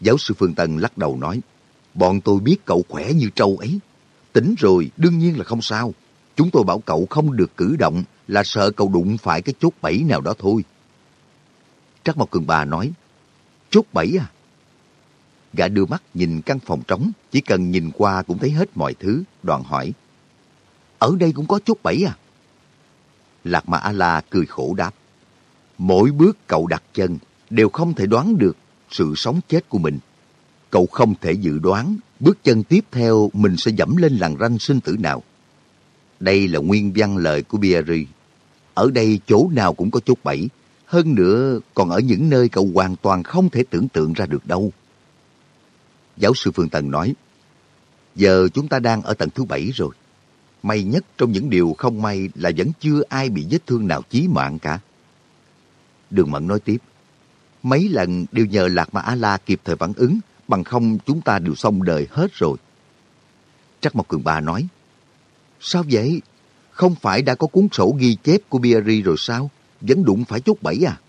Giáo sư Phương Tân lắc đầu nói, bọn tôi biết cậu khỏe như trâu ấy. Tỉnh rồi, đương nhiên là không sao. Chúng tôi bảo cậu không được cử động là sợ cậu đụng phải cái chốt bẫy nào đó thôi. Trắc Mộc Cường bà nói, chốt bẫy à? Gã đưa mắt nhìn căn phòng trống, chỉ cần nhìn qua cũng thấy hết mọi thứ, Đoàn hỏi. Ở đây cũng có chốt bẫy à? Lạc Mã A-La cười khổ đáp. Mỗi bước cậu đặt chân đều không thể đoán được sự sống chết của mình. Cậu không thể dự đoán bước chân tiếp theo mình sẽ dẫm lên làn ranh sinh tử nào. Đây là nguyên văn lời của Biari. Ở đây chỗ nào cũng có chốt bẫy, hơn nữa còn ở những nơi cậu hoàn toàn không thể tưởng tượng ra được đâu. Giáo sư Phương Tần nói, giờ chúng ta đang ở tầng thứ bảy rồi. May nhất trong những điều không may là vẫn chưa ai bị vết thương nào chí mạng cả. Đường Mẫn nói tiếp, mấy lần đều nhờ Lạc Ma A-La kịp thời phản ứng, bằng không chúng ta đều xong đời hết rồi. Trắc Mộc Cường Ba nói, sao vậy? Không phải đã có cuốn sổ ghi chép của Biari rồi sao? Vẫn đụng phải chốt bẫy à?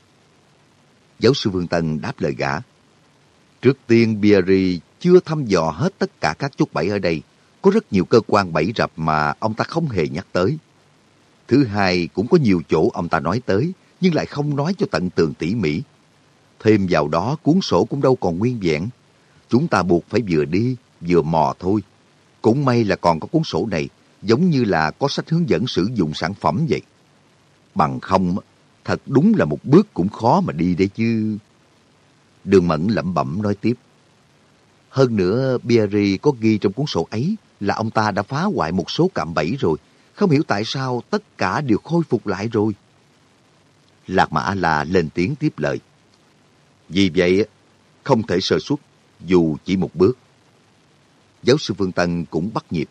Giáo sư Vương Tân đáp lời gã. Trước tiên Biari chưa thăm dò hết tất cả các chốt bẫy ở đây. Có rất nhiều cơ quan bẫy rập mà ông ta không hề nhắc tới. Thứ hai, cũng có nhiều chỗ ông ta nói tới, nhưng lại không nói cho tận tường tỉ mỉ. Thêm vào đó, cuốn sổ cũng đâu còn nguyên vẹn. Chúng ta buộc phải vừa đi, vừa mò thôi. Cũng may là còn có cuốn sổ này, giống như là có sách hướng dẫn sử dụng sản phẩm vậy. Bằng không, thật đúng là một bước cũng khó mà đi đấy chứ. Đường Mẫn lẩm bẩm nói tiếp. Hơn nữa, Biari có ghi trong cuốn sổ ấy là ông ta đã phá hoại một số cạm bẫy rồi. Không hiểu tại sao tất cả đều khôi phục lại rồi. Lạc Mã A-La lên tiếng tiếp lời. Vì vậy, không thể sơ suất, dù chỉ một bước. Giáo sư Phương Tân cũng bắt nhịp.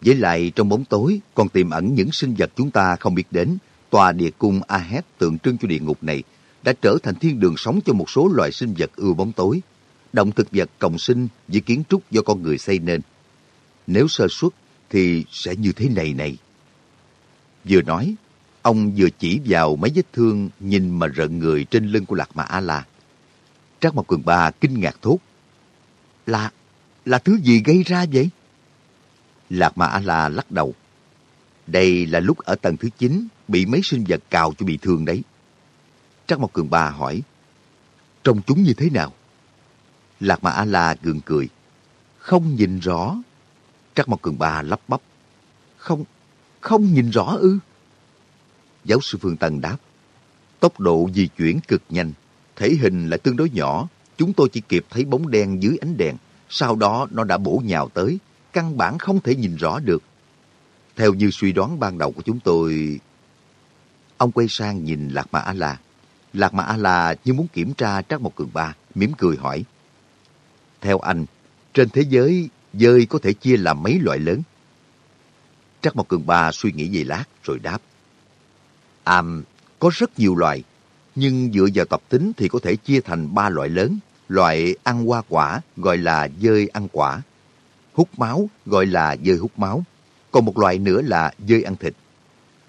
Với lại trong bóng tối còn tiềm ẩn những sinh vật chúng ta không biết đến. Tòa địa cung Ahed tượng trưng cho địa ngục này đã trở thành thiên đường sống cho một số loài sinh vật ưa bóng tối. Động thực vật cộng sinh với kiến trúc do con người xây nên. Nếu sơ suất thì sẽ như thế này này. Vừa nói, ông vừa chỉ vào mấy vết thương nhìn mà rợn người trên lưng của Lạc mã A-La. Trác Mộc Cường Ba kinh ngạc thốt. Là, là thứ gì gây ra vậy? Lạc Mà A-La lắc đầu. Đây là lúc ở tầng thứ 9 bị mấy sinh vật cào cho bị thương đấy. Trác Mộc Cường Ba hỏi. Trông chúng như thế nào? Lạc Mà A-La gượng cười. Không nhìn rõ. Trác Mộc Cường Ba lắp bắp. Không, không nhìn rõ ư? Giáo sư Phương Tân đáp. Tốc độ di chuyển cực nhanh, thể hình lại tương đối nhỏ. Chúng tôi chỉ kịp thấy bóng đen dưới ánh đèn. Sau đó nó đã bổ nhào tới, căn bản không thể nhìn rõ được. Theo như suy đoán ban đầu của chúng tôi... Ông quay sang nhìn Lạc Mã A-La. Lạc Mã A-La như muốn kiểm tra Trác Mộc Cường Ba, mỉm cười hỏi. Theo anh, trên thế giới, dơi có thể chia làm mấy loại lớn? Trác Mộc Cường Ba suy nghĩ về lát rồi đáp. À, có rất nhiều loại, nhưng dựa vào tập tính thì có thể chia thành ba loại lớn. Loại ăn hoa quả gọi là dơi ăn quả, hút máu gọi là dơi hút máu, còn một loại nữa là dơi ăn thịt.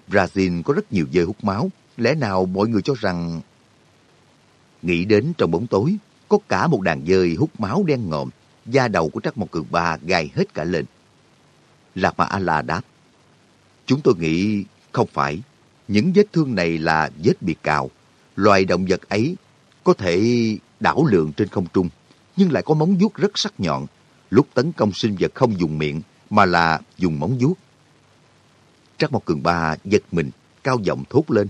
Brazil có rất nhiều dơi hút máu, lẽ nào mọi người cho rằng... Nghĩ đến trong bóng tối, có cả một đàn dơi hút máu đen ngòm, da đầu của Trắc Mộc Cường Ba gai hết cả lên. Lạc Mà A-La đáp, chúng tôi nghĩ không phải, những vết thương này là vết bị cào. Loài động vật ấy có thể đảo lượn trên không trung, nhưng lại có móng vuốt rất sắc nhọn. Lúc tấn công sinh vật không dùng miệng, mà là dùng móng vuốt. Trắc Mộc Cường Ba giật mình, cao giọng thốt lên.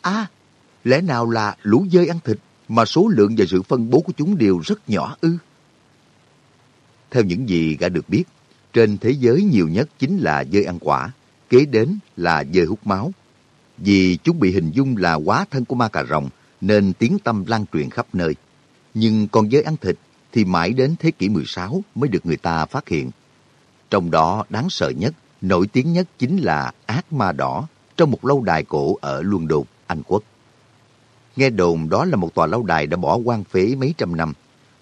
À, lẽ nào là lũ dơi ăn thịt mà số lượng và sự phân bố của chúng đều rất nhỏ ư? Theo những gì đã được biết, trên thế giới nhiều nhất chính là dơi ăn quả, kế đến là dơi hút máu. Vì chúng bị hình dung là quá thân của ma cà rồng, nên tiếng tâm lan truyền khắp nơi. Nhưng còn giới ăn thịt thì mãi đến thế kỷ 16 mới được người ta phát hiện. Trong đó đáng sợ nhất, nổi tiếng nhất chính là ác ma đỏ trong một lâu đài cổ ở London, Anh Quốc. Nghe đồn đó là một tòa lâu đài đã bỏ hoang phế mấy trăm năm.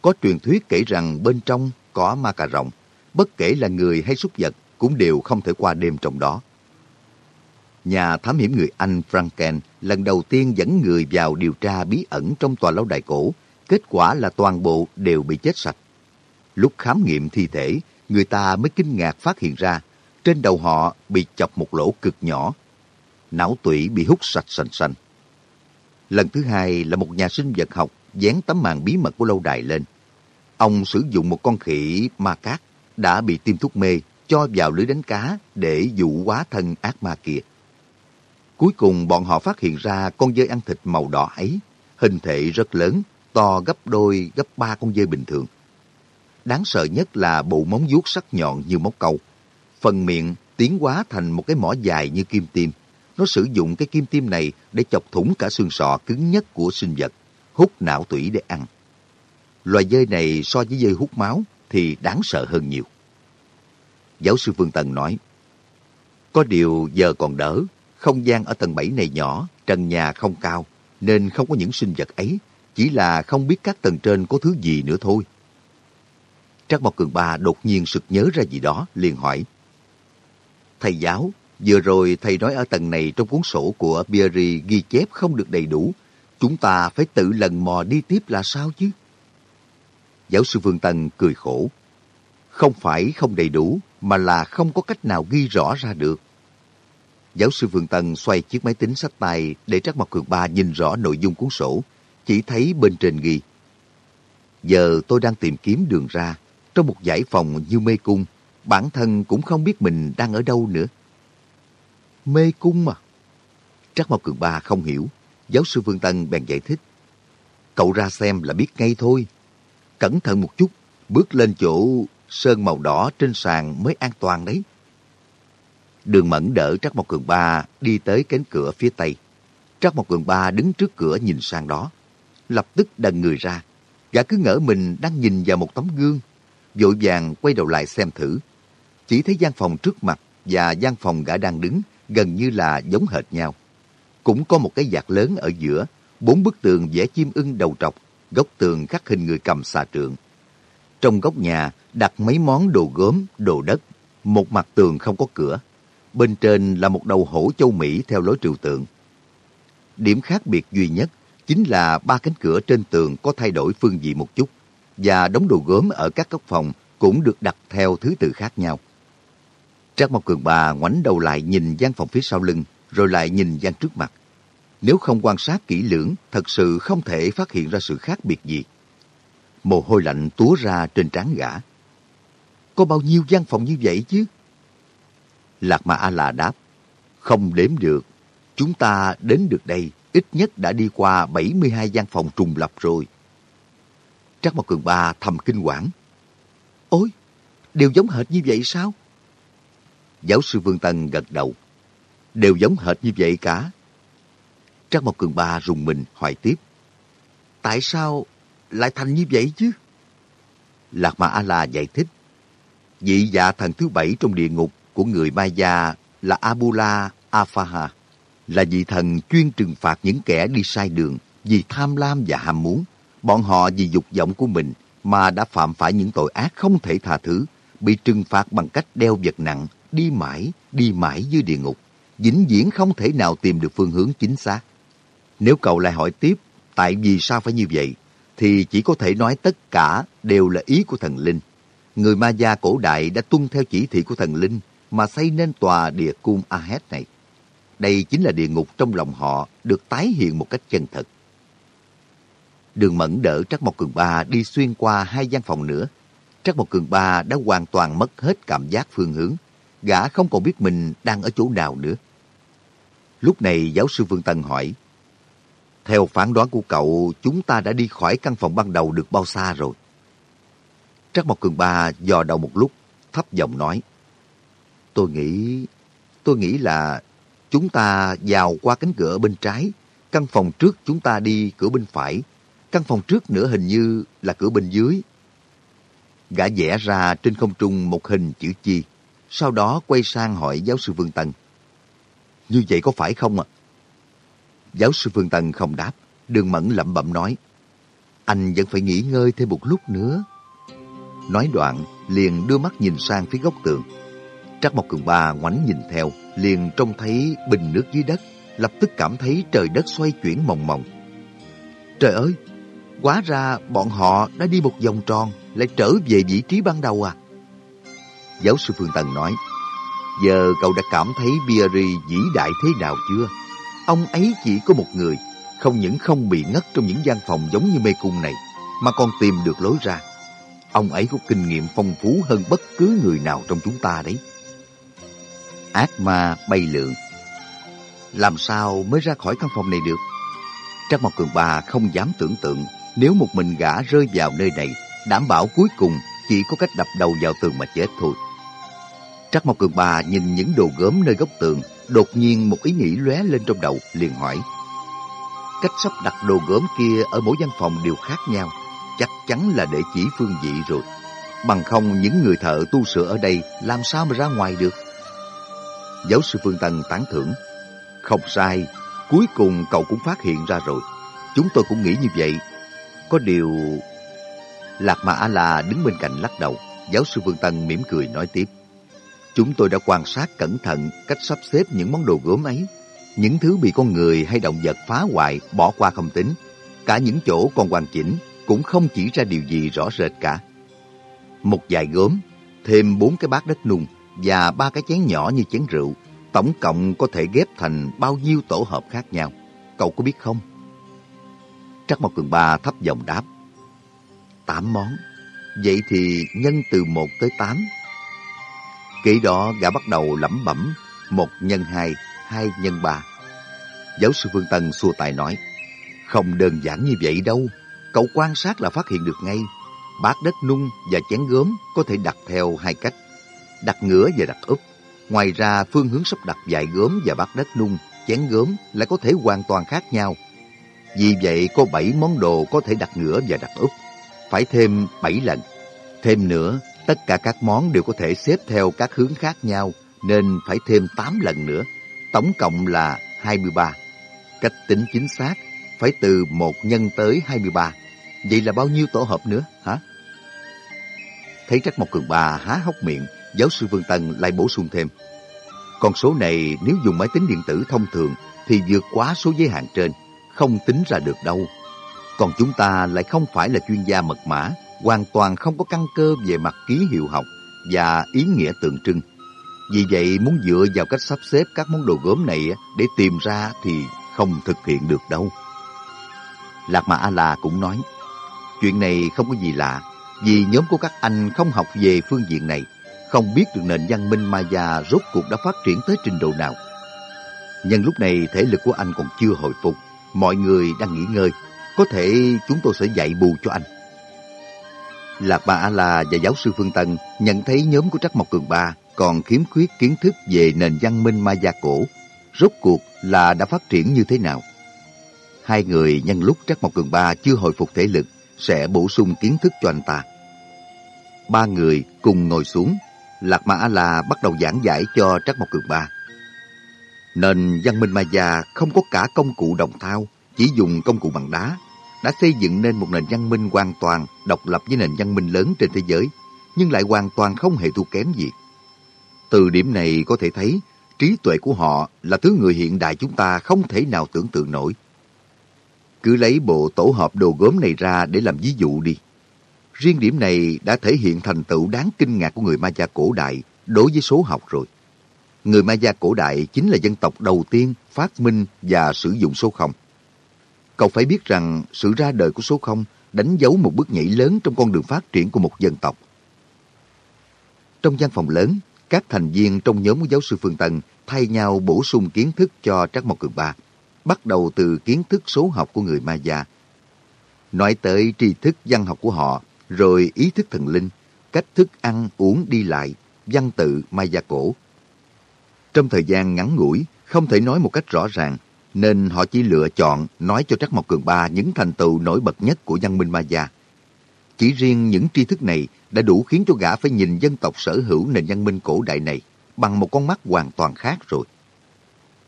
Có truyền thuyết kể rằng bên trong có ma cà rồng, bất kể là người hay súc vật cũng đều không thể qua đêm trong đó. Nhà thám hiểm người Anh Franken lần đầu tiên dẫn người vào điều tra bí ẩn trong tòa lâu đài cổ kết quả là toàn bộ đều bị chết sạch. Lúc khám nghiệm thi thể, người ta mới kinh ngạc phát hiện ra trên đầu họ bị chọc một lỗ cực nhỏ. Não tủy bị hút sạch sành sanh. Lần thứ hai là một nhà sinh vật học dán tấm màn bí mật của lâu đài lên. Ông sử dụng một con khỉ ma cát đã bị tiêm thuốc mê cho vào lưới đánh cá để dụ quá thân ác ma kia. Cuối cùng bọn họ phát hiện ra con dơi ăn thịt màu đỏ ấy, hình thể rất lớn, to gấp đôi, gấp ba con dơi bình thường. Đáng sợ nhất là bộ móng vuốt sắc nhọn như móc câu. Phần miệng tiến hóa thành một cái mỏ dài như kim tiêm. Nó sử dụng cái kim tiêm này để chọc thủng cả xương sọ cứng nhất của sinh vật, hút não tủy để ăn. Loài dơi này so với dơi hút máu thì đáng sợ hơn nhiều. Giáo sư Phương Tần nói, Có điều giờ còn đỡ, không gian ở tầng 7 này nhỏ, trần nhà không cao, nên không có những sinh vật ấy, chỉ là không biết các tầng trên có thứ gì nữa thôi. Trác Mộc Cường Ba đột nhiên sực nhớ ra gì đó, liền hỏi. Thầy giáo, vừa rồi thầy nói ở tầng này trong cuốn sổ của Pierre ghi chép không được đầy đủ. Chúng ta phải tự lần mò đi tiếp là sao chứ? Giáo sư Phương Tân cười khổ. Không phải không đầy đủ, mà là không có cách nào ghi rõ ra được. Giáo sư Phương Tân xoay chiếc máy tính sách tay để Trác Mộc Cường Ba nhìn rõ nội dung cuốn sổ, chỉ thấy bên trên ghi. Giờ tôi đang tìm kiếm đường ra, trong một giải phòng như mê cung, bản thân cũng không biết mình đang ở đâu nữa. Mê cung mà. Trác Mộc Cường Ba không hiểu, giáo sư Phương Tân bèn giải thích. Cậu ra xem là biết ngay thôi. Cẩn thận một chút, bước lên chỗ sơn màu đỏ trên sàn mới an toàn đấy. Đường Mẫn đỡ Trác Mộc Cường Ba đi tới cánh cửa phía tây. Trác Mộc Cường Ba đứng trước cửa nhìn sang đó. Lập tức đần người ra. Gã cứ ngỡ mình đang nhìn vào một tấm gương. Vội vàng quay đầu lại xem thử. Chỉ thấy gian phòng trước mặt và gian phòng gã đang đứng gần như là giống hệt nhau. Cũng có một cái giạc lớn ở giữa, bốn bức tường vẽ chim ưng đầu trọc, góc tường khắc hình người cầm xà trượng. Trong góc nhà đặt mấy món đồ gốm, đồ đất, một mặt tường không có cửa. Bên trên là một đầu hổ châu Mỹ theo lối trừu tượng. Điểm khác biệt duy nhất chính là ba cánh cửa trên tường có thay đổi phương vị một chút và đống đồ gốm ở các góc phòng cũng được đặt theo thứ tự khác nhau. Trác Mộc Cường bà ngoảnh đầu lại nhìn gian phòng phía sau lưng, rồi lại nhìn gian trước mặt. Nếu không quan sát kỹ lưỡng, thật sự không thể phát hiện ra sự khác biệt gì. Mồ hôi lạnh túa ra trên trán gã. Có bao nhiêu gian phòng như vậy chứ? Lạc Ma A-la đáp, không đếm được. Chúng ta đến được đây, ít nhất đã đi qua 72 gian phòng trùng lập rồi. Trác Mộc Cường Ba thầm kinh quản. Ôi, đều giống hệt như vậy sao? Giáo sư Vương Tân gật đầu. Đều giống hệt như vậy cả. Trác Mộc Cường Ba rùng mình hỏi tiếp. Tại sao lại thành như vậy chứ? Lạc Ma A-la giải thích. Vị dạ thần thứ bảy trong địa ngục của người Maya là Abula Afaha, là vị thần chuyên trừng phạt những kẻ đi sai đường vì tham lam và ham muốn. Bọn họ vì dục vọng của mình mà đã phạm phải những tội ác không thể tha thứ, bị trừng phạt bằng cách đeo vật nặng, đi mãi, đi mãi dưới địa ngục, vĩnh viễn không thể nào tìm được phương hướng chính xác. Nếu cậu lại hỏi tiếp, tại vì sao phải như vậy, thì chỉ có thể nói tất cả đều là ý của thần linh. Người ma gia cổ đại đã tuân theo chỉ thị của thần linh mà xây nên tòa địa cung Ahed này. Đây chính là địa ngục trong lòng họ được tái hiện một cách chân thật. Đường Mẫn đỡ Trắc Mộc Cường Ba đi xuyên qua hai gian phòng nữa. Trắc Mộc Cường Ba đã hoàn toàn mất hết cảm giác phương hướng. Gã không còn biết mình đang ở chỗ nào nữa. Lúc này giáo sư Vương Tân hỏi. Theo phán đoán của cậu, chúng ta đã đi khỏi căn phòng ban đầu được bao xa rồi? Trắc Mộc Cường Ba dò đầu một lúc, thấp giọng nói. Tôi nghĩ... Tôi nghĩ là chúng ta vào qua cánh cửa bên trái, căn phòng trước chúng ta đi cửa bên phải, căn phòng trước nữa hình như là cửa bên dưới. Gã vẽ ra trên không trung một hình chữ chi, sau đó quay sang hỏi giáo sư Vương Tân. Như vậy có phải không ạ? Giáo sư Vương Tân không đáp, đường mẫn lẩm bẩm nói. Anh vẫn phải nghỉ ngơi thêm một lúc nữa. Nói đoạn, liền đưa mắt nhìn sang phía góc tường. Trác Mộc Cường Ba ngoảnh nhìn theo, liền trông thấy bình nước dưới đất, lập tức cảm thấy trời đất xoay chuyển mòng mòng. Trời ơi, Quá ra bọn họ đã đi một vòng tròn, lại trở về vị trí ban đầu à? Giáo sư Phương Tần nói, giờ cậu đã cảm thấy Biari vĩ đại thế nào chưa? Ông ấy chỉ có một người, không những không bị ngất trong những gian phòng giống như mê cung này, mà còn tìm được lối ra. Ông ấy có kinh nghiệm phong phú hơn bất cứ người nào trong chúng ta đấy. Ác ma bay lượn. Làm sao mới ra khỏi căn phòng này được? Trác Mộc Cường Ba không dám tưởng tượng nếu một mình gã rơi vào nơi này, đảm bảo cuối cùng chỉ có cách đập đầu vào tường mà chết thôi. Trác Mộc Cường Ba nhìn những đồ gốm nơi góc tường, đột nhiên một ý nghĩ lóe lên trong đầu, liền hỏi. Cách sắp đặt đồ gốm kia ở mỗi văn phòng đều khác nhau, chắc chắn là để chỉ phương vị rồi. Bằng không những người thợ tu sửa ở đây làm sao mà ra ngoài được? Giáo sư Phương Tân tán thưởng. Không sai, cuối cùng cậu cũng phát hiện ra rồi. Chúng tôi cũng nghĩ như vậy. Có điều... Lạc mã A-La đứng bên cạnh lắc đầu. Giáo sư Phương Tân mỉm cười nói tiếp. Chúng tôi đã quan sát cẩn thận cách sắp xếp những món đồ gốm ấy. Những thứ bị con người hay động vật phá hoại, bỏ qua không tính. Cả những chỗ còn hoàn chỉnh cũng không chỉ ra điều gì rõ rệt cả. Một vài gốm, thêm bốn cái bát đất nung và ba cái chén nhỏ như chén rượu, tổng cộng có thể ghép thành bao nhiêu tổ hợp khác nhau. Cậu có biết không? Trắc Mộc Cường Ba thấp giọng đáp. Tám món. Vậy thì nhân từ một tới tám Kỹ đó gã bắt đầu lẩm bẩm một nhân hai, hai nhân ba. Giáo sư Phương Tân xua tay nói, không đơn giản như vậy đâu. Cậu quan sát là phát hiện được ngay. Bát đất nung và chén gốm có thể đặt theo hai cách. Đặt ngửa và đặt úp. Ngoài ra phương hướng sắp đặt dài gốm và bát đất nung, chén gốm lại có thể hoàn toàn khác nhau. Vì vậy có bảy món đồ có thể đặt ngửa và đặt úp. Phải thêm bảy lần. Thêm nữa, Tất cả các món đều có thể xếp theo các hướng khác nhau, nên phải thêm 8 lần nữa. Tổng cộng là 23. Cách tính chính xác phải từ 1 nhân tới 23. Vậy là bao nhiêu tổ hợp nữa hả? Thấy Trắc Mộc Cường bà há hốc miệng, giáo sư Vương Tân lại bổ sung thêm. Con số này nếu dùng máy tính điện tử thông thường thì vượt quá số giới hạn trên, không tính ra được đâu. Còn chúng ta lại không phải là chuyên gia mật mã, hoàn toàn không có căn cơ về mặt ký hiệu học và ý nghĩa tượng trưng. Vì vậy muốn dựa vào cách sắp xếp các món đồ gốm này để tìm ra thì không thực hiện được đâu. Lạc Mã A-La cũng nói, chuyện này không có gì lạ, vì nhóm của các anh không học về phương diện này, không biết được nền văn minh Maya rốt cuộc đã phát triển tới trình độ nào. Nhân lúc này thể lực của anh còn chưa hồi phục, mọi người đang nghỉ ngơi, có thể chúng tôi sẽ dạy bù cho anh. Lạc Bà A-La và giáo sư Phương Tân nhận thấy nhóm của Trắc Mộc Cường Ba còn khiếm khuyết kiến thức về nền văn minh Maya cổ. Rốt cuộc là đã phát triển như thế nào? Hai người nhân lúc Trắc Mộc Cường Ba chưa hồi phục thể lực sẽ bổ sung kiến thức cho anh ta. Ba người cùng ngồi xuống, Lạc Ma A-La bắt đầu giảng giải cho Trắc Mộc Cường Ba. Nền văn minh Maya không có cả công cụ đồng thao, chỉ dùng công cụ bằng đá đã xây dựng nên một nền văn minh hoàn toàn độc lập với nền văn minh lớn trên thế giới, nhưng lại hoàn toàn không hề thua kém gì. Từ điểm này có thể thấy, trí tuệ của họ là thứ người hiện đại chúng ta không thể nào tưởng tượng nổi. Cứ lấy bộ tổ hợp đồ gốm này ra để làm ví dụ đi. Riêng điểm này đã thể hiện thành tựu đáng kinh ngạc của người Maya cổ đại đối với số học rồi. Người Maya cổ đại chính là dân tộc đầu tiên phát minh và sử dụng số không. Cậu phải biết rằng sự ra đời của số không đánh dấu một bước nhảy lớn trong con đường phát triển của một dân tộc. Trong gian phòng lớn, các thành viên trong nhóm của giáo sư Phương Tần thay nhau bổ sung kiến thức cho Trác Mộc Cường Ba, bắt đầu từ kiến thức số học của người Maya. Nói tới tri thức văn học của họ, rồi ý thức thần linh, cách thức ăn, uống, đi lại, văn tự Maya cổ. Trong thời gian ngắn ngủi, không thể nói một cách rõ ràng, nên họ chỉ lựa chọn nói cho Trắc Mộc Cường Ba những thành tựu nổi bật nhất của văn minh Maya. Chỉ riêng những tri thức này đã đủ khiến cho gã phải nhìn dân tộc sở hữu nền văn minh cổ đại này bằng một con mắt hoàn toàn khác rồi.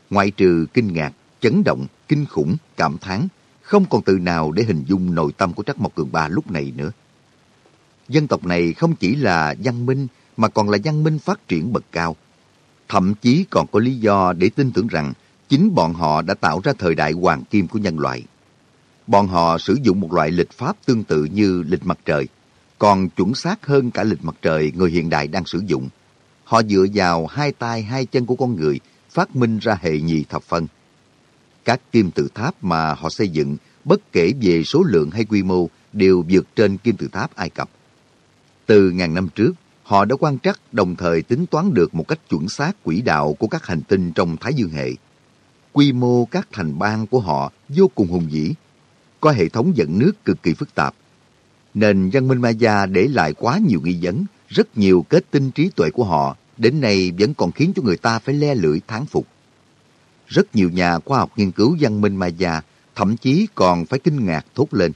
Ngoại trừ kinh ngạc, chấn động, kinh khủng, cảm thán, không còn từ nào để hình dung nội tâm của Trắc Mộc Cường Ba lúc này nữa. Dân tộc này không chỉ là văn minh mà còn là văn minh phát triển bậc cao. Thậm chí còn có lý do để tin tưởng rằng chính bọn họ đã tạo ra thời đại hoàng kim của nhân loại. Bọn họ sử dụng một loại lịch pháp tương tự như lịch mặt trời, còn chuẩn xác hơn cả lịch mặt trời người hiện đại đang sử dụng. Họ dựa vào hai tay hai chân của con người phát minh ra hệ nhì thập phân. Các kim tự tháp mà họ xây dựng, bất kể về số lượng hay quy mô, đều vượt trên kim tự tháp Ai Cập. Từ ngàn năm trước, họ đã quan trắc đồng thời tính toán được một cách chuẩn xác quỹ đạo của các hành tinh trong Thái Dương hệ. Quy mô các thành bang của họ vô cùng hùng vĩ, có hệ thống dẫn nước cực kỳ phức tạp. Nền văn minh Maya để lại quá nhiều nghi vấn, rất nhiều kết tinh trí tuệ của họ đến nay vẫn còn khiến cho người ta phải le lưỡi thán phục. Rất nhiều nhà khoa học nghiên cứu văn minh Maya thậm chí còn phải kinh ngạc thốt lên.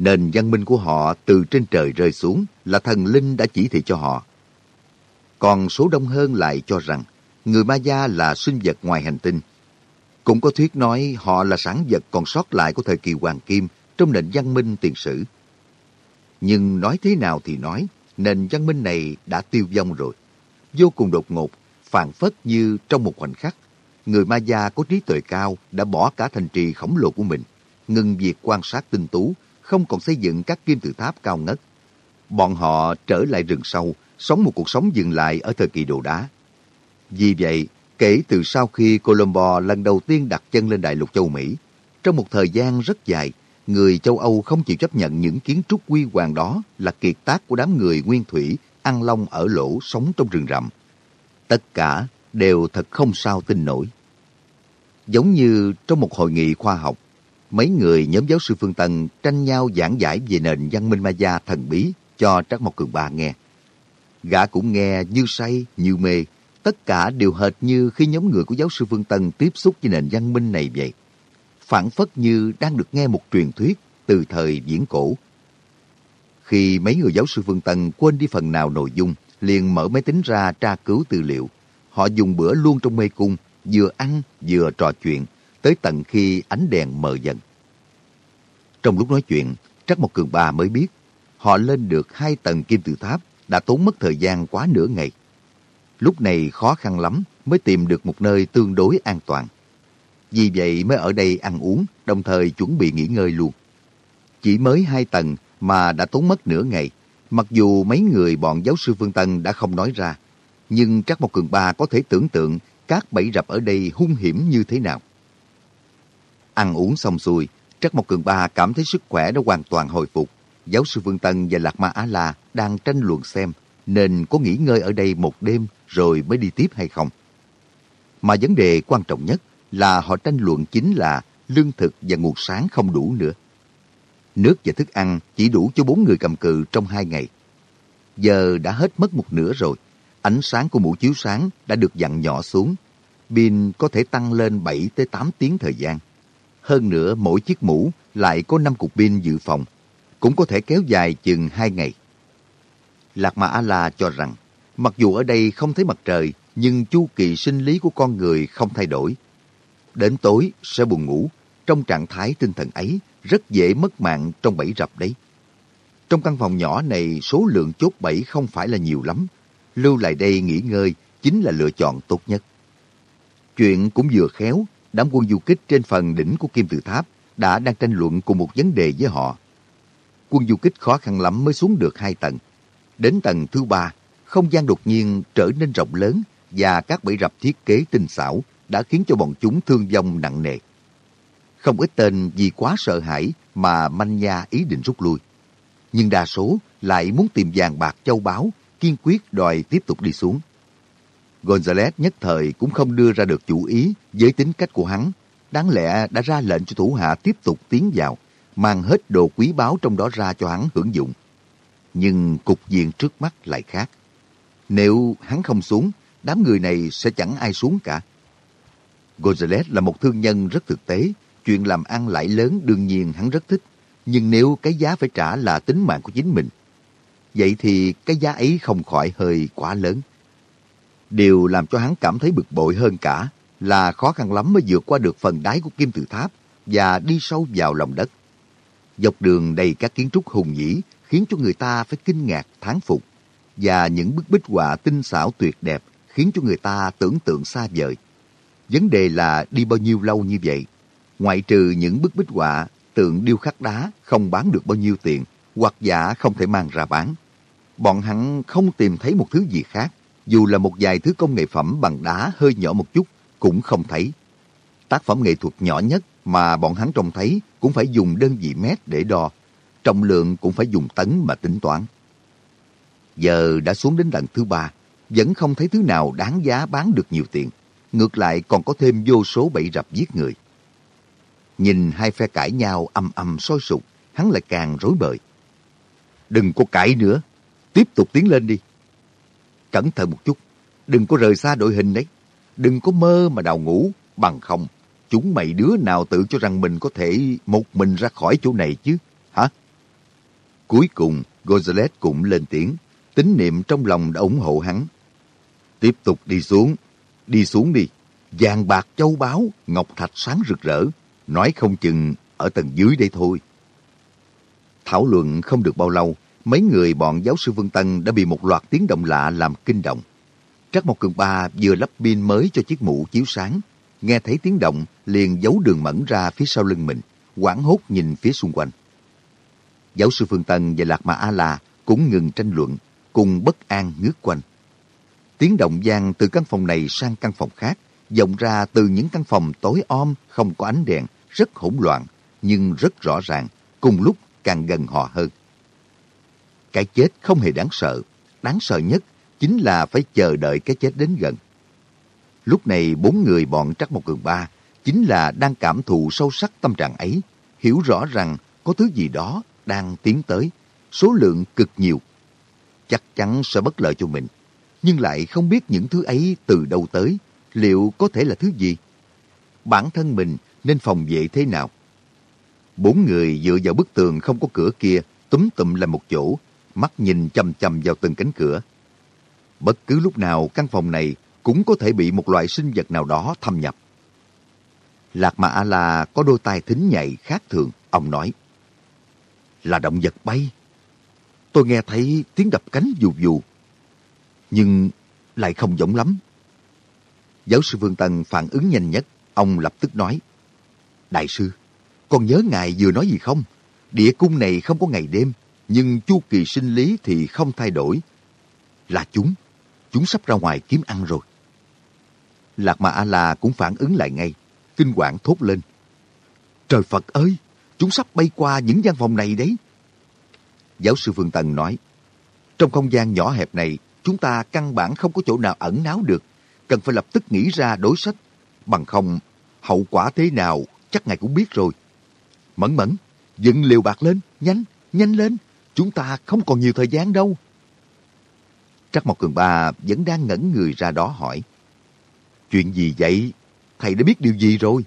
Nền văn minh của họ từ trên trời rơi xuống là thần linh đã chỉ thị cho họ. Còn số đông hơn lại cho rằng người Maya là sinh vật ngoài hành tinh. Cũng có thuyết nói họ là sản vật còn sót lại của thời kỳ Hoàng Kim trong nền văn minh tiền sử. Nhưng nói thế nào thì nói, nền văn minh này đã tiêu vong rồi. Vô cùng đột ngột, phản phất như trong một khoảnh khắc, người Maya có trí tuệ cao đã bỏ cả thành trì khổng lồ của mình, ngừng việc quan sát tinh tú, không còn xây dựng các kim tự tháp cao ngất. Bọn họ trở lại rừng sâu, sống một cuộc sống dừng lại ở thời kỳ đồ đá. Vì vậy, kể từ sau khi Colombo lần đầu tiên đặt chân lên đại lục châu Mỹ, trong một thời gian rất dài, người châu Âu không chịu chấp nhận những kiến trúc quy hoàng đó là kiệt tác của đám người nguyên thủy ăn long ở lỗ sống trong rừng rậm. Tất cả đều thật không sao tin nổi. Giống như trong một hội nghị khoa học, mấy người nhóm giáo sư Phương Tân tranh nhau giảng giải về nền văn minh Maya thần bí cho Trác Mộc Cường Ba nghe. Gã cũng nghe như say, như mê, tất cả đều hệt như khi nhóm người của giáo sư Phương Tân tiếp xúc với nền văn minh này vậy. Phản phất như đang được nghe một truyền thuyết từ thời viễn cổ. Khi mấy người giáo sư Phương Tân quên đi phần nào nội dung, liền mở máy tính ra tra cứu tư liệu. Họ dùng bữa luôn trong mê cung, vừa ăn vừa trò chuyện, tới tận khi ánh đèn mờ dần. Trong lúc nói chuyện, Trắc Mộc Cường Ba mới biết, họ lên được hai tầng kim tự tháp đã tốn mất thời gian quá nửa ngày. Lúc này khó khăn lắm mới tìm được một nơi tương đối an toàn. Vì vậy mới ở đây ăn uống, đồng thời chuẩn bị nghỉ ngơi luôn. Chỉ mới hai tầng mà đã tốn mất nửa ngày. Mặc dù mấy người bọn giáo sư Phương Tân đã không nói ra, nhưng Trắc Mộc Cường Ba có thể tưởng tượng các bẫy rập ở đây hung hiểm như thế nào. Ăn uống xong xuôi, Trắc Mộc Cường Ba cảm thấy sức khỏe đã hoàn toàn hồi phục. Giáo sư vương Tân và Lạc Ma Á La đang tranh luận xem nên có nghỉ ngơi ở đây một đêm rồi mới đi tiếp hay không. Mà vấn đề quan trọng nhất là họ tranh luận chính là lương thực và nguồn sáng không đủ nữa. Nước và thức ăn chỉ đủ cho bốn người cầm cự trong hai ngày. Giờ đã hết mất một nửa rồi. Ánh sáng của mũ chiếu sáng đã được dặn nhỏ xuống. Pin có thể tăng lên 7 tới 8 tiếng thời gian. Hơn nữa, mỗi chiếc mũ lại có 5 cục pin dự phòng, cũng có thể kéo dài chừng 2 ngày. Lạc Ma A-la cho rằng, mặc dù ở đây không thấy mặt trời, nhưng chu kỳ sinh lý của con người không thay đổi. Đến tối sẽ buồn ngủ, trong trạng thái tinh thần ấy rất dễ mất mạng trong bẫy rập đấy. Trong căn phòng nhỏ này, số lượng chốt bẫy không phải là nhiều lắm. Lưu lại đây nghỉ ngơi chính là lựa chọn tốt nhất. Chuyện cũng vừa khéo, đám quân du kích trên phần đỉnh của kim tự tháp đã đang tranh luận cùng một vấn đề với họ. Quân du kích khó khăn lắm mới xuống được hai tầng. Đến tầng thứ ba, không gian đột nhiên trở nên rộng lớn và các bẫy rập thiết kế tinh xảo đã khiến cho bọn chúng thương vong nặng nề. Không ít tên vì quá sợ hãi mà manh nha ý định rút lui. Nhưng đa số lại muốn tìm vàng bạc châu báu, kiên quyết đòi tiếp tục đi xuống. Gonzales nhất thời cũng không đưa ra được chủ ý với tính cách của hắn. Đáng lẽ đã ra lệnh cho thủ hạ tiếp tục tiến vào, mang hết đồ quý báu trong đó ra cho hắn hưởng dụng. Nhưng cục diện trước mắt lại khác. Nếu hắn không xuống, đám người này sẽ chẳng ai xuống cả. Gonzales là một thương nhân rất thực tế, chuyện làm ăn lại lớn đương nhiên hắn rất thích. Nhưng nếu cái giá phải trả là tính mạng của chính mình, vậy thì cái giá ấy không khỏi hơi quá lớn. Điều làm cho hắn cảm thấy bực bội hơn cả là khó khăn lắm mới vượt qua được phần đáy của kim tự tháp và đi sâu vào lòng đất. Dọc đường đầy các kiến trúc hùng vĩ khiến cho người ta phải kinh ngạc, thán phục. Và những bức bích họa tinh xảo tuyệt đẹp khiến cho người ta tưởng tượng xa vời. Vấn đề là đi bao nhiêu lâu như vậy. Ngoại trừ những bức bích họa tượng điêu khắc đá không bán được bao nhiêu tiền, hoặc giả không thể mang ra bán. Bọn hắn không tìm thấy một thứ gì khác, dù là một vài thứ công nghệ phẩm bằng đá hơi nhỏ một chút, cũng không thấy. Tác phẩm nghệ thuật nhỏ nhất mà bọn hắn trông thấy cũng phải dùng đơn vị mét để đo, trọng lượng cũng phải dùng tấn mà tính toán. Giờ đã xuống đến lần thứ ba, vẫn không thấy thứ nào đáng giá bán được nhiều tiền. Ngược lại còn có thêm vô số bẫy rập giết người. Nhìn hai phe cãi nhau âm âm sôi sục, hắn lại càng rối bời. Đừng có cãi nữa, tiếp tục tiến lên đi. Cẩn thận một chút, đừng có rời xa đội hình đấy. Đừng có mơ mà đào ngủ, bằng không. Chúng mày đứa nào tự cho rằng mình có thể một mình ra khỏi chỗ này chứ, hả? Cuối cùng, Gonzales cũng lên tiếng, tín niệm trong lòng đã ủng hộ hắn. Tiếp tục đi xuống, đi xuống đi. Vàng bạc châu báu, ngọc thạch sáng rực rỡ, nói không chừng ở tầng dưới đây thôi. Thảo luận không được bao lâu, mấy người bọn giáo sư Vương Tân đã bị một loạt tiếng động lạ làm kinh động. Trắc Mộc Cường Ba vừa lắp pin mới cho chiếc mũ chiếu sáng, nghe thấy tiếng động liền giấu đường mẫn ra phía sau lưng mình, quảng hốt nhìn phía xung quanh. Giáo sư Phương Tân và Lạc Mà A-La cũng ngừng tranh luận, cùng bất an ngước quanh. Tiếng động gian từ căn phòng này sang căn phòng khác, vọng ra từ những căn phòng tối om, không có ánh đèn, rất hỗn loạn, nhưng rất rõ ràng, cùng lúc càng gần họ hơn. Cái chết không hề đáng sợ, đáng sợ nhất chính là phải chờ đợi cái chết đến gần. Lúc này bốn người bọn Trắc Một Cường Ba chính là đang cảm thụ sâu sắc tâm trạng ấy, hiểu rõ rằng có thứ gì đó đang tiến tới, số lượng cực nhiều. Chắc chắn sẽ bất lợi cho mình, nhưng lại không biết những thứ ấy từ đâu tới, liệu có thể là thứ gì? Bản thân mình nên phòng vệ thế nào? Bốn người dựa vào bức tường không có cửa kia, túm tụm lại một chỗ, mắt nhìn chầm chầm vào từng cánh cửa. Bất cứ lúc nào căn phòng này cũng có thể bị một loại sinh vật nào đó thâm nhập. Lạc Mà A-La có đôi tai thính nhạy khác thường, ông nói. Là động vật bay. Tôi nghe thấy tiếng đập cánh dù dù. Nhưng lại không giống lắm. Giáo sư Vương Tân phản ứng nhanh nhất, ông lập tức nói. Đại sư, con nhớ ngài vừa nói gì không? Địa cung này không có ngày đêm, nhưng chu kỳ sinh lý thì không thay đổi. Là chúng, chúng sắp ra ngoài kiếm ăn rồi. Lạc Mà A-La cũng phản ứng lại ngay, kinh quản thốt lên. Trời Phật ơi, chúng sắp bay qua những gian phòng này đấy. Giáo sư Phương Tần nói, trong không gian nhỏ hẹp này, chúng ta căn bản không có chỗ nào ẩn náu được, cần phải lập tức nghĩ ra đối sách. Bằng không, hậu quả thế nào chắc ngài cũng biết rồi. Mẫn mẫn, dựng liều bạc lên, nhanh, nhanh lên, chúng ta không còn nhiều thời gian đâu. Trắc Mộc Cường Ba vẫn đang ngẩn người ra đó hỏi. Chuyện gì vậy? Thầy đã biết điều gì rồi?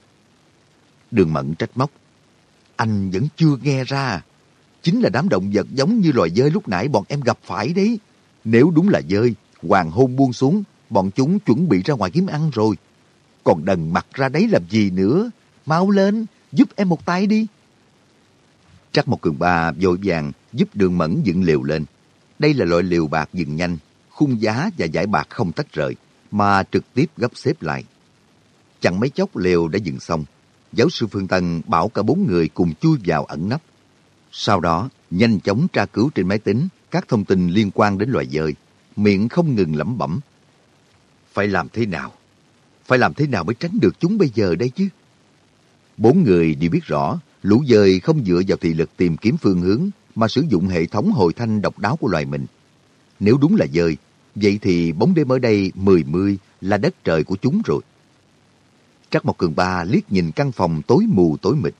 Đường mận trách móc. Anh vẫn chưa nghe ra. Chính là đám động vật giống như loài dơi lúc nãy bọn em gặp phải đấy. Nếu đúng là dơi, hoàng hôn buông xuống, bọn chúng chuẩn bị ra ngoài kiếm ăn rồi. Còn đần mặt ra đấy làm gì nữa? Mau lên, giúp em một tay đi. Trắc một cường ba vội vàng giúp đường mẫn dựng liều lên. Đây là loại liều bạc dừng nhanh, khung giá và giải bạc không tách rời, mà trực tiếp gấp xếp lại. Chẳng mấy chốc liều đã dừng xong. Giáo sư Phương Tân bảo cả bốn người cùng chui vào ẩn nấp. Sau đó, nhanh chóng tra cứu trên máy tính các thông tin liên quan đến loài dơi, miệng không ngừng lẩm bẩm. Phải làm thế nào? Phải làm thế nào mới tránh được chúng bây giờ đây chứ? Bốn người đều biết rõ, lũ dơi không dựa vào thị lực tìm kiếm phương hướng, mà sử dụng hệ thống hồi thanh độc đáo của loài mình. Nếu đúng là dơi, vậy thì bóng đêm ở đây mười mươi là đất trời của chúng rồi. Trắc Mộc Cường Ba liếc nhìn căn phòng tối mù tối mịt,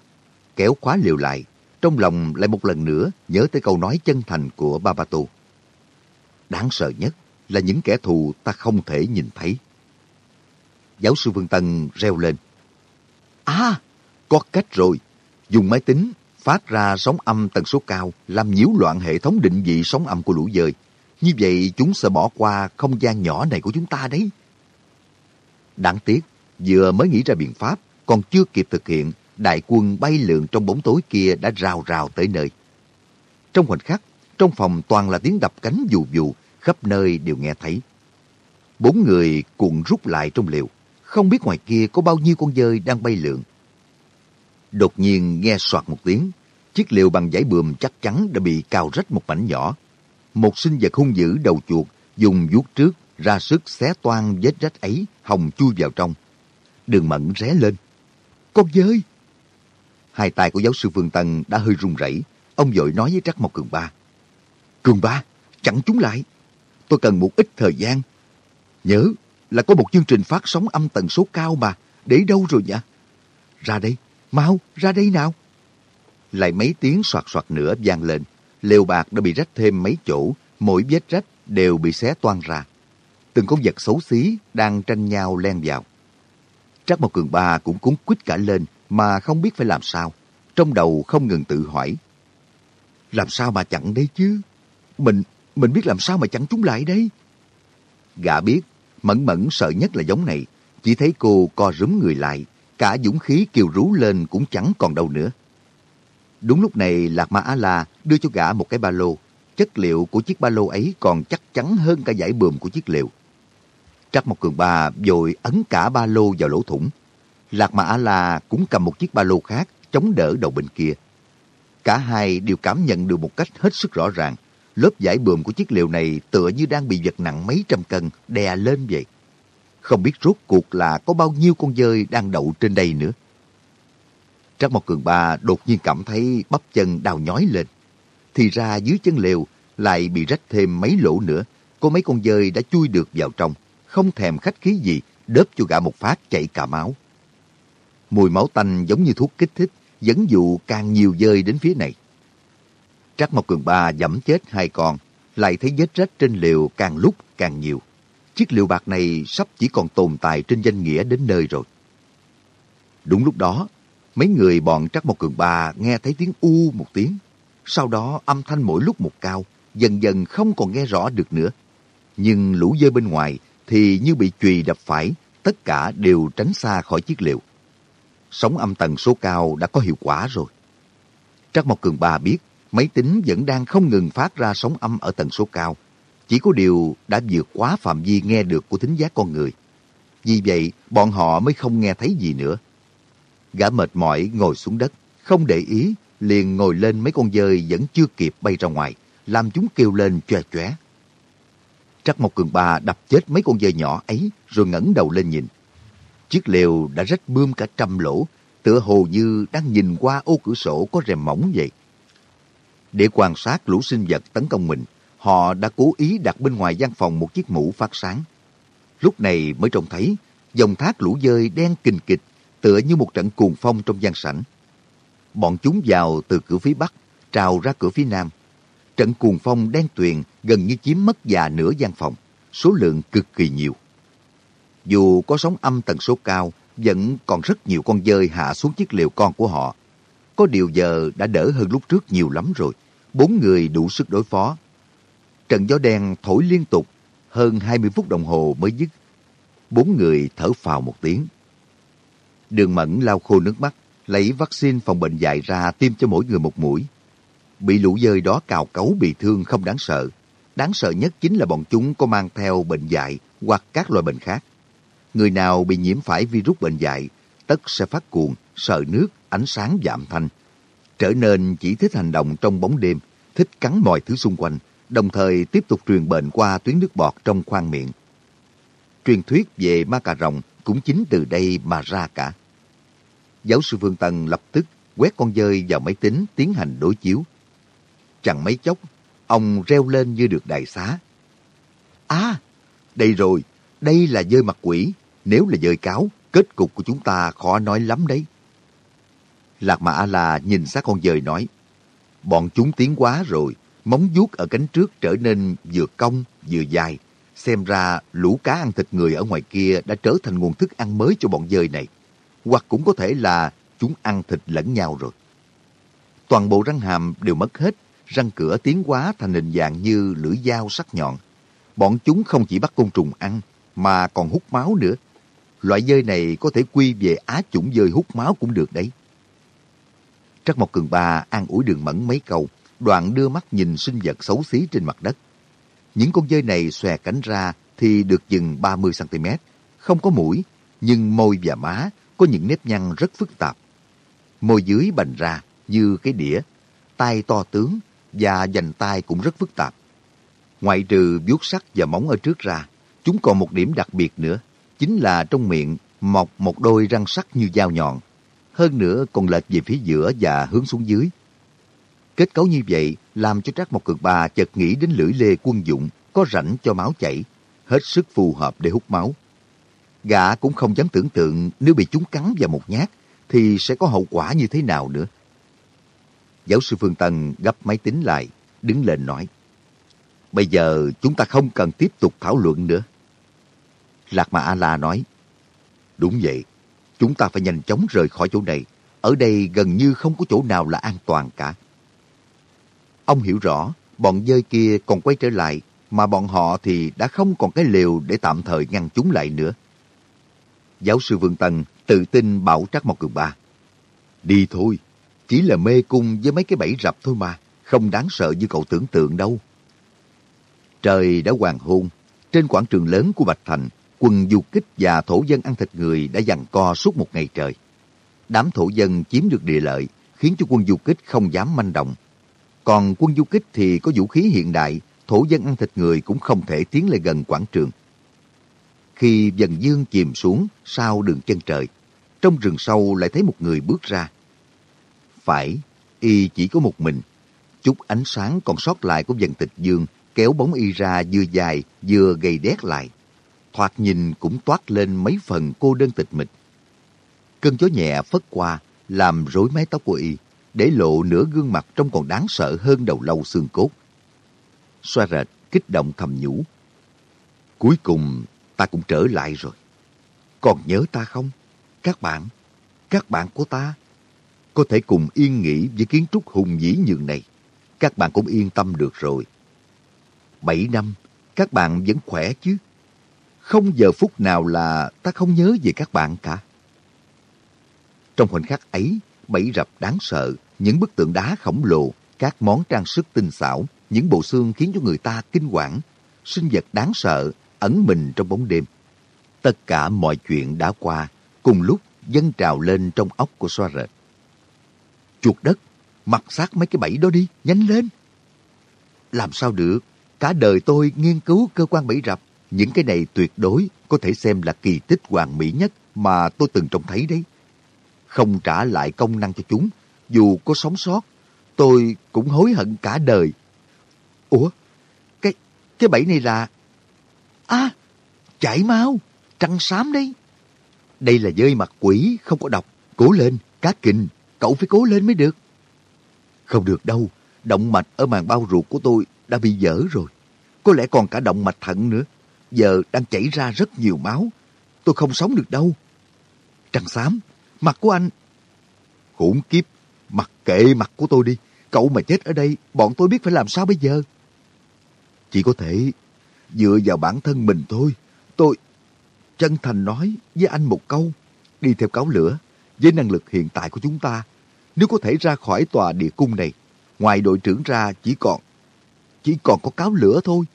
kéo khóa liều lại, trong lòng lại một lần nữa nhớ tới câu nói chân thành của Babato. Đáng sợ nhất là những kẻ thù ta không thể nhìn thấy. Giáo sư Vương Tân reo lên. À, có cách rồi. Dùng máy tính phát ra sóng âm tần số cao làm nhiễu loạn hệ thống định vị sóng âm của lũ dơi. Như vậy chúng sẽ bỏ qua không gian nhỏ này của chúng ta đấy. Đáng tiếc, vừa mới nghĩ ra biện pháp, còn chưa kịp thực hiện, đại quân bay lượn trong bóng tối kia đã rào rào tới nơi. Trong khoảnh khắc, trong phòng toàn là tiếng đập cánh dù dù, khắp nơi đều nghe thấy. Bốn người cuộn rút lại trong liều, không biết ngoài kia có bao nhiêu con dơi đang bay lượn. Đột nhiên nghe soạt một tiếng, chiếc liều bằng giấy bườm chắc chắn đã bị cào rách một mảnh nhỏ. Một sinh vật hung dữ đầu chuột dùng vuốt trước ra sức xé toan vết rách ấy hồng chui vào trong. Đường mẫn ré lên. Con dơi! Hai tay của giáo sư Phương Tân đã hơi run rẩy. Ông vội nói với Trắc Mộc Cường Ba. Cường Ba, chặn chúng lại. Tôi cần một ít thời gian. Nhớ là có một chương trình phát sóng âm tần số cao mà. Để đâu rồi nhỉ? Ra đây, mau, ra đây nào. Lại mấy tiếng soạt soạt nữa vang lên. Lều bạc đã bị rách thêm mấy chỗ, mỗi vết rách đều bị xé toan ra. Từng con vật xấu xí đang tranh nhau len vào. Trác Mộc Cường Ba cũng cuốn quýt cả lên mà không biết phải làm sao. Trong đầu không ngừng tự hỏi. Làm sao mà chặn đây chứ? Mình, mình biết làm sao mà chặn chúng lại đây? Gã biết, mẫn mẫn sợ nhất là giống này. Chỉ thấy cô co rúm người lại, cả dũng khí kiều rú lên cũng chẳng còn đâu nữa. Đúng lúc này, Lạc Ma A-La đưa cho gã một cái ba lô. Chất liệu của chiếc ba lô ấy còn chắc chắn hơn cả giải bườm của chiếc liệu. Trắc một cường ba vội ấn cả ba lô vào lỗ thủng. Lạc Ma A-La cũng cầm một chiếc ba lô khác, chống đỡ đầu bên kia. Cả hai đều cảm nhận được một cách hết sức rõ ràng. Lớp giải bườm của chiếc liều này tựa như đang bị vật nặng mấy trăm cân, đè lên vậy. Không biết rốt cuộc là có bao nhiêu con dơi đang đậu trên đây nữa. Trác Mộc Cường Ba đột nhiên cảm thấy bắp chân đau nhói lên. Thì ra dưới chân lều lại bị rách thêm mấy lỗ nữa. Có mấy con dơi đã chui được vào trong. Không thèm khách khí gì, đớp cho gã một phát chảy cả máu. Mùi máu tanh giống như thuốc kích thích, dẫn dụ càng nhiều dơi đến phía này. Trác Mộc Cường Ba dẫm chết hai con, lại thấy vết rách trên liều càng lúc càng nhiều. Chiếc liều bạc này sắp chỉ còn tồn tại trên danh nghĩa đến nơi rồi. Đúng lúc đó, mấy người bọn trắc Mộc Cường Ba nghe thấy tiếng u một tiếng. Sau đó âm thanh mỗi lúc một cao, dần dần không còn nghe rõ được nữa. Nhưng lũ dơi bên ngoài thì như bị chùy đập phải, tất cả đều tránh xa khỏi chiếc liều. Sóng âm tần số cao đã có hiệu quả rồi. trắc Mộc Cường Ba biết máy tính vẫn đang không ngừng phát ra sóng âm ở tần số cao. Chỉ có điều đã vượt quá phạm vi nghe được của thính giác con người. Vì vậy, bọn họ mới không nghe thấy gì nữa. Gã mệt mỏi ngồi xuống đất, không để ý, liền ngồi lên mấy con dơi vẫn chưa kịp bay ra ngoài, làm chúng kêu lên chòe chóe. Trắc Mộc Cường Ba đập chết mấy con dơi nhỏ ấy rồi ngẩng đầu lên nhìn. Chiếc lều đã rách bươm cả trăm lỗ, tựa hồ như đang nhìn qua ô cửa sổ có rèm mỏng vậy. Để quan sát lũ sinh vật tấn công mình, họ đã cố ý đặt bên ngoài gian phòng một chiếc mũ phát sáng. Lúc này mới trông thấy dòng thác lũ dơi đen kình kịch tựa như một trận cuồng phong trong gian sảnh. Bọn chúng vào từ cửa phía bắc, trào ra cửa phía nam. Trận cuồng phong đen tuyền gần như chiếm mất già nửa gian phòng, số lượng cực kỳ nhiều. Dù có sóng âm tần số cao, vẫn còn rất nhiều con dơi hạ xuống chiếc liều con của họ. Có điều giờ đã đỡ hơn lúc trước nhiều lắm rồi. Bốn người đủ sức đối phó. Trận gió đen thổi liên tục, hơn 20 phút đồng hồ mới dứt. Bốn người thở phào một tiếng. Đường Mẫn lau khô nước mắt, lấy vaccine phòng bệnh dại ra tiêm cho mỗi người một mũi. Bị lũ dơi đó cào cấu bị thương không đáng sợ. Đáng sợ nhất chính là bọn chúng có mang theo bệnh dại hoặc các loại bệnh khác. Người nào bị nhiễm phải virus bệnh dại, tất sẽ phát cuồng, sợ nước, ánh sáng giảm thanh. Trở nên chỉ thích hành động trong bóng đêm, thích cắn mọi thứ xung quanh, đồng thời tiếp tục truyền bệnh qua tuyến nước bọt trong khoang miệng. Truyền thuyết về ma cà rồng cũng chính từ đây mà ra cả. Giáo sư Vương Tân lập tức quét con dơi vào máy tính tiến hành đối chiếu. Chẳng mấy chốc, ông reo lên như được đại xá. À, đây rồi, đây là dơi mặt quỷ. Nếu là dơi cáo, kết cục của chúng ta khó nói lắm đấy. Lạc Mã A-La nhìn sát con dơi nói, bọn chúng tiến quá rồi, móng vuốt ở cánh trước trở nên vừa cong vừa dài. Xem ra lũ cá ăn thịt người ở ngoài kia đã trở thành nguồn thức ăn mới cho bọn dơi này hoặc cũng có thể là chúng ăn thịt lẫn nhau rồi. Toàn bộ răng hàm đều mất hết, răng cửa tiến hóa thành hình dạng như lưỡi dao sắc nhọn. Bọn chúng không chỉ bắt côn trùng ăn, mà còn hút máu nữa. Loại dơi này có thể quy về á chủng dơi hút máu cũng được đấy. Trắc Mộc Cường Ba an ủi đường mẫn mấy câu, đoạn đưa mắt nhìn sinh vật xấu xí trên mặt đất. Những con dơi này xòe cánh ra thì được chừng 30cm, không có mũi, nhưng môi và má có những nếp nhăn rất phức tạp. môi dưới bành ra như cái đĩa, tay to tướng và dành tay cũng rất phức tạp. Ngoại trừ vuốt sắt và móng ở trước ra, chúng còn một điểm đặc biệt nữa, chính là trong miệng mọc một đôi răng sắc như dao nhọn. Hơn nữa còn lệch về phía giữa và hướng xuống dưới. Kết cấu như vậy làm cho Trác Mộc Cực Ba chợt nghĩ đến lưỡi lê quân dụng có rảnh cho máu chảy, hết sức phù hợp để hút máu. Gã cũng không dám tưởng tượng nếu bị chúng cắn vào một nhát thì sẽ có hậu quả như thế nào nữa. Giáo sư Phương Tân gấp máy tính lại, đứng lên nói. Bây giờ chúng ta không cần tiếp tục thảo luận nữa. Lạc Mà A-La nói. Đúng vậy, chúng ta phải nhanh chóng rời khỏi chỗ này. Ở đây gần như không có chỗ nào là an toàn cả. Ông hiểu rõ, bọn dơi kia còn quay trở lại, mà bọn họ thì đã không còn cái liều để tạm thời ngăn chúng lại nữa. Giáo sư Vương Tân tự tin bảo trác Mộc Cường Ba. Đi thôi, chỉ là mê cung với mấy cái bẫy rập thôi mà, không đáng sợ như cậu tưởng tượng đâu. Trời đã hoàng hôn, trên quảng trường lớn của Bạch Thành, quân du kích và thổ dân ăn thịt người đã giằng co suốt một ngày trời. Đám thổ dân chiếm được địa lợi, khiến cho quân du kích không dám manh động. Còn quân du kích thì có vũ khí hiện đại, thổ dân ăn thịt người cũng không thể tiến lại gần quảng trường. Khi dần dương chìm xuống sau đường chân trời, trong rừng sâu lại thấy một người bước ra. Phải, y chỉ có một mình. Chút ánh sáng còn sót lại của dần tịch dương kéo bóng y ra vừa dài vừa gầy đét lại. Thoạt nhìn cũng toát lên mấy phần cô đơn tịch mịch. Cơn gió nhẹ phất qua, làm rối mái tóc của y, để lộ nửa gương mặt trông còn đáng sợ hơn đầu lâu xương cốt. Xoa rệt, kích động thầm nhủ. Cuối cùng, ta cũng trở lại rồi. Còn nhớ ta không? Các bạn, các bạn của ta, có thể cùng yên nghỉ với kiến trúc hùng vĩ như này. Các bạn cũng yên tâm được rồi. Bảy năm, các bạn vẫn khỏe chứ? Không giờ phút nào là ta không nhớ về các bạn cả. Trong khoảnh khắc ấy, bẫy rập đáng sợ, những bức tượng đá khổng lồ, các món trang sức tinh xảo, những bộ xương khiến cho người ta kinh quản, sinh vật đáng sợ ẩn mình trong bóng đêm. Tất cả mọi chuyện đã qua, cùng lúc dâng trào lên trong óc của xoa rệt. Chuột đất, mặc sát mấy cái bẫy đó đi, nhanh lên. Làm sao được, cả đời tôi nghiên cứu cơ quan bẫy rập, những cái này tuyệt đối có thể xem là kỳ tích hoàn mỹ nhất mà tôi từng trông thấy đấy. Không trả lại công năng cho chúng, dù có sống sót, tôi cũng hối hận cả đời. Ủa, cái cái bẫy này là... À, chảy máu, trăng xám đấy. Đây là dơi mặt quỷ, không có độc. Cố lên, cá kình, cậu phải cố lên mới được. Không được đâu, động mạch ở màng bao ruột của tôi đã bị dở rồi. Có lẽ còn cả động mạch thận nữa. Giờ đang chảy ra rất nhiều máu. Tôi không sống được đâu. Trăng xám, mặt của anh... Khủng kiếp, mặc kệ mặt của tôi đi. Cậu mà chết ở đây, bọn tôi biết phải làm sao bây giờ. Chỉ có thể dựa vào bản thân mình thôi. Tôi chân thành nói với anh một câu, đi theo cáo lửa, với năng lực hiện tại của chúng ta, nếu có thể ra khỏi tòa địa cung này, ngoài đội trưởng ra chỉ còn, chỉ còn có cáo lửa thôi.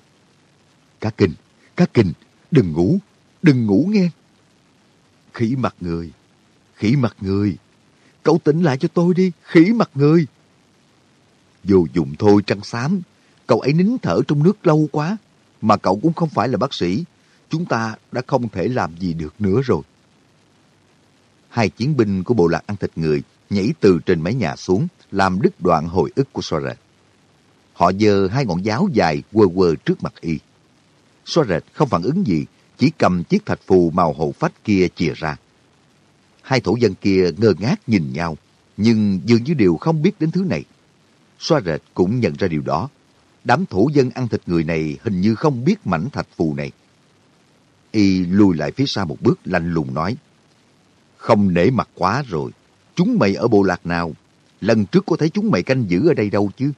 Cá kinh, cá kinh, đừng ngủ, đừng ngủ nghe. Khỉ mặt người, khỉ mặt người, cậu tỉnh lại cho tôi đi, khỉ mặt người. Vô dụng thôi trăng xám, cậu ấy nín thở trong nước lâu quá, mà cậu cũng không phải là bác sĩ. Chúng ta đã không thể làm gì được nữa rồi. Hai chiến binh của bộ lạc ăn thịt người nhảy từ trên mái nhà xuống, làm đứt đoạn hồi ức của Soret. Họ giơ hai ngọn giáo dài quơ quơ trước mặt y. Soret không phản ứng gì, chỉ cầm chiếc thạch phù màu hậu phách kia chìa ra. Hai thổ dân kia ngơ ngác nhìn nhau, nhưng dường như đều không biết đến thứ này. Xoa rệt cũng nhận ra điều đó, đám thổ dân ăn thịt người này hình như không biết mảnh thạch phù này. Y lùi lại phía sau một bước lạnh lùng nói. Không nể mặt quá rồi. Chúng mày ở bộ lạc nào? Lần trước có thấy chúng mày canh giữ ở đây đâu chứ?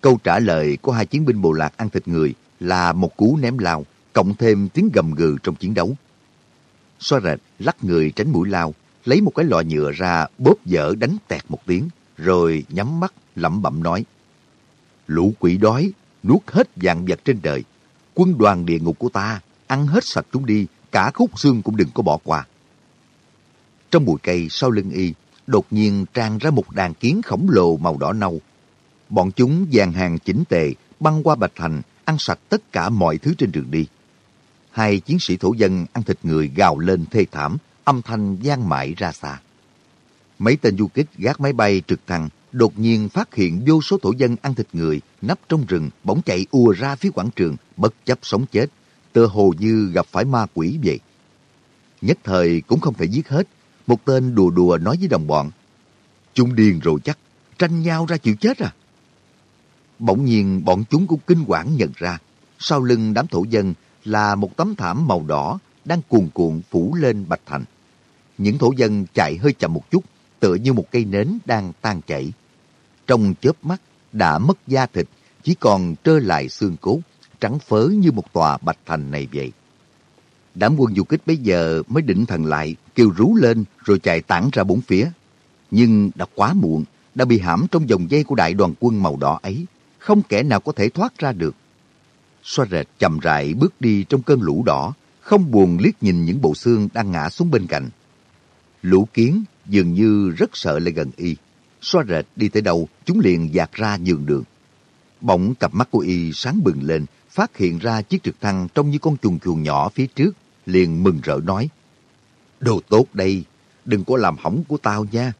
Câu trả lời của hai chiến binh bộ lạc ăn thịt người là một cú ném lao, cộng thêm tiếng gầm gừ trong chiến đấu. Xoa rệt, lắc người tránh mũi lao, lấy một cái lọ nhựa ra bóp dở đánh tẹt một tiếng, rồi nhắm mắt lẩm bẩm nói. Lũ quỷ đói, nuốt hết dạng vật trên đời. Quân đoàn địa ngục của ta, ăn hết sạch chúng đi, cả khúc xương cũng đừng có bỏ qua. Trong bụi cây sau lưng y, đột nhiên tràn ra một đàn kiến khổng lồ màu đỏ nâu. Bọn chúng dàn hàng chỉnh tề, băng qua Bạch Thành, ăn sạch tất cả mọi thứ trên đường đi. Hai chiến sĩ thổ dân ăn thịt người gào lên thê thảm, âm thanh gian mãi ra xa. Mấy tên du kích gác máy bay trực thăng đột nhiên phát hiện vô số thổ dân ăn thịt người nấp trong rừng bỗng chạy ùa ra phía quảng trường bất chấp sống chết, tựa hồ như gặp phải ma quỷ vậy. Nhất thời cũng không thể giết hết, một tên đùa đùa nói với đồng bọn. Chúng điên rồi chắc, tranh nhau ra chịu chết à? Bỗng nhiên bọn chúng cũng kinh quản nhận ra, sau lưng đám thổ dân là một tấm thảm màu đỏ đang cuồn cuộn phủ lên Bạch Thành. Những thổ dân chạy hơi chậm một chút, tựa như một cây nến đang tan chảy. Trong chớp mắt đã mất da thịt, chỉ còn trơ lại xương cốt, trắng phớ như một tòa Bạch Thành này vậy. Đám quân du kích bây giờ mới định thần lại, kêu rú lên rồi chạy tản ra bốn phía. Nhưng đã quá muộn, đã bị hãm trong vòng dây của đại đoàn quân màu đỏ ấy, không kẻ nào có thể thoát ra được. Xoa rệt chậm rãi bước đi trong cơn lũ đỏ, không buồn liếc nhìn những bộ xương đang ngã xuống bên cạnh. Lũ kiến dường như rất sợ lại gần y. Xoa rệt đi tới đâu, chúng liền dạt ra nhường đường. Bỗng cặp mắt của y sáng bừng lên, phát hiện ra chiếc trực thăng trông như con chuồn chuồn nhỏ phía trước, liền mừng rỡ nói. Đồ tốt đây, đừng có làm hỏng của tao nha.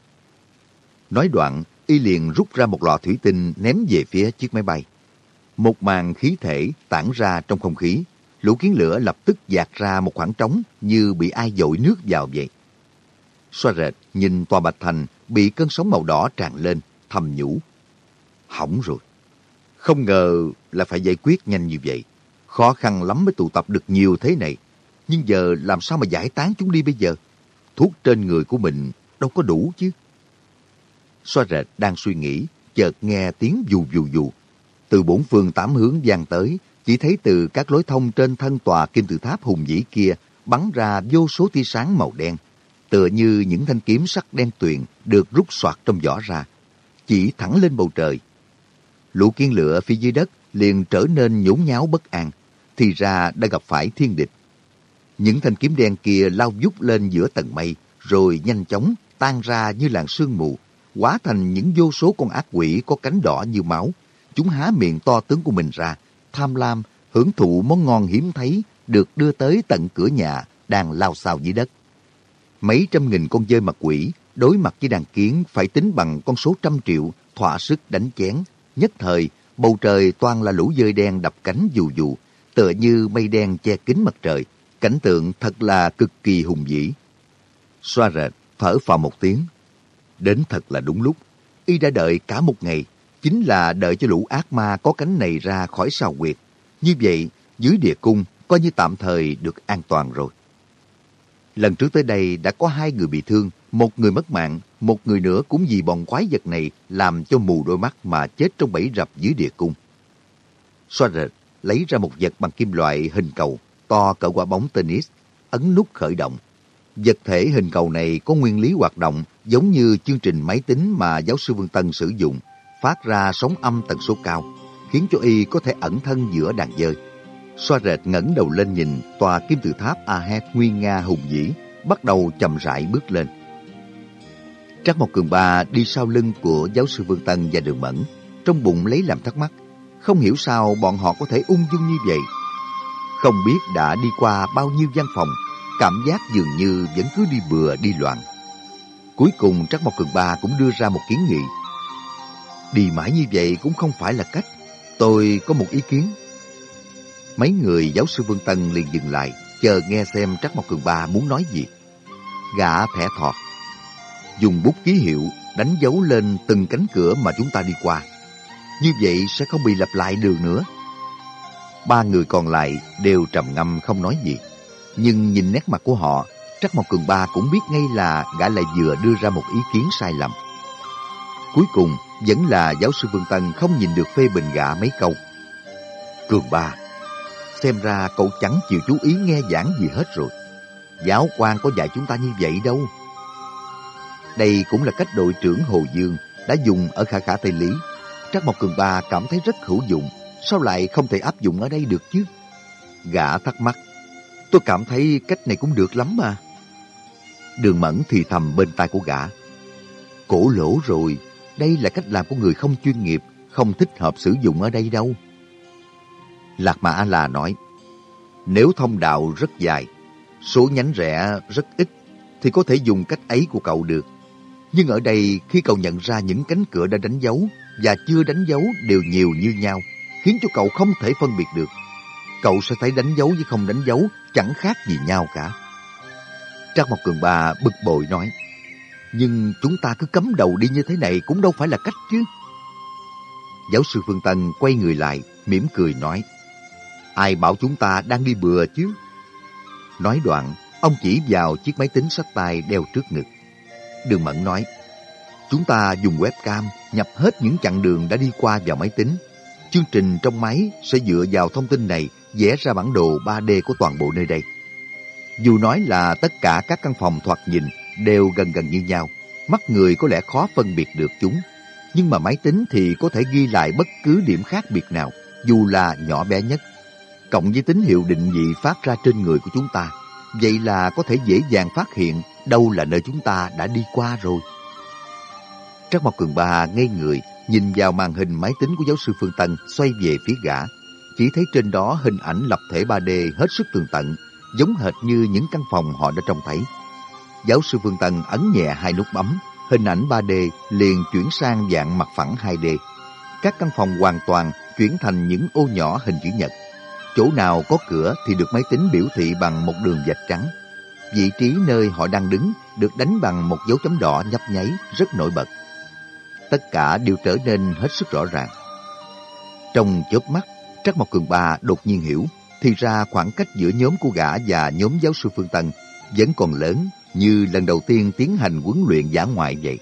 Nói đoạn, y liền rút ra một lọ thủy tinh ném về phía chiếc máy bay. Một màn khí thể tản ra trong không khí, lũ kiến lửa lập tức dạt ra một khoảng trống như bị ai dội nước vào vậy. Xoa rệt nhìn tòa bạch thành bị cơn sóng màu đỏ tràn lên, thầm nhủ. Hỏng rồi. Không ngờ là phải giải quyết nhanh như vậy. Khó khăn lắm mới tụ tập được nhiều thế này. Nhưng giờ làm sao mà giải tán chúng đi bây giờ? Thuốc trên người của mình đâu có đủ chứ. Xoa rệt đang suy nghĩ, chợt nghe tiếng dù dù dù. Từ bốn phương tám hướng giang tới, chỉ thấy từ các lối thông trên thân tòa kim tự tháp hùng vĩ kia bắn ra vô số tia sáng màu đen, tựa như những thanh kiếm sắc đen tuyền được rút soạt trong vỏ ra, chỉ thẳng lên bầu trời. Lũ kiến lửa phía dưới đất liền trở nên nhốn nháo bất an, thì ra đã gặp phải thiên địch. Những thanh kiếm đen kia lao vút lên giữa tầng mây, rồi nhanh chóng tan ra như làn sương mù, hóa thành những vô số con ác quỷ có cánh đỏ như máu. Chúng há miệng to tướng của mình ra, tham lam, hưởng thụ món ngon hiếm thấy được đưa tới tận cửa nhà đang lao xao dưới đất. Mấy trăm nghìn con dơi mặt quỷ đối mặt với đàn kiến phải tính bằng con số trăm triệu thỏa sức đánh chén. Nhất thời, bầu trời toàn là lũ dơi đen đập cánh dù dù, tựa như mây đen che kín mặt trời. Cảnh tượng thật là cực kỳ hùng vĩ. Xoa rệt, thở phào một tiếng. Đến thật là đúng lúc. Y đã đợi cả một ngày, chính là đợi cho lũ ác ma có cánh này ra khỏi sao quyệt. Như vậy, dưới địa cung coi như tạm thời được an toàn rồi. Lần trước tới đây đã có hai người bị thương, một người mất mạng, một người nữa cũng vì bọn quái vật này làm cho mù đôi mắt mà chết trong bẫy rập dưới địa cung. Xoa rệt, lấy ra một vật bằng kim loại hình cầu, to cỡ quả bóng tennis, ấn nút khởi động. Vật thể hình cầu này có nguyên lý hoạt động giống như chương trình máy tính mà giáo sư Vương Tân sử dụng, phát ra sóng âm tần số cao, khiến cho y có thể ẩn thân giữa đàn dơi. Xoa rệt ngẩng đầu lên nhìn tòa kim tự tháp Ahed nguyên nga hùng vĩ, bắt đầu chậm rãi bước lên. Trắc Mộc Cường Ba đi sau lưng của giáo sư Vương Tân và Đường Mẫn, trong bụng lấy làm thắc mắc, không hiểu sao bọn họ có thể ung dung như vậy. Không biết đã đi qua bao nhiêu gian phòng, cảm giác dường như vẫn cứ đi bừa đi loạn. Cuối cùng Trắc Mộc Cường Ba cũng đưa ra một kiến nghị. Đi mãi như vậy cũng không phải là cách. Tôi có một ý kiến. Mấy người giáo sư Vương Tân liền dừng lại, chờ nghe xem Trắc Mộc Cường Ba muốn nói gì. Gã thẻ thọt, dùng bút ký hiệu đánh dấu lên từng cánh cửa mà chúng ta đi qua. Như vậy sẽ không bị lặp lại đường nữa. Ba người còn lại đều trầm ngâm không nói gì. Nhưng nhìn nét mặt của họ, Trắc Mộc Cường Ba cũng biết ngay là gã lại vừa đưa ra một ý kiến sai lầm. Cuối cùng, vẫn là giáo sư Vương Tân không nhìn được phê bình gã mấy câu. Cường Ba, xem ra cậu chẳng chịu chú ý nghe giảng gì hết rồi. Giáo quan có dạy chúng ta như vậy đâu. Đây cũng là cách đội trưởng Hồ Dương đã dùng ở khả khả Tây Lý. Trắc Mộc Cường Ba cảm thấy rất hữu dụng, sao lại không thể áp dụng ở đây được chứ? Gã thắc mắc, tôi cảm thấy cách này cũng được lắm mà. Đường Mẫn thì thầm bên tai của gã. Cổ lỗ rồi, đây là cách làm của người không chuyên nghiệp, không thích hợp sử dụng ở đây đâu. Lạc Mã A-La nói, nếu thông đạo rất dài, số nhánh rẽ rất ít, thì có thể dùng cách ấy của cậu được. Nhưng ở đây, khi cậu nhận ra những cánh cửa đã đánh dấu và chưa đánh dấu đều nhiều như nhau, khiến cho cậu không thể phân biệt được. Cậu sẽ thấy đánh dấu với không đánh dấu chẳng khác gì nhau cả. Trác Mộc Cường Ba bực bội nói, nhưng chúng ta cứ cấm đầu đi như thế này cũng đâu phải là cách chứ. Giáo sư Phương Tân quay người lại, mỉm cười nói, ai bảo chúng ta đang đi bừa chứ? Nói đoạn, ông chỉ vào chiếc máy tính sách tay đeo trước ngực. Đường Mẫn nói, chúng ta dùng webcam nhập hết những chặng đường đã đi qua vào máy tính. Chương trình trong máy sẽ dựa vào thông tin này vẽ ra bản đồ 3D của toàn bộ nơi đây. Dù nói là tất cả các căn phòng thoạt nhìn đều gần gần như nhau, mắt người có lẽ khó phân biệt được chúng, nhưng mà máy tính thì có thể ghi lại bất cứ điểm khác biệt nào, dù là nhỏ bé nhất. Cộng với tín hiệu định vị phát ra trên người của chúng ta, vậy là có thể dễ dàng phát hiện đâu là nơi chúng ta đã đi qua rồi. Trắc Mộc Cường Ba ngây người, nhìn vào màn hình máy tính của giáo sư Phương Tân xoay về phía gã. Chỉ thấy trên đó hình ảnh lập thể 3D hết sức tường tận, giống hệt như những căn phòng họ đã trông thấy. Giáo sư vương Tân ấn nhẹ hai nút bấm, hình ảnh 3D liền chuyển sang dạng mặt phẳng 2D. Các căn phòng hoàn toàn chuyển thành những ô nhỏ hình chữ nhật. Chỗ nào có cửa thì được máy tính biểu thị bằng một đường vạch trắng. Vị trí nơi họ đang đứng được đánh bằng một dấu chấm đỏ nhấp nháy rất nổi bật. Tất cả đều trở nên hết sức rõ ràng. Trong chớp mắt, Trắc Mộc Cường Ba đột nhiên hiểu, thì ra khoảng cách giữa nhóm của gã và nhóm giáo sư Phương Tân vẫn còn lớn như lần đầu tiên tiến hành huấn luyện giả ngoại vậy.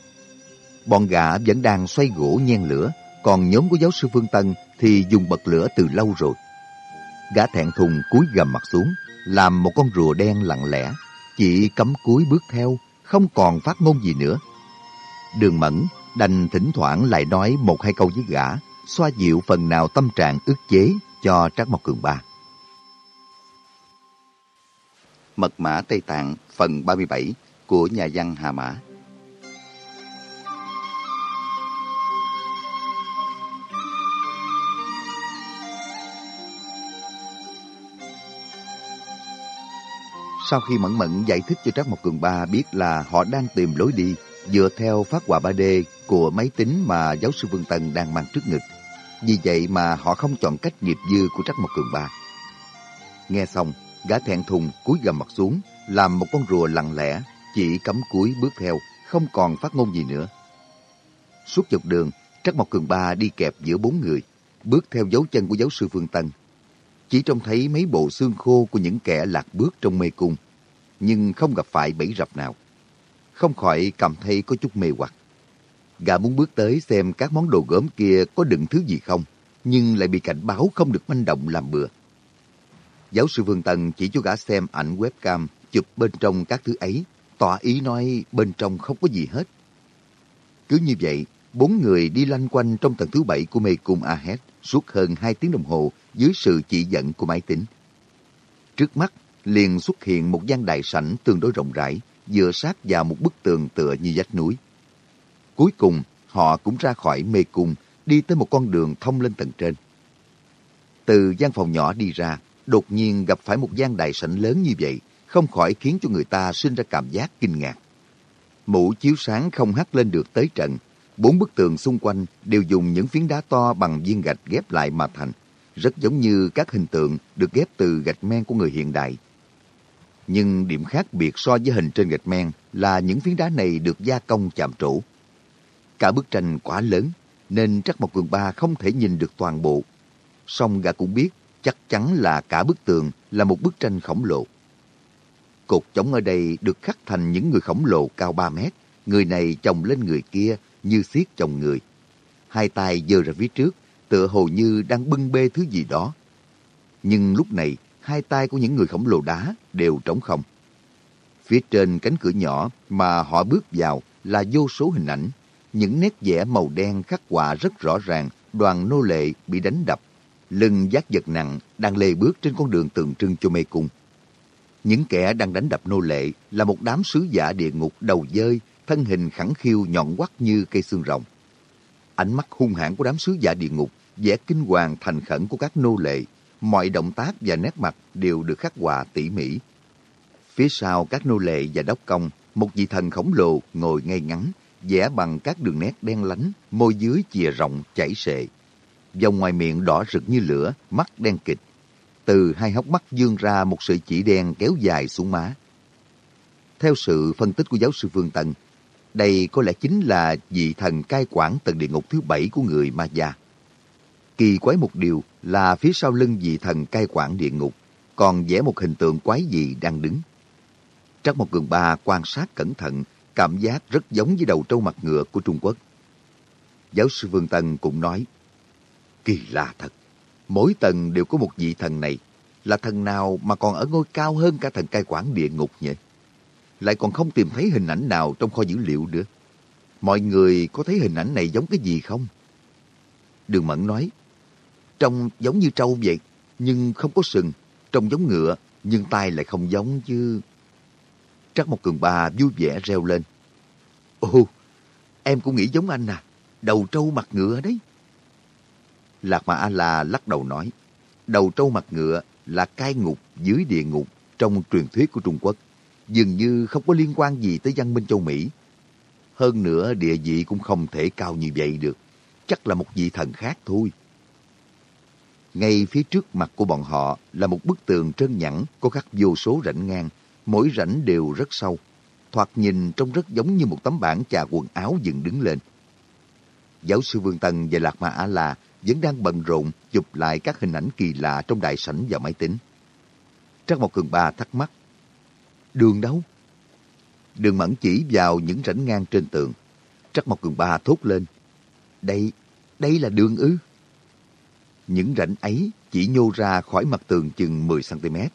Bọn gã vẫn đang xoay gỗ nhen lửa, còn nhóm của giáo sư Phương Tân thì dùng bật lửa từ lâu rồi. Gã thẹn thùng cúi gầm mặt xuống, làm một con rùa đen lặng lẽ, chỉ cấm cúi bước theo, không còn phát ngôn gì nữa. Đường Mẫn đành thỉnh thoảng lại nói một hai câu với gã, xoa dịu phần nào tâm trạng ức chế cho Trác Mộc Cường Ba. Mật mã Tây Tạng phần 37 của nhà văn Hà Mã. Sau khi Mẫn Mẫn giải thích cho Trác Mộc Cường Ba biết là họ đang tìm lối đi dựa theo phát quà 3D của máy tính mà giáo sư Vương Tân đang mang trước ngực. Vì vậy mà họ không chọn cách nghiệp dư của Trác Mộc Cường Ba. Nghe xong, gã thẹn thùng cúi gầm mặt xuống, làm một con rùa lặng lẽ, chỉ cắm cúi bước theo, không còn phát ngôn gì nữa. Suốt dọc đường, Trắc Mộc Cường Ba đi kẹp giữa bốn người, bước theo dấu chân của giáo sư Phương Tân. Chỉ trông thấy mấy bộ xương khô của những kẻ lạc bước trong mê cung, nhưng không gặp phải bẫy rập nào. Không khỏi cảm thấy có chút mê hoặc. Gã muốn bước tới xem các món đồ gốm kia có đựng thứ gì không, nhưng lại bị cảnh báo không được manh động làm bừa. Giáo sư Vương Tân chỉ cho gã xem ảnh webcam chụp bên trong các thứ ấy, tỏ ý nói bên trong không có gì hết. Cứ như vậy, bốn người đi lanh quanh trong tầng thứ bảy của mê cung Ahed suốt hơn hai tiếng đồng hồ dưới sự chỉ dẫn của máy tính. Trước mắt liền xuất hiện một gian đại sảnh tương đối rộng rãi, dựa sát vào một bức tường tựa như vách núi. Cuối cùng, họ cũng ra khỏi mê cung, đi tới một con đường thông lên tầng trên. Từ gian phòng nhỏ đi ra, đột nhiên gặp phải một gian đại sảnh lớn như vậy, không khỏi khiến cho người ta sinh ra cảm giác kinh ngạc. Mũ chiếu sáng không hắt lên được tới trận, bốn bức tường xung quanh đều dùng những phiến đá to bằng viên gạch ghép lại mà thành, rất giống như các hình tượng được ghép từ gạch men của người hiện đại. Nhưng điểm khác biệt so với hình trên gạch men là những phiến đá này được gia công chạm trổ. Cả bức tranh quá lớn, nên Trắc Mộc Cường Ba không thể nhìn được toàn bộ. Song gã cũng biết chắc chắn là cả bức tường là một bức tranh khổng lồ. Cột chống ở đây được khắc thành những người khổng lồ cao 3 mét, người này chồng lên người kia như xiết chồng người. Hai tay giơ ra phía trước, tựa hồ như đang bưng bê thứ gì đó. Nhưng lúc này, hai tay của những người khổng lồ đá đều trống không. Phía trên cánh cửa nhỏ mà họ bước vào là vô số hình ảnh. Những nét vẽ màu đen khắc họa rất rõ ràng đoàn nô lệ bị đánh đập. Lưng giác vật nặng đang lê bước trên con đường tượng trưng cho mê cung. Những kẻ đang đánh đập nô lệ là một đám sứ giả địa ngục đầu dơi thân hình khẳng khiu nhọn quắt như cây xương rồng. Ánh mắt hung hãn của đám sứ giả địa ngục, vẻ kinh hoàng thành khẩn của các nô lệ, mọi động tác và nét mặt đều được khắc họa tỉ mỉ. Phía sau các nô lệ và đốc công, một vị thần khổng lồ ngồi ngay ngắn, vẽ bằng các đường nét đen lánh, môi dưới chìa rộng chảy sệ. Dòng ngoài miệng đỏ rực như lửa, mắt đen kịch. Từ hai hốc mắt dương ra một sợi chỉ đen kéo dài xuống má. Theo sự phân tích của giáo sư Phương Tân, đây có lẽ chính là vị thần cai quản tầng địa ngục thứ bảy của người Ma Gia. Kỳ quái một điều là phía sau lưng vị thần cai quản địa ngục còn vẽ một hình tượng quái dị đang đứng. Trắc một cường ba quan sát cẩn thận, cảm giác rất giống với đầu trâu mặt ngựa của Trung Quốc. Giáo sư Vương Tân cũng nói, kỳ lạ thật, mỗi tầng đều có một vị thần này, là thần nào mà còn ở ngôi cao hơn cả thần cai quản địa ngục nhỉ? Lại còn không tìm thấy hình ảnh nào trong kho dữ liệu nữa. Mọi người có thấy hình ảnh này giống cái gì không? Đường Mẫn nói, trông giống như trâu vậy, nhưng không có sừng, trông giống ngựa, nhưng tai lại không giống chứ. Trắc một cường ba vui vẻ reo lên. Ồ, em cũng nghĩ giống anh à, đầu trâu mặt ngựa đấy. Lạc Mà A-La lắc đầu nói, đầu trâu mặt ngựa là cai ngục dưới địa ngục trong truyền thuyết của Trung Quốc, dường như không có liên quan gì tới văn minh châu Mỹ. Hơn nữa địa vị cũng không thể cao như vậy được, chắc là một vị thần khác thôi. Ngay phía trước mặt của bọn họ là một bức tường trơn nhẵn có khắc vô số rãnh ngang, mỗi rãnh đều rất sâu. Thoạt nhìn trông rất giống như một tấm bảng chà quần áo dựng đứng lên. Giáo sư Vương Tân và Lạc Ma Á La vẫn đang bận rộn chụp lại các hình ảnh kỳ lạ trong đại sảnh và máy tính. Trắc Mộc Cường Ba thắc mắc. Đường đâu? Đường mẫn chỉ vào những rãnh ngang trên tường. Trắc Mộc Cường Ba thốt lên. Đây, đây là đường ư? Những rãnh ấy chỉ nhô ra khỏi mặt tường chừng 10cm.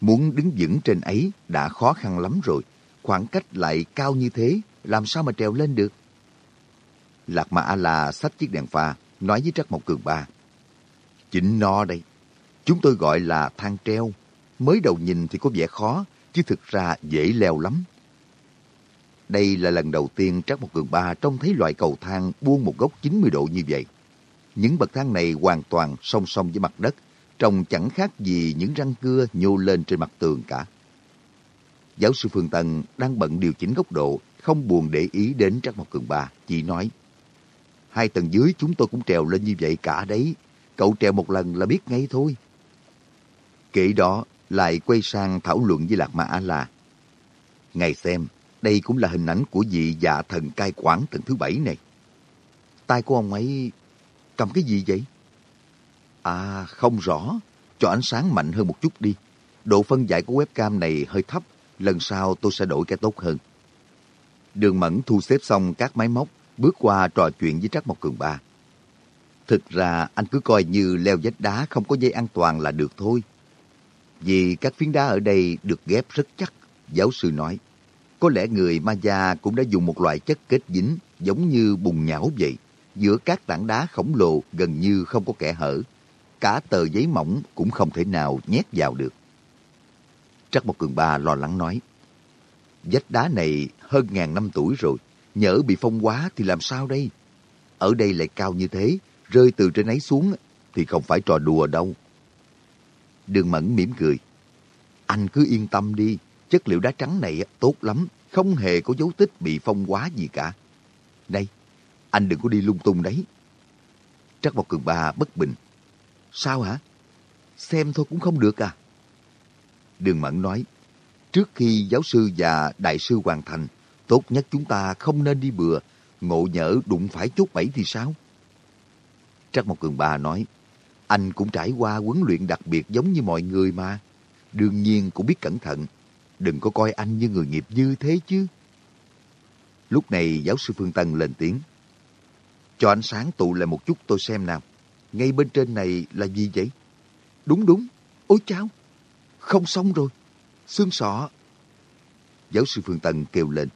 Muốn đứng vững trên ấy đã khó khăn lắm rồi. Khoảng cách lại cao như thế, làm sao mà trèo lên được? Lạc Mà A-La xách chiếc đèn pha, nói với Trắc Mộc Cường Ba. Chính nó đây. Chúng tôi gọi là thang treo. Mới đầu nhìn thì có vẻ khó, chứ thực ra dễ leo lắm. Đây là lần đầu tiên Trắc Mộc Cường Ba trông thấy loại cầu thang buông một góc 90 độ như vậy. Những bậc thang này hoàn toàn song song với mặt đất, trông chẳng khác gì những răng cưa nhô lên trên mặt tường cả. Giáo sư Phương Tân đang bận điều chỉnh góc độ, không buồn để ý đến Trắc Mộc Cường Ba, chỉ nói Hai tầng dưới chúng tôi cũng trèo lên như vậy cả đấy. Cậu trèo một lần là biết ngay thôi. Kể đó, lại quay sang thảo luận với Lạc Ma A-La. Ngài xem, đây cũng là hình ảnh của vị dạ thần cai quản tầng thứ bảy này. tay của ông ấy cầm cái gì vậy? À, không rõ. Cho ánh sáng mạnh hơn một chút đi. Độ phân giải của webcam này hơi thấp. Lần sau tôi sẽ đổi cái tốt hơn. Đường Mẫn thu xếp xong các máy móc, bước qua trò chuyện với Trắc Mộc Cường Ba. Thực ra anh cứ coi như leo vách đá không có dây an toàn là được thôi. Vì các phiến đá ở đây được ghép rất chắc, giáo sư nói. Có lẽ người Maya cũng đã dùng một loại chất kết dính giống như bùn nhão vậy. Giữa các tảng đá khổng lồ gần như không có kẽ hở. Cả tờ giấy mỏng cũng không thể nào nhét vào được. Trắc Mộc Cường Ba lo lắng nói. Vách đá này hơn ngàn năm tuổi rồi. Nhỡ bị phong quá thì làm sao đây? Ở đây lại cao như thế, rơi từ trên ấy xuống thì không phải trò đùa đâu. Đường Mẫn mỉm cười. Anh cứ yên tâm đi, chất liệu đá trắng này tốt lắm, không hề có dấu tích bị phong hóa gì cả. Này, anh đừng có đi lung tung đấy. Trắc Mộc Cường Ba bất bình. Sao hả? Xem thôi cũng không được à? Đường Mẫn nói, trước khi giáo sư và đại sư hoàn thành, tốt nhất chúng ta không nên đi bừa, ngộ nhỡ đụng phải chốt bẫy thì sao? Trắc Mộc Cường Ba nói, anh cũng trải qua huấn luyện đặc biệt giống như mọi người mà. Đương nhiên cũng biết cẩn thận. Đừng có coi anh như người nghiệp dư thế chứ. Lúc này giáo sư Phương Tân lên tiếng. Cho ánh sáng tụ lại một chút tôi xem nào. Ngay bên trên này là gì vậy? Đúng đúng. Ôi chao. Không xong rồi. Xương sọ. Giáo sư Phương Tân kêu lên.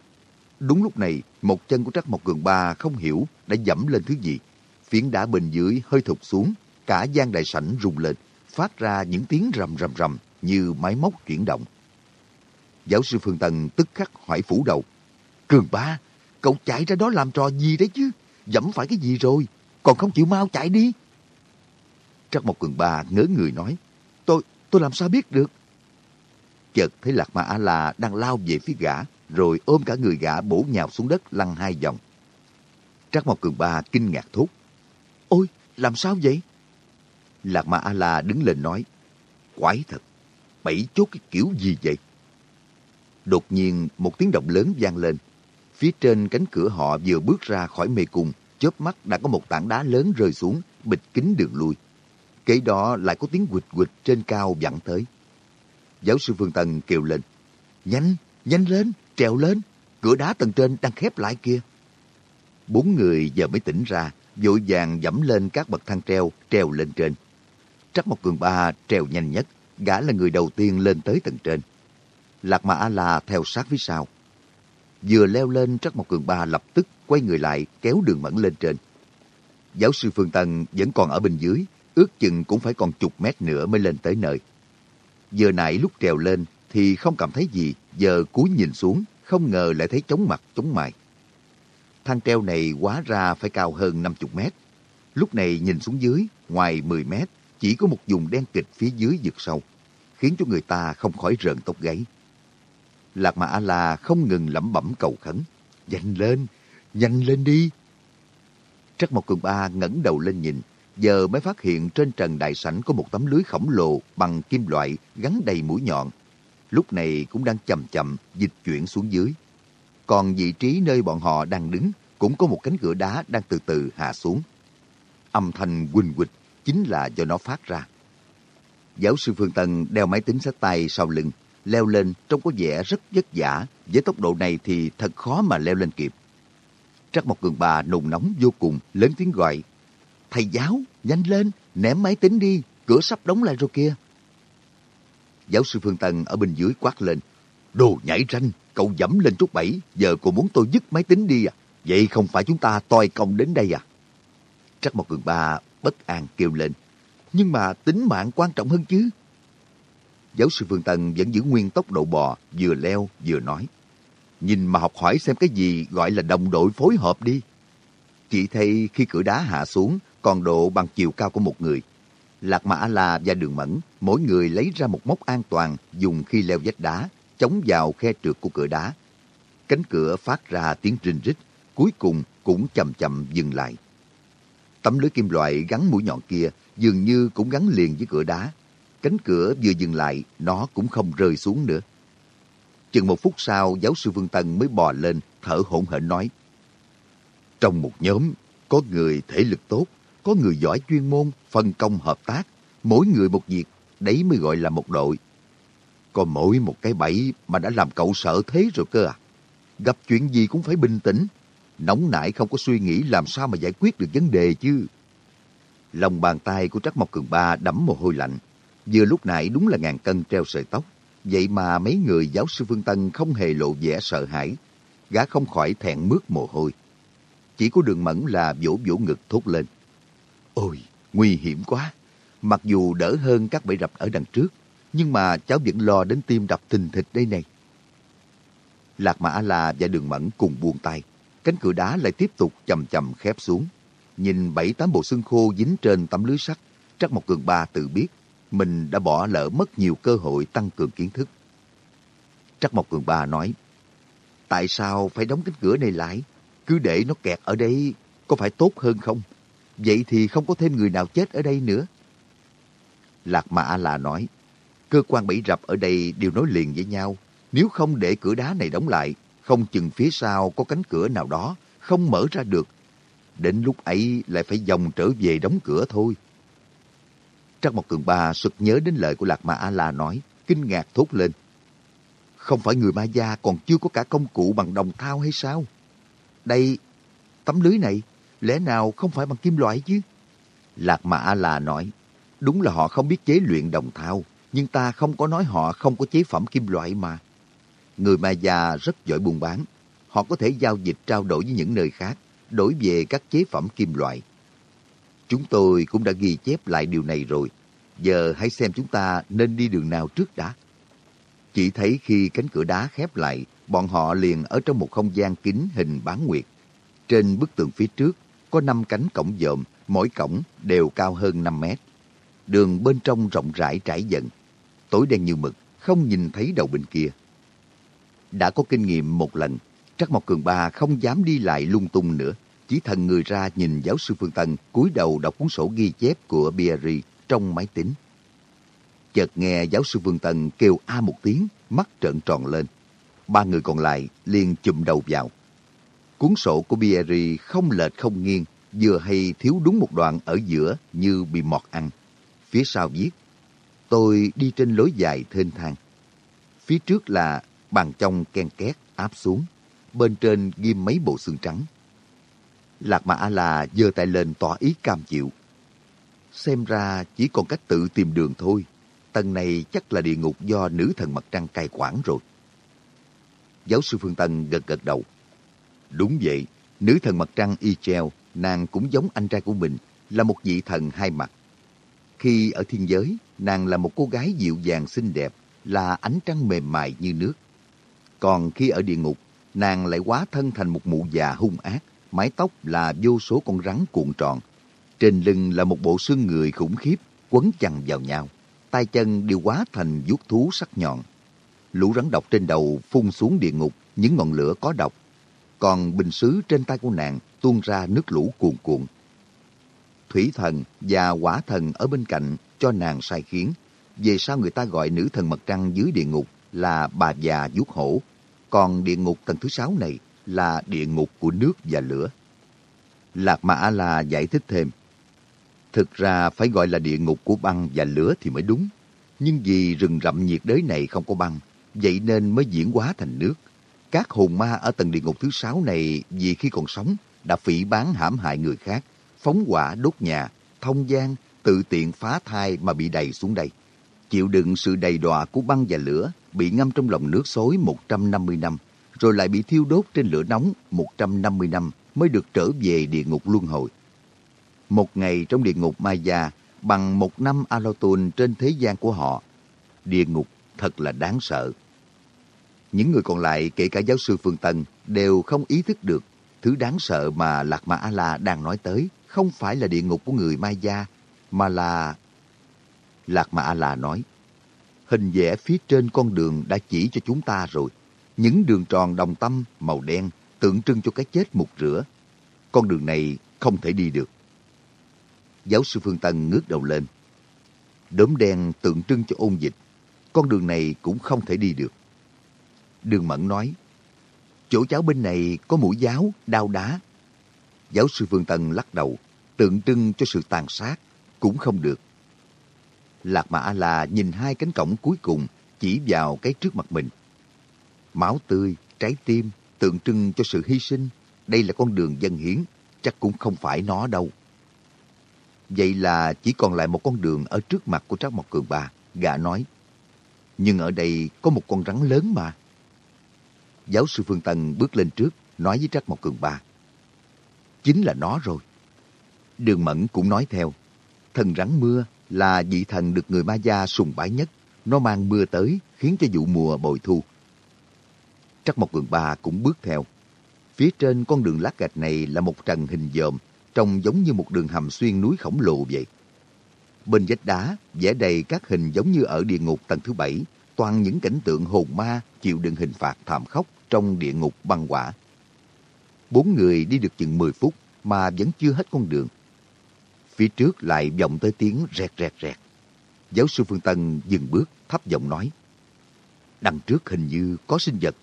Đúng lúc này, một chân của Trắc Mộc Cường Ba không hiểu đã dẫm lên thứ gì. Phiến đá bên dưới hơi thụt xuống, cả gian đại sảnh rung lên, phát ra những tiếng rầm rầm rầm như máy móc chuyển động. Giáo sư Phương tần tức khắc hỏi phủ đầu. Cường ba, cậu chạy ra đó làm trò gì đấy chứ? Dẫm phải cái gì rồi? Còn không chịu mau chạy đi. Trắc Mộc Cường ba ngớ người nói. Tôi, tôi làm sao biết được? Chợt thấy Lạc Ma A-la đang lao về phía gã, rồi ôm cả người gã bổ nhào xuống đất lăn hai vòng. Trắc Mộc Cường ba kinh ngạc thốt. Ôi, làm sao vậy? Lạc Ma A-la đứng lên nói. Quái thật, bảy chốt cái kiểu gì vậy? Đột nhiên một tiếng động lớn vang lên. Phía trên cánh cửa họ vừa bước ra khỏi mê cung, chớp mắt đã có một tảng đá lớn rơi xuống, bịch kín đường lui. Kế đó lại có tiếng quịch quịch trên cao vẳng tới. Giáo sư Phương Tân kêu lên. Nhanh, nhanh lên, trèo lên, cửa đá tầng trên đang khép lại kia. Bốn người giờ mới tỉnh ra, vội vàng dẫm lên các bậc thang treo, treo lên trên. Trắc Mộc Cường Ba treo nhanh nhất, gã là người đầu tiên lên tới tầng trên. Lạc Mà A-La theo sát phía sau. Vừa leo lên, Trắc Mộc Cường Ba lập tức quay người lại kéo đường mẫn lên trên. Giáo sư Phương Tân vẫn còn ở bên dưới, ước chừng cũng phải còn chục mét nữa mới lên tới nơi. Giờ nãy lúc trèo lên thì không cảm thấy gì, giờ cúi nhìn xuống, không ngờ lại thấy chóng mặt chóng mày. Thang treo này quá ra phải cao hơn 50 mét. Lúc này nhìn xuống dưới, ngoài 10 mét, chỉ có một vùng đen kịch phía dưới vực sâu, khiến cho người ta không khỏi rợn tóc gáy. Lạc mã A-La không ngừng lẩm bẩm cầu khẩn Nhanh lên, nhanh lên đi. Trắc Mộc Cường Ba ngẩng đầu lên nhìn, giờ mới phát hiện trên trần đại sảnh có một tấm lưới khổng lồ bằng kim loại gắn đầy mũi nhọn. Lúc này cũng đang chậm chậm dịch chuyển xuống dưới. Còn vị trí nơi bọn họ đang đứng cũng có một cánh cửa đá đang từ từ hạ xuống. Âm thanh quỳnh quỳnh chính là do nó phát ra. Giáo sư Phương Tân đeo máy tính sách tay sau lưng, leo lên trông có vẻ rất vất vả, với tốc độ này thì thật khó mà leo lên kịp. Trắc một cường bà nùng nóng vô cùng, lớn tiếng gọi. Thầy giáo, nhanh lên, ném máy tính đi, cửa sắp đóng lại rồi kia. Giáo sư Phương Tân ở bên dưới quát lên. Đồ nhảy ranh, cậu dẫm lên chút bẫy, giờ cô muốn tôi dứt máy tính đi à? Vậy không phải chúng ta toi công đến đây à? Trắc một cường ba bất an kêu lên. Nhưng mà tính mạng quan trọng hơn chứ. Giáo sư Phương Tân vẫn giữ nguyên tốc độ bò, vừa leo vừa nói. Nhìn mà học hỏi xem cái gì gọi là đồng đội phối hợp đi. Chỉ thấy khi cửa đá hạ xuống, còn độ bằng chiều cao của một người. Lạc Mã La và Đường Mẫn, mỗi người lấy ra một móc an toàn dùng khi leo vách đá, chống vào khe trượt của cửa đá. Cánh cửa phát ra tiếng rinh rít, cuối cùng cũng chậm chậm dừng lại. Tấm lưới kim loại gắn mũi nhọn kia dường như cũng gắn liền với cửa đá. Cánh cửa vừa dừng lại, nó cũng không rơi xuống nữa. Chừng một phút sau, giáo sư Vương Tân mới bò lên, thở hổn hển nói. Trong một nhóm, có người thể lực tốt, có người giỏi chuyên môn, phân công hợp tác. Mỗi người một việc, đấy mới gọi là một đội. Còn mỗi một cái bẫy mà đã làm cậu sợ thế rồi cơ à. Gặp chuyện gì cũng phải bình tĩnh, nóng nảy không có suy nghĩ làm sao mà giải quyết được vấn đề chứ. Lòng bàn tay của Trắc Mộc Cường Ba đẫm mồ hôi lạnh. Vừa lúc nãy đúng là ngàn cân treo sợi tóc. Vậy mà mấy người giáo sư Phương Tân không hề lộ vẻ sợ hãi. Gã không khỏi thẹn mướt mồ hôi. Chỉ có đường mẫn là vỗ vỗ ngực thốt lên. Ôi, nguy hiểm quá. Mặc dù đỡ hơn các bẫy rập ở đằng trước, nhưng mà cháu vẫn lo đến tim đập thình thịch đây này. Lạc Mã La và Đường Mẫn cùng buông tay, cánh cửa đá lại tiếp tục chầm chầm khép xuống. Nhìn bảy tám bộ xương khô dính trên tấm lưới sắt, Trắc một Cường Ba tự biết mình đã bỏ lỡ mất nhiều cơ hội tăng cường kiến thức. Trắc Mộc Cường Ba nói, Tại sao phải đóng cánh cửa này lại? Cứ để nó kẹt ở đây có phải tốt hơn không? Vậy thì không có thêm người nào chết ở đây nữa. Lạc Mã là nói, cơ quan bẫy rập ở đây đều nối liền với nhau. Nếu không để cửa đá này đóng lại, không chừng phía sau có cánh cửa nào đó không mở ra được. Đến lúc ấy lại phải dòng trở về đóng cửa thôi. Trắc Mộc Cường Ba sực nhớ đến lời của Lạc Ma A-La nói, kinh ngạc thốt lên. Không phải người ma gia còn chưa có cả công cụ bằng đồng thau hay sao? Đây, tấm lưới này, lẽ nào không phải bằng kim loại chứ? Lạc mã là nói, đúng là họ không biết chế luyện đồng thau, nhưng ta không có nói họ không có chế phẩm kim loại mà. Người ma gia rất giỏi buôn bán. Họ có thể giao dịch trao đổi với những nơi khác, đổi về các chế phẩm kim loại. Chúng tôi cũng đã ghi chép lại điều này rồi. Giờ hãy xem chúng ta nên đi đường nào trước đã. Chỉ thấy khi cánh cửa đá khép lại, bọn họ liền ở trong một không gian kín hình bán nguyệt. Trên bức tường phía trước có năm cánh cổng dòm, mỗi cổng đều cao hơn 5 mét. Đường bên trong rộng rãi trải dần, tối đen như mực, không nhìn thấy đầu bên kia. Đã có kinh nghiệm một lần, Trắc Mộc Cường Ba không dám đi lại lung tung nữa, chỉ thần người ra nhìn giáo sư Phương Tân cúi đầu đọc cuốn sổ ghi chép của Bieri trong máy tính. Chợt nghe giáo sư Phương Tân kêu a một tiếng, mắt trợn tròn lên. Ba người còn lại liền chụm đầu vào. Cuốn sổ của Bieri không lệch không nghiêng, vừa hay thiếu đúng một đoạn ở giữa như bị mọt ăn. Phía sau viết, tôi đi trên lối dài thênh thang. Phía trước là bàn trong ken két áp xuống, bên trên ghim mấy bộ xương trắng. Lạc mã A-la giơ tay lên tỏ ý cam chịu. Xem ra chỉ còn cách tự tìm đường thôi. Tầng này chắc là địa ngục do nữ thần mặt trăng cai quản rồi. Giáo sư Phương Tân gật gật đầu. Đúng vậy, nữ thần mặt trăng Ichel, nàng cũng giống anh trai của mình, là một vị thần hai mặt. Khi ở thiên giới, nàng là một cô gái dịu dàng xinh đẹp, là ánh trăng mềm mại như nước. Còn khi ở địa ngục, nàng lại quá thân thành một mụ già hung ác, mái tóc là vô số con rắn cuộn tròn. Trên lưng là một bộ xương người khủng khiếp, quấn chằng vào nhau. Tay chân đều quá thành vuốt thú sắc nhọn. Lũ rắn độc trên đầu phun xuống địa ngục, những ngọn lửa có độc. Còn bình sứ trên tay của nàng tuôn ra nước lũ cuồn cuộn. Thủy thần và quả thần ở bên cạnh cho nàng sai khiến. Về sau người ta gọi nữ thần mặt trăng dưới địa ngục là bà già vuốt hổ. Còn địa ngục tầng thứ sáu này là địa ngục của nước và lửa. Lạc Mã A-la giải thích thêm. Thực ra phải gọi là địa ngục của băng và lửa thì mới đúng. Nhưng vì rừng rậm nhiệt đới này không có băng, vậy nên mới diễn hóa thành nước. Các hồn ma ở tầng địa ngục thứ sáu này vì khi còn sống đã phỉ bán hãm hại người khác, phóng hỏa đốt nhà, thông gian, tự tiện phá thai mà bị đầy xuống đây. Chịu đựng sự đầy đọa của băng và lửa, bị ngâm trong lòng nước xối 150 năm, rồi lại bị thiêu đốt trên lửa nóng 150 năm mới được trở về địa ngục luân hồi. Một ngày trong địa ngục Maya bằng một năm Alotun trên thế gian của họ. Địa ngục thật là đáng sợ. Những người còn lại, kể cả giáo sư Phương Tân, đều không ý thức được thứ đáng sợ mà Lạc mã A-la đang nói tới không phải là địa ngục của người Maya, mà là... Lạc mã A-la nói, hình vẽ phía trên con đường đã chỉ cho chúng ta rồi. Những đường tròn đồng tâm màu đen tượng trưng cho cái chết mục rửa. Con đường này không thể đi được. Giáo sư Phương Tân ngước đầu lên. Đốm đen tượng trưng cho ôn dịch. Con đường này cũng không thể đi được. Đường Mẫn nói, chỗ cháu bên này có mũi giáo, đao đá. Giáo sư Phương Tân lắc đầu, tượng trưng cho sự tàn sát, cũng không được. Lạc Mã là nhìn hai cánh cổng cuối cùng chỉ vào cái trước mặt mình. Máu tươi, trái tim, tượng trưng cho sự hy sinh. Đây là con đường dân hiến, chắc cũng không phải nó đâu. Vậy là chỉ còn lại một con đường ở trước mặt của Trác Mộc Cường bà, gã nói. Nhưng ở đây có một con rắn lớn mà. Giáo sư Phương Tân bước lên trước, nói với Trác Mộc Cường bà. Chính là nó rồi. Đường Mẫn cũng nói theo. Thần rắn mưa là vị thần được người Ma Gia sùng bái nhất. Nó mang mưa tới, khiến cho vụ mùa bội thu. Trắc Mộc Cường Ba cũng bước theo. Phía trên con đường lát gạch này là một trần hình dòm, trông giống như một đường hầm xuyên núi khổng lồ vậy. Bên vách đá, vẽ đầy các hình giống như ở địa ngục tầng thứ bảy, toàn những cảnh tượng hồn ma chịu đựng hình phạt thảm khốc trong địa ngục băng quả. Bốn người đi được chừng 10 phút mà vẫn chưa hết con đường. Phía trước lại vọng tới tiếng rẹt rẹt rẹt. Giáo sư Phương Tân dừng bước, thấp giọng nói. Đằng trước hình như có sinh vật,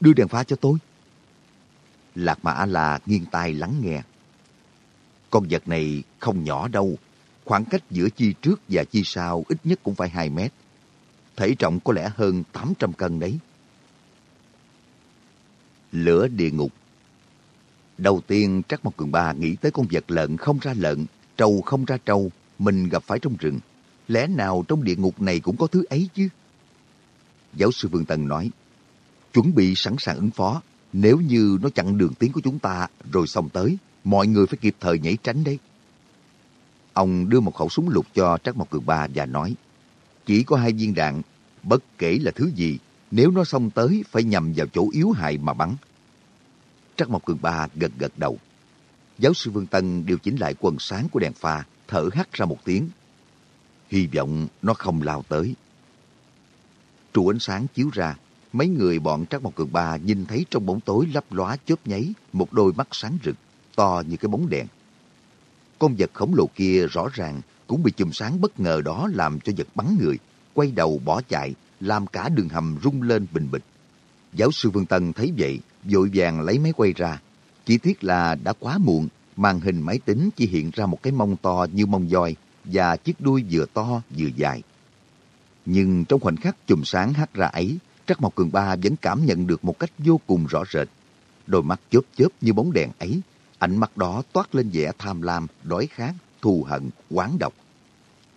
đưa đèn pha cho tôi. Lạc mã la nghiêng tai lắng nghe. Con vật này không nhỏ đâu, khoảng cách giữa chi trước và chi sau ít nhất cũng phải 2 mét. Thể trọng có lẽ hơn 800 cân đấy. Lửa địa ngục Đầu tiên Trắc Mộc Cường Ba nghĩ tới con vật lợn không ra lợn, trâu không ra trâu, mình gặp phải trong rừng. Lẽ nào trong địa ngục này cũng có thứ ấy chứ? Giáo sư Vương Tần nói, chuẩn bị sẵn sàng ứng phó. Nếu như nó chặn đường tiến của chúng ta rồi xong tới, mọi người phải kịp thời nhảy tránh đấy. Ông đưa một khẩu súng lục cho Trắc Mộc Cường Ba và nói, chỉ có hai viên đạn, bất kể là thứ gì, nếu nó xông tới, phải nhằm vào chỗ yếu hại mà bắn. Trắc Mộc Cường Ba gật gật đầu. Giáo sư Vương Tân điều chỉnh lại quần sáng của đèn pha, thở hắt ra một tiếng. Hy vọng nó không lao tới. Trụ ánh sáng chiếu ra, mấy người bọn Trắc Mộc Cường Ba nhìn thấy trong bóng tối lấp lóa chớp nháy một đôi mắt sáng rực, to như cái bóng đèn. Con vật khổng lồ kia rõ ràng cũng bị chùm sáng bất ngờ đó làm cho vật bắn người, quay đầu bỏ chạy, làm cả đường hầm rung lên bình bịch. Giáo sư Vương Tân thấy vậy, vội vàng lấy máy quay ra. Chỉ tiếc là đã quá muộn, màn hình máy tính chỉ hiện ra một cái mông to như mông voi và chiếc đuôi vừa to vừa dài. Nhưng trong khoảnh khắc chùm sáng hắt ra ấy, Trắc Mộc Cường Ba vẫn cảm nhận được một cách vô cùng rõ rệt. Đôi mắt chớp chớp như bóng đèn ấy, ánh mắt đó toát lên vẻ tham lam, đói khát, thù hận, quán độc.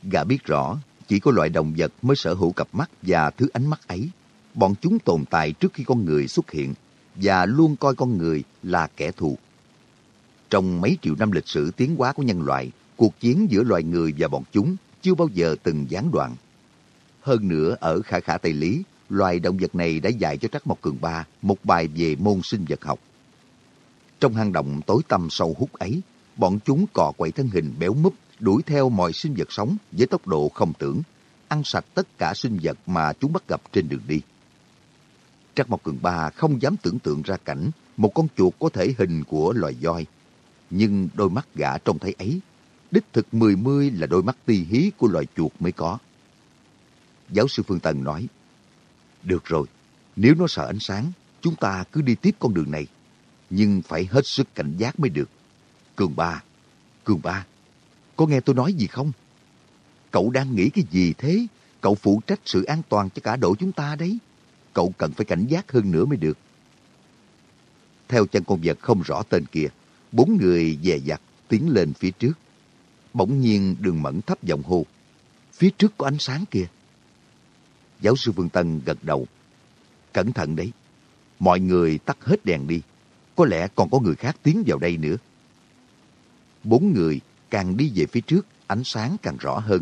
Gã biết rõ, chỉ có loại động vật mới sở hữu cặp mắt và thứ ánh mắt ấy. Bọn chúng tồn tại trước khi con người xuất hiện và luôn coi con người là kẻ thù. Trong mấy triệu năm lịch sử tiến hóa của nhân loại, cuộc chiến giữa loài người và bọn chúng chưa bao giờ từng gián đoạn. Hơn nữa, ở Khả Khả Tây Lý, loài động vật này đã dạy cho Trắc Mộc Cường Ba một bài về môn sinh vật học. Trong hang động tối tăm sâu hút ấy, bọn chúng cò quậy thân hình béo múp, đuổi theo mọi sinh vật sống với tốc độ không tưởng, ăn sạch tất cả sinh vật mà chúng bắt gặp trên đường đi. Trắc Mộc Cường Ba không dám tưởng tượng ra cảnh một con chuột có thể hình của loài voi. Nhưng đôi mắt gã trông thấy ấy, đích thực mười mươi là đôi mắt ti hí của loài chuột mới có. Giáo sư Phương Tần nói, Được rồi, nếu nó sợ ánh sáng, chúng ta cứ đi tiếp con đường này. Nhưng phải hết sức cảnh giác mới được. Cường Ba, Cường Ba, có nghe tôi nói gì không? Cậu đang nghĩ cái gì thế? Cậu phụ trách sự an toàn cho cả đội chúng ta đấy. Cậu cần phải cảnh giác hơn nữa mới được. Theo chân con vật không rõ tên kia, bốn người dè dặt tiến lên phía trước. Bỗng nhiên đường mẫn thấp giọng hô. Phía trước có ánh sáng kia. Giáo sư Vương Tân gật đầu. Cẩn thận đấy. Mọi người tắt hết đèn đi. Có lẽ còn có người khác tiến vào đây nữa. Bốn người càng đi về phía trước, ánh sáng càng rõ hơn.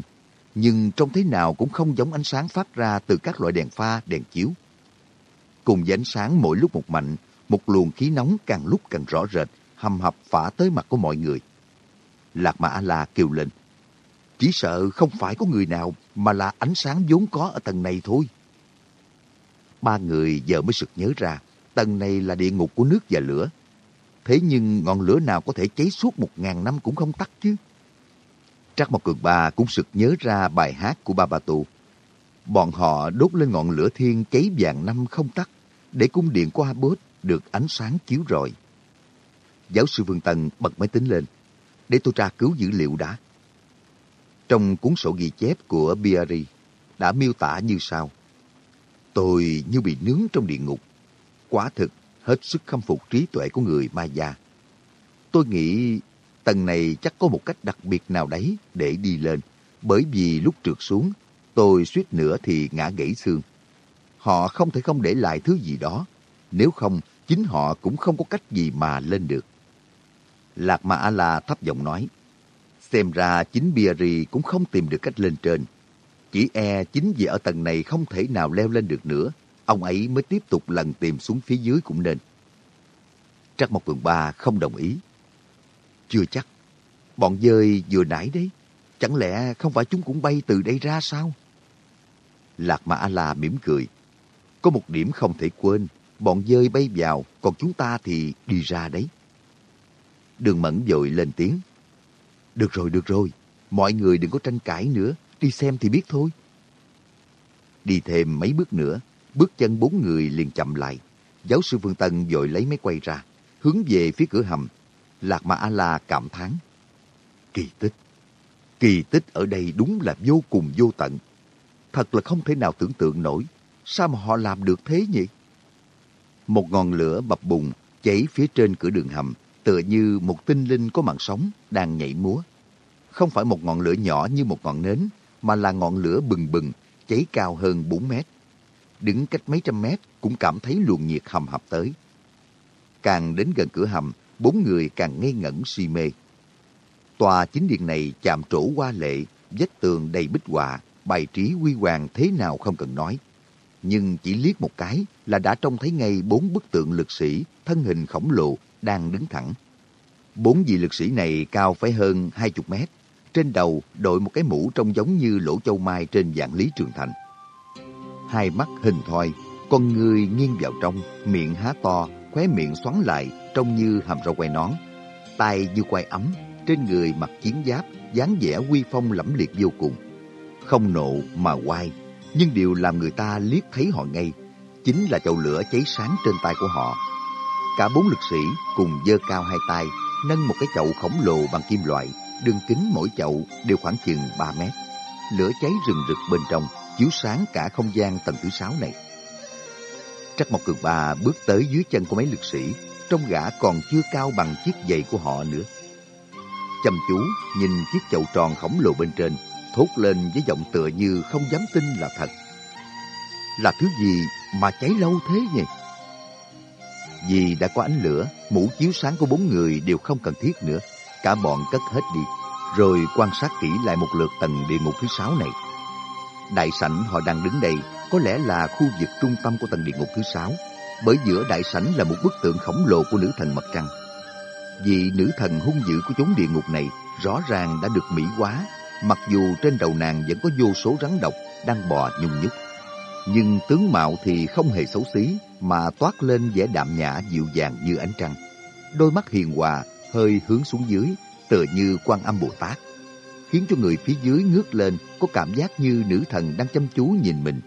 Nhưng trông thế nào cũng không giống ánh sáng phát ra từ các loại đèn pha, đèn chiếu. Cùng với ánh sáng mỗi lúc một mạnh, một luồng khí nóng càng lúc càng rõ rệt, hầm hập phả tới mặt của mọi người. Lạc Mã A-La kêu lên. Chỉ sợ không phải có người nào mà là ánh sáng vốn có ở tầng này thôi. Ba người giờ mới sực nhớ ra, tầng này là địa ngục của nước và lửa. Thế nhưng ngọn lửa nào có thể cháy suốt một ngàn năm cũng không tắt chứ. Trắc Mộc Cường Ba cũng sực nhớ ra bài hát của Ba Bà Tù. Bọn họ đốt lên ngọn lửa thiên cháy vàng năm không tắt, để cung điện của Abbot được ánh sáng chiếu rọi. Giáo sư Vương Tân bật máy tính lên, để tôi tra cứu dữ liệu đã. Trong cuốn sổ ghi chép của Biari đã miêu tả như sau. Tôi như bị nướng trong địa ngục. Quả thực, hết sức khâm phục trí tuệ của người Maya. Tôi nghĩ tầng này chắc có một cách đặc biệt nào đấy để đi lên. Bởi vì lúc trượt xuống, tôi suýt nữa thì ngã gãy xương. Họ không thể không để lại thứ gì đó. Nếu không, chính họ cũng không có cách gì mà lên được. Lạc Ma A-la thấp giọng nói. Xem ra chính Biari cũng không tìm được cách lên trên. Chỉ e chính vì ở tầng này không thể nào leo lên được nữa, ông ấy mới tiếp tục lần tìm xuống phía dưới cũng nên. Trắc Mộc Cường Ba không đồng ý. Chưa chắc. Bọn dơi vừa nãy đấy. Chẳng lẽ không phải chúng cũng bay từ đây ra sao? Lạc mã A-la mỉm cười. Có một điểm không thể quên. Bọn dơi bay vào, còn chúng ta thì đi ra đấy. Đường Mẫn dội lên tiếng. Được rồi, được rồi. Mọi người đừng có tranh cãi nữa. Đi xem thì biết thôi. Đi thêm mấy bước nữa, bước chân bốn người liền chậm lại. Giáo sư Phương Tân vội lấy máy quay ra, hướng về phía cửa hầm. Lạc Ma A-la cảm thán. Kỳ tích. Kỳ tích ở đây đúng là vô cùng vô tận. Thật là không thể nào tưởng tượng nổi. Sao mà họ làm được thế nhỉ? Một ngọn lửa bập bùng cháy phía trên cửa đường hầm, tựa như một tinh linh có mạng sống đang nhảy múa. Không phải một ngọn lửa nhỏ như một ngọn nến, mà là ngọn lửa bừng bừng, cháy cao hơn 4 mét. Đứng cách mấy trăm mét cũng cảm thấy luồng nhiệt hầm hập tới. Càng đến gần cửa hầm, bốn người càng ngây ngẩn si mê. Tòa chính điện này chạm trổ hoa lệ, vách tường đầy bích họa, bài trí huy hoàng thế nào không cần nói. nhưng chỉ liếc một cái là đã trông thấy ngay bốn bức tượng lực sĩ thân hình khổng lồ đang đứng thẳng. Bốn vị lực sĩ này cao phải hơn hai chục mét, trên đầu đội một cái mũ trông giống như lỗ châu mai trên dạng lý trường thành. Hai mắt hình thoi, con người nghiêng vào trong, miệng há to, khóe miệng xoắn lại, trông như hàm râu quay nón. tay như quay ấm, trên người mặc chiến giáp, dáng vẻ uy phong lẫm liệt vô cùng. Không nộ mà quay, nhưng điều làm người ta liếc thấy họ ngay, chính là chậu lửa cháy sáng trên tay của họ. Cả bốn lực sĩ cùng dơ cao hai tay, nâng một cái chậu khổng lồ bằng kim loại, đường kính mỗi chậu đều khoảng chừng 3 mét. Lửa cháy rừng rực bên trong, chiếu sáng cả không gian tầng thứ sáu này. Trắc Mộc Cường Ba bước tới dưới chân của mấy lực sĩ, trong gã còn chưa cao bằng chiếc giày của họ nữa. Chăm chú nhìn chiếc chậu tròn khổng lồ bên trên, thốt lên với giọng tựa như không dám tin là thật. Là thứ gì mà cháy lâu thế nhỉ? Vì đã có ánh lửa, mũ chiếu sáng của bốn người đều không cần thiết nữa. Cả bọn cất hết đi, rồi quan sát kỹ lại một lượt tầng địa ngục thứ sáu này. Đại sảnh họ đang đứng đây có lẽ là khu vực trung tâm của tầng địa ngục thứ sáu, bởi giữa đại sảnh là một bức tượng khổng lồ của nữ thần mặt trăng. Vì nữ thần hung dữ của chốn địa ngục này rõ ràng đã được mỹ hóa, mặc dù trên đầu nàng vẫn có vô số rắn độc đang bò nhung nhúc. Nhưng tướng mạo thì không hề xấu xí, mà toát lên vẻ đạm nhã dịu dàng như ánh trăng. Đôi mắt hiền hòa, hơi hướng xuống dưới, tựa như quan âm Bồ Tát, khiến cho người phía dưới ngước lên có cảm giác như nữ thần đang chăm chú nhìn mình.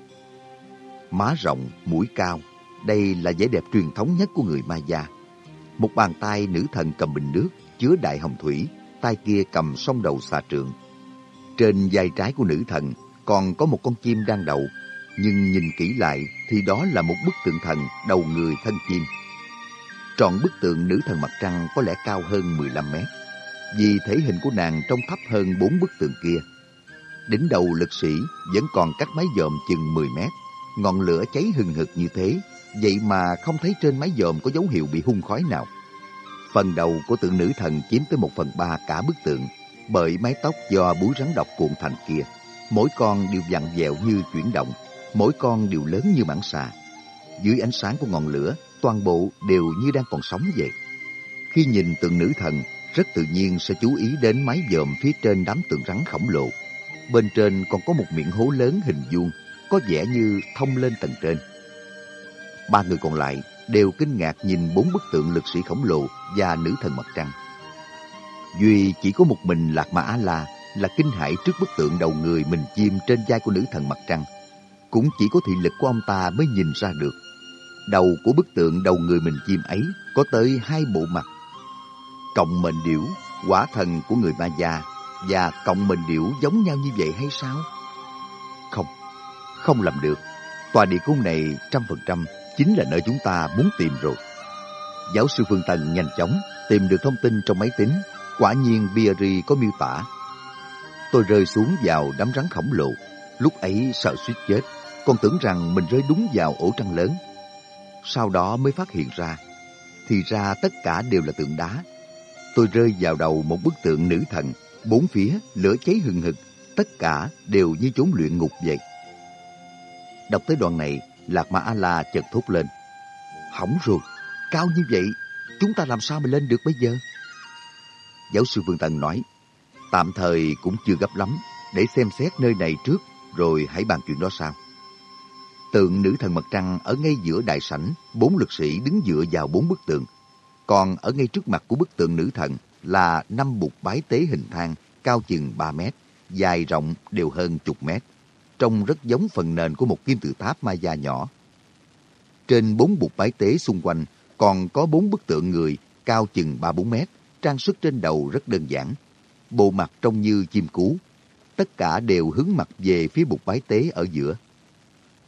Má rộng, mũi cao, đây là vẻ đẹp truyền thống nhất của người Maya. Một bàn tay nữ thần cầm bình nước, chứa đại hồng thủy, tay kia cầm song đầu xà trượng. Trên vai trái của nữ thần còn có một con chim đang đậu, nhưng nhìn kỹ lại thì đó là một bức tượng thần đầu người thân chim. Trọn bức tượng nữ thần mặt trăng có lẽ cao hơn 15 mét, vì thể hình của nàng trông thấp hơn bốn bức tượng kia. Đỉnh đầu lực sĩ vẫn còn cách mái dòm chừng 10 mét, ngọn lửa cháy hừng hực như thế, vậy mà không thấy trên mái dòm có dấu hiệu bị hung khói nào. Phần đầu của tượng nữ thần chiếm tới một phần ba cả bức tượng, bởi mái tóc do búi rắn độc cuộn thành kia. Mỗi con đều vặn vẹo như chuyển động, mỗi con đều lớn như mảng xà. Dưới ánh sáng của ngọn lửa, toàn bộ đều như đang còn sống vậy. Khi nhìn tượng nữ thần, rất tự nhiên sẽ chú ý đến mái dòm phía trên đám tượng rắn khổng lồ. Bên trên còn có một miệng hố lớn hình vuông, có vẻ như thông lên tầng trên. Ba người còn lại đều kinh ngạc nhìn bốn bức tượng lực sĩ khổng lồ và nữ thần mặt trăng. Duy chỉ có một mình Lạc Ma A-La là kinh hãi trước bức tượng đầu người mình chim trên vai của nữ thần mặt trăng. Cũng chỉ có thị lực của ông ta mới nhìn ra được. Đầu của bức tượng đầu người mình chim ấy có tới hai bộ mặt. Cộng mệnh điểu, quả thần của người Ma Gia và cộng mệnh điểu giống nhau như vậy hay sao? Không, không làm được. Tòa địa cung này trăm phần trăm chính là nơi chúng ta muốn tìm rồi. Giáo sư Phương Tần nhanh chóng tìm được thông tin trong máy tính. Quả nhiên Biari có miêu tả. Tôi rơi xuống vào đám rắn khổng lồ. Lúc ấy sợ suýt chết, còn tưởng rằng mình rơi đúng vào ổ trăng lớn. Sau đó mới phát hiện ra, thì ra tất cả đều là tượng đá. Tôi rơi vào đầu một bức tượng nữ thần, bốn phía lửa cháy hừng hực, tất cả đều như chốn luyện ngục vậy. Đọc tới đoạn này, Lạc Ma A-la chợt thốt lên. Hỏng rồi, cao như vậy, chúng ta làm sao mà lên được bây giờ? Giáo sư Vương Tần nói, tạm thời cũng chưa gấp lắm, để xem xét nơi này trước, rồi hãy bàn chuyện đó sau. Tượng nữ thần mặt trăng ở ngay giữa đại sảnh, bốn lực sĩ đứng dựa vào bốn bức tượng. Còn ở ngay trước mặt của bức tượng nữ thần là năm bục bái tế hình thang, cao chừng 3 mét, dài rộng đều hơn chục mét trông rất giống phần nền của một kim tự tháp Maya nhỏ. Trên bốn bục bái tế xung quanh còn có bốn bức tượng người cao chừng 3-4 mét, trang sức trên đầu rất đơn giản. Bộ mặt trông như chim cú. Tất cả đều hướng mặt về phía bục bái tế ở giữa.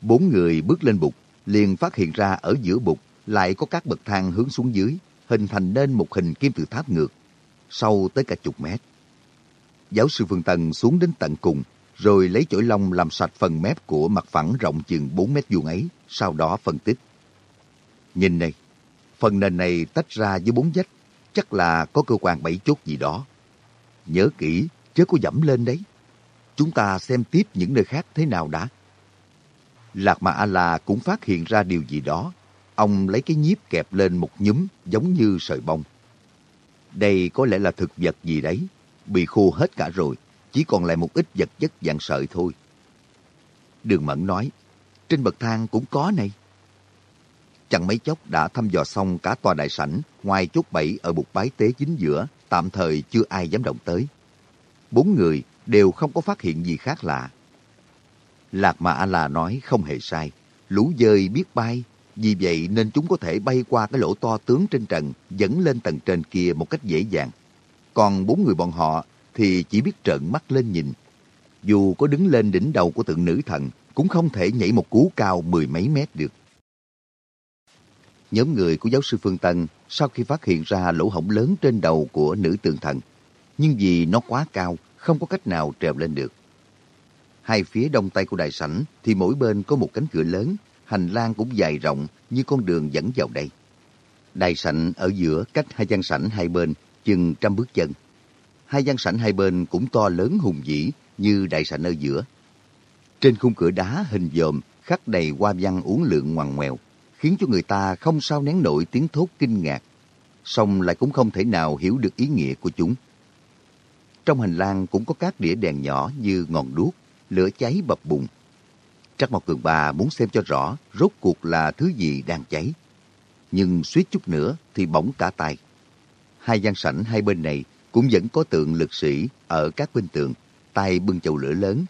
Bốn người bước lên bục, liền phát hiện ra ở giữa bục lại có các bậc thang hướng xuống dưới, hình thành nên một hình kim tự tháp ngược, sâu tới cả chục mét. Giáo sư Phương Tần xuống đến tận cùng, rồi lấy chổi lông làm sạch phần mép của mặt phẳng rộng chừng 4 mét vuông ấy, sau đó phân tích. Nhìn này, phần nền này tách ra với bốn vách, chắc là có cơ quan bảy chốt gì đó. Nhớ kỹ, chớ có dẫm lên đấy. Chúng ta xem tiếp những nơi khác thế nào đã. Lạc Mà A-La cũng phát hiện ra điều gì đó. Ông lấy cái nhíp kẹp lên một nhúm giống như sợi bông. Đây có lẽ là thực vật gì đấy, bị khô hết cả rồi, chỉ còn lại một ít vật chất dạng sợi thôi. Đường Mẫn nói, trên bậc thang cũng có này. Chẳng mấy chốc đã thăm dò xong cả tòa đại sảnh, ngoài chốt bẫy ở bục bái tế chính giữa, tạm thời chưa ai dám động tới. Bốn người đều không có phát hiện gì khác lạ. Lạc Mà A-La nói không hề sai, lũ dơi biết bay, vì vậy nên chúng có thể bay qua cái lỗ to tướng trên trần, dẫn lên tầng trên kia một cách dễ dàng. Còn bốn người bọn họ thì chỉ biết trợn mắt lên nhìn. Dù có đứng lên đỉnh đầu của tượng nữ thần, cũng không thể nhảy một cú cao mười mấy mét được. Nhóm người của giáo sư Phương Tân sau khi phát hiện ra lỗ hổng lớn trên đầu của nữ tượng thần, nhưng vì nó quá cao, không có cách nào trèo lên được. Hai phía đông tây của đại sảnh thì mỗi bên có một cánh cửa lớn, hành lang cũng dài rộng như con đường dẫn vào đây. Đại sảnh ở giữa cách hai gian sảnh hai bên chừng trăm bước chân. Hai gian sảnh hai bên cũng to lớn hùng vĩ như đại sảnh ở giữa. Trên khung cửa đá hình dòm khắc đầy hoa văn uốn lượn ngoằn ngoèo, khiến cho người ta không sao nén nổi tiếng thốt kinh ngạc, song lại cũng không thể nào hiểu được ý nghĩa của chúng. Trong hành lang cũng có các đĩa đèn nhỏ như ngọn đuốc, lửa cháy bập bùng. Trắc Mộc Cường Ba muốn xem cho rõ rốt cuộc là thứ gì đang cháy. Nhưng suýt chút nữa thì bỗng cả tay. Hai gian sảnh hai bên này cũng vẫn có tượng lực sĩ ở các bên tường, tay bưng chậu lửa lớn.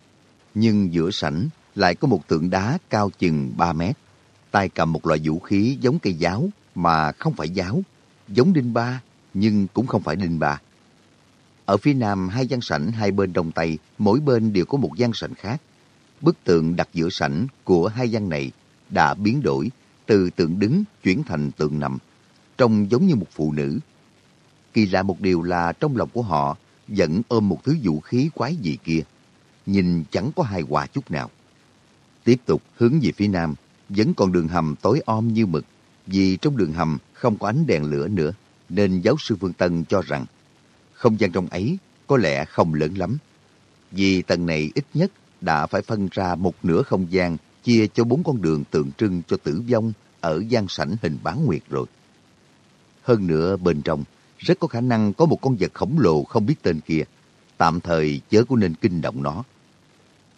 Nhưng giữa sảnh lại có một tượng đá cao chừng 3 mét. Tay cầm một loại vũ khí giống cây giáo mà không phải giáo, giống đinh ba nhưng cũng không phải đinh ba. Ở phía nam hai gian sảnh hai bên đông tây, mỗi bên đều có một gian sảnh khác. Bức tượng đặt giữa sảnh của hai gian này đã biến đổi từ tượng đứng chuyển thành tượng nằm, trông giống như một phụ nữ. Kỳ lạ một điều là trong lòng của họ vẫn ôm một thứ vũ khí quái gì kia, nhìn chẳng có hài hòa chút nào. Tiếp tục hướng về phía nam, vẫn còn đường hầm tối om như mực, vì trong đường hầm không có ánh đèn lửa nữa, nên giáo sư Phương Tân cho rằng không gian trong ấy có lẽ không lớn lắm. Vì tầng này ít nhất đã phải phân ra một nửa không gian chia cho bốn con đường tượng trưng cho tử vong ở gian sảnh hình bán nguyệt rồi. Hơn nữa bên trong, rất có khả năng có một con vật khổng lồ không biết tên kia. Tạm thời chớ có nên kinh động nó.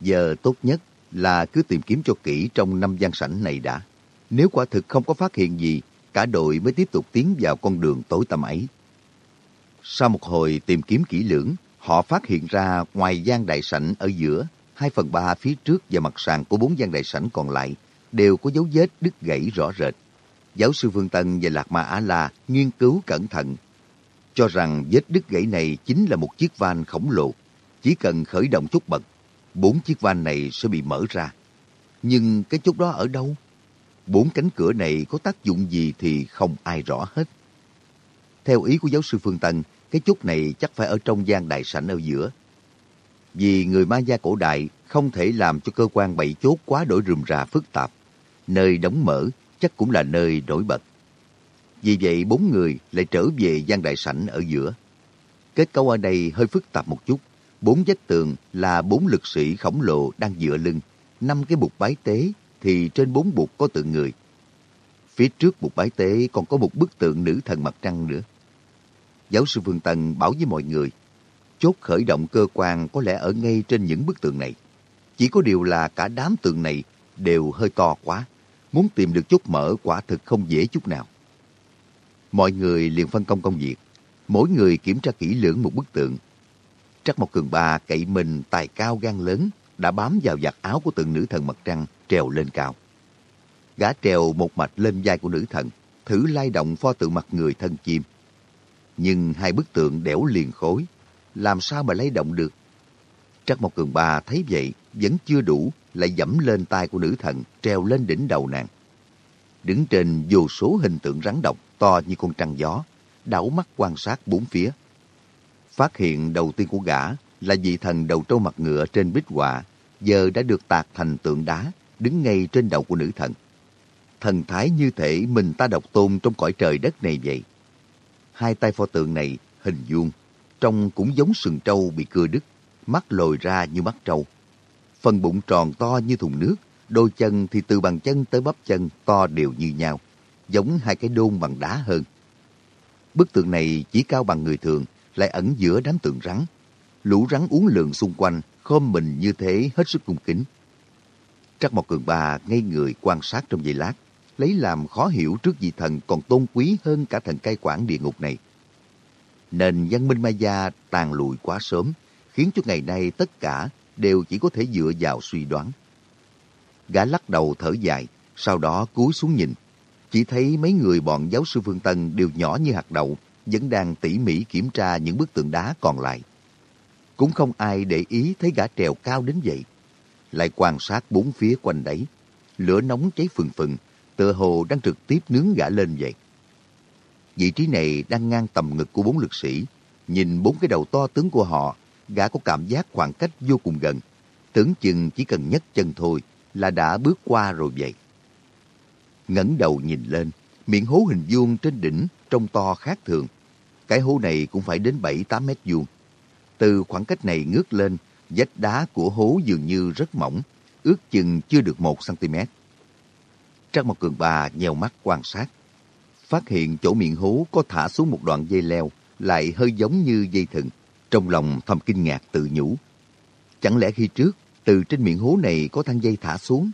Giờ tốt nhất là cứ tìm kiếm cho kỹ trong năm gian sảnh này đã. Nếu quả thực không có phát hiện gì, cả đội mới tiếp tục tiến vào con đường tối tăm ấy. Sau một hồi tìm kiếm kỹ lưỡng, họ phát hiện ra ngoài gian đại sảnh ở giữa, hai phần ba phía trước và mặt sàn của bốn gian đại sảnh còn lại đều có dấu vết đứt gãy rõ rệt. Giáo sư Phương Tân và Lạc Ma Á La nghiên cứu cẩn thận, cho rằng vết đứt gãy này chính là một chiếc van khổng lồ. Chỉ cần khởi động chút bật, bốn chiếc van này sẽ bị mở ra. Nhưng cái chốt đó ở đâu? Bốn cánh cửa này có tác dụng gì thì không ai rõ hết. Theo ý của giáo sư Phương Tân, cái chốt này chắc phải ở trong gian đại sảnh ở giữa. Vì người ma gia cổ đại không thể làm cho cơ quan bảy chốt quá đổi rườm rà phức tạp. Nơi đóng mở chắc cũng là nơi nổi bật. Vì vậy bốn người lại trở về gian đại sảnh ở giữa. Kết cấu ở đây hơi phức tạp một chút. Bốn vách tường là bốn lực sĩ khổng lồ đang dựa lưng. Năm cái bục bái tế thì trên bốn bục có tượng người. Phía trước bục bái tế còn có một bức tượng nữ thần mặt trăng nữa. Giáo sư Phương tần bảo với mọi người, chốt khởi động cơ quan có lẽ ở ngay trên những bức tường này. Chỉ có điều là cả đám tường này đều hơi to quá. Muốn tìm được chốt mở quả thực không dễ chút nào. Mọi người liền phân công công việc. Mỗi người kiểm tra kỹ lưỡng một bức tượng. Trắc một cường ba cậy mình tài cao gan lớn đã bám vào giặt áo của tượng nữ thần mặt trăng trèo lên cao. Gã trèo một mạch lên vai của nữ thần, thử lay động pho tượng mặt người thân chim nhưng hai bức tượng đẻo liền khối, làm sao mà lay động được? Trắc Mộc Cường Ba thấy vậy, vẫn chưa đủ, lại dẫm lên tay của nữ thần, treo lên đỉnh đầu nàng. Đứng trên vô số hình tượng rắn độc, to như con trăng gió, đảo mắt quan sát bốn phía. Phát hiện đầu tiên của gã là vị thần đầu trâu mặt ngựa trên bích họa, giờ đã được tạc thành tượng đá, đứng ngay trên đầu của nữ thần. Thần thái như thể mình ta độc tôn trong cõi trời đất này vậy. Hai tay pho tượng này hình vuông, trông cũng giống sừng trâu bị cưa đứt, mắt lồi ra như mắt trâu. Phần bụng tròn to như thùng nước, Đôi chân thì từ bàn chân tới bắp chân to đều như nhau, giống hai cái đôn bằng đá hơn. Bức tượng này chỉ cao bằng người thường, lại ẩn giữa đám tượng rắn. Lũ rắn uống lượn xung quanh, khom mình như thế hết sức cung kính. Trắc Mộc Cường Ba ngây người quan sát trong giây lát, lấy làm khó hiểu trước vị thần còn tôn quý hơn cả thần cai quản địa ngục này. Nền văn minh Maya tàn lụi quá sớm, khiến cho ngày nay tất cả đều chỉ có thể dựa vào suy đoán. Gã lắc đầu thở dài, sau đó cúi xuống nhìn. Chỉ thấy mấy người bọn giáo sư Phương Tân đều nhỏ như hạt đậu, vẫn đang tỉ mỉ kiểm tra những bức tượng đá còn lại. Cũng không ai để ý thấy gã trèo cao đến vậy. Lại quan sát bốn phía quanh đấy. Lửa nóng cháy phừng phừng, tựa hồ đang trực tiếp nướng gã lên vậy. Vị trí này đang ngang tầm ngực của bốn lực sĩ. Nhìn bốn cái đầu to tướng của họ, gã có cảm giác khoảng cách vô cùng gần. Tưởng chừng chỉ cần nhấc chân thôi là đã bước qua rồi vậy. ngẩng đầu nhìn lên, miệng hố hình vuông trên đỉnh trông to khác thường. Cái hố này cũng phải đến 7-8 mét vuông. Từ khoảng cách này ngước lên, vách đá của hố dường như rất mỏng, ước chừng chưa được 1 cm. Trang Mộc Cường Bà nhèo mắt quan sát. Phát hiện chỗ miệng hố có thả xuống một đoạn dây leo, lại hơi giống như dây thừng. Trong lòng thầm kinh ngạc tự nhủ. Chẳng lẽ khi trước, từ trên miệng hố này có thang dây thả xuống?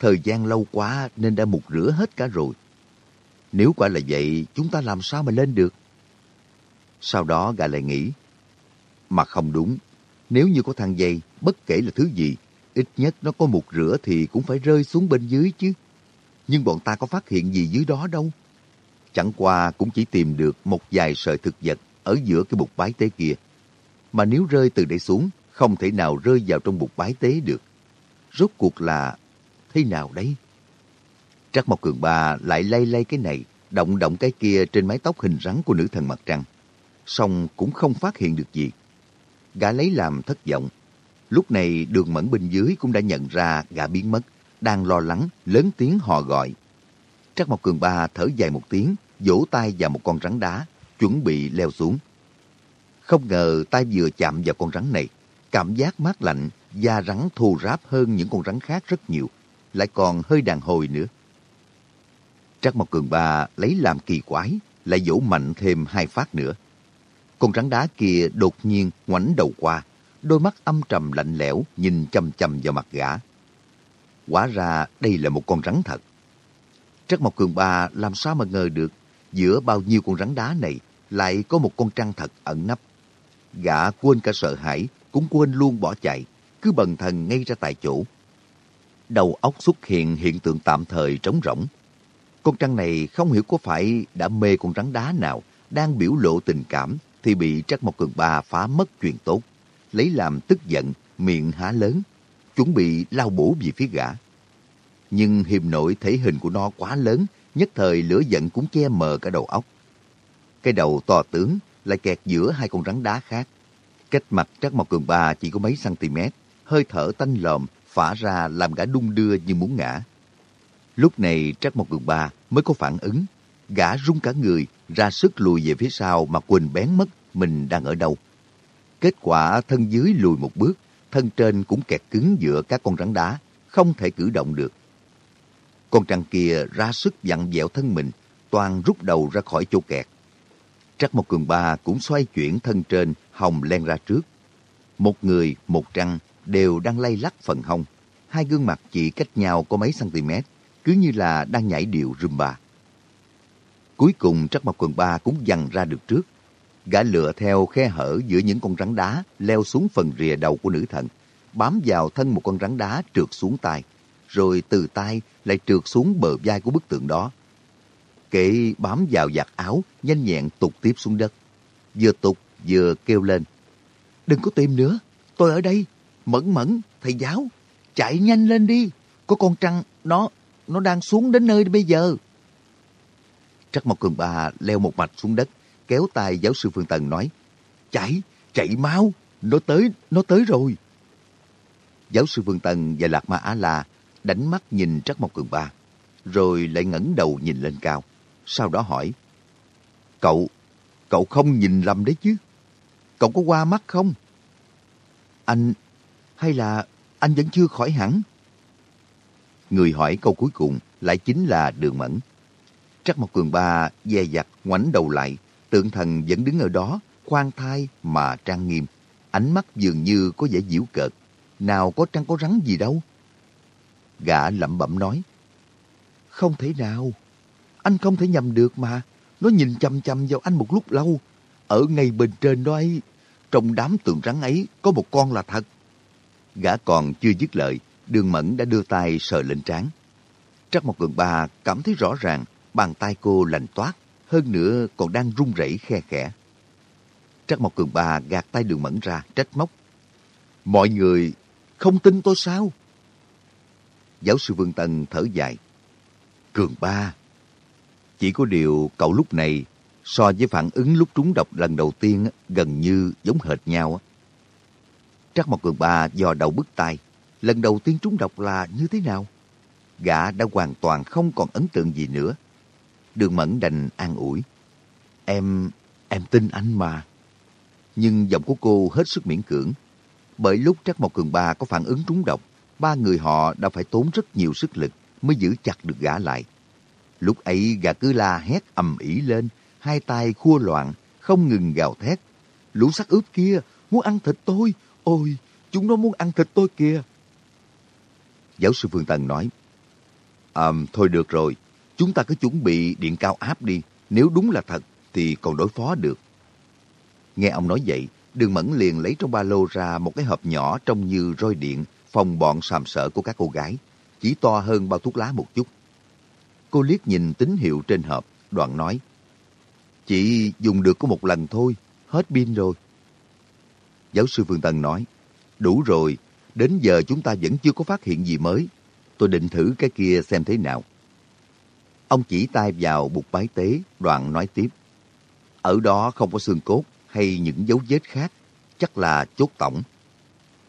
Thời gian lâu quá nên đã mục rửa hết cả rồi. Nếu quả là vậy, chúng ta làm sao mà lên được? Sau đó gã lại nghĩ, mà không đúng, nếu như có thang dây, bất kể là thứ gì, ít nhất nó có mục rửa thì cũng phải rơi xuống bên dưới chứ. Nhưng bọn ta có phát hiện gì dưới đó đâu. Chẳng qua cũng chỉ tìm được một vài sợi thực vật ở giữa cái bục bái tế kia. Mà nếu rơi từ đây xuống, không thể nào rơi vào trong bục bái tế được. Rốt cuộc là thế nào đấy? Trắc Mộc Cường Ba lại lay lay cái này, động động cái kia trên mái tóc hình rắn của nữ thần mặt trăng. Xong cũng không phát hiện được gì. Gã lấy làm thất vọng. Lúc này đường mẫn bên dưới cũng đã nhận ra gã biến mất, đang lo lắng, lớn tiếng hò gọi. Trắc Mộc Cường Ba thở dài một tiếng, vỗ tay vào một con rắn đá, chuẩn bị leo xuống. Không ngờ tay vừa chạm vào con rắn này, cảm giác mát lạnh, da rắn thô ráp hơn những con rắn khác rất nhiều, lại còn hơi đàn hồi nữa. Trắc Mộc Cường Ba lấy làm kỳ quái, lại vỗ mạnh thêm hai phát nữa. Con rắn đá kia đột nhiên ngoảnh đầu qua, đôi mắt âm trầm lạnh lẽo nhìn chầm chầm vào mặt gã. Quả ra đây là một con rắn thật. Trắc Mộc Cường Ba làm sao mà ngờ được giữa bao nhiêu con rắn đá này lại có một con trăng thật ẩn nấp. Gã quên cả sợ hãi, cũng quên luôn bỏ chạy, cứ bần thần ngay ra tại chỗ. Đầu óc xuất hiện hiện tượng tạm thời trống rỗng. Con trăng này không hiểu có phải đã mê con rắn đá nào đang biểu lộ tình cảm thì bị Trắc Mộc Cường Ba phá mất chuyện tốt, lấy làm tức giận, miệng há lớn, chuẩn bị lao bổ về phía gã. Nhưng hiềm nội thể hình của nó quá lớn, nhất thời lửa giận cũng che mờ cả đầu óc. Cái đầu to tướng lại kẹt giữa hai con rắn đá khác. Cách mặt Trác Mộc Cường Ba chỉ có mấy cm, hơi thở tanh lòm phả ra làm gã đung đưa như muốn ngã. Lúc này Trác Mộc Cường Ba mới có phản ứng. Gã rung cả người, ra sức lùi về phía sau mà quên bén mất mình đang ở đâu. Kết quả thân dưới lùi một bước, thân trên cũng kẹt cứng giữa các con rắn đá, không thể cử động được. Con trăng kia ra sức dặn dẹo thân mình, toàn rút đầu ra khỏi chỗ kẹt. Trắc một cường ba cũng xoay chuyển thân trên, hồng len ra trước. Một người, một trăng đều đang lay lắc phần hông. Hai gương mặt chỉ cách nhau có mấy cm, cứ như là đang nhảy điệu rumba. Cuối cùng Trắc Mộc Quần Ba cũng dằn ra được trước. Gã lựa theo khe hở giữa những con rắn đá leo xuống phần rìa đầu của nữ thần, bám vào thân một con rắn đá trượt xuống tay, rồi từ tay lại trượt xuống bờ vai của bức tượng đó. Kệ bám vào giặt áo, nhanh nhẹn tụt tiếp xuống đất. Vừa tụt vừa kêu lên. Đừng có tìm nữa, tôi ở đây. Mẫn mẫn, thầy giáo, chạy nhanh lên đi. Có con trăng, nó nó đang xuống đến nơi bây giờ. Trắc Mộc Cường bà leo một mạch xuống đất, kéo tay giáo sư Phương Tần nói, chạy, chạy mau, nó tới, nó tới rồi. Giáo sư Phương Tần và Lạc Ma Á La đánh mắt nhìn Trắc Mộc Cường Ba, rồi lại ngẩng đầu nhìn lên cao. Sau đó hỏi, cậu, cậu không nhìn lầm đấy chứ? Cậu có qua mắt không? Anh, hay là anh vẫn chưa khỏi hẳn? Người hỏi câu cuối cùng lại chính là Đường Mẫn. Trắc Mộc Cường Ba dè dặt ngoảnh đầu lại, tượng thần vẫn đứng ở đó, khoan thai mà trang nghiêm. Ánh mắt dường như có vẻ giễu cợt. Nào có trăng có rắn gì đâu. Gã lẩm bẩm nói. Không thể nào. Anh không thể nhầm được mà. Nó nhìn chăm chăm vào anh một lúc lâu. Ở ngay bên trên đó ấy, trong đám tượng rắn ấy có một con là thật. Gã còn chưa dứt lời, đường mẫn đã đưa tay sờ lên trán. Trắc một cường ba cảm thấy rõ ràng bàn tay cô lạnh toát, hơn nữa còn đang run rẩy khe khẽ. Trắc Mộc Cường Ba gạt tay đường mẫn ra, trách móc. Mọi người không tin tôi sao? Giáo sư Vương Tân thở dài. Cường Ba, chỉ có điều cậu lúc này so với phản ứng lúc trúng độc lần đầu tiên gần như giống hệt nhau. Trắc Mộc Cường Ba dò đầu bứt tai. Lần đầu tiên trúng độc là như thế nào? Gã đã hoàn toàn không còn ấn tượng gì nữa. Đường Mẫn đành an ủi. Em, em tin anh mà. Nhưng giọng của cô hết sức miễn cưỡng. Bởi lúc Trắc Mộc Cường Ba có phản ứng trúng độc, ba người họ đã phải tốn rất nhiều sức lực mới giữ chặt được gã lại. Lúc ấy gã cứ la hét ầm ĩ lên, hai tay khua loạn, không ngừng gào thét. Lũ sắc ướp kia, muốn ăn thịt tôi. Ôi, chúng nó muốn ăn thịt tôi kìa. Giáo sư Phương tần nói, À, thôi được rồi, chúng ta cứ chuẩn bị điện cao áp đi. Nếu đúng là thật, thì còn đối phó được. Nghe ông nói vậy, Đường Mẫn liền lấy trong ba lô ra một cái hộp nhỏ trông như roi điện, phòng bọn sàm sợ của các cô gái, chỉ to hơn bao thuốc lá một chút. Cô liếc nhìn tín hiệu trên hộp, đoạn nói, Chị dùng được có một lần thôi, hết pin rồi. Giáo sư Phương Tân nói, đủ rồi, đến giờ chúng ta vẫn chưa có phát hiện gì mới. Tôi định thử cái kia xem thế nào. Ông chỉ tay vào bục bái tế, đoạn nói tiếp. Ở đó không có xương cốt hay những dấu vết khác, chắc là chốt tổng.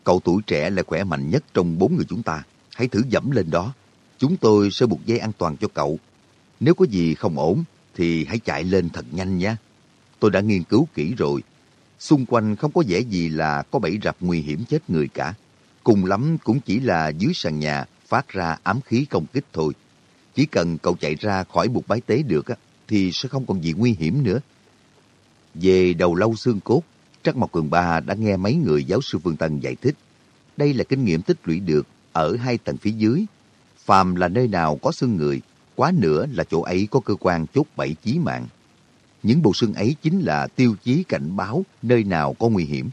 Cậu tuổi trẻ là khỏe mạnh nhất trong bốn người chúng ta. Hãy thử dẫm lên đó. Chúng tôi sẽ buộc dây an toàn cho cậu. Nếu có gì không ổn, thì hãy chạy lên thật nhanh nhé. Tôi đã nghiên cứu kỹ rồi. Xung quanh không có vẻ gì là có bẫy rập nguy hiểm chết người cả. Cùng lắm cũng chỉ là dưới sàn nhà phát ra ám khí công kích thôi. Chỉ cần cậu chạy ra khỏi bục bái tế được á, thì sẽ không còn gì nguy hiểm nữa. Về đầu lâu xương cốt, Trắc Mộc Cường Ba đã nghe mấy người giáo sư Phương Tân giải thích. Đây là kinh nghiệm tích lũy được ở hai tầng phía dưới. Phàm là nơi nào có xương người, quá nữa là chỗ ấy có cơ quan chốt bẫy chí mạng. Những bộ xương ấy chính là tiêu chí cảnh báo nơi nào có nguy hiểm.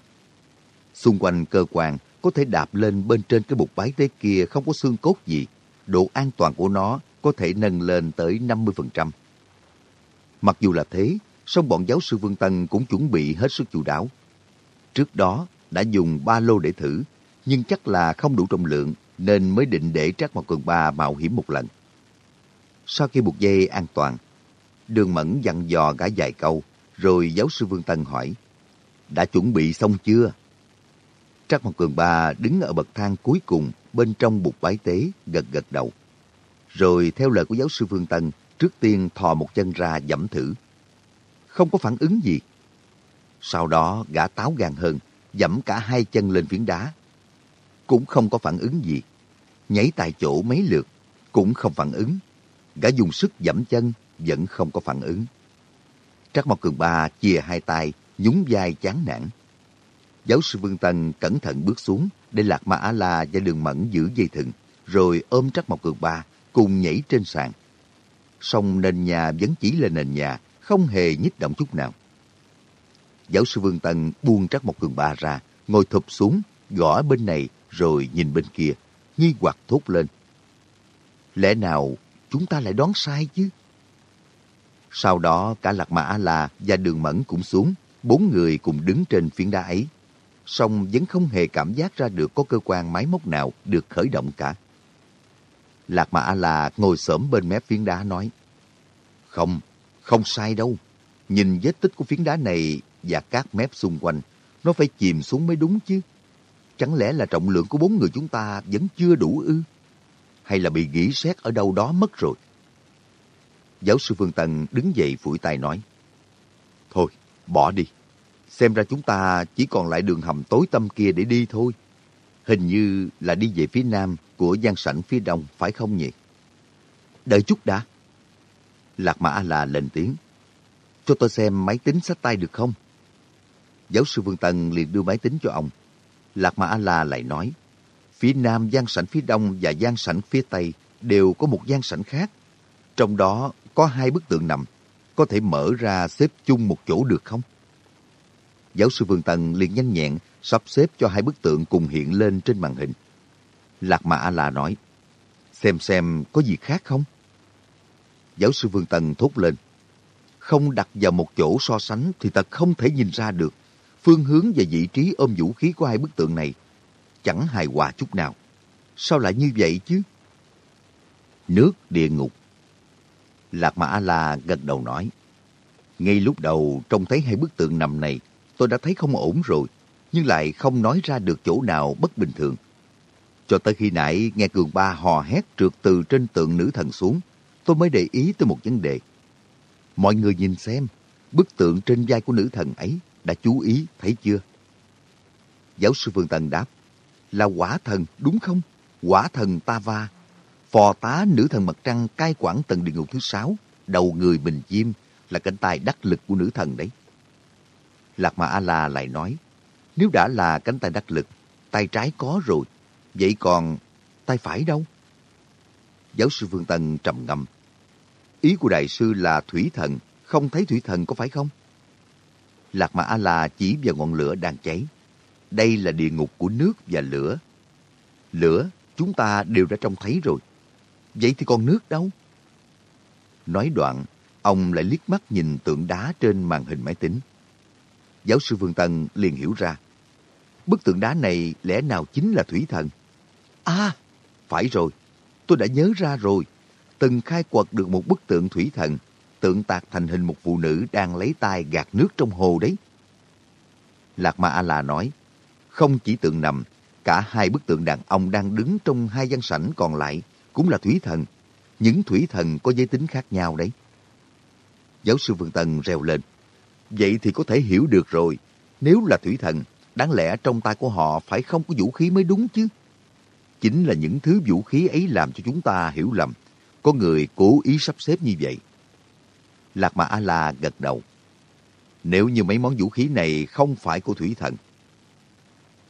Xung quanh cơ quan có thể đạp lên bên trên cái bục bái tế kia không có xương cốt gì. Độ an toàn của nó có thể nâng lên tới 50%. Mặc dù là thế, song bọn giáo sư Vương Tân cũng chuẩn bị hết sức chu đáo. Trước đó đã dùng ba lô để thử, nhưng chắc là không đủ trọng lượng nên mới định để Trác Mộc Cường Ba mạo hiểm một lần. Sau khi buộc dây an toàn, Đường Mẫn dặn dò gã vài câu, rồi giáo sư Vương Tân hỏi, đã chuẩn bị xong chưa? Trác Mộc Cường Ba đứng ở bậc thang cuối cùng bên trong bục bái tế, gật gật đầu. Rồi theo lời của giáo sư Vương Tân, trước tiên thò một chân ra dẫm thử. Không có phản ứng gì. Sau đó gã táo gan hơn, dẫm cả hai chân lên phiến đá. Cũng không có phản ứng gì. Nhảy tại chỗ mấy lượt, cũng không phản ứng. Gã dùng sức dẫm chân, vẫn không có phản ứng. Trắc Mộc Cường Ba chia hai tay, nhún vai chán nản. Giáo sư Vương Tân cẩn thận bước xuống để Lạc Ma Á La và Đường Mẫn giữ dây thừng, rồi ôm Trắc Mộc Cường Ba cùng nhảy trên sàn. Song nền nhà vẫn chỉ là nền nhà, không hề nhích động chút nào. Giáo sư Vương Tân buông Trắc một Cường Ba ra, ngồi thụp xuống, gõ bên này rồi nhìn bên kia, nghi hoặc thốt lên. Lẽ nào chúng ta lại đoán sai chứ? Sau đó cả Lạc mã la và Đường Mẫn cũng xuống, bốn người cùng đứng trên phiến đá ấy. Song vẫn không hề cảm giác ra được có cơ quan máy móc nào được khởi động cả. Lạc mã la ngồi xổm bên mép phiến đá nói, Không, không sai đâu. Nhìn vết tích của phiến đá này và các mép xung quanh, nó phải chìm xuống mới đúng chứ. Chẳng lẽ là trọng lượng của bốn người chúng ta vẫn chưa đủ ư? Hay là bị gỉ sét ở đâu đó mất rồi? Giáo sư Phương Tần đứng dậy phủi tay nói, Thôi, bỏ đi. Xem ra chúng ta chỉ còn lại đường hầm tối tăm kia để đi thôi. Hình như là đi về phía nam của gian sảnh phía đông, phải không nhỉ? Đợi chút đã. Lạc Mã A-La lên tiếng. Cho tôi xem máy tính sách tay được không? Giáo sư Vương Tân liền đưa máy tính cho ông. Lạc Mã A-La lại nói, phía nam gian sảnh phía đông và gian sảnh phía tây đều có một gian sảnh khác. Trong đó có hai bức tượng nằm, có thể mở ra xếp chung một chỗ được không? Giáo sư Vương Tân liền nhanh nhẹn sắp xếp cho hai bức tượng cùng hiện lên trên màn hình. Lạc Mã A-La nói, xem xem có gì khác không? Giáo sư Vương Tân thốt lên, không đặt vào một chỗ so sánh thì ta không thể nhìn ra được phương hướng và vị trí ôm vũ khí của hai bức tượng này. Chẳng hài hòa chút nào. Sao lại như vậy chứ? Nước địa ngục. Lạc Mã A-La gật đầu nói. Ngay lúc đầu trông thấy hai bức tượng nằm này, tôi đã thấy không ổn rồi, nhưng lại không nói ra được chỗ nào bất bình thường. Cho tới khi nãy nghe Cường Ba hò hét trượt từ trên tượng nữ thần xuống, tôi mới để ý tới một vấn đề. Mọi người nhìn xem, bức tượng trên vai của nữ thần ấy đã chú ý thấy chưa? Giáo sư Phương Tần đáp, là quả thần đúng không? Quả thần Tava, phò tá nữ thần mặt trăng cai quản tầng địa ngục thứ sáu, đầu người bình chim là cánh tay đắc lực của nữ thần đấy. Lạc Mà A-La lại nói, nếu đã là cánh tay đắc lực, tay trái có rồi, vậy còn tay phải đâu? Giáo sư Phương Tân trầm ngâm. Ý của đại sư là thủy thần, không thấy thủy thần có phải không? Lạc Mã A-La chỉ vào ngọn lửa đang cháy. Đây là địa ngục của nước và lửa. Lửa chúng ta đều đã trông thấy rồi. Vậy thì còn nước đâu? Nói đoạn, ông lại liếc mắt nhìn tượng đá trên màn hình máy tính. Giáo sư Vương Tân liền hiểu ra. Bức tượng đá này lẽ nào chính là thủy thần? À, phải rồi, tôi đã nhớ ra rồi. Từng khai quật được một bức tượng thủy thần tượng tạc thành hình một phụ nữ đang lấy tay gạt nước trong hồ đấy. Lạc Ma A-la nói, không chỉ tượng nằm, cả hai bức tượng đàn ông đang đứng trong hai gian sảnh còn lại cũng là thủy thần. Những thủy thần có giới tính khác nhau đấy. Giáo sư Vương Tân reo lên. Vậy thì có thể hiểu được rồi. Nếu là thủy thần, đáng lẽ trong tay của họ phải không có vũ khí mới đúng chứ. Chính là những thứ vũ khí ấy làm cho chúng ta hiểu lầm. Có người cố ý sắp xếp như vậy. Lạc Mà A-La gật đầu. Nếu như mấy món vũ khí này không phải của thủy thần.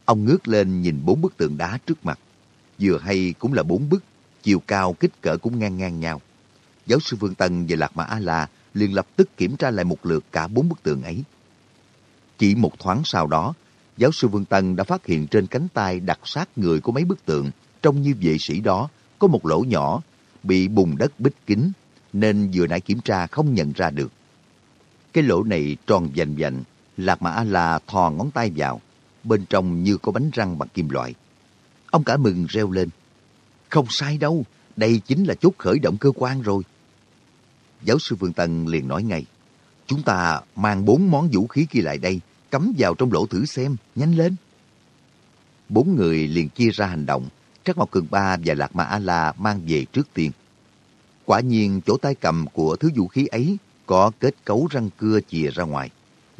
Ông ngước lên nhìn bốn bức tượng đá trước mặt. Vừa hay cũng là bốn bức, chiều cao kích cỡ cũng ngang ngang nhau. Giáo sư Vương Tân và Lạc Mà A-La liền lập tức kiểm tra lại một lượt cả bốn bức tượng ấy. Chỉ một thoáng sau đó, giáo sư Vương Tân đã phát hiện trên cánh tay đặt sát người của mấy bức tượng, trông như vệ sĩ đó, có một lỗ nhỏ, bị bùn đất bích kín, nên vừa nãy kiểm tra không nhận ra được. Cái lỗ này tròn vành vành, Lạc Mã là thò ngón tay vào, bên trong như có bánh răng bằng kim loại. Ông cả mừng reo lên. Không sai đâu, đây chính là chốt khởi động cơ quan rồi. Giáo sư Phương Tân liền nói ngay. Chúng ta mang bốn món vũ khí kia lại đây, cắm vào trong lỗ thử xem, nhanh lên. Bốn người liền chia ra hành động. Trắc Mộc Cường Ba và Lạc Ma A-La mang về trước tiên. Quả nhiên chỗ tay cầm của thứ vũ khí ấy có kết cấu răng cưa chìa ra ngoài,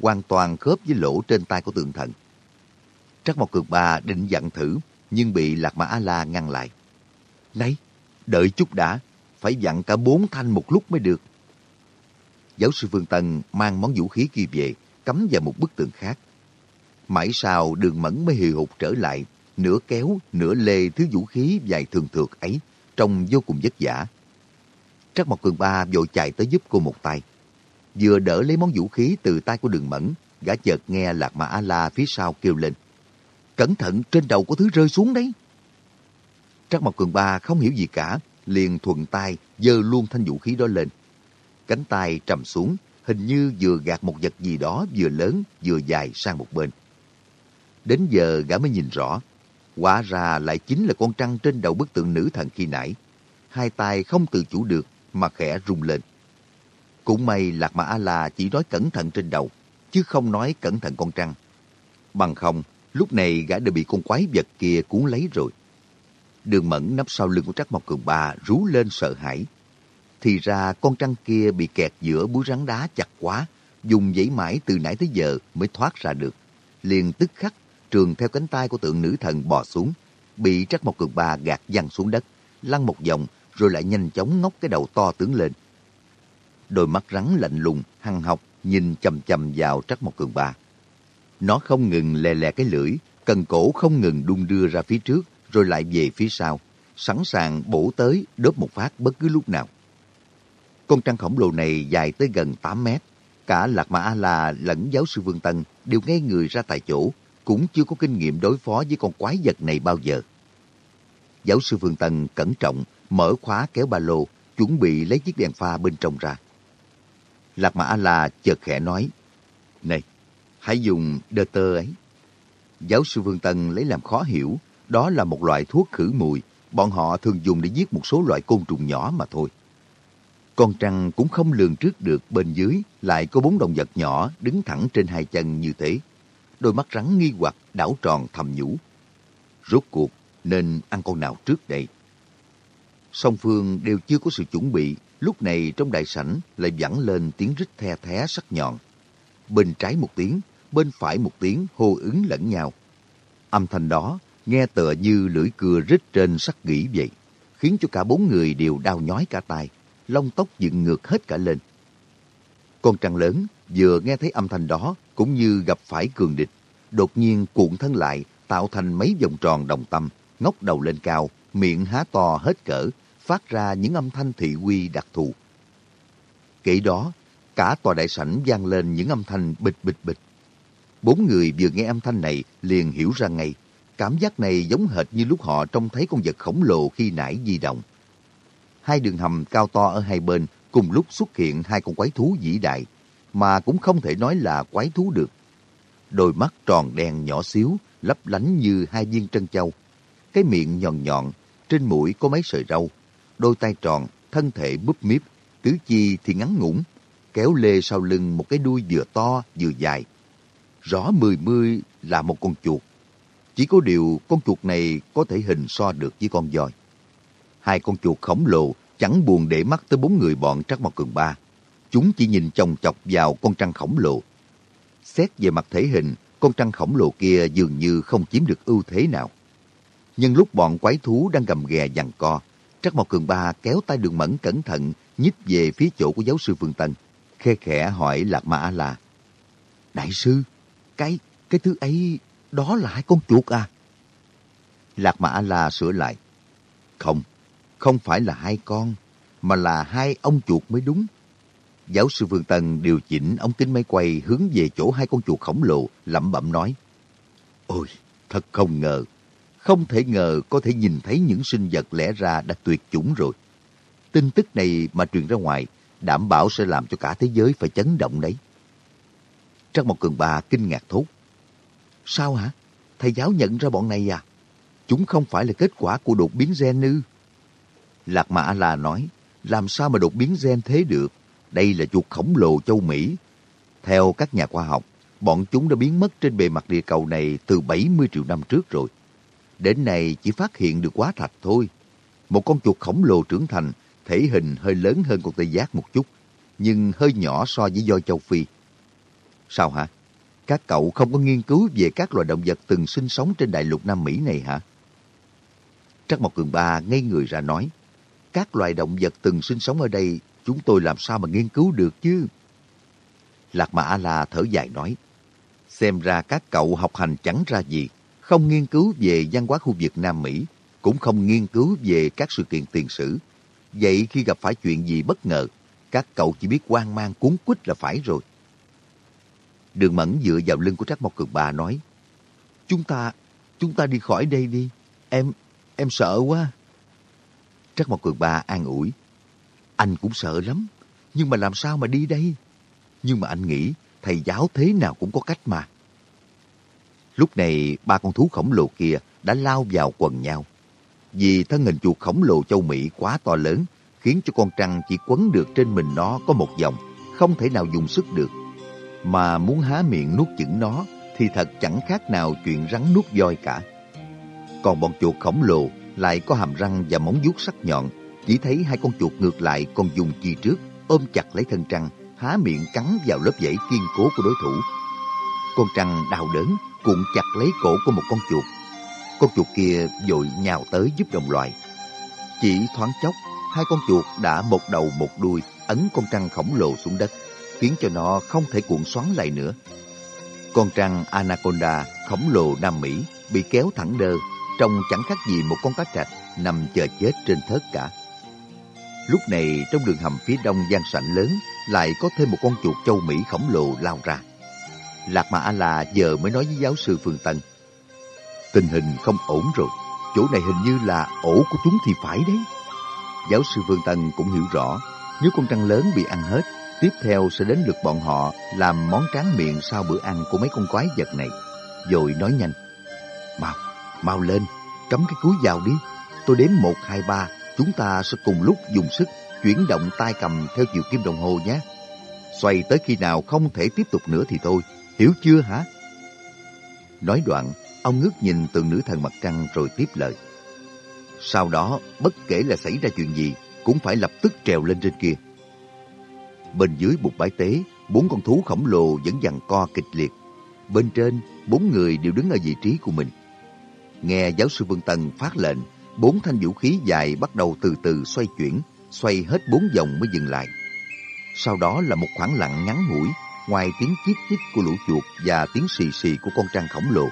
hoàn toàn khớp với lỗ trên tay của tượng thần. Trắc Mộc Cường Ba định dặn thử, nhưng bị Lạc Mã A-La ngăn lại. Này, đợi chút đã, phải dặn cả bốn thanh một lúc mới được. Giáo sư Phương Tân mang món vũ khí kia về, cắm vào một bức tượng khác. Mãi sau đường mẫn mới hì hục trở lại, nửa kéo, nửa lê thứ vũ khí dài thường thượt ấy, trông vô cùng vất vả. Trắc Mộc Cường Ba vội chạy tới giúp cô một tay. Vừa đỡ lấy món vũ khí từ tay của đường mẫn, gã chợt nghe Lạc Mã A-La phía sau kêu lên. Cẩn thận, trên đầu có thứ rơi xuống đấy. Trắc Mộc Cường Ba không hiểu gì cả, liền thuận tay giơ luôn thanh vũ khí đó lên. Cánh tay trầm xuống, hình như vừa gạt một vật gì đó vừa lớn vừa dài sang một bên. Đến giờ gã mới nhìn rõ, quả ra lại chính là con trăng trên đầu bức tượng nữ thần khi nãy. Hai tay không tự chủ được mà khẽ rung lên. Cũng may Lạc Mà A-La chỉ nói cẩn thận trên đầu, chứ không nói cẩn thận con trăng. Bằng không, lúc này gã đã bị con quái vật kia cuốn lấy rồi. Đường mẫn nấp sau lưng của Trắc Mộc Cường Ba rú lên sợ hãi. Thì ra con trăng kia bị kẹt giữa búi rắn đá chặt quá, dùng giấy mãi từ nãy tới giờ mới thoát ra được. Liền tức khắc trường theo cánh tay của tượng nữ thần bò xuống, bị Trắc Mộc Cường Ba gạt văng xuống đất, lăn một vòng rồi lại nhanh chóng ngóc cái đầu to tướng lên. Đôi mắt rắn lạnh lùng, hăng học, nhìn chầm chầm vào Trắc Mộc Cường Ba. Nó không ngừng lè lè cái lưỡi, cần cổ không ngừng đung đưa ra phía trước, rồi lại về phía sau, sẵn sàng bổ tới đớp một phát bất cứ lúc nào. Con trăng khổng lồ này dài tới gần 8 mét. Cả Lạc Mã A-La lẫn giáo sư Vương Tân đều ngay người ra tại chỗ, cũng chưa có kinh nghiệm đối phó với con quái vật này bao giờ. Giáo sư Vương Tân cẩn trọng, mở khóa kéo ba lô, chuẩn bị lấy chiếc đèn pha bên trong ra. Lạc Mã A-La chợt khẽ nói, Này, hãy dùng đơ tơ ấy. Giáo sư Vương Tân lấy làm khó hiểu, đó là một loại thuốc khử mùi, bọn họ thường dùng để giết một số loại côn trùng nhỏ mà thôi. Con trăng cũng không lường trước được bên dưới lại có bốn động vật nhỏ đứng thẳng trên hai chân như thế. Đôi mắt rắn nghi hoặc đảo tròn thầm nhủ. Rốt cuộc nên ăn con nào trước đây? Song phương đều chưa có sự chuẩn bị, lúc này trong đại sảnh lại vẳng lên tiếng rít the thé sắc nhọn. Bên trái một tiếng, bên phải một tiếng hô ứng lẫn nhau. Âm thanh đó nghe tựa như lưỡi cưa rít trên sắt gỉ vậy, khiến cho cả bốn người đều đau nhói cả tai, lông tóc dựng ngược hết cả lên. Con trăng lớn vừa nghe thấy âm thanh đó cũng như gặp phải cường địch, đột nhiên cuộn thân lại tạo thành mấy vòng tròn đồng tâm, ngóc đầu lên cao, miệng há to hết cỡ, phát ra những âm thanh thị quy đặc thù. Kể đó, cả tòa đại sảnh vang lên những âm thanh bịch bịch bịch. Bốn người vừa nghe âm thanh này liền hiểu ra ngay, cảm giác này giống hệt như lúc họ trông thấy con vật khổng lồ khi nãy di động. Hai đường hầm cao to ở hai bên cùng lúc xuất hiện hai con quái thú vĩ đại, mà cũng không thể nói là quái thú được. Đôi mắt tròn đen nhỏ xíu, lấp lánh như hai viên trân châu. Cái miệng nhọn nhọn, trên mũi có mấy sợi râu, đôi tay tròn, thân thể búp míp, tứ chi thì ngắn ngủn, kéo lê sau lưng một cái đuôi vừa to vừa dài. Rõ mười mươi là một con chuột. Chỉ có điều con chuột này có thể hình so được với con voi. Hai con chuột khổng lồ chẳng buồn để mắt tới bốn người bọn Trắc Mộc Cường Ba. Chúng chỉ nhìn chồng chọc vào con trăng khổng lồ. Xét về mặt thể hình, con trăng khổng lồ kia dường như không chiếm được ưu thế nào. Nhưng lúc bọn quái thú đang gầm ghè giằng co, Trắc Mộc Cường Ba kéo tay đường mẫn cẩn thận nhích về phía chỗ của giáo sư Phương Tân. Khe khẽ hỏi Lạc Ma A-La. Đại sư, cái, cái thứ ấy, đó là hai con chuột à? Lạc Ma A-La sửa lại. Không, không phải là hai con, mà là hai ông chuột mới đúng. Giáo sư Phương Tân điều chỉnh ống kính máy quay hướng về chỗ hai con chuột khổng lồ, lẩm bẩm nói. Ôi, thật không ngờ, không thể ngờ có thể nhìn thấy những sinh vật lẽ ra đã tuyệt chủng rồi. Tin tức này mà truyền ra ngoài, đảm bảo sẽ làm cho cả thế giới phải chấn động đấy. Trắc Mộc Cường Ba kinh ngạc thốt. Sao hả? Thầy giáo nhận ra bọn này à? Chúng không phải là kết quả của đột biến gen ư? Lạc Mã La nói, làm sao mà đột biến gen thế được? Đây là chuột khổng lồ châu Mỹ. Theo các nhà khoa học, bọn chúng đã biến mất trên bề mặt địa cầu này từ 70 triệu năm trước rồi. Đến nay chỉ phát hiện được quá thạch thôi. Một con chuột khổng lồ trưởng thành, thể hình hơi lớn hơn con tê giác một chút, nhưng hơi nhỏ so với voi châu Phi. Sao hả? Các cậu không có nghiên cứu về các loài động vật từng sinh sống trên đại lục Nam Mỹ này hả? Trắc Mộc Cường Ba ngây người ra nói, các loài động vật từng sinh sống ở đây, chúng tôi làm sao mà nghiên cứu được chứ? Lạc Mã A-La thở dài nói, xem ra các cậu học hành chẳng ra gì, không nghiên cứu về văn hóa khu vực Nam Mỹ, cũng không nghiên cứu về các sự kiện tiền sử. Vậy khi gặp phải chuyện gì bất ngờ, các cậu chỉ biết quan mang cuốn quýt là phải rồi. Đường Mẫn dựa vào lưng của Trác Mộc Cường bà nói, Chúng ta, chúng ta đi khỏi đây đi. Em, em sợ quá. Trác Mộc Cường bà an ủi. Anh cũng sợ lắm, nhưng mà làm sao mà đi đây? Nhưng mà anh nghĩ thầy giáo thế nào cũng có cách mà. Lúc này ba con thú khổng lồ kia đã lao vào quần nhau. Vì thân hình chuột khổng lồ châu Mỹ quá to lớn, khiến cho con trăng chỉ quấn được trên mình nó có một vòng, không thể nào dùng sức được. Mà muốn há miệng nuốt chửng nó thì thật chẳng khác nào chuyện rắn nuốt voi cả. Còn bọn chuột khổng lồ lại có hàm răng và móng vuốt sắc nhọn. Chỉ thấy hai con chuột ngược lại còn dùng chi trước, ôm chặt lấy thân trăng, há miệng cắn vào lớp dãy kiên cố của đối thủ. Con trăng đau đớn, cuộn chặt lấy cổ của một con chuột. Con chuột kia vội nhào tới giúp đồng loại. Chỉ thoáng chốc, hai con chuột đã một đầu một đuôi ấn con trăng khổng lồ xuống đất, khiến cho nó không thể cuộn xoắn lại nữa. Con trăng Anaconda khổng lồ Nam Mỹ bị kéo thẳng đơ, trông chẳng khác gì một con cá trạch nằm chờ chết trên thớt cả. Lúc này trong đường hầm phía đông gian sảnh lớn lại có thêm một con chuột châu Mỹ khổng lồ lao ra. Lạc Mà A-La giờ mới nói với giáo sư Phương Tân. Tình hình không ổn rồi, chỗ này hình như là ổ của chúng thì phải đấy. Giáo sư Phương Tân cũng hiểu rõ, nếu con trăng lớn bị ăn hết, tiếp theo sẽ đến lượt bọn họ làm món tráng miệng sau bữa ăn của mấy con quái vật này. Rồi nói nhanh, mau, mau lên, cắm cái cúi vào đi. Tôi đếm một, hai, ba, chúng ta sẽ cùng lúc dùng sức chuyển động tay cầm theo chiều kim đồng hồ nhé. Xoay tới khi nào không thể tiếp tục nữa thì thôi, hiểu chưa hả? Nói đoạn, ông ngước nhìn từ nữ thần mặt trăng rồi tiếp lời. Sau đó, bất kể là xảy ra chuyện gì, cũng phải lập tức trèo lên trên kia. Bên dưới bục bãi tế, bốn con thú khổng lồ vẫn dằn co kịch liệt. Bên trên, bốn người đều đứng ở vị trí của mình. Nghe giáo sư Vương Tân phát lệnh, bốn thanh vũ khí dài bắt đầu từ từ xoay chuyển, xoay hết bốn vòng mới dừng lại. Sau đó là một khoảng lặng ngắn ngủi, ngoài tiếng chít chít của lũ chuột và tiếng xì xì của con trăng khổng lồ.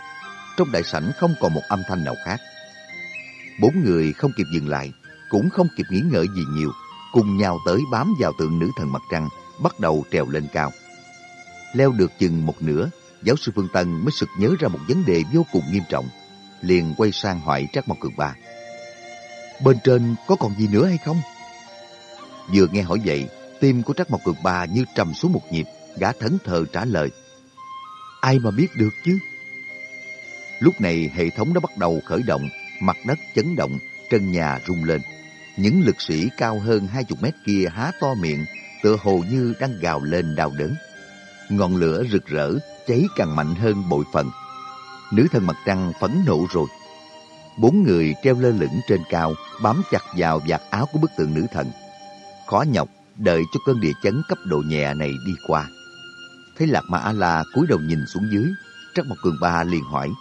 Trong đại sảnh không còn một âm thanh nào khác. Bốn người không kịp dừng lại, cũng không kịp nghĩ ngợi gì nhiều, cùng nhau tới bám vào tượng nữ thần mặt trăng, bắt đầu trèo lên cao. Leo được chừng một nửa, giáo sư Phương Tân mới sực nhớ ra một vấn đề vô cùng nghiêm trọng. Liền quay sang hỏi Trác Mộc Cường Ba. Bên trên có còn gì nữa hay không? Vừa nghe hỏi vậy, tim của Trác Mộc Cường Ba như trầm xuống một nhịp, gã thẫn thờ trả lời. Ai mà biết được chứ? Lúc này hệ thống đã bắt đầu khởi động, mặt đất chấn động, trần nhà rung lên. Những lực sĩ cao hơn hai chục mét kia há to miệng, tựa hồ như đang gào lên đau đớn. Ngọn lửa rực rỡ, cháy càng mạnh hơn bội phần. Nữ thần mặt trăng phẫn nộ rồi. Bốn người treo lơ lửng trên cao, bám chặt vào vạt áo của bức tượng nữ thần. Khó nhọc, đợi cho cơn địa chấn cấp độ nhẹ này đi qua. Thấy Lạc Ma A-La cúi đầu nhìn xuống dưới, Trắc Mộc Cường Ba liền hỏi.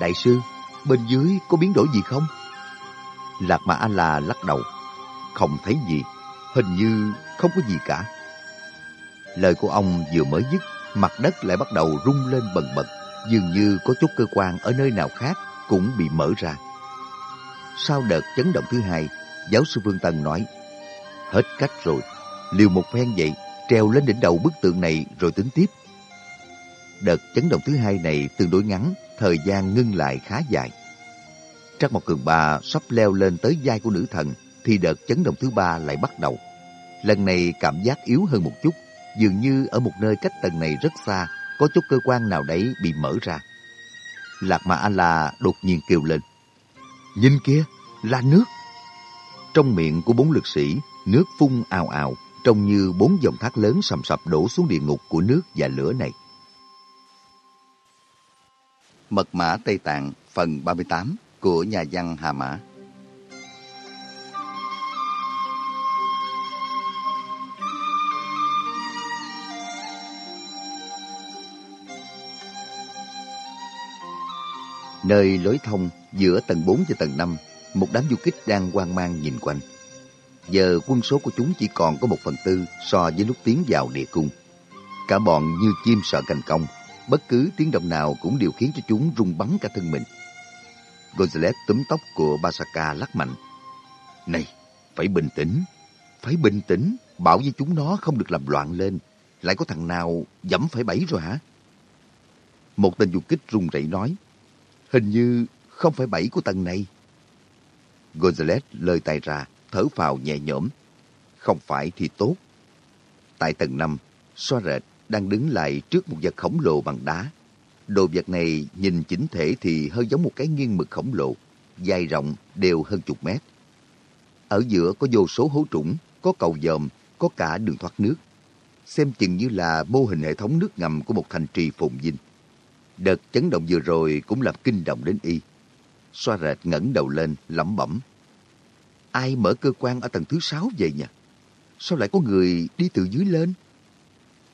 Đại sư, bên dưới có biến đổi gì không? Lạc Ma A-La lắc đầu. Không thấy gì, hình như không có gì cả. Lời của ông vừa mới dứt, mặt đất lại bắt đầu rung lên bần bật, dường như có chút cơ quan ở nơi nào khác cũng bị mở ra. Sau đợt chấn động thứ hai, giáo sư Vương Tân nói, hết cách rồi, liều một phen vậy, treo lên đỉnh đầu bức tượng này rồi tính tiếp. Đợt chấn động thứ hai này tương đối ngắn, thời gian ngưng lại khá dài. Trắc Mộc Cường Ba sắp leo lên tới vai của nữ thần, thì đợt chấn động thứ ba lại bắt đầu. Lần này cảm giác yếu hơn một chút, dường như ở một nơi cách tầng này rất xa, có chút cơ quan nào đấy bị mở ra. Lạc Mà A-La đột nhiên kêu lên. Nhìn kia, là nước. Trong miệng của bốn lực sĩ, nước phun ào ào, trông như bốn dòng thác lớn sầm sập đổ xuống địa ngục của nước và lửa này. Mật mã Tây Tạng phần 38 của nhà văn Hà Mã Nơi lối thông giữa tầng 4 và tầng 5, một đám du kích đang hoang mang nhìn quanh. Giờ quân số của chúng chỉ còn có một phần tư so với lúc tiến vào địa cung. Cả bọn như chim sợ cành công, bất cứ tiếng động nào cũng đều khiến cho chúng rung bắn cả thân mình. Gonzales túm tóc của Basaka lắc mạnh. Này, phải bình tĩnh, phải bình tĩnh, bảo với chúng nó không được làm loạn lên. Lại có thằng nào dẫm phải bẫy rồi hả? Một tên du kích run rẩy nói. Hình như không phải bẫy của tầng này. Gonzales lơi tay ra, thở phào nhẹ nhõm. Không phải thì tốt. Tại tầng 5, xoa rệt đang đứng lại trước một vật khổng lồ bằng đá. Đồ vật này nhìn chỉnh thể thì hơi giống một cái nghiêng mực khổng lồ, dài rộng đều hơn chục mét. Ở giữa có vô số hố trũng, có cầu dòm, có cả đường thoát nước. Xem chừng như là mô hình hệ thống nước ngầm của một thành trì phồn vinh. Đợt chấn động vừa rồi cũng làm kinh động đến y. Xoa rệt ngẩng đầu lên, lẩm bẩm. Ai mở cơ quan ở tầng thứ sáu vậy nhỉ? Sao lại có người đi từ dưới lên?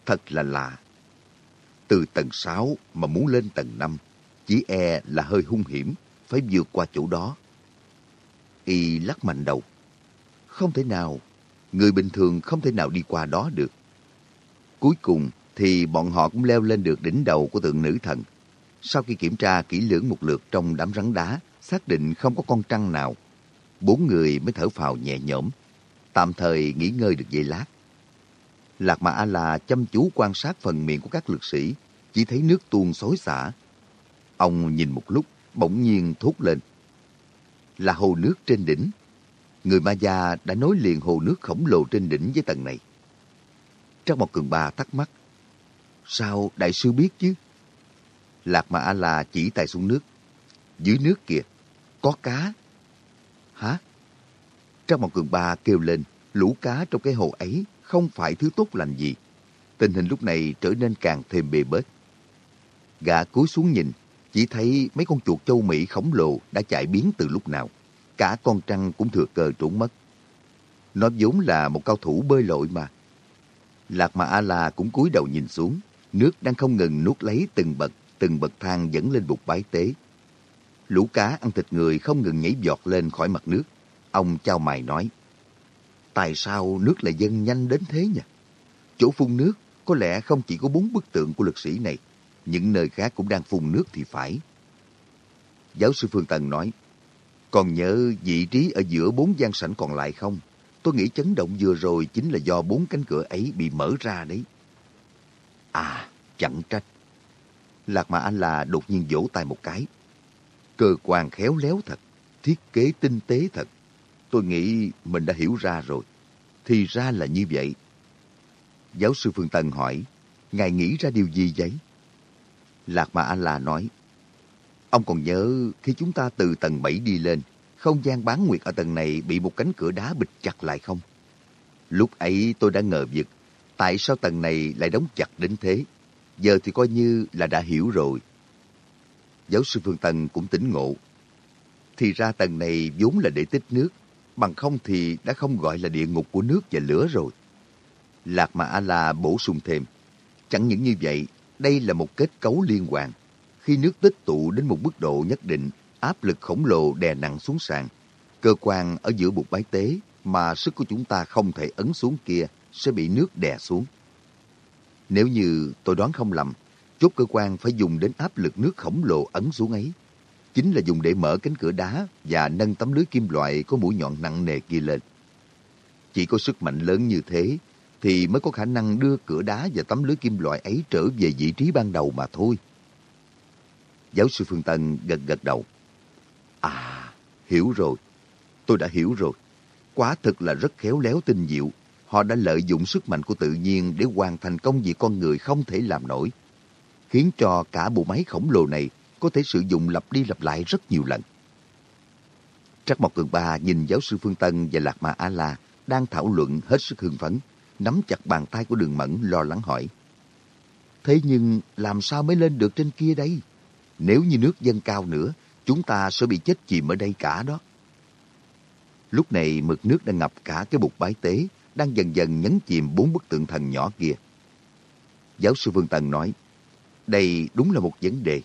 Thật là lạ. Từ tầng sáu mà muốn lên tầng năm, chỉ e là hơi hung hiểm, phải vượt qua chỗ đó. Y lắc mạnh đầu. Không thể nào, người bình thường không thể nào đi qua đó được. Cuối cùng thì bọn họ cũng leo lên được đỉnh đầu của tượng nữ thần. Sau khi kiểm tra kỹ lưỡng một lượt trong đám rắn đá, xác định không có con trăng nào, bốn người mới thở phào nhẹ nhõm, tạm thời nghỉ ngơi được giây lát. Lạc Mã A-La chăm chú quan sát phần miệng của các lực sĩ, chỉ thấy nước tuôn xối xả. Ông nhìn một lúc, bỗng nhiên thốt lên. Là hồ nước trên đỉnh. Người Ma Gia đã nối liền hồ nước khổng lồ trên đỉnh với tầng này. Trong một cường bà thắc mắc. Sao đại sư biết chứ? Lạc Mã A-La chỉ tay xuống nước. Dưới nước kìa, có cá. Hả? Trong một cường ba kêu lên, lũ cá trong cái hồ ấy không phải thứ tốt lành gì. Tình hình lúc này trở nên càng thêm bê bết. Gã cúi xuống nhìn, chỉ thấy mấy con chuột châu Mỹ khổng lồ đã chạy biến từ lúc nào. Cả con trăng cũng thừa cơ trốn mất. Nó vốn là một cao thủ bơi lội mà. Lạc mà A-la cũng cúi đầu nhìn xuống, nước đang không ngừng nuốt lấy từng bậc, từng bậc thang dẫn lên bục bái tế. Lũ cá ăn thịt người không ngừng nhảy giọt lên khỏi mặt nước. Ông trao mày nói, tại sao nước lại dâng nhanh đến thế nhỉ? Chỗ phun nước có lẽ không chỉ có bốn bức tượng của lực sĩ này, những nơi khác cũng đang phun nước thì phải. Giáo sư Phương Tần nói, còn nhớ vị trí ở giữa bốn gian sảnh còn lại không? Tôi nghĩ chấn động vừa rồi chính là do bốn cánh cửa ấy bị mở ra đấy. À, chẳng trách. Lạc Mà Anh là đột nhiên vỗ tay một cái. Cơ quan khéo léo thật, thiết kế tinh tế thật. Tôi nghĩ mình đã hiểu ra rồi. Thì ra là như vậy. Giáo sư Phương Tân hỏi, Ngài nghĩ ra điều gì vậy? Lạc Mà A-La nói, Ông còn nhớ khi chúng ta từ tầng 7 đi lên, không gian bán nguyệt ở tầng này bị một cánh cửa đá bịt chặt lại không? Lúc ấy tôi đã ngờ vực, tại sao tầng này lại đóng chặt đến thế? Giờ thì coi như là đã hiểu rồi. Giáo sư Phương Tần cũng tỉnh ngộ. Thì ra tầng này vốn là để tích nước, bằng không thì đã không gọi là địa ngục của nước và lửa rồi. Lạc Mà A-La bổ sung thêm, chẳng những như vậy, đây là một kết cấu liên hoàn. Khi nước tích tụ đến một mức độ nhất định, áp lực khổng lồ đè nặng xuống sàn. Cơ quan ở giữa bục bái tế mà sức của chúng ta không thể ấn xuống kia sẽ bị nước đè xuống. Nếu như tôi đoán không lầm, chốt cơ quan phải dùng đến áp lực nước khổng lồ ấn xuống ấy. Chính là dùng để mở cánh cửa đá và nâng tấm lưới kim loại có mũi nhọn nặng nề kia lên. Chỉ có sức mạnh lớn như thế thì mới có khả năng đưa cửa đá và tấm lưới kim loại ấy trở về vị trí ban đầu mà thôi. Giáo sư Phương Tân gật gật đầu. À, hiểu rồi. Tôi đã hiểu rồi. Quá thực là rất khéo léo tinh diệu. Họ đã lợi dụng sức mạnh của tự nhiên để hoàn thành công việc con người không thể làm nổi. Khiến cho cả bộ máy khổng lồ này có thể sử dụng lặp đi lặp lại rất nhiều lần. Trắc Mộc Cường Ba nhìn giáo sư Phương Tân và Lạc Ma A-La đang thảo luận hết sức hưng phấn, nắm chặt bàn tay của đường mẫn lo lắng hỏi. Thế nhưng làm sao mới lên được trên kia đây? Nếu như nước dâng cao nữa, chúng ta sẽ bị chết chìm ở đây cả đó. Lúc này mực nước đã ngập cả cái bục bái tế, đang dần dần nhấn chìm bốn bức tượng thần nhỏ kia. Giáo sư Vương Tần nói, đây đúng là một vấn đề.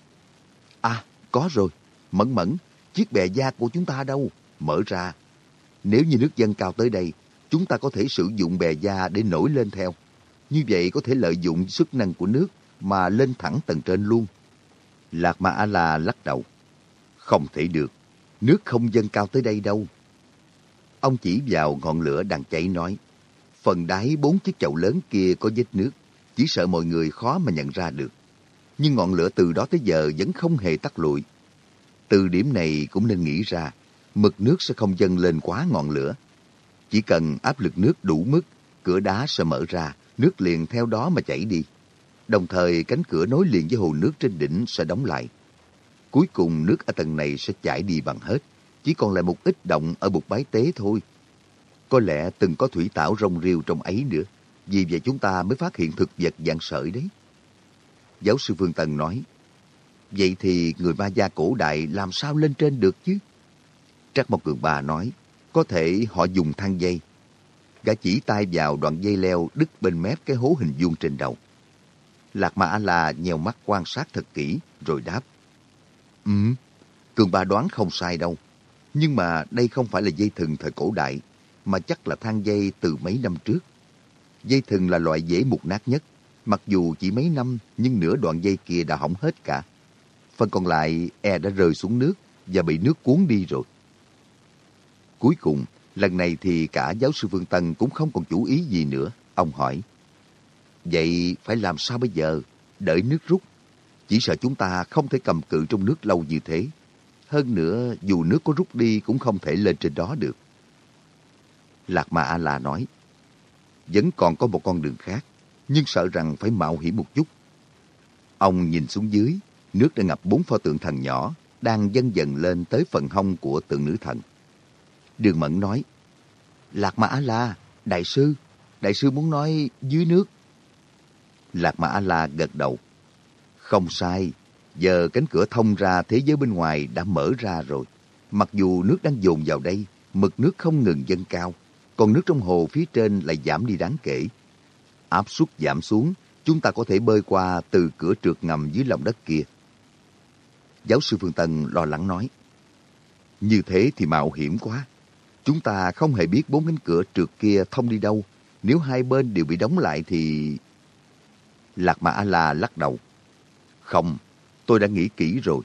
À, có rồi, mẫn mẫn, chiếc bè da của chúng ta đâu? Mở ra. Nếu như nước dâng cao tới đây, chúng ta có thể sử dụng bè da để nổi lên theo. Như vậy có thể lợi dụng sức năng của nước mà lên thẳng tầng trên luôn. Lạc Ma A-la lắc đầu. Không thể được, nước không dâng cao tới đây đâu. Ông chỉ vào ngọn lửa đang cháy nói, phần đáy bốn chiếc chậu lớn kia có vết nước, chỉ sợ mọi người khó mà nhận ra được. Nhưng ngọn lửa từ đó tới giờ vẫn không hề tắt lụi. Từ điểm này cũng nên nghĩ ra, mực nước sẽ không dâng lên quá ngọn lửa. Chỉ cần áp lực nước đủ mức, cửa đá sẽ mở ra, nước liền theo đó mà chảy đi. Đồng thời cánh cửa nối liền với hồ nước trên đỉnh sẽ đóng lại. Cuối cùng nước ở tầng này sẽ chảy đi bằng hết, chỉ còn lại một ít động ở bục bái tế thôi. Có lẽ từng có thủy tảo rong rêu trong ấy nữa, vì vậy chúng ta mới phát hiện thực vật dạng sợi đấy. Giáo sư vương Tần nói, Vậy thì người ma gia cổ đại làm sao lên trên được chứ? Trắc Mộc Cường Ba nói, có thể họ dùng thang dây. Gã chỉ tay vào đoạn dây leo đứt bên mép cái hố hình vuông trên đầu. Lạc Ma A-la nhèo mắt quan sát thật kỹ, rồi đáp. Ừ, Cường ba đoán không sai đâu. Nhưng mà đây không phải là dây thừng thời cổ đại, mà chắc là thang dây từ mấy năm trước. Dây thừng là loại dễ mục nát nhất. Mặc dù chỉ mấy năm, nhưng nửa đoạn dây kia đã hỏng hết cả. Phần còn lại e đã rơi xuống nước và bị nước cuốn đi rồi. Cuối cùng, lần này thì cả giáo sư Phương Tân cũng không còn chủ ý gì nữa. Ông hỏi, Vậy phải làm sao bây giờ? Đợi nước rút. Chỉ sợ chúng ta không thể cầm cự trong nước lâu như thế. Hơn nữa, dù nước có rút đi cũng không thể lên trên đó được. Lạc Ma A-la nói, vẫn còn có một con đường khác, nhưng sợ rằng phải mạo hiểm một chút. Ông nhìn xuống dưới, nước đã ngập bốn pho tượng thần nhỏ, đang dần dần lên tới phần hông của tượng nữ thần. Đường Mẫn nói, Lạc mã A-la, đại sư, đại sư muốn nói dưới nước. Lạc mã A-la gật đầu. Không sai, giờ cánh cửa thông ra thế giới bên ngoài đã mở ra rồi. Mặc dù nước đang dồn vào đây, mực nước không ngừng dâng cao, còn nước trong hồ phía trên lại giảm đi đáng kể. Áp suất giảm xuống, chúng ta có thể bơi qua từ cửa trượt ngầm dưới lòng đất kia. Giáo sư Phương Tân lo lắng nói, Như thế thì mạo hiểm quá. Chúng ta không hề biết bốn cánh cửa trượt kia thông đi đâu. Nếu hai bên đều bị đóng lại thì... Lạc Mã A-La lắc đầu. Không, tôi đã nghĩ kỹ rồi.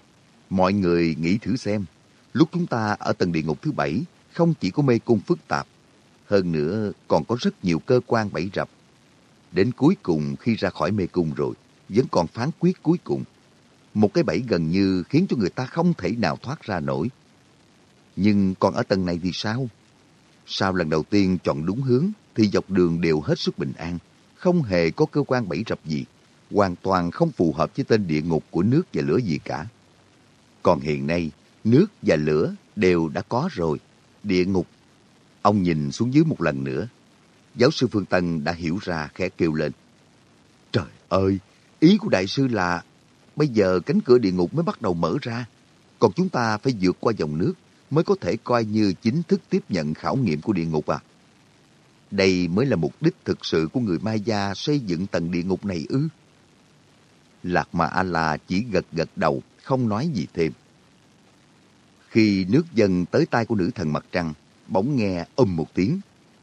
Mọi người nghĩ thử xem. Lúc chúng ta ở tầng địa ngục thứ bảy, không chỉ có mê cung phức tạp, hơn nữa còn có rất nhiều cơ quan bẫy rập. Đến cuối cùng khi ra khỏi mê cung rồi, vẫn còn phán quyết cuối cùng. Một cái bẫy gần như khiến cho người ta không thể nào thoát ra nổi. Nhưng còn ở tầng này thì sao? sao lần đầu tiên chọn đúng hướng thì dọc đường đều hết sức bình an, không hề có cơ quan bẫy rập gì, hoàn toàn không phù hợp với tên địa ngục của nước và lửa gì cả. Còn hiện nay, nước và lửa đều đã có rồi, địa ngục. Ông nhìn xuống dưới một lần nữa. Giáo sư Phương Tân đã hiểu ra khẽ kêu lên. Trời ơi, ý của đại sư là bây giờ cánh cửa địa ngục mới bắt đầu mở ra, còn chúng ta phải vượt qua dòng nước mới có thể coi như chính thức tiếp nhận khảo nghiệm của địa ngục à. Đây mới là mục đích thực sự của người Maya xây dựng tầng địa ngục này ư. Lạc Mà A-La chỉ gật gật đầu, không nói gì thêm. Khi nước dần tới tay của nữ thần mặt trăng, bỗng nghe âm một tiếng.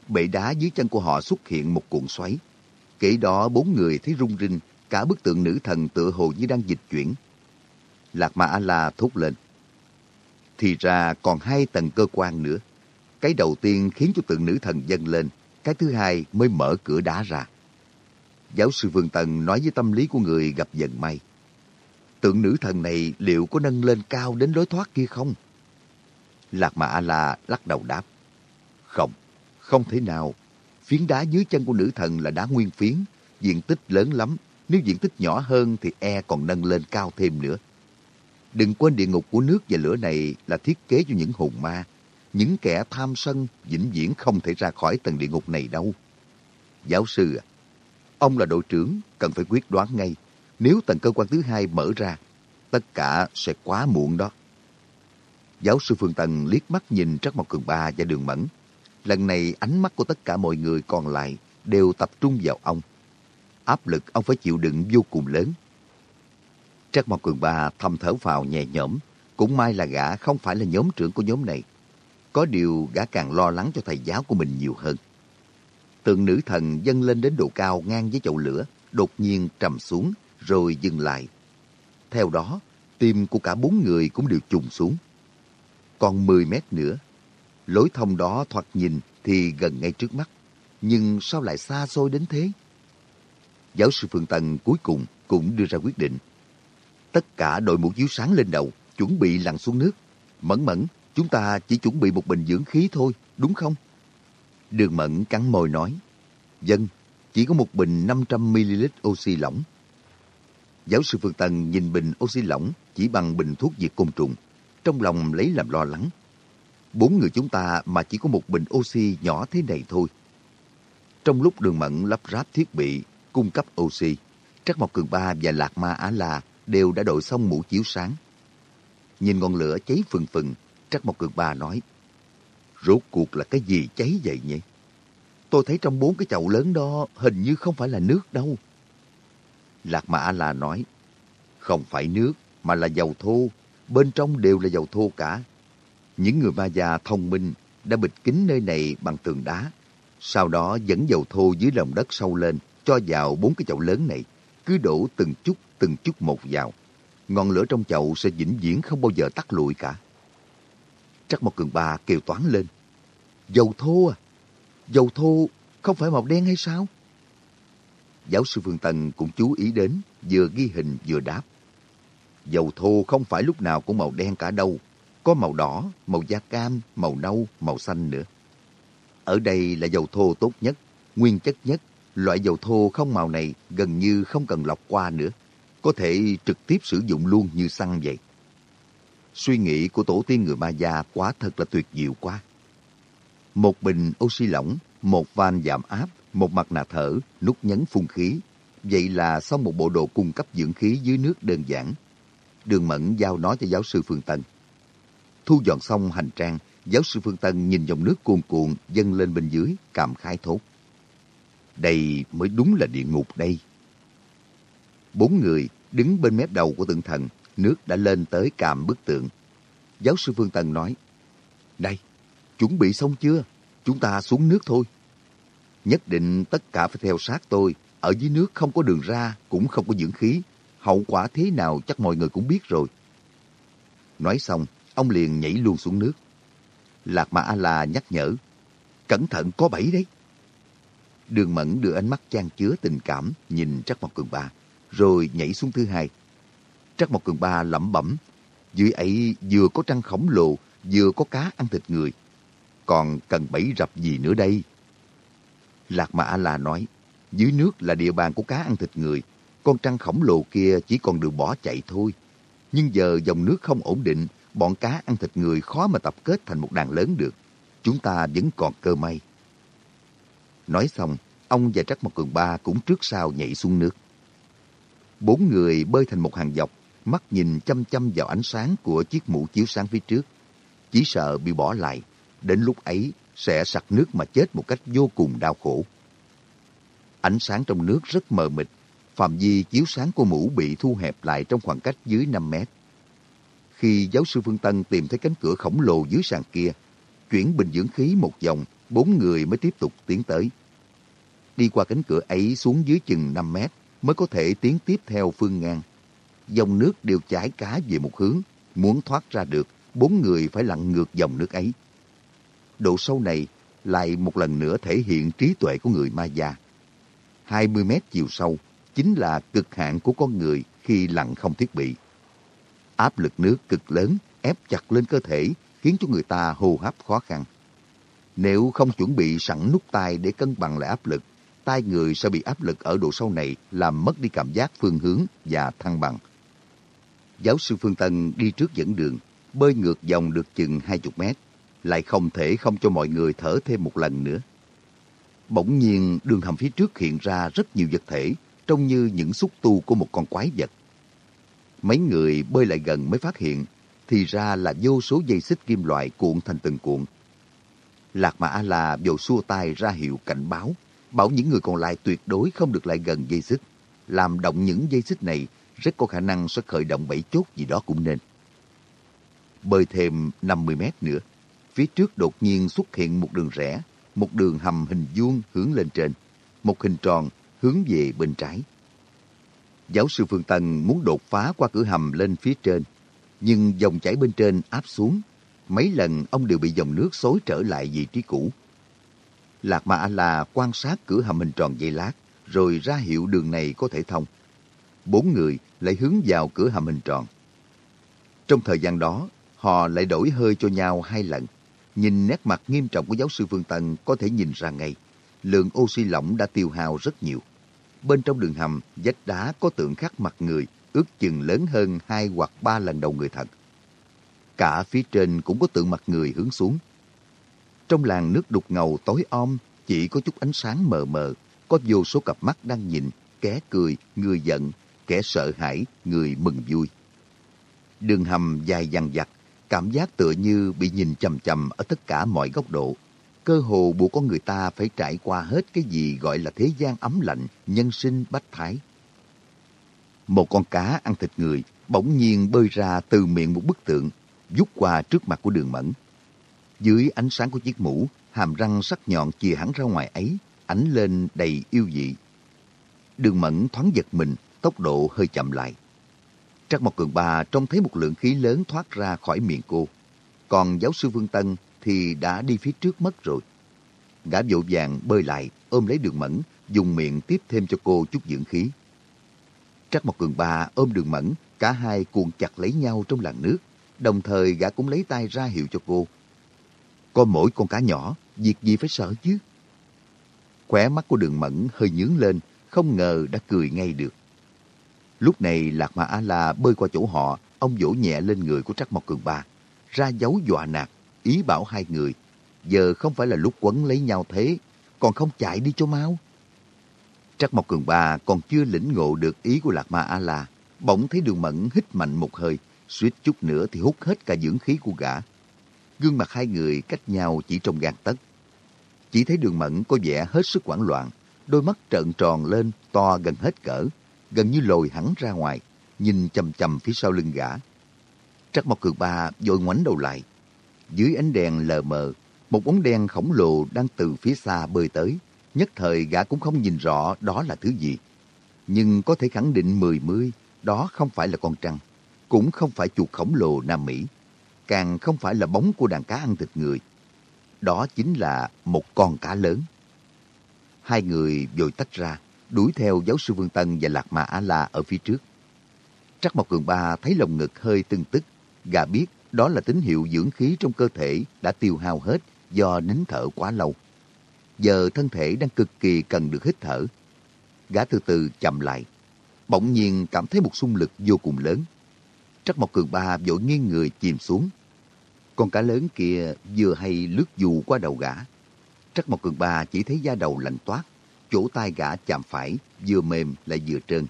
Bệ đá dưới chân của họ xuất hiện một cuộn xoáy. Kể đó bốn người thấy rung rinh, cả bức tượng nữ thần tựa hồ như đang dịch chuyển. Lạc Ma A-la thốt lên. Thì ra còn hai tầng cơ quan nữa. Cái đầu tiên khiến cho tượng nữ thần dâng lên, cái thứ hai mới mở cửa đá ra. Giáo sư Vương Tần nói với tâm lý của người gặp dần may. Tượng nữ thần này liệu có nâng lên cao đến lối thoát kia không? Lạc mã A-la lắc đầu đáp. Không, không thể nào. Phiến đá dưới chân của nữ thần là đá nguyên phiến, diện tích lớn lắm. Nếu diện tích nhỏ hơn thì e còn nâng lên cao thêm nữa. Đừng quên địa ngục của nước và lửa này là thiết kế cho những hồn ma. Những kẻ tham sân vĩnh viễn không thể ra khỏi tầng địa ngục này đâu. Giáo sư à, ông là đội trưởng, cần phải quyết đoán ngay. Nếu tầng cơ quan thứ hai mở ra, tất cả sẽ quá muộn đó. Giáo sư Phương Tần liếc mắt nhìn Trắc Mộc Cường Ba và Đường Mẫn. Lần này ánh mắt của tất cả mọi người còn lại đều tập trung vào ông. Áp lực ông phải chịu đựng vô cùng lớn. Trắc Mộc Cường Ba thầm thở vào nhẹ nhõm. Cũng may là gã không phải là nhóm trưởng của nhóm này. Có điều gã càng lo lắng cho thầy giáo của mình nhiều hơn. Tượng nữ thần dâng lên đến độ cao ngang với chậu lửa, đột nhiên trầm xuống, rồi dừng lại. Theo đó, tim của cả bốn người cũng đều trùng xuống còn 10 mét nữa. Lối thông đó thoạt nhìn thì gần ngay trước mắt, nhưng sao lại xa xôi đến thế? Giáo sư Phương Tân cuối cùng cũng đưa ra quyết định. Tất cả đội mũ chiếu sáng lên đầu, chuẩn bị lặn xuống nước. Mẫn mẫn, chúng ta chỉ chuẩn bị một bình dưỡng khí thôi, đúng không? Đường mẫn cắn môi nói. Dân, chỉ có một bình 500ml oxy lỏng. Giáo sư Phương Tân nhìn bình oxy lỏng chỉ bằng bình thuốc diệt côn trùng trong lòng lấy làm lo lắng. Bốn người chúng ta mà chỉ có một bình oxy nhỏ thế này thôi. Trong lúc đường mẫn lắp ráp thiết bị, cung cấp oxy, Trắc Mộc Cường Ba và Lạc Ma Á La đều đã đội xong mũ chiếu sáng. Nhìn ngọn lửa cháy phừng phừng, Trắc Mộc Cường Ba nói, Rốt cuộc là cái gì cháy vậy nhỉ? Tôi thấy trong bốn cái chậu lớn đó hình như không phải là nước đâu. Lạc Ma á La nói, không phải nước mà là dầu thô, bên trong đều là dầu thô cả. Những người ma già thông minh đã bịt kín nơi này bằng tường đá. Sau đó dẫn dầu thô dưới lòng đất sâu lên, cho vào bốn cái chậu lớn này, cứ đổ từng chút từng chút một vào. Ngọn lửa trong chậu sẽ vĩnh viễn không bao giờ tắt lụi cả. Trắc một cường ba kêu toán lên. Dầu thô à? Dầu thô không phải màu đen hay sao? Giáo sư Phương Tân cũng chú ý đến, vừa ghi hình vừa đáp. Dầu thô không phải lúc nào cũng màu đen cả đâu. Có màu đỏ, màu da cam, màu nâu, màu xanh nữa. Ở đây là dầu thô tốt nhất, nguyên chất nhất. Loại dầu thô không màu này gần như không cần lọc qua nữa. Có thể trực tiếp sử dụng luôn như xăng vậy. Suy nghĩ của tổ tiên người Ma Gia quá thật là tuyệt diệu quá. Một bình oxy lỏng, một van giảm áp, một mặt nạ thở, nút nhấn phun khí. Vậy là xong một bộ đồ cung cấp dưỡng khí dưới nước đơn giản. Đường Mẫn giao nó cho giáo sư Phương Tân. Thu dọn xong hành trang, giáo sư Phương Tân nhìn dòng nước cuồn cuộn dâng lên bên dưới, cảm khai thốt. Đây mới đúng là địa ngục đây. Bốn người đứng bên mép đầu của tượng thần, nước đã lên tới càm bức tượng. Giáo sư Phương Tân nói, Này, chuẩn bị xong chưa? Chúng ta xuống nước thôi. Nhất định tất cả phải theo sát tôi. Ở dưới nước không có đường ra, cũng không có dưỡng khí. Hậu quả thế nào chắc mọi người cũng biết rồi. Nói xong, ông liền nhảy luôn xuống nước. Lạc Mã A-La nhắc nhở, cẩn thận có bẫy đấy. Đường Mẫn đưa ánh mắt chan chứa tình cảm nhìn Trắc Mộc Cường Ba, rồi nhảy xuống thứ hai. Trắc Mộc Cường Ba lẩm bẩm, dưới ấy vừa có trăng khổng lồ, vừa có cá ăn thịt người. Còn cần bẫy rập gì nữa đây? Lạc Mã A-La nói, dưới nước là địa bàn của cá ăn thịt người, con trăng khổng lồ kia chỉ còn đường bỏ chạy thôi. Nhưng giờ dòng nước không ổn định, bọn cá ăn thịt người khó mà tập kết thành một đàn lớn được. Chúng ta vẫn còn cơ may. Nói xong, ông và Trắc Mộc Cường Ba cũng trước sau nhảy xuống nước. Bốn người bơi thành một hàng dọc, mắt nhìn chăm chăm vào ánh sáng của chiếc mũ chiếu sáng phía trước. Chỉ sợ bị bỏ lại, đến lúc ấy sẽ sặc nước mà chết một cách vô cùng đau khổ. Ánh sáng trong nước rất mờ mịt, phạm vi chiếu sáng của mũ bị thu hẹp lại trong khoảng cách dưới 5 mét. Khi giáo sư Phương Tân tìm thấy cánh cửa khổng lồ dưới sàn kia, chuyển bình dưỡng khí một vòng, bốn người mới tiếp tục tiến tới. Đi qua cánh cửa ấy xuống dưới chừng 5 mét mới có thể tiến tiếp theo phương ngang. Dòng nước đều chảy cá về một hướng, muốn thoát ra được, bốn người phải lặn ngược dòng nước ấy. Độ sâu này lại một lần nữa thể hiện trí tuệ của người Maya. 20 mét chiều sâu chính là cực hạn của con người khi lặn không thiết bị. Áp lực nước cực lớn ép chặt lên cơ thể khiến cho người ta hô hấp khó khăn. Nếu không chuẩn bị sẵn nút tay để cân bằng lại áp lực, tay người sẽ bị áp lực ở độ sâu này làm mất đi cảm giác phương hướng và thăng bằng. Giáo sư Phương Tân đi trước dẫn đường, bơi ngược dòng được chừng 20 mét, lại không thể không cho mọi người thở thêm một lần nữa. Bỗng nhiên đường hầm phía trước hiện ra rất nhiều vật thể, trông như những xúc tu của một con quái vật. Mấy người bơi lại gần mới phát hiện, thì ra là vô số dây xích kim loại cuộn thành từng cuộn. Lạc Mã A-La vội xua tay ra hiệu cảnh báo, bảo những người còn lại tuyệt đối không được lại gần dây xích. Làm động những dây xích này rất có khả năng sẽ khởi động bẫy chốt gì đó cũng nên. Bơi thêm 50 mét nữa, phía trước đột nhiên xuất hiện một đường rẽ, một đường hầm hình vuông hướng lên trên, một hình tròn hướng về bên trái. Giáo sư Phương Tân muốn đột phá qua cửa hầm lên phía trên, nhưng dòng chảy bên trên áp xuống. Mấy lần ông đều bị dòng nước xối trở lại vị trí cũ. Lạc Ma A-La quan sát cửa hầm hình tròn dây lát, rồi ra hiệu đường này có thể thông. Bốn người lại hướng vào cửa hầm hình tròn. Trong thời gian đó, họ lại đổi hơi cho nhau hai lần. Nhìn nét mặt nghiêm trọng của giáo sư Phương Tân có thể nhìn ra ngay, lượng oxy lỏng đã tiêu hao rất nhiều. Bên trong đường hầm, vách đá có tượng khắc mặt người, ước chừng lớn hơn hai hoặc ba lần đầu người thật. Cả phía trên cũng có tượng mặt người hướng xuống. Trong làng nước đục ngầu tối om, chỉ có chút ánh sáng mờ mờ, có vô số cặp mắt đang nhìn, kẻ cười, người giận, kẻ sợ hãi, người mừng vui. Đường hầm dài dằng dặc, cảm giác tựa như bị nhìn chầm chầm ở tất cả mọi góc độ. Cơ hồ buộc con người ta phải trải qua hết cái gì gọi là thế gian ấm lạnh, nhân sinh bách thái. Một con cá ăn thịt người bỗng nhiên bơi ra từ miệng một bức tượng, vút qua trước mặt của đường mẫn. Dưới ánh sáng của chiếc mũ, hàm răng sắc nhọn chìa hẳn ra ngoài ấy, ánh lên đầy yêu dị. Đường mẫn thoáng giật mình, tốc độ hơi chậm lại. Trắc Mộc Cường Ba trông thấy một lượng khí lớn thoát ra khỏi miệng cô. Còn giáo sư Vương Tân thì đã đi phía trước mất rồi. Gã vội vàng bơi lại, ôm lấy đường mẫn, dùng miệng tiếp thêm cho cô chút dưỡng khí. Trắc Mộc Cường Ba ôm đường mẫn, cả hai cuộn chặt lấy nhau trong làn nước, đồng thời gã cũng lấy tay ra hiệu cho cô. Có mỗi con cá nhỏ, việc gì phải sợ chứ? Khóe mắt của đường mẫn hơi nhướng lên, không ngờ đã cười ngay được. Lúc này Lạc Ma A-La bơi qua chỗ họ, ông vỗ nhẹ lên người của Trắc Mộc Cường Ba, ra dấu dọa nạt, ý bảo hai người, giờ không phải là lúc quấn lấy nhau thế, còn không chạy đi cho mau. Trắc Mộc Cường Ba còn chưa lĩnh ngộ được ý của Lạc Ma A-La, bỗng thấy đường mẫn hít mạnh một hơi, suýt chút nữa thì hút hết cả dưỡng khí của gã. Gương mặt hai người cách nhau chỉ trong gạt tấc. Chỉ thấy đường mẫn có vẻ hết sức hoảng loạn, đôi mắt trợn tròn lên, to gần hết cỡ, gần như lồi hẳn ra ngoài, nhìn chầm chầm phía sau lưng gã. Trắc Mộc Cường Ba vội ngoảnh đầu lại. Dưới ánh đèn lờ mờ, một bóng đen khổng lồ đang từ phía xa bơi tới. Nhất thời gã cũng không nhìn rõ đó là thứ gì. Nhưng có thể khẳng định mười mươi, đó không phải là con trăng, cũng không phải chuột khổng lồ Nam Mỹ, càng không phải là bóng của đàn cá ăn thịt người. Đó chính là một con cá lớn. Hai người vội tách ra, đuổi theo giáo sư Vương Tân và Lạc Mà A-La ở phía trước. Trắc Mộc Cường Ba thấy lồng ngực hơi tưng tức, gà biết đó là tín hiệu dưỡng khí trong cơ thể đã tiêu hao hết do nín thở quá lâu. Giờ thân thể đang cực kỳ cần được hít thở. Gã từ từ chậm lại, bỗng nhiên cảm thấy một xung lực vô cùng lớn. Trắc Mộc Cường Ba vội nghiêng người chìm xuống. Con cá lớn kia vừa hay lướt dù qua đầu gã. Trắc Mộc Cường Ba chỉ thấy da đầu lạnh toát, chỗ tai gã chạm phải, vừa mềm lại vừa trơn.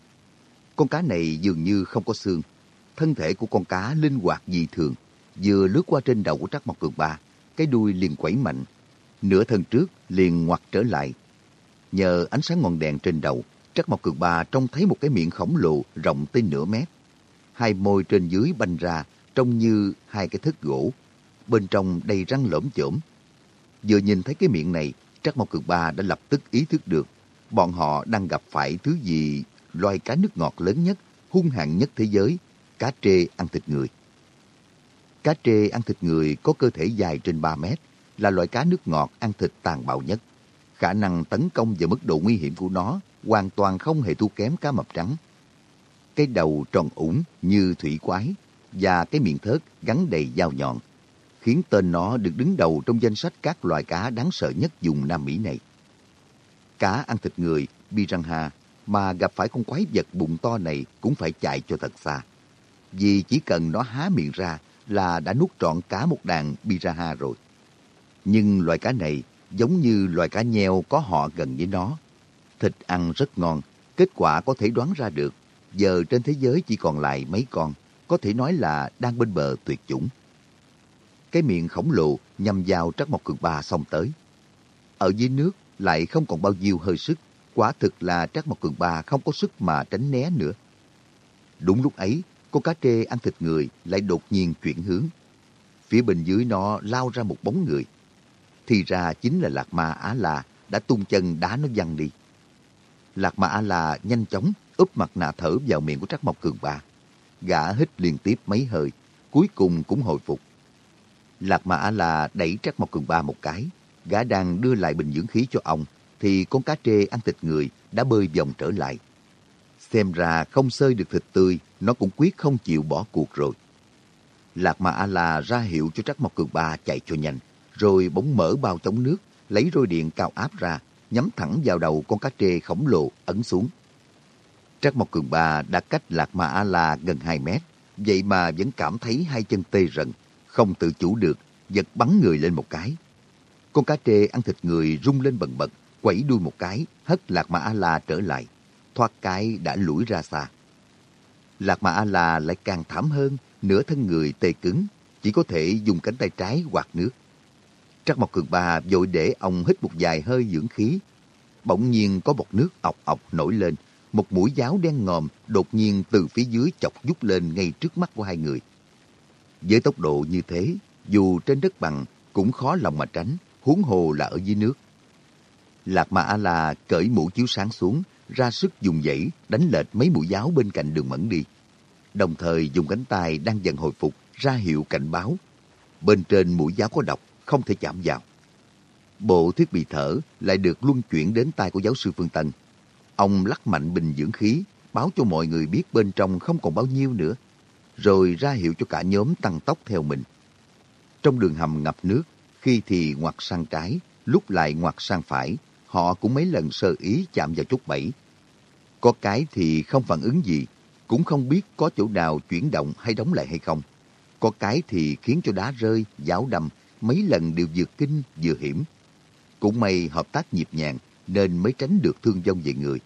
Con cá này dường như không có xương. Thân thể của con cá linh hoạt dị thường, vừa lướt qua trên đầu của Trác Mộc Cường Ba, cái đuôi liền quẩy mạnh. Nửa thân trước liền ngoặt trở lại. Nhờ ánh sáng ngọn đèn trên đầu, Trác Mộc Cường Ba trông thấy một cái miệng khổng lồ rộng tới nửa mét. Hai môi trên dưới banh ra, trông như hai cái thất gỗ. Bên trong đầy răng lõm chởm. Vừa nhìn thấy cái miệng này, Trác Mộc Cường Ba đã lập tức ý thức được bọn họ đang gặp phải thứ gì loài cá nước ngọt lớn nhất, hung hãn nhất thế giới, cá trê ăn thịt người. Cá trê ăn thịt người có cơ thể dài trên 3 mét, là loại cá nước ngọt ăn thịt tàn bạo nhất. Khả năng tấn công và mức độ nguy hiểm của nó hoàn toàn không hề thua kém cá mập trắng. Cái đầu tròn ủng như thủy quái và cái miệng thớt gắn đầy dao nhọn, khiến tên nó được đứng đầu trong danh sách các loài cá đáng sợ nhất vùng Nam Mỹ này. Cá ăn thịt người, piranha, mà gặp phải con quái vật bụng to này cũng phải chạy cho thật xa. Vì chỉ cần nó há miệng ra là đã nuốt trọn cá một đàn piranha rồi. Nhưng loài cá này giống như loài cá nheo có họ gần với nó. Thịt ăn rất ngon, kết quả có thể đoán ra được. Giờ trên thế giới chỉ còn lại mấy con, có thể nói là đang bên bờ tuyệt chủng. Cái miệng khổng lồ nhằm vào Trắc một Cường Ba xong tới. Ở dưới nước lại không còn bao nhiêu hơi sức. Quả thực là Trắc một Cường Ba không có sức mà tránh né nữa. Đúng lúc ấy, con cá trê ăn thịt người lại đột nhiên chuyển hướng. Phía bên dưới nó lao ra một bóng người. Thì ra chính là Lạc Ma Á La đã tung chân đá nó văng đi. Lạc Ma Á La nhanh chóng úp mặt nạ thở vào miệng của Trắc Mộc Cường Ba. Gã hít liên tiếp mấy hơi, cuối cùng cũng hồi phục. Lạc Ma Á La đẩy Trắc Mộc Cường Ba một cái, gã đang đưa lại bình dưỡng khí cho ông, thì con cá trê ăn thịt người đã bơi vòng trở lại. Xem ra không sơi được thịt tươi, nó cũng quyết không chịu bỏ cuộc rồi. Lạc Mà A-la ra hiệu cho Trắc Mộc Cường Ba chạy cho nhanh, rồi bỗng mở bao chống nước, lấy roi điện cao áp ra, nhắm thẳng vào đầu con cá trê khổng lồ ấn xuống. Trắc Mộc Cường Ba đã cách Lạc Ma A-la gần 2 mét, vậy mà vẫn cảm thấy hai chân tê rần, không tự chủ được, giật bắn người lên một cái. Con cá trê ăn thịt người rung lên bần bật, quẩy đuôi một cái, hất Lạc Ma A-la trở lại. Thoát cái đã lủi ra xa. Lạc Ma A-la lại càng thảm hơn, nửa thân người tê cứng, chỉ có thể dùng cánh tay trái quạt nước. Trắc Mộc Cường Ba vội để ông hít một vài hơi dưỡng khí. Bỗng nhiên có bọt nước ọc ọc nổi lên, một mũi giáo đen ngòm đột nhiên từ phía dưới chọc dút lên ngay trước mắt của hai người. Với tốc độ như thế, dù trên đất bằng cũng khó lòng mà tránh, huống hồ là ở dưới nước. Lạc Ma A-La cởi mũ chiếu sáng xuống, ra sức dùng dãy đánh lệch mấy mũi giáo bên cạnh đường mẫn đi. Đồng thời dùng cánh tay đang dần hồi phục ra hiệu cảnh báo. Bên trên mũi giáo có độc, không thể chạm vào. Bộ thiết bị thở lại được luân chuyển đến tay của giáo sư Phương Tân. Ông lắc mạnh bình dưỡng khí, báo cho mọi người biết bên trong không còn bao nhiêu nữa, rồi ra hiệu cho cả nhóm tăng tốc theo mình. Trong đường hầm ngập nước, khi thì ngoặt sang trái, lúc lại ngoặt sang phải, họ cũng mấy lần sơ ý chạm vào chút bẫy. Có cái thì không phản ứng gì, cũng không biết có chỗ nào chuyển động hay đóng lại hay không. Có cái thì khiến cho đá rơi, giáo đâm, mấy lần đều vừa kinh vừa hiểm. Cũng may hợp tác nhịp nhàng nên mới tránh được thương vong về người.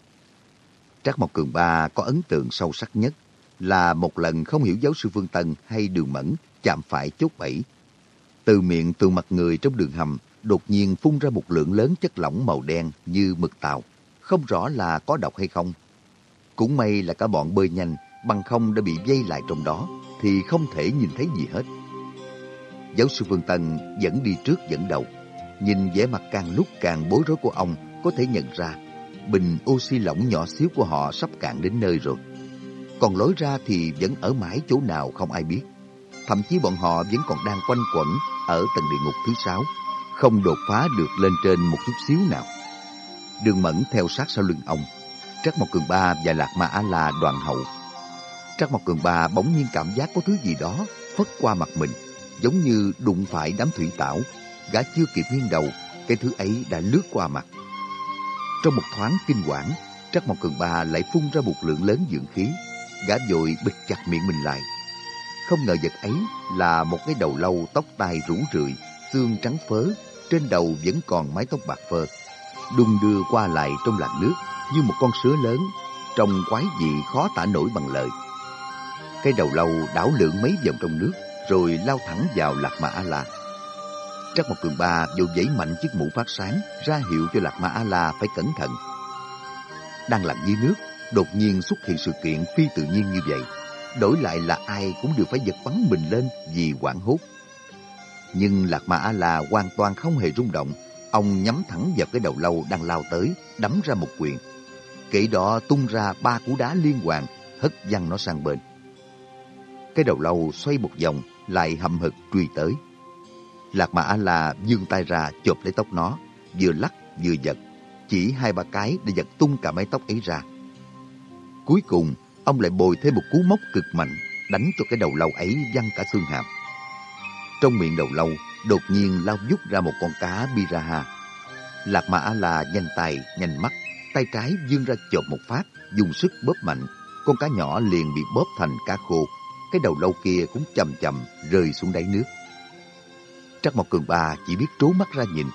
Trác Mộc Cường Ba có ấn tượng sâu sắc nhất là một lần không hiểu giáo sư Phương Tân hay Đường Mẫn chạm phải chốt bẫy. Từ miệng từ mặt người trong đường hầm đột nhiên phun ra một lượng lớn chất lỏng màu đen như mực tàu, không rõ là có độc hay không. Cũng may là cả bọn bơi nhanh, bằng không đã bị dây lại trong đó, thì không thể nhìn thấy gì hết. Giáo sư Phương Tân vẫn đi trước dẫn đầu, nhìn vẻ mặt càng lúc càng bối rối của ông có thể nhận ra bình oxy lỏng nhỏ xíu của họ sắp cạn đến nơi rồi. Còn lối ra thì vẫn ở mãi chỗ nào không ai biết. Thậm chí bọn họ vẫn còn đang quanh quẩn ở tầng địa ngục thứ sáu, không đột phá được lên trên một chút xíu nào. Đường Mẫn theo sát sau lưng ông, Trắc Mộc Cường Ba và Lạc Ma Á La đoàn hậu. Trắc Mộc Cường Ba bỗng nhiên cảm giác có thứ gì đó phất qua mặt mình, giống như đụng phải đám thủy tảo. Gã chưa kịp nghiêng đầu, cái thứ ấy đã lướt qua mặt. Trong một thoáng kinh quản, Trắc Mộc Cường Ba lại phun ra một lượng lớn dưỡng khí. Gã dội bịt chặt miệng mình lại. Không ngờ vật ấy là một cái đầu lâu tóc tai rủ rượi, xương trắng phớ, trên đầu vẫn còn mái tóc bạc phơ. Đung đưa qua lại trong làn nước như một con sứa lớn, trông quái dị khó tả nổi bằng lời. Cái đầu lâu đảo lượn mấy vòng trong nước, rồi lao thẳng vào Lạc Ma A-La. Trắc một cường ba vô giấy mạnh chiếc mũ phát sáng, ra hiệu cho Lạc Ma A-La phải cẩn thận. Đang lặn dưới nước, đột nhiên xuất hiện sự kiện phi tự nhiên như vậy. Đổi lại là ai cũng đều phải giật bắn mình lên vì quảng hốt. Nhưng Lạc mã A-La hoàn toàn không hề rung động. Ông nhắm thẳng vào cái đầu lâu đang lao tới, đấm ra một quyền. Kể đó tung ra ba cú đá liên hoàn, hất văng nó sang bên. Cái đầu lâu xoay một vòng, lại hầm hực truy tới. Lạc mã A-la dương tay ra chộp lấy tóc nó, vừa lắc vừa giật, chỉ hai ba cái để giật tung cả mái tóc ấy ra. Cuối cùng, ông lại bồi thêm một cú móc cực mạnh, đánh cho cái đầu lâu ấy văng cả xương hàm. Trong miệng đầu lâu, đột nhiên lao vút ra một con cá Biraha. Lạc mã là nhanh tay, nhanh mắt, tay trái vươn ra chộp một phát, dùng sức bóp mạnh. Con cá nhỏ liền bị bóp thành cá khô. Cái đầu lâu kia cũng chầm chậm rơi xuống đáy nước. Trắc Mộc Cường Ba chỉ biết trố mắt ra nhìn.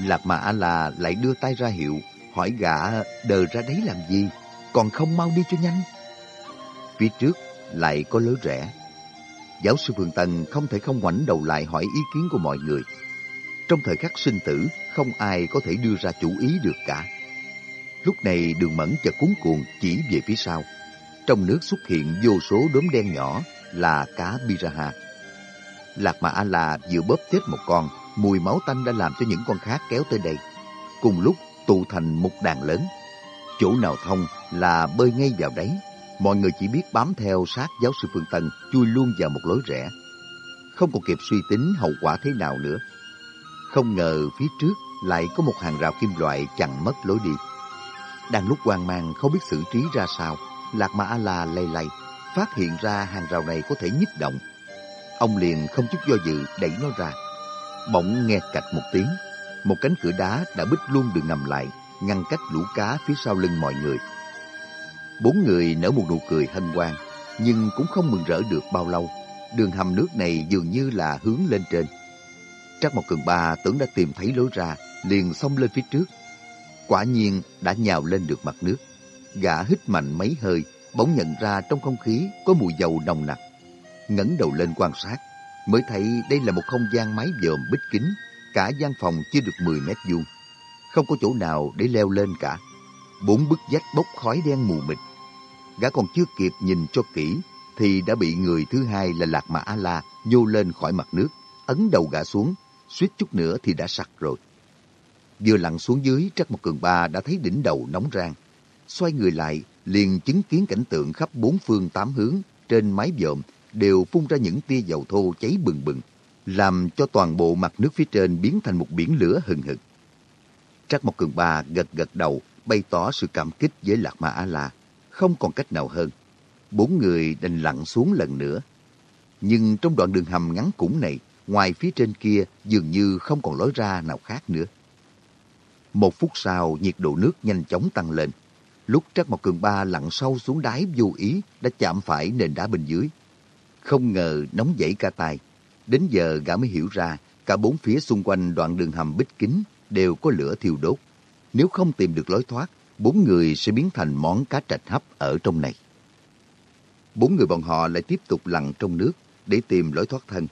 Lạc mã A-la lại đưa tay ra hiệu, hỏi gã đờ ra đấy làm gì, còn không mau đi cho nhanh. Phía trước lại có lối rẽ. Giáo sư Phương Tân không thể không ngoảnh đầu lại hỏi ý kiến của mọi người. Trong thời khắc sinh tử, không ai có thể đưa ra chủ ý được cả. Lúc này đường mẫn chợt cuốn cuồng chỉ về phía sau. Trong nước xuất hiện vô số đốm đen nhỏ là cá Biraha. Lạc Mà A-La vừa bóp chết một con, mùi máu tanh đã làm cho những con khác kéo tới đây. Cùng lúc tụ thành một đàn lớn. Chỗ nào thông là bơi ngay vào đấy. Mọi người chỉ biết bám theo sát giáo sư Phương Tân chui luôn vào một lối rẽ. Không còn kịp suy tính hậu quả thế nào nữa. Không ngờ phía trước lại có một hàng rào kim loại chặn mất lối đi. Đang lúc hoang mang không biết xử trí ra sao, Lạc Ma A-la lay lay, phát hiện ra hàng rào này có thể nhích động. Ông liền không chút do dự đẩy nó ra. Bỗng nghe cạch một tiếng, một cánh cửa đá đã bích luôn đường ngầm lại, ngăn cách lũ cá phía sau lưng mọi người. Bốn người nở một nụ cười hân hoan, nhưng cũng không mừng rỡ được bao lâu. Đường hầm nước này dường như là hướng lên trên. Trắc một Cường Ba tưởng đã tìm thấy lối ra, liền xông lên phía trước. Quả nhiên đã nhào lên được mặt nước. Gã hít mạnh mấy hơi, bỗng nhận ra trong không khí có mùi dầu nồng nặc. Ngẩng đầu lên quan sát, mới thấy đây là một không gian mái dòm bích kính, cả gian phòng chưa được 10 mét vuông. Không có chỗ nào để leo lên cả bốn bức vách bốc khói đen mù mịt. Gã còn chưa kịp nhìn cho kỹ thì đã bị người thứ hai là Lạc mã A-La nhô lên khỏi mặt nước, ấn đầu gã xuống, suýt chút nữa thì đã sặc rồi. Vừa lặn xuống dưới, Trắc Mộc Cường Ba đã thấy đỉnh đầu nóng rang. Xoay người lại, liền chứng kiến cảnh tượng khắp bốn phương tám hướng trên mái dòm đều phun ra những tia dầu thô cháy bừng bừng, làm cho toàn bộ mặt nước phía trên biến thành một biển lửa hừng hực. Trắc Mộc Cường Ba gật gật đầu, bày tỏ sự cảm kích với Lạc Ma A-La. Không còn cách nào hơn. Bốn người đành lặn xuống lần nữa. Nhưng trong đoạn đường hầm ngắn củng này, ngoài phía trên kia dường như không còn lối ra nào khác nữa. Một phút sau, nhiệt độ nước nhanh chóng tăng lên. Lúc Trắc Mộc Cường Ba lặn sâu xuống đáy vô ý đã chạm phải nền đá bên dưới. Không ngờ nóng dậy cả tay. Đến giờ gã mới hiểu ra cả bốn phía xung quanh đoạn đường hầm bích kính đều có lửa thiêu đốt. Nếu không tìm được lối thoát, bốn người sẽ biến thành món cá trạch hấp ở trong này. Bốn người bọn họ lại tiếp tục lặn trong nước để tìm lối thoát thân.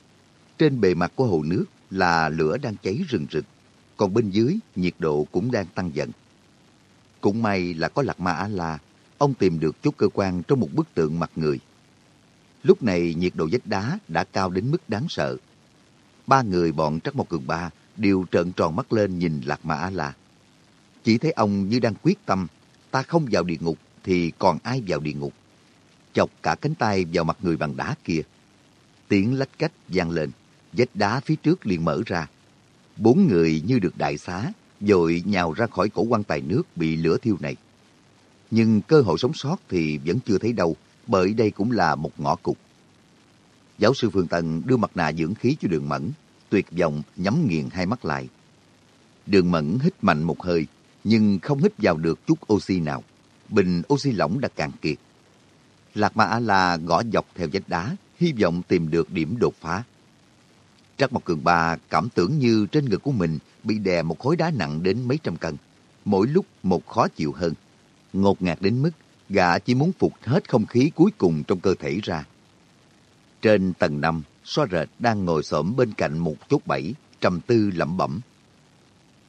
Trên bề mặt của hồ nước là lửa đang cháy rừng rực, còn bên dưới nhiệt độ cũng đang tăng dần. Cũng may là có Lạc Ma A-La, ông tìm được chút cơ quan trong một bức tượng mặt người. Lúc này nhiệt độ vách đá đã cao đến mức đáng sợ. Ba người bọn Trắc Mộc Cường Ba đều trợn tròn mắt lên nhìn Lạc Ma A-La. Chỉ thấy ông như đang quyết tâm, ta không vào địa ngục thì còn ai vào địa ngục. Chọc cả cánh tay vào mặt người bằng đá kia. Tiếng lách cách vang lên, vách đá phía trước liền mở ra. Bốn người như được đại xá, dội nhào ra khỏi cổ quan tài nước bị lửa thiêu này. Nhưng cơ hội sống sót thì vẫn chưa thấy đâu, bởi đây cũng là một ngõ cụt. Giáo sư Phương Tần đưa mặt nạ dưỡng khí cho đường mẫn, tuyệt vọng nhắm nghiền hai mắt lại. Đường mẫn hít mạnh một hơi, nhưng không hít vào được chút oxy nào. Bình oxy lỏng đã cạn kiệt. Lạc Ma A-La gõ dọc theo vách đá, hy vọng tìm được điểm đột phá. Trắc Mộc Cường Ba cảm tưởng như trên ngực của mình bị đè một khối đá nặng đến mấy trăm cân, mỗi lúc một khó chịu hơn. Ngột ngạt đến mức gã chỉ muốn phục hết không khí cuối cùng trong cơ thể ra. Trên tầng 5, xoa rệt đang ngồi xổm bên cạnh một chốt bẫy, trầm tư lẩm bẩm.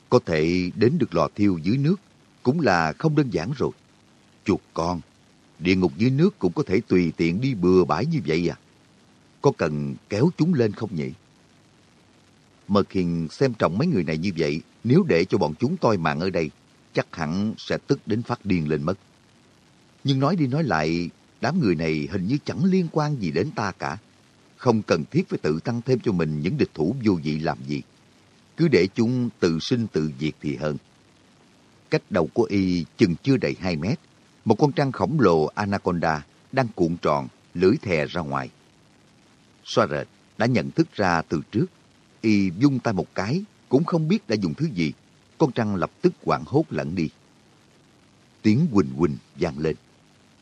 Có thể đến được lò thiêu dưới nước cũng là không đơn giản rồi. Chuột con, địa ngục dưới nước cũng có thể tùy tiện đi bừa bãi như vậy à? Có cần kéo chúng lên không nhỉ? Mật Hiền xem trọng mấy người này như vậy, nếu để cho bọn chúng toi mạng ở đây, chắc hẳn sẽ tức đến phát điên lên mất. Nhưng nói đi nói lại, đám người này hình như chẳng liên quan gì đến ta cả. Không cần thiết phải tự tăng thêm cho mình những địch thủ vô vị làm gì. Cứ để chúng tự sinh tự diệt thì hơn. Cách đầu của y chừng chưa đầy 2 mét. Một con trăng khổng lồ Anaconda đang cuộn tròn, lưỡi thè ra ngoài. Soaret đã nhận thức ra từ trước. Y dung tay một cái, cũng không biết đã dùng thứ gì. Con trăng lập tức hoảng hốt lẫn đi. Tiếng quỳnh quỳnh vang lên.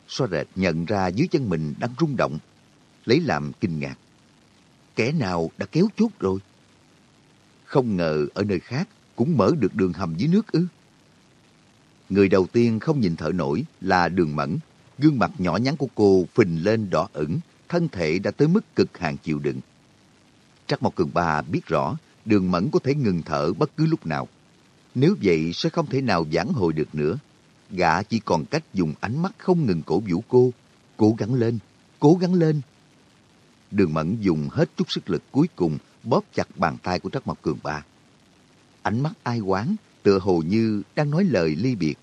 Soaret nhận ra dưới chân mình đang rung động, lấy làm kinh ngạc. Kẻ nào đã kéo chốt rồi? Không ngờ ở nơi khác cũng mở được đường hầm dưới nước ư. Người đầu tiên không nhìn thở nổi là đường mẫn. Gương mặt nhỏ nhắn của cô phình lên đỏ ửng, thân thể đã tới mức cực hạn chịu đựng. Trắc Mộc Cường Ba biết rõ đường mẫn có thể ngừng thở bất cứ lúc nào. Nếu vậy sẽ không thể nào giảng hồi được nữa gã chỉ còn cách dùng ánh mắt không ngừng cổ vũ cô. Cố gắng lên, cố gắng lên. Đường Mẫn dùng hết chút sức lực cuối cùng bóp chặt bàn tay của Trắc Mộc Cường Ba. Ánh mắt ai quán, tựa hồ như đang nói lời ly biệt.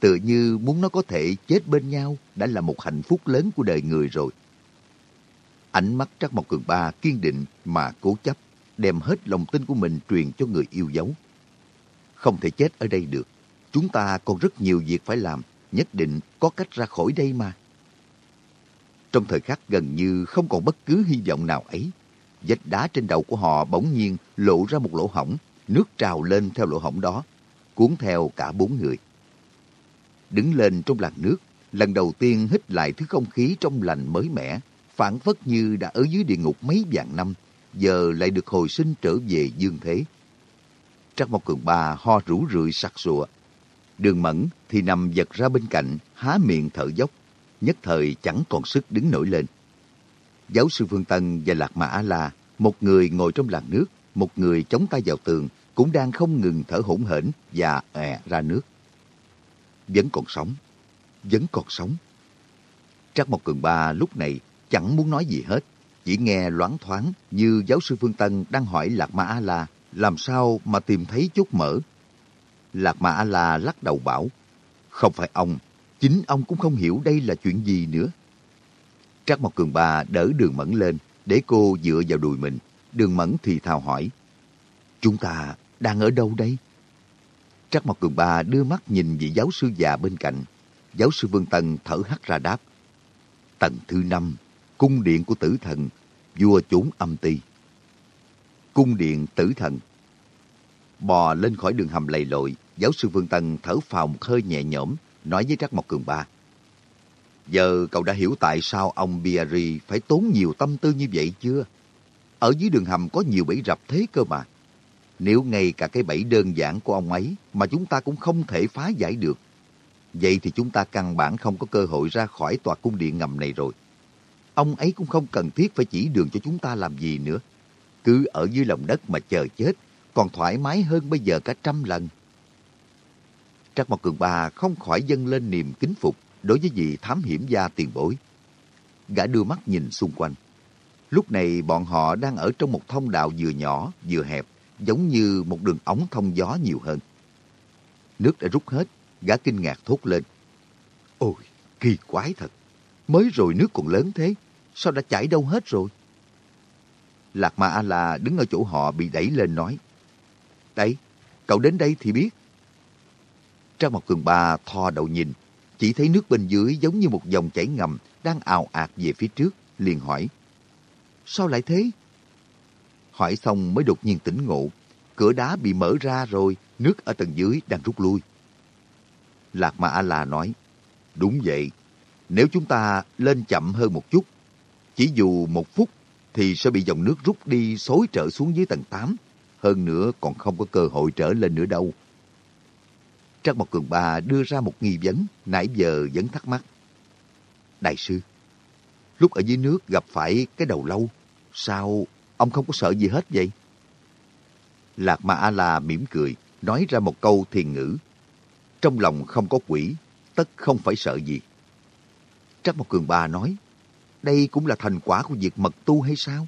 Tựa như muốn nó có thể chết bên nhau đã là một hạnh phúc lớn của đời người rồi. Ánh mắt Trắc Mộc Cường Ba kiên định mà cố chấp, đem hết lòng tin của mình truyền cho người yêu dấu. Không thể chết ở đây được. Chúng ta còn rất nhiều việc phải làm, nhất định có cách ra khỏi đây mà. Trong thời khắc gần như không còn bất cứ hy vọng nào ấy, vách đá trên đầu của họ bỗng nhiên lộ ra một lỗ hổng, nước trào lên theo lỗ hổng đó, cuốn theo cả bốn người. Đứng lên trong làn nước, lần đầu tiên hít lại thứ không khí trong lành mới mẻ, phản phất như đã ở dưới địa ngục mấy vạn năm, giờ lại được hồi sinh trở về dương thế. Trắc Mộc Cường Ba ho rủ rượi sặc sụa, Đường Mẫn thì nằm giật ra bên cạnh, há miệng thở dốc, nhất thời chẳng còn sức đứng nổi lên. Giáo sư Phương Tân và Lạc Mã A-La, một người ngồi trong làn nước, một người chống tay vào tường, cũng đang không ngừng thở hổn hển và è ra nước. vẫn còn sống, vẫn còn sống. Trác Mộc Cường Ba lúc này chẳng muốn nói gì hết, chỉ nghe loáng thoáng như giáo sư Phương Tân đang hỏi Lạc Ma A-La làm sao mà tìm thấy chút mỡ. Lạc Ma A-La lắc đầu bảo, không phải ông, chính ông cũng không hiểu đây là chuyện gì nữa. Trắc Mộc Cường Ba đỡ đường mẫn lên để cô dựa vào đùi mình. Đường mẫn thì thào hỏi, chúng ta đang ở đâu đây? Trắc Mộc Cường Ba đưa mắt nhìn vị giáo sư già bên cạnh. Giáo sư Vương Tân thở hắt ra đáp. Tầng thứ năm, cung điện của tử thần, vua chốn âm ti. Cung điện tử thần. Bò lên khỏi đường hầm lầy lội, giáo sư Vương Tân thở phào một hơi nhẹ nhõm, nói với Trắc Mộc Cường Ba. Giờ cậu đã hiểu tại sao ông Biari phải tốn nhiều tâm tư như vậy chưa? Ở dưới đường hầm có nhiều bẫy rập thế cơ mà. Nếu ngay cả cái bẫy đơn giản của ông ấy mà chúng ta cũng không thể phá giải được, vậy thì chúng ta căn bản không có cơ hội ra khỏi tòa cung điện ngầm này rồi. Ông ấy cũng không cần thiết phải chỉ đường cho chúng ta làm gì nữa. Cứ ở dưới lòng đất mà chờ chết, còn thoải mái hơn bây giờ cả trăm lần. Trắc Mộc Cường Ba không khỏi dâng lên niềm kính phục đối với vị thám hiểm gia tiền bối. Gã đưa mắt nhìn xung quanh. Lúc này bọn họ đang ở trong một thông đạo vừa nhỏ vừa hẹp, giống như một đường ống thông gió nhiều hơn. Nước đã rút hết, gã kinh ngạc thốt lên. Ôi, kỳ quái thật. Mới rồi nước còn lớn thế, sao đã chảy đâu hết rồi? Lạc Ma A-la đứng ở chỗ họ bị đẩy lên nói. Đấy, cậu đến đây thì biết. Trang một cường ba thò đầu nhìn, chỉ thấy nước bên dưới giống như một dòng chảy ngầm đang ào ạt về phía trước, liền hỏi. Sao lại thế? Hỏi xong mới đột nhiên tỉnh ngộ. Cửa đá bị mở ra rồi, nước ở tầng dưới đang rút lui. Lạc Ma A-la nói, đúng vậy, nếu chúng ta lên chậm hơn một chút, chỉ dù một phút thì sẽ bị dòng nước rút đi xối trở xuống dưới tầng 8. Hơn nữa còn không có cơ hội trở lên nữa đâu trang Mộc Cường Ba đưa ra một nghi vấn, nãy giờ vẫn thắc mắc. Đại sư, lúc ở dưới nước gặp phải cái đầu lâu, sao ông không có sợ gì hết vậy? Lạc Ma A-la mỉm cười, nói ra một câu thiền ngữ. Trong lòng không có quỷ, tất không phải sợ gì. Trắc Mộc Cường Ba nói, đây cũng là thành quả của việc mật tu hay sao?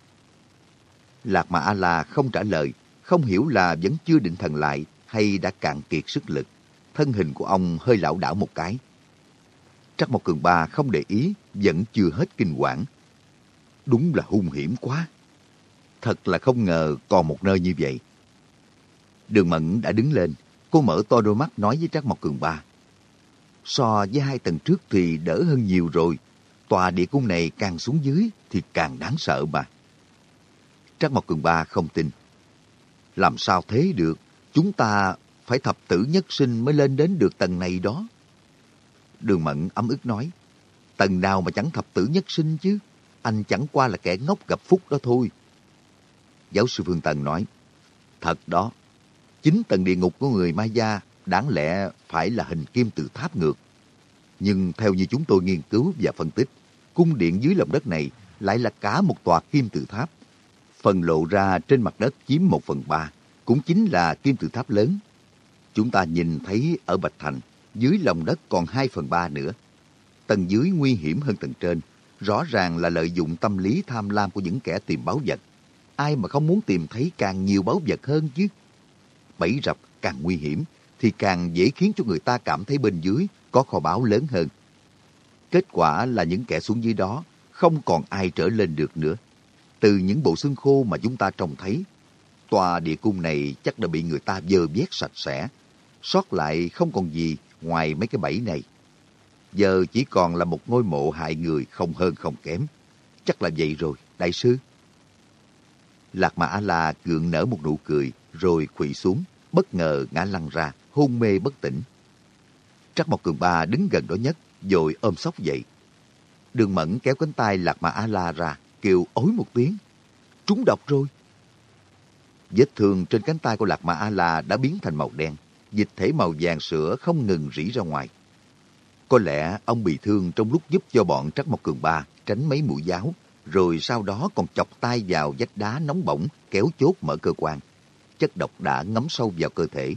Lạc Ma A-la không trả lời, không hiểu là vẫn chưa định thần lại hay đã cạn kiệt sức lực. Thân hình của ông hơi lão đảo một cái. Trắc Mộc Cường Ba không để ý, vẫn chưa hết kinh quản. Đúng là hung hiểm quá. Thật là không ngờ còn một nơi như vậy. Đường Mẫn đã đứng lên, cô mở to đôi mắt nói với Trắc Mộc Cường Ba. So với hai tầng trước thì đỡ hơn nhiều rồi. Tòa địa cung này càng xuống dưới thì càng đáng sợ mà. Trắc Mộc Cường Ba không tin. Làm sao thế được? Chúng ta phải thập tử nhất sinh mới lên đến được tầng này đó. Đường Mẫn ấm ức nói, tầng nào mà chẳng thập tử nhất sinh chứ, anh chẳng qua là kẻ ngốc gặp phúc đó thôi. Giáo sư Phương Tần nói, thật đó, chính tầng địa ngục của người Maya đáng lẽ phải là hình kim tự tháp ngược. Nhưng theo như chúng tôi nghiên cứu và phân tích, cung điện dưới lòng đất này lại là cả một tòa kim tự tháp. Phần lộ ra trên mặt đất chiếm một phần ba, cũng chính là kim tự tháp lớn. Chúng ta nhìn thấy ở Bạch Thành, dưới lòng đất còn 2 phần 3 nữa. Tầng dưới nguy hiểm hơn tầng trên, rõ ràng là lợi dụng tâm lý tham lam của những kẻ tìm báu vật. Ai mà không muốn tìm thấy càng nhiều báu vật hơn chứ? Bẫy rập càng nguy hiểm, thì càng dễ khiến cho người ta cảm thấy bên dưới có kho báu lớn hơn. Kết quả là những kẻ xuống dưới đó không còn ai trở lên được nữa. Từ những bộ xương khô mà chúng ta trông thấy, tòa địa cung này chắc đã bị người ta dơ vét sạch sẽ, sót lại không còn gì ngoài mấy cái bẫy này. Giờ chỉ còn là một ngôi mộ hại người không hơn không kém. Chắc là vậy rồi, đại sư. Lạc mã A-La gượng nở một nụ cười, rồi quỵ xuống, bất ngờ ngã lăn ra, hôn mê bất tỉnh. Trắc Mộc Cường Ba đứng gần đó nhất, rồi ôm sóc dậy. Đường Mẫn kéo cánh tay Lạc mã A-La ra, kêu ối một tiếng. Trúng độc rồi. Vết thương trên cánh tay của Lạc mã A-La đã biến thành màu đen dịch thể màu vàng sữa không ngừng rỉ ra ngoài. Có lẽ ông bị thương trong lúc giúp cho bọn Trắc Mộc Cường Ba tránh mấy mũi giáo, rồi sau đó còn chọc tay vào vách đá nóng bỏng kéo chốt mở cơ quan. Chất độc đã ngấm sâu vào cơ thể.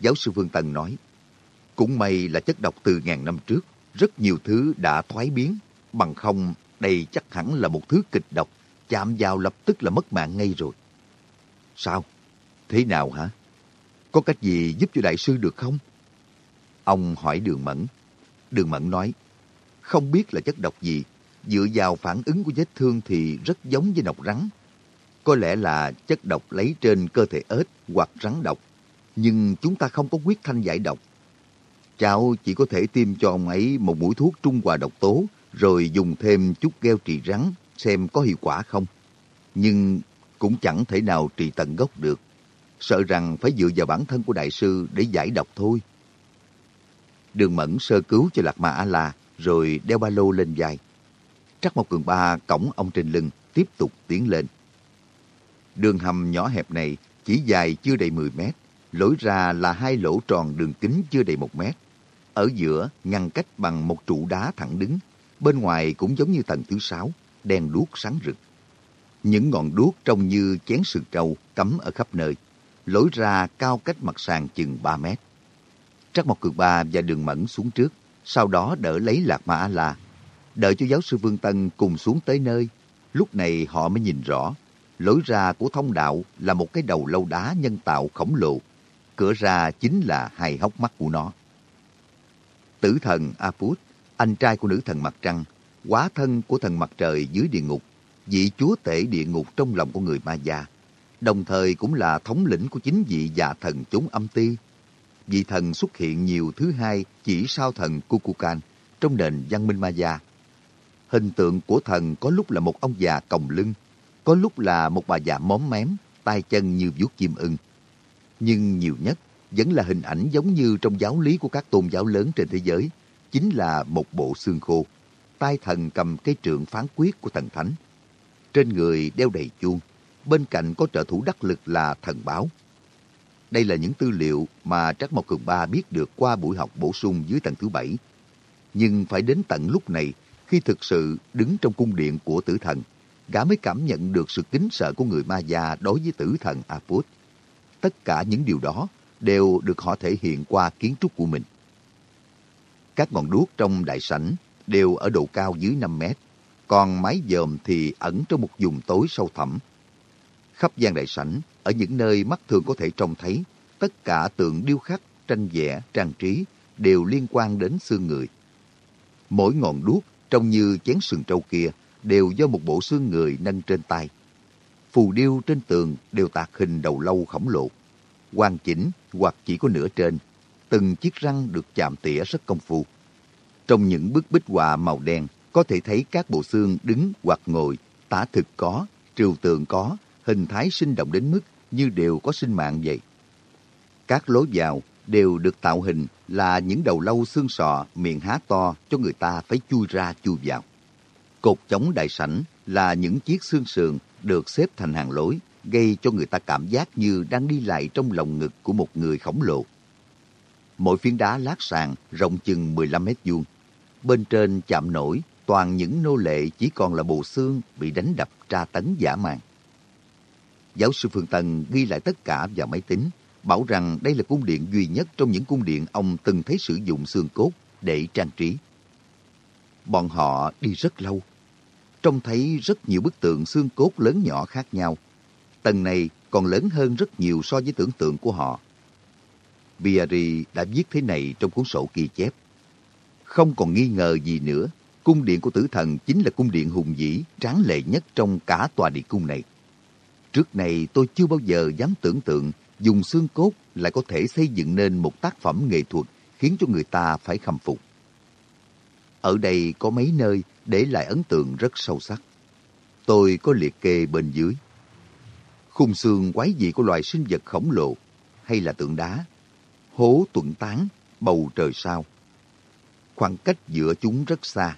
Giáo sư Phương Tân nói, Cũng may là chất độc từ ngàn năm trước, rất nhiều thứ đã thoái biến, bằng không đây chắc hẳn là một thứ kịch độc, chạm vào lập tức là mất mạng ngay rồi. Sao? Thế nào hả? Có cách gì giúp cho đại sư được không? Ông hỏi Đường Mẫn. Đường Mẫn nói, không biết là chất độc gì, dựa vào phản ứng của vết thương thì rất giống với độc rắn. Có lẽ là chất độc lấy trên cơ thể ếch hoặc rắn độc, nhưng chúng ta không có quyết thanh giải độc. Cháu chỉ có thể tiêm cho ông ấy một mũi thuốc trung hòa độc tố, rồi dùng thêm chút keo trị rắn xem có hiệu quả không. Nhưng cũng chẳng thể nào trị tận gốc được. Sợ rằng phải dựa vào bản thân của đại sư để giải độc thôi. Đường Mẫn sơ cứu cho Lạc Ma A-La, rồi đeo ba lô lên vai. Trắc Mộc Cường Ba cổng ông trên lưng, tiếp tục tiến lên. Đường hầm nhỏ hẹp này chỉ dài chưa đầy 10 mét, lối ra là hai lỗ tròn đường kính chưa đầy một mét. Ở giữa ngăn cách bằng một trụ đá thẳng đứng, bên ngoài cũng giống như tầng thứ sáu, đèn đuốc sáng rực. Những ngọn đuốc trông như chén sừng trâu cắm ở khắp nơi, lối ra cao cách mặt sàn chừng 3 mét. Trắc Mộc Cường Ba và Đường Mẫn xuống trước, sau đó đỡ lấy Lạc Ma A-La. Đợi cho giáo sư Vương Tân cùng xuống tới nơi, lúc này họ mới nhìn rõ, lối ra của thông đạo là một cái đầu lâu đá nhân tạo khổng lồ. Cửa ra chính là hai hốc mắt của nó. Tử thần Aput, anh trai của nữ thần mặt trăng, quá thân của thần mặt trời dưới địa ngục, vị chúa tể địa ngục trong lòng của người ma gia, đồng thời cũng là thống lĩnh của chính vị dạ thần chúng âm ti vị thần xuất hiện nhiều thứ hai chỉ sau thần Kukulkan trong nền văn minh Maya. Hình tượng của thần có lúc là một ông già còng lưng, có lúc là một bà già móm mém, tay chân như vuốt chim ưng. Nhưng nhiều nhất vẫn là hình ảnh giống như trong giáo lý của các tôn giáo lớn trên thế giới, chính là một bộ xương khô, tay thần cầm cây trượng phán quyết của thần thánh. Trên người đeo đầy chuông, bên cạnh có trợ thủ đắc lực là thần báo, đây là những tư liệu mà Trác Mộc Cường Ba biết được qua buổi học bổ sung dưới tầng thứ bảy. Nhưng phải đến tận lúc này, khi thực sự đứng trong cung điện của tử thần, gã mới cảm nhận được sự kính sợ của người ma già đối với tử thần Aput. Tất cả những điều đó đều được họ thể hiện qua kiến trúc của mình. Các ngọn đuốc trong đại sảnh đều ở độ cao dưới 5 mét, còn mái dòm thì ẩn trong một vùng tối sâu thẳm. Khắp gian đại sảnh ở những nơi mắt thường có thể trông thấy, tất cả tượng điêu khắc, tranh vẽ, trang trí đều liên quan đến xương người. Mỗi ngọn đuốc trông như chén sừng trâu kia đều do một bộ xương người nâng trên tay. Phù điêu trên tường đều tạc hình đầu lâu khổng lồ, hoàn chỉnh hoặc chỉ có nửa trên, từng chiếc răng được chạm tỉa rất công phu. Trong những bức bích họa màu đen, có thể thấy các bộ xương đứng hoặc ngồi, tả thực có, triều tượng có, hình thái sinh động đến mức như đều có sinh mạng vậy. Các lối vào đều được tạo hình là những đầu lâu xương sọ, miệng há to cho người ta phải chui ra chui vào. Cột chống đại sảnh là những chiếc xương sườn được xếp thành hàng lối, gây cho người ta cảm giác như đang đi lại trong lòng ngực của một người khổng lồ. Mỗi phiến đá lát sàn rộng chừng 15 mét vuông. Bên trên chạm nổi toàn những nô lệ chỉ còn là bộ xương bị đánh đập tra tấn giả mạng. Giáo sư Phương Tân ghi lại tất cả vào máy tính, bảo rằng đây là cung điện duy nhất trong những cung điện ông từng thấy sử dụng xương cốt để trang trí. Bọn họ đi rất lâu, trông thấy rất nhiều bức tượng xương cốt lớn nhỏ khác nhau. Tầng này còn lớn hơn rất nhiều so với tưởng tượng của họ. Biari đã viết thế này trong cuốn sổ ghi chép. Không còn nghi ngờ gì nữa, cung điện của tử thần chính là cung điện hùng vĩ, tráng lệ nhất trong cả tòa điện cung này. Trước này tôi chưa bao giờ dám tưởng tượng dùng xương cốt lại có thể xây dựng nên một tác phẩm nghệ thuật khiến cho người ta phải khâm phục. Ở đây có mấy nơi để lại ấn tượng rất sâu sắc. Tôi có liệt kê bên dưới. Khung xương quái dị của loài sinh vật khổng lồ hay là tượng đá, hố tuận tán, bầu trời sao. Khoảng cách giữa chúng rất xa.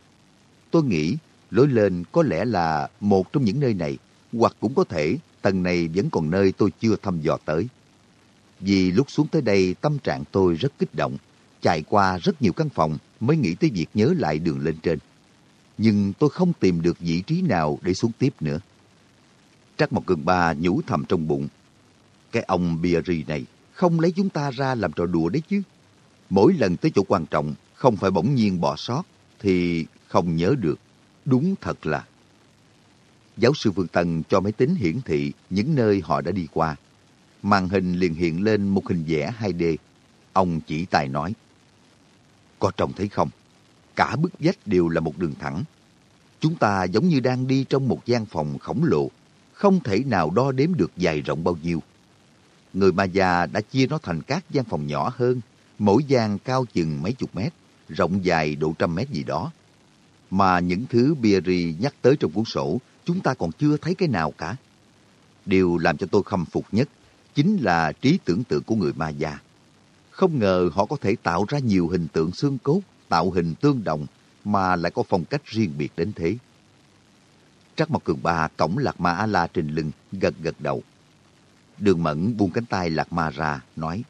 Tôi nghĩ lối lên có lẽ là một trong những nơi này hoặc cũng có thể tầng này vẫn còn nơi tôi chưa thăm dò tới. Vì lúc xuống tới đây tâm trạng tôi rất kích động, chạy qua rất nhiều căn phòng mới nghĩ tới việc nhớ lại đường lên trên. Nhưng tôi không tìm được vị trí nào để xuống tiếp nữa. Trắc một cường ba nhủ thầm trong bụng. Cái ông Biari này không lấy chúng ta ra làm trò đùa đấy chứ. Mỗi lần tới chỗ quan trọng, không phải bỗng nhiên bỏ sót, thì không nhớ được. Đúng thật là. Giáo sư Vương Tần cho máy tính hiển thị những nơi họ đã đi qua. Màn hình liền hiện lên một hình vẽ 2D. Ông chỉ tài nói. Có trông thấy không? Cả bức vách đều là một đường thẳng. Chúng ta giống như đang đi trong một gian phòng khổng lồ, không thể nào đo đếm được dài rộng bao nhiêu. Người ma già đã chia nó thành các gian phòng nhỏ hơn, mỗi gian cao chừng mấy chục mét, rộng dài độ trăm mét gì đó. Mà những thứ Bieri nhắc tới trong cuốn sổ, chúng ta còn chưa thấy cái nào cả. Điều làm cho tôi khâm phục nhất chính là trí tưởng tượng của người ma gia. Không ngờ họ có thể tạo ra nhiều hình tượng xương cốt, tạo hình tương đồng mà lại có phong cách riêng biệt đến thế. Trắc Mộc Cường Ba cổng Lạc Ma A-La trên lưng, gật gật đầu. Đường Mẫn buông cánh tay Lạc Ma ra, nói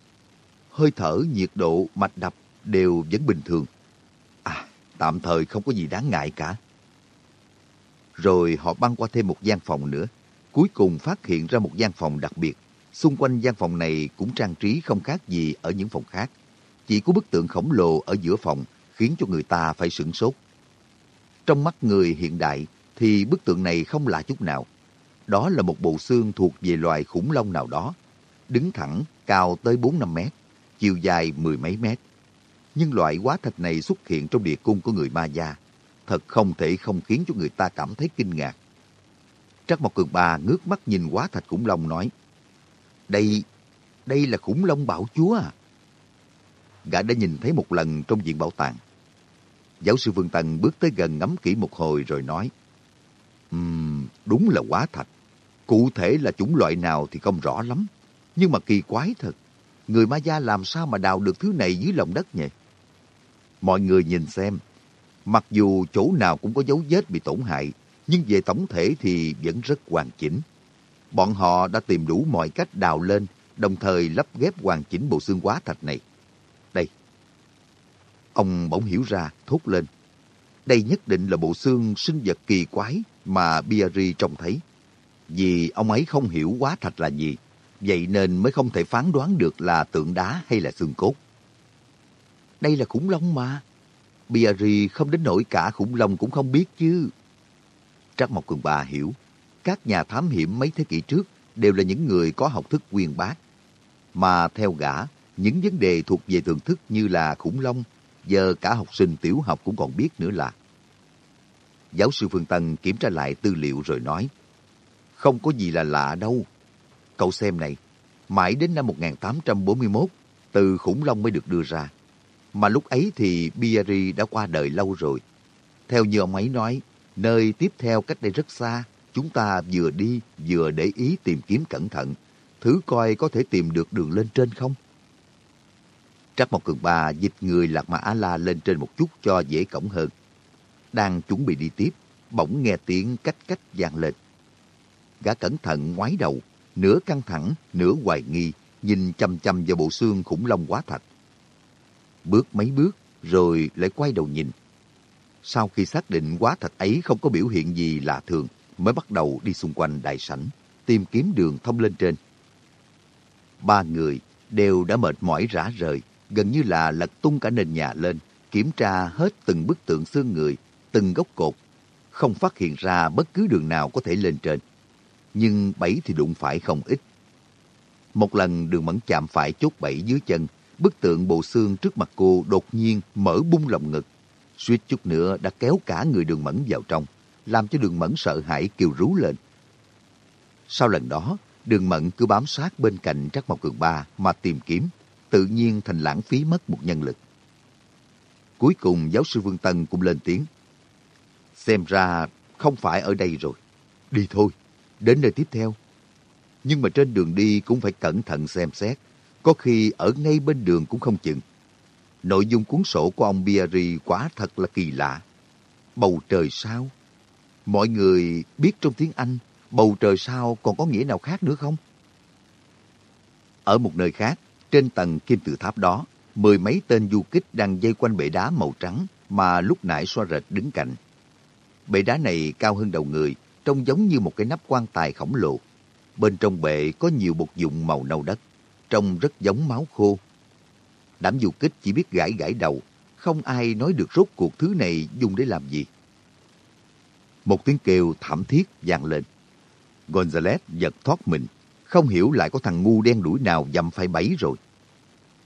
Hơi thở, nhiệt độ, mạch đập đều vẫn bình thường. À, tạm thời không có gì đáng ngại cả. Rồi họ băng qua thêm một gian phòng nữa. Cuối cùng phát hiện ra một gian phòng đặc biệt. Xung quanh gian phòng này cũng trang trí không khác gì ở những phòng khác. Chỉ có bức tượng khổng lồ ở giữa phòng khiến cho người ta phải sửng sốt. Trong mắt người hiện đại thì bức tượng này không lạ chút nào. Đó là một bộ xương thuộc về loài khủng long nào đó. Đứng thẳng, cao tới 4-5 mét, chiều dài mười mấy mét. Nhưng loại hóa thạch này xuất hiện trong địa cung của người ma gia. Thật không thể không khiến cho người ta cảm thấy kinh ngạc. Trắc Mộc Cường Ba ngước mắt nhìn quá thạch khủng long nói, Đây, đây là khủng long bảo chúa à? Gã đã nhìn thấy một lần trong viện bảo tàng. Giáo sư Vương Tần bước tới gần ngắm kỹ một hồi rồi nói, Ừm, đúng là quá thạch. Cụ thể là chủng loại nào thì không rõ lắm. Nhưng mà kỳ quái thật. Người Maya làm sao mà đào được thứ này dưới lòng đất nhỉ? Mọi người nhìn xem. Mặc dù chỗ nào cũng có dấu vết bị tổn hại, nhưng về tổng thể thì vẫn rất hoàn chỉnh. Bọn họ đã tìm đủ mọi cách đào lên, đồng thời lắp ghép hoàn chỉnh bộ xương quá thạch này. Đây. Ông bỗng hiểu ra, thốt lên. Đây nhất định là bộ xương sinh vật kỳ quái mà Biari trông thấy. Vì ông ấy không hiểu quá thạch là gì, vậy nên mới không thể phán đoán được là tượng đá hay là xương cốt. Đây là khủng long mà. Biari không đến nỗi cả khủng long cũng không biết chứ. Trắc Mộc Cường Ba hiểu, các nhà thám hiểm mấy thế kỷ trước đều là những người có học thức quyên bác. Mà theo gã, những vấn đề thuộc về thưởng thức như là khủng long, giờ cả học sinh tiểu học cũng còn biết nữa là. Giáo sư Phương Tân kiểm tra lại tư liệu rồi nói, không có gì là lạ đâu. Cậu xem này, mãi đến năm 1841, từ khủng long mới được đưa ra. Mà lúc ấy thì Biari đã qua đời lâu rồi. Theo như ông ấy nói, nơi tiếp theo cách đây rất xa, chúng ta vừa đi vừa để ý tìm kiếm cẩn thận, thử coi có thể tìm được đường lên trên không. Trắc Mộc Cường Ba dịch người Lạc Mã Á-La lên trên một chút cho dễ cổng hơn. Đang chuẩn bị đi tiếp, bỗng nghe tiếng cách cách vang lên. Gã cẩn thận ngoái đầu, nửa căng thẳng, nửa hoài nghi, nhìn chăm chăm vào bộ xương khủng long quá thạch. Bước mấy bước, rồi lại quay đầu nhìn. Sau khi xác định quá thạch ấy không có biểu hiện gì lạ thường, mới bắt đầu đi xung quanh đại sảnh, tìm kiếm đường thông lên trên. Ba người đều đã mệt mỏi rã rời, gần như là lật tung cả nền nhà lên, kiểm tra hết từng bức tượng xương người, từng gốc cột, không phát hiện ra bất cứ đường nào có thể lên trên. Nhưng bẫy thì đụng phải không ít. Một lần đường mẫn chạm phải chốt bẫy dưới chân, bức tượng bộ xương trước mặt cô đột nhiên mở bung lồng ngực. Suýt chút nữa đã kéo cả người đường mẫn vào trong, làm cho đường mẫn sợ hãi kêu rú lên. Sau lần đó, đường mẫn cứ bám sát bên cạnh Trác Mộc Cường Ba mà tìm kiếm, tự nhiên thành lãng phí mất một nhân lực. Cuối cùng giáo sư Vương Tân cũng lên tiếng. Xem ra không phải ở đây rồi. Đi thôi, đến nơi tiếp theo. Nhưng mà trên đường đi cũng phải cẩn thận xem xét. Có khi ở ngay bên đường cũng không chừng. Nội dung cuốn sổ của ông Biari quá thật là kỳ lạ. Bầu trời sao? Mọi người biết trong tiếng Anh, bầu trời sao còn có nghĩa nào khác nữa không? Ở một nơi khác, trên tầng kim tự tháp đó, mười mấy tên du kích đang dây quanh bệ đá màu trắng mà lúc nãy xoa rệt đứng cạnh. Bệ đá này cao hơn đầu người, trông giống như một cái nắp quan tài khổng lồ. Bên trong bệ có nhiều bột dụng màu nâu đất, trông rất giống máu khô. Đám du kích chỉ biết gãi gãi đầu, không ai nói được rốt cuộc thứ này dùng để làm gì. Một tiếng kêu thảm thiết vang lên. Gonzales giật thoát mình, không hiểu lại có thằng ngu đen đuổi nào dầm phải bẫy rồi.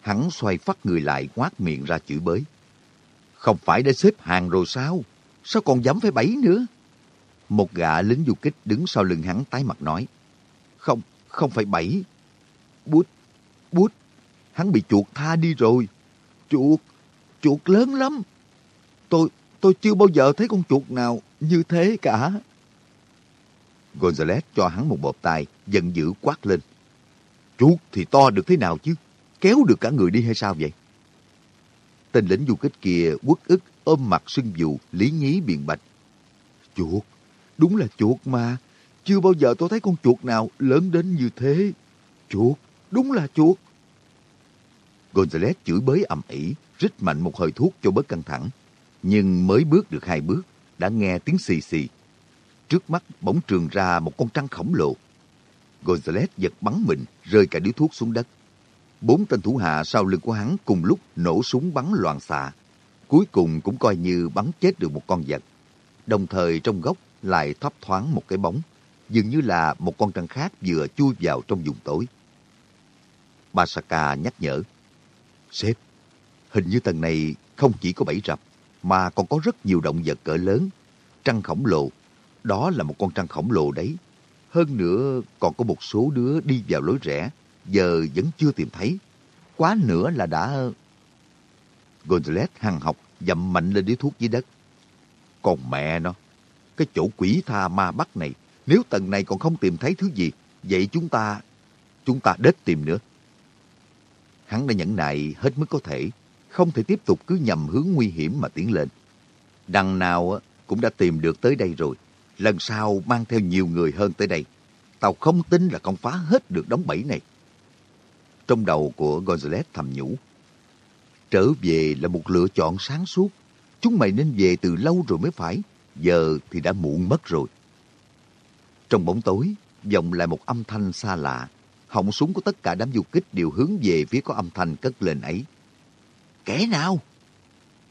Hắn xoay phát người lại quát miệng ra chửi bới. Không phải đã xếp hàng rồi sao? Sao còn dám phải bẫy nữa? Một gã lính du kích đứng sau lưng hắn tái mặt nói. Không, không phải bẫy. Bút, bút, hắn bị chuột tha đi rồi. Chuột, chuột lớn lắm. Tôi, tôi chưa bao giờ thấy con chuột nào như thế cả. Gonzales cho hắn một bộp tay, giận dữ quát lên. Chuột thì to được thế nào chứ? Kéo được cả người đi hay sao vậy? Tên lính du kích kia quất ức ôm mặt sưng dù, lý nhí biện bạch. Chuột, đúng là chuột mà. Chưa bao giờ tôi thấy con chuột nào lớn đến như thế. Chuột, đúng là chuột. Gonzales chửi bới ầm ĩ, rít mạnh một hơi thuốc cho bớt căng thẳng. Nhưng mới bước được hai bước, đã nghe tiếng xì xì. Trước mắt bỗng trường ra một con trăng khổng lồ. Gonzales giật bắn mình, rơi cả điếu thuốc xuống đất. Bốn tên thủ hạ sau lưng của hắn cùng lúc nổ súng bắn loạn xạ. Cuối cùng cũng coi như bắn chết được một con vật. Đồng thời trong góc lại thấp thoáng một cái bóng, dường như là một con trăng khác vừa chui vào trong vùng tối. Basaka nhắc nhở. Sếp, hình như tầng này không chỉ có bảy rập, mà còn có rất nhiều động vật cỡ lớn. Trăng khổng lồ, đó là một con trăng khổng lồ đấy. Hơn nữa còn có một số đứa đi vào lối rẽ, giờ vẫn chưa tìm thấy. Quá nữa là đã... Gonzalez hằng học dậm mạnh lên điếu thuốc dưới đất. Còn mẹ nó, cái chỗ quỷ tha ma bắt này, nếu tầng này còn không tìm thấy thứ gì, vậy chúng ta, chúng ta đết tìm nữa. Hắn đã nhẫn nại hết mức có thể, không thể tiếp tục cứ nhầm hướng nguy hiểm mà tiến lên. Đằng nào cũng đã tìm được tới đây rồi, lần sau mang theo nhiều người hơn tới đây. Tao không tin là con phá hết được đống bẫy này. Trong đầu của Gonzales thầm nhủ. Trở về là một lựa chọn sáng suốt. Chúng mày nên về từ lâu rồi mới phải. Giờ thì đã muộn mất rồi. Trong bóng tối, vọng lại một âm thanh xa lạ. Họng súng của tất cả đám du kích đều hướng về phía có âm thanh cất lên ấy. Kẻ nào?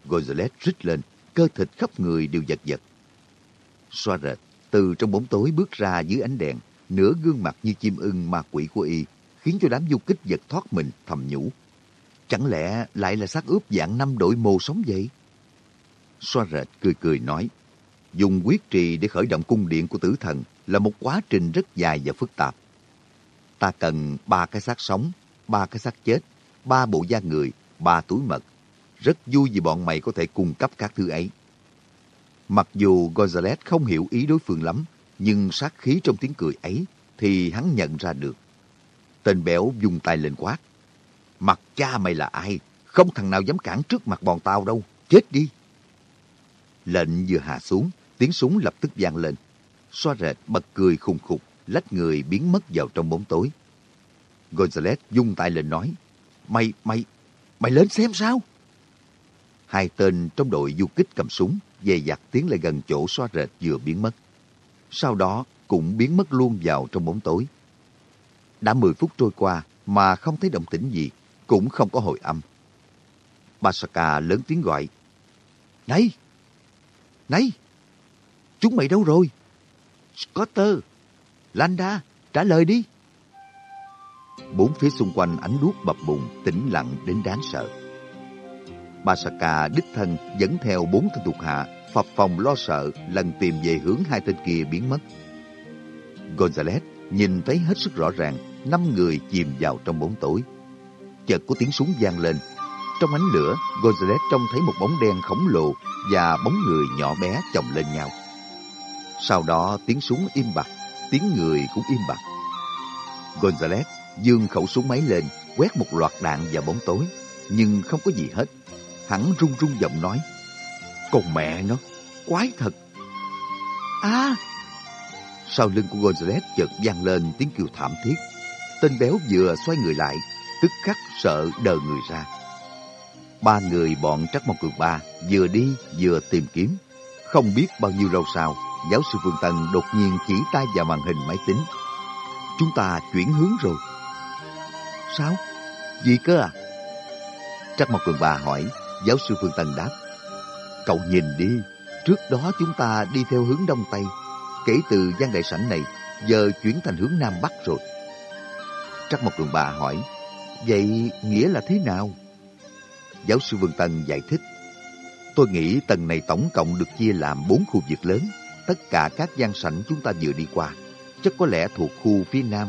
Gonzales rít lên, cơ thịt khắp người đều giật giật. Xoa rệt, từ trong bóng tối bước ra dưới ánh đèn, nửa gương mặt như chim ưng ma quỷ của y, khiến cho đám du kích giật thoát mình thầm nhủ. Chẳng lẽ lại là xác ướp dạng năm đội mồ sống vậy? Xoa rệt cười cười nói, dùng quyết trì để khởi động cung điện của tử thần là một quá trình rất dài và phức tạp. Ta cần ba cái xác sống, ba cái xác chết, ba bộ da người, ba túi mật. Rất vui vì bọn mày có thể cung cấp các thứ ấy. Mặc dù Gonzales không hiểu ý đối phương lắm, nhưng sát khí trong tiếng cười ấy thì hắn nhận ra được. Tên béo dùng tay lên quát. Mặt cha mày là ai? Không thằng nào dám cản trước mặt bọn tao đâu. Chết đi! Lệnh vừa hạ xuống, tiếng súng lập tức vang lên. Xoa rệt bật cười khùng khục, lách người biến mất vào trong bóng tối. Gonzales dung tay lên nói. Mày, mày, mày lên xem sao? Hai tên trong đội du kích cầm súng, dè dặt tiến lại gần chỗ xoa rệt vừa biến mất. Sau đó cũng biến mất luôn vào trong bóng tối. Đã 10 phút trôi qua mà không thấy động tĩnh gì, cũng không có hồi âm. Basaka lớn tiếng gọi. Này! Này! Chúng mày đâu rồi? Scotter! Landa! Trả lời đi! Bốn phía xung quanh ánh đuốc bập bùng, tĩnh lặng đến đáng sợ. Basaka đích thân dẫn theo bốn tên thuộc hạ, phập phòng lo sợ lần tìm về hướng hai tên kia biến mất. Gonzales nhìn thấy hết sức rõ ràng năm người chìm vào trong bóng tối. Chợt có tiếng súng vang lên. Trong ánh lửa, Gonzales trông thấy một bóng đen khổng lồ và bóng người nhỏ bé chồng lên nhau. Sau đó tiếng súng im bặt, tiếng người cũng im bặt. Gonzales dương khẩu súng máy lên, quét một loạt đạn vào bóng tối, nhưng không có gì hết. Hắn run run giọng nói, Con mẹ nó, quái thật. À! Sau lưng của Gonzales chợt vang lên tiếng kêu thảm thiết. Tên béo vừa xoay người lại, tức khắc sợ đờ người ra. Ba người bọn Trắc Mong Cường Ba vừa đi vừa tìm kiếm. Không biết bao nhiêu lâu sau, giáo sư Phương Tân đột nhiên chỉ tay vào màn hình máy tính. Chúng ta chuyển hướng rồi. Sao? Gì cơ à? Trắc Mộc Cường bà hỏi, giáo sư Phương Tân đáp. Cậu nhìn đi, trước đó chúng ta đi theo hướng Đông Tây. Kể từ gian đại sảnh này, giờ chuyển thành hướng Nam Bắc rồi. Trắc Mộc Cường bà hỏi, vậy nghĩa là thế nào? Giáo sư Vương Tân giải thích, tôi nghĩ tầng này tổng cộng được chia làm bốn khu vực lớn. Tất cả các gian sảnh chúng ta vừa đi qua, chắc có lẽ thuộc khu phía Nam.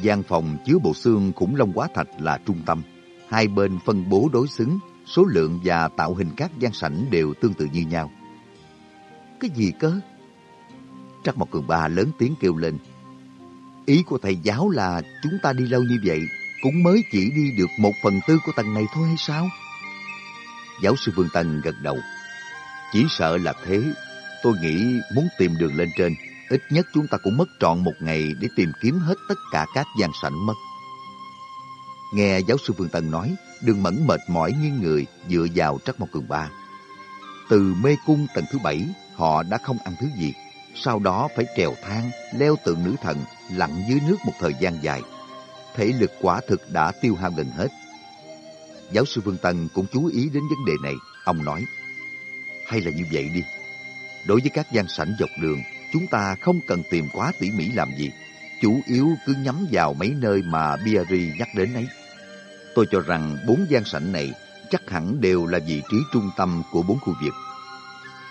Gian phòng chứa bộ xương khủng long quá thạch là trung tâm. Hai bên phân bố đối xứng, số lượng và tạo hình các gian sảnh đều tương tự như nhau. Cái gì cơ? Trắc Mộc Cường Ba lớn tiếng kêu lên. Ý của thầy giáo là chúng ta đi lâu như vậy cũng mới chỉ đi được một phần tư của tầng này thôi hay sao? Giáo sư Vương Tân gật đầu. Chỉ sợ là thế. Tôi nghĩ muốn tìm đường lên trên, ít nhất chúng ta cũng mất trọn một ngày để tìm kiếm hết tất cả các gian sảnh mất. Nghe giáo sư Vương Tân nói, đường mẫn mệt mỏi như người dựa vào trắc một cường ba. Từ mê cung tầng thứ bảy, họ đã không ăn thứ gì. Sau đó phải trèo thang, leo tượng nữ thần, lặn dưới nước một thời gian dài. Thể lực quả thực đã tiêu hao gần hết. Giáo sư Vương Tân cũng chú ý đến vấn đề này. Ông nói, hay là như vậy đi. Đối với các gian sảnh dọc đường, chúng ta không cần tìm quá tỉ mỉ làm gì. Chủ yếu cứ nhắm vào mấy nơi mà Biari nhắc đến ấy. Tôi cho rằng bốn gian sảnh này chắc hẳn đều là vị trí trung tâm của bốn khu vực.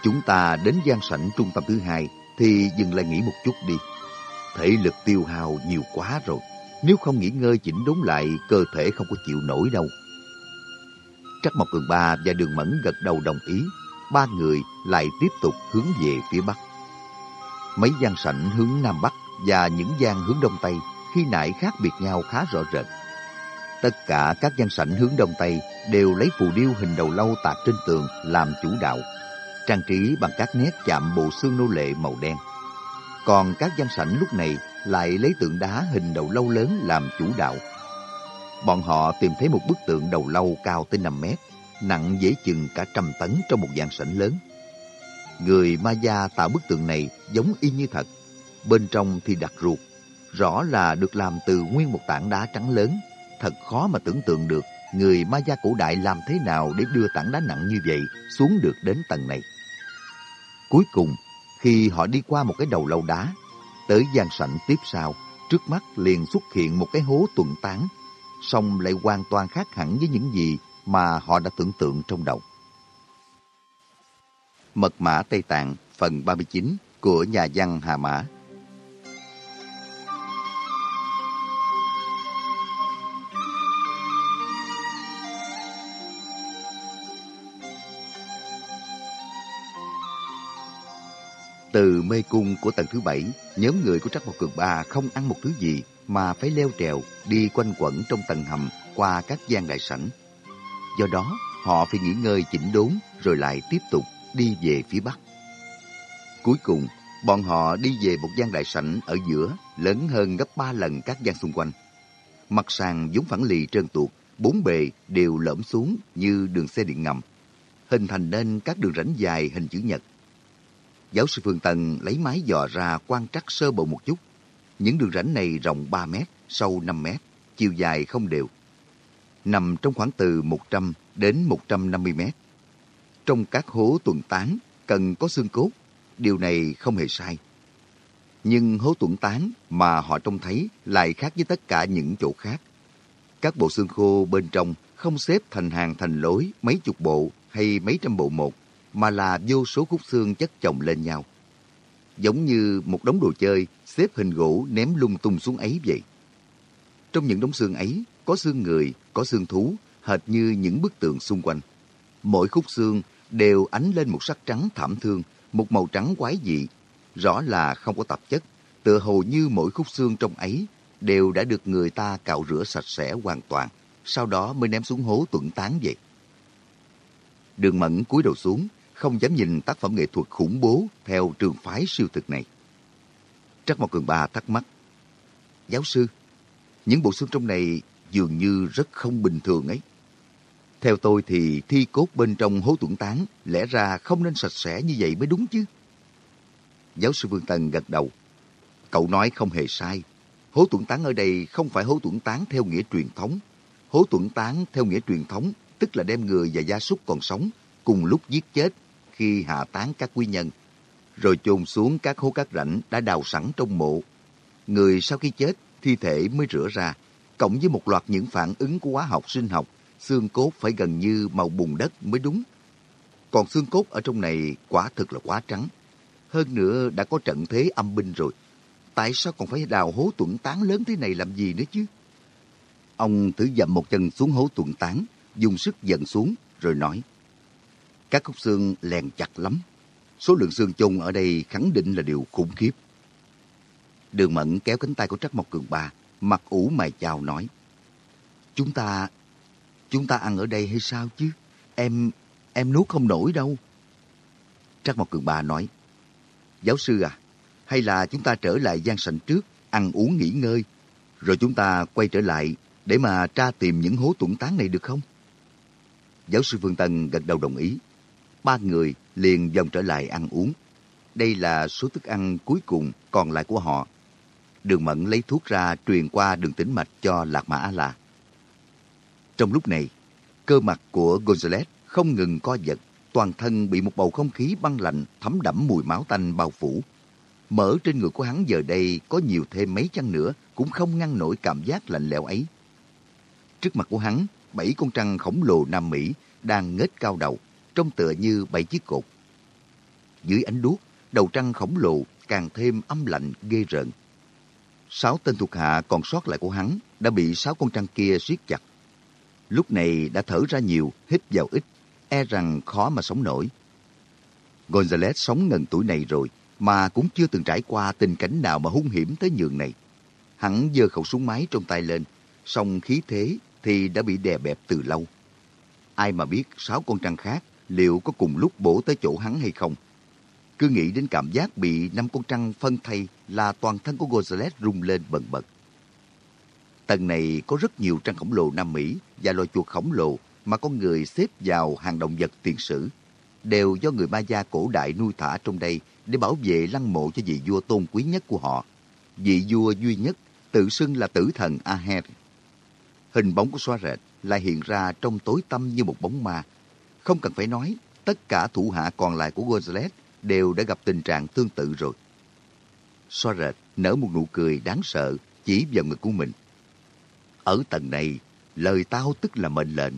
Chúng ta đến gian sảnh trung tâm thứ hai thì dừng lại nghỉ một chút đi. Thể lực tiêu hao nhiều quá rồi. Nếu không nghỉ ngơi chỉnh đốn lại, cơ thể không có chịu nổi đâu. Trắc Mộc Cường Ba và Đường Mẫn gật đầu đồng ý. Ba người lại tiếp tục hướng về phía Bắc. Mấy gian sảnh hướng Nam Bắc và những gian hướng Đông Tây khi nãy khác biệt nhau khá rõ rệt. Tất cả các gian sảnh hướng Đông Tây đều lấy phù điêu hình đầu lâu tạc trên tường làm chủ đạo, trang trí bằng các nét chạm bộ xương nô lệ màu đen. Còn các gian sảnh lúc này lại lấy tượng đá hình đầu lâu lớn làm chủ đạo. Bọn họ tìm thấy một bức tượng đầu lâu cao tới 5 mét, nặng dễ chừng cả trăm tấn trong một dạng sảnh lớn. Người Maya tạo bức tượng này giống y như thật, bên trong thì đặt ruột, rõ là được làm từ nguyên một tảng đá trắng lớn thật khó mà tưởng tượng được người Maya cổ đại làm thế nào để đưa tảng đá nặng như vậy xuống được đến tầng này. Cuối cùng, khi họ đi qua một cái đầu lâu đá, tới gian sảnh tiếp sau, trước mắt liền xuất hiện một cái hố tuần tán, song lại hoàn toàn khác hẳn với những gì mà họ đã tưởng tượng trong đầu. Mật mã Tây Tạng phần 39 của nhà văn Hà Mã Từ mê cung của tầng thứ bảy, nhóm người của Trắc Mộc Cường Ba không ăn một thứ gì mà phải leo trèo, đi quanh quẩn trong tầng hầm qua các gian đại sảnh. Do đó, họ phải nghỉ ngơi chỉnh đốn rồi lại tiếp tục đi về phía bắc. Cuối cùng, bọn họ đi về một gian đại sảnh ở giữa lớn hơn gấp ba lần các gian xung quanh. Mặt sàn vốn phẳng lì trơn tuột, bốn bề đều lõm xuống như đường xe điện ngầm, hình thành nên các đường rãnh dài hình chữ nhật. Giáo sư Phương tần lấy máy dò ra quan trắc sơ bộ một chút. Những đường rãnh này rộng 3 mét, sâu 5 mét, chiều dài không đều. Nằm trong khoảng từ 100 đến 150 mét. Trong các hố tuần tán cần có xương cốt, điều này không hề sai. Nhưng hố tuần tán mà họ trông thấy lại khác với tất cả những chỗ khác. Các bộ xương khô bên trong không xếp thành hàng thành lối mấy chục bộ hay mấy trăm bộ một mà là vô số khúc xương chất chồng lên nhau. Giống như một đống đồ chơi xếp hình gỗ ném lung tung xuống ấy vậy. Trong những đống xương ấy, có xương người, có xương thú, hệt như những bức tượng xung quanh. Mỗi khúc xương đều ánh lên một sắc trắng thảm thương, một màu trắng quái dị. Rõ là không có tạp chất, tựa hồ như mỗi khúc xương trong ấy đều đã được người ta cạo rửa sạch sẽ hoàn toàn, sau đó mới ném xuống hố tuẩn tán vậy. Đường mẫn cúi đầu xuống, không dám nhìn tác phẩm nghệ thuật khủng bố theo trường phái siêu thực này. Trắc Mộc Cường Ba thắc mắc. Giáo sư, những bộ xương trong này dường như rất không bình thường ấy. Theo tôi thì thi cốt bên trong hố tuẩn tán lẽ ra không nên sạch sẽ như vậy mới đúng chứ. Giáo sư Vương Tân gật đầu. Cậu nói không hề sai. Hố tuẩn tán ở đây không phải hố tuẩn tán theo nghĩa truyền thống. Hố tuẩn tán theo nghĩa truyền thống tức là đem người và gia súc còn sống cùng lúc giết chết khi hạ tán các quý nhân, rồi chôn xuống các hố cát rãnh đã đào sẵn trong mộ. Người sau khi chết, thi thể mới rửa ra, cộng với một loạt những phản ứng của hóa học sinh học, xương cốt phải gần như màu bùn đất mới đúng. Còn xương cốt ở trong này quả thực là quá trắng. Hơn nữa đã có trận thế âm binh rồi. Tại sao còn phải đào hố tuẩn tán lớn thế này làm gì nữa chứ? Ông thử dậm một chân xuống hố tuẩn tán, dùng sức dần xuống, rồi nói. Các khúc xương lèn chặt lắm. Số lượng xương chôn ở đây khẳng định là điều khủng khiếp. Đường Mẫn kéo cánh tay của Trắc Mộc Cường Ba, mặt ủ mày chào nói. Chúng ta, chúng ta ăn ở đây hay sao chứ? Em, em nuốt không nổi đâu. Trác Mộc Cường Ba nói. Giáo sư à, hay là chúng ta trở lại gian sảnh trước, ăn uống nghỉ ngơi, rồi chúng ta quay trở lại để mà tra tìm những hố tuẩn tán này được không? Giáo sư Phương Tân gật đầu đồng ý. Ba người liền dòng trở lại ăn uống. Đây là số thức ăn cuối cùng còn lại của họ. Đường Mẫn lấy thuốc ra truyền qua đường tĩnh mạch cho Lạc Mã A-La. Trong lúc này, cơ mặt của Gonzales không ngừng co giật, toàn thân bị một bầu không khí băng lạnh thấm đẫm mùi máu tanh bao phủ. Mỡ trên người của hắn giờ đây có nhiều thêm mấy chăng nữa cũng không ngăn nổi cảm giác lạnh lẽo ấy. Trước mặt của hắn, bảy con trăng khổng lồ Nam Mỹ đang ngết cao đầu, trông tựa như bảy chiếc cột. Dưới ánh đuốc, đầu trăng khổng lồ càng thêm âm lạnh ghê rợn. Sáu tên thuộc hạ còn sót lại của hắn đã bị sáu con trăng kia siết chặt. Lúc này đã thở ra nhiều, hít vào ít, e rằng khó mà sống nổi. Gonzales sống ngần tuổi này rồi, mà cũng chưa từng trải qua tình cảnh nào mà hung hiểm tới nhường này. Hắn giơ khẩu súng máy trong tay lên, song khí thế thì đã bị đè bẹp từ lâu. Ai mà biết sáu con trăng khác liệu có cùng lúc bổ tới chỗ hắn hay không? Cứ nghĩ đến cảm giác bị năm con trăng phân thay là toàn thân của Gonzales rung lên bần bật. Tầng này có rất nhiều trăng khổng lồ Nam Mỹ và loài chuột khổng lồ mà con người xếp vào hàng động vật tiền sử. Đều do người Maya cổ đại nuôi thả trong đây để bảo vệ lăng mộ cho vị vua tôn quý nhất của họ. Vị vua duy nhất tự xưng là tử thần Aher. Hình bóng của xoa rệt lại hiện ra trong tối tăm như một bóng ma. Không cần phải nói, tất cả thủ hạ còn lại của Gonzales đều đã gặp tình trạng tương tự rồi. Xoa rệt nở một nụ cười đáng sợ chỉ vào ngực của mình. Ở tầng này, lời tao tức là mệnh lệnh.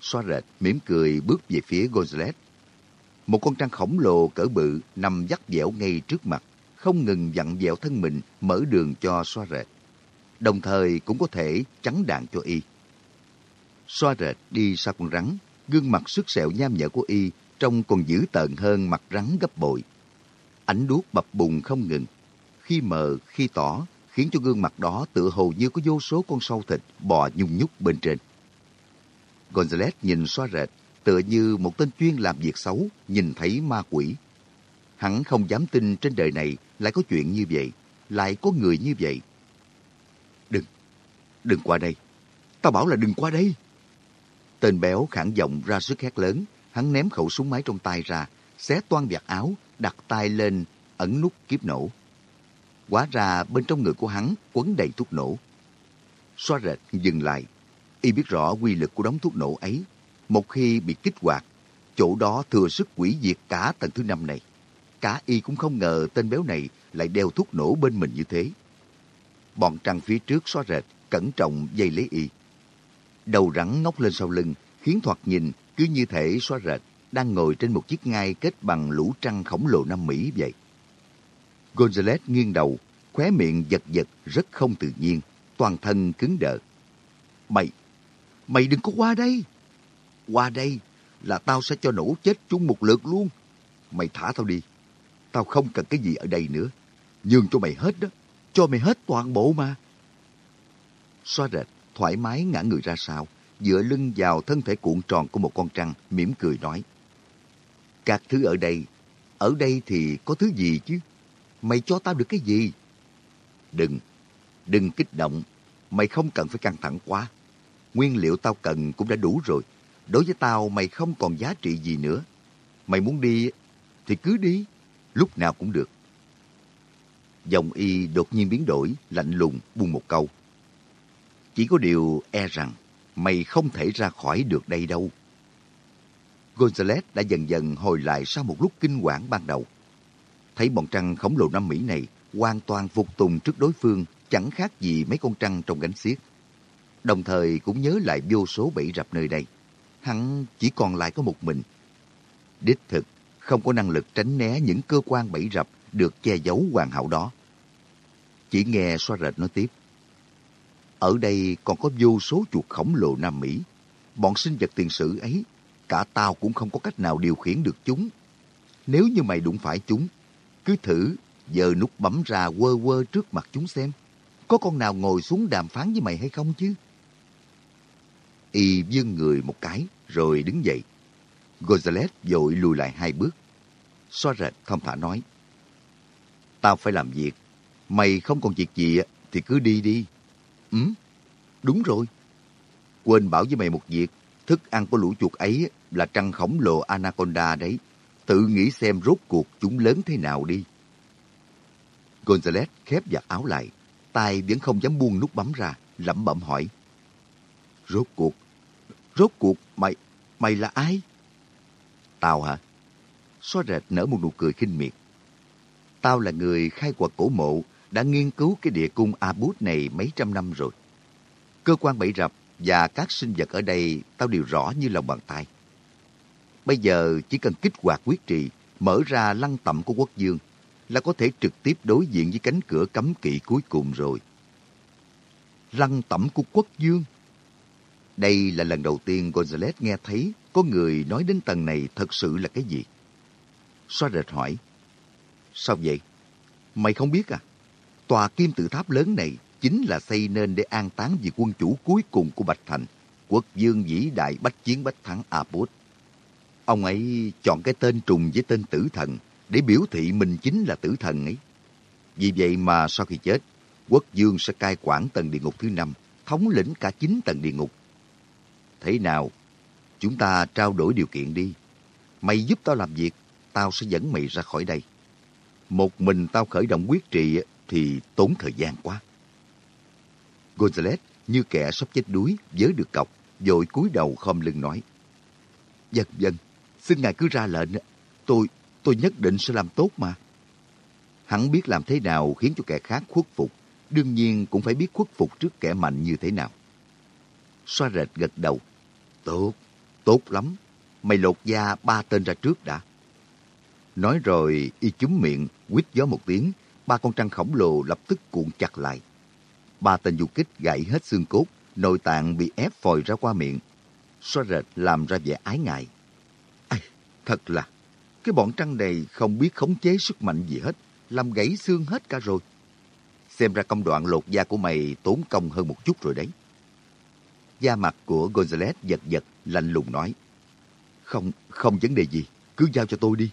Xoa rệt mỉm cười bước về phía Gonzales. Một con trăng khổng lồ cỡ bự nằm dắt dẻo ngay trước mặt, không ngừng dặn dẹo thân mình mở đường cho xoa rệt. Đồng thời cũng có thể chắn đạn cho y. Xoa rệt đi sau con rắn, gương mặt sức sẹo nham nhở của y trông còn dữ tợn hơn mặt rắn gấp bội. Ánh đuốc bập bùng không ngừng, khi mờ khi tỏ, khiến cho gương mặt đó tựa hồ như có vô số con sâu thịt bò nhung nhúc bên trên. Gonzales nhìn xoa rệt, tựa như một tên chuyên làm việc xấu, nhìn thấy ma quỷ. Hắn không dám tin trên đời này lại có chuyện như vậy, lại có người như vậy. Đừng, đừng qua đây. Tao bảo là đừng qua đây. Tên béo khản giọng ra sức hét lớn, hắn ném khẩu súng máy trong tay ra, xé toan vạt áo, đặt tay lên, ẩn nút kiếp nổ. Quá ra bên trong người của hắn quấn đầy thuốc nổ. Xoa rệt dừng lại. Y biết rõ quy lực của đống thuốc nổ ấy. Một khi bị kích hoạt, chỗ đó thừa sức quỷ diệt cả tầng thứ năm này. Cả Y cũng không ngờ tên béo này lại đeo thuốc nổ bên mình như thế. Bọn trăng phía trước xóa rệt, cẩn trọng dây lấy Y. Đầu rắn ngóc lên sau lưng, khiến thoạt nhìn cứ như thể xóa rệt đang ngồi trên một chiếc ngai kết bằng lũ trăng khổng lồ Nam Mỹ vậy. Gonzales nghiêng đầu, khóe miệng giật giật rất không tự nhiên, toàn thân cứng đờ. Mày, mày đừng có qua đây. Qua đây là tao sẽ cho nổ chết chúng một lượt luôn. Mày thả tao đi. Tao không cần cái gì ở đây nữa. Nhường cho mày hết đó. Cho mày hết toàn bộ mà. Xoa rệt, thoải mái ngã người ra sau, dựa lưng vào thân thể cuộn tròn của một con trăng, mỉm cười nói. Các thứ ở đây, ở đây thì có thứ gì chứ? Mày cho tao được cái gì? Đừng, đừng kích động. Mày không cần phải căng thẳng quá. Nguyên liệu tao cần cũng đã đủ rồi. Đối với tao mày không còn giá trị gì nữa. Mày muốn đi thì cứ đi. Lúc nào cũng được. Dòng y đột nhiên biến đổi, lạnh lùng, buông một câu. Chỉ có điều e rằng mày không thể ra khỏi được đây đâu. Gonzales đã dần dần hồi lại sau một lúc kinh quản ban đầu. Thấy bọn trăng khổng lồ Nam Mỹ này hoàn toàn phục tùng trước đối phương chẳng khác gì mấy con trăng trong gánh xiết. Đồng thời cũng nhớ lại vô số bẫy rập nơi đây. Hắn chỉ còn lại có một mình. Đích thực, không có năng lực tránh né những cơ quan bẫy rập được che giấu hoàn hảo đó. Chỉ nghe xoa rệt nói tiếp. Ở đây còn có vô số chuột khổng lồ Nam Mỹ. Bọn sinh vật tiền sử ấy, cả tao cũng không có cách nào điều khiển được chúng. Nếu như mày đụng phải chúng, cứ thử giờ nút bấm ra quơ quơ trước mặt chúng xem. Có con nào ngồi xuống đàm phán với mày hay không chứ? Y vươn người một cái, rồi đứng dậy. Gonzales vội lùi lại hai bước. Xoa rệt không thả nói. Tao phải làm việc. Mày không còn việc gì thì cứ đi đi. Ừ, đúng rồi. Quên bảo với mày một việc. Thức ăn của lũ chuột ấy là trăng khổng lồ Anaconda đấy. Tự nghĩ xem rốt cuộc chúng lớn thế nào đi. Gonzales khép giặt áo lại. tay vẫn không dám buông nút bấm ra, lẩm bẩm hỏi. Rốt cuộc, rốt cuộc mày, mày là ai? Tao hả? Xóa rệt nở một nụ cười khinh miệt. Tao là người khai quật cổ mộ, đã nghiên cứu cái địa cung Abut này mấy trăm năm rồi. Cơ quan bẫy rập và các sinh vật ở đây tao đều rõ như lòng bàn tay. Bây giờ chỉ cần kích hoạt quyết trì, mở ra lăng tẩm của quốc dương, là có thể trực tiếp đối diện với cánh cửa cấm kỵ cuối cùng rồi. Lăng tẩm của quốc dương. Đây là lần đầu tiên Gonzales nghe thấy có người nói đến tầng này thật sự là cái gì. Xoa rệt hỏi. Sao vậy? Mày không biết à? Tòa kim tự tháp lớn này chính là xây nên để an táng vị quân chủ cuối cùng của Bạch Thành, quốc dương vĩ đại bách chiến bách thắng Aput. Ông ấy chọn cái tên trùng với tên tử thần để biểu thị mình chính là tử thần ấy. Vì vậy mà sau khi chết, quốc dương sẽ cai quản tầng địa ngục thứ năm, thống lĩnh cả chín tầng địa ngục. Thế nào? Chúng ta trao đổi điều kiện đi. Mày giúp tao làm việc, tao sẽ dẫn mày ra khỏi đây. Một mình tao khởi động quyết trị thì tốn thời gian quá. Gonzales như kẻ sắp chết đuối, với được cọc, vội cúi đầu khom lưng nói. Dân dân, xin ngài cứ ra lệnh, tôi tôi nhất định sẽ làm tốt mà. Hắn biết làm thế nào khiến cho kẻ khác khuất phục, đương nhiên cũng phải biết khuất phục trước kẻ mạnh như thế nào. Xoa rệt gật đầu. Tốt, tốt lắm. Mày lột da ba tên ra trước đã. Nói rồi, y chúm miệng, quýt gió một tiếng, ba con trăng khổng lồ lập tức cuộn chặt lại. Ba tên du kích gãy hết xương cốt, nội tạng bị ép phòi ra qua miệng. Xoa rệt làm ra vẻ ái ngại. Ai, thật là, cái bọn trăng này không biết khống chế sức mạnh gì hết, làm gãy xương hết cả rồi. Xem ra công đoạn lột da của mày tốn công hơn một chút rồi đấy. Da mặt của Gonzales giật giật, lạnh lùng nói. Không, không vấn đề gì, cứ giao cho tôi đi.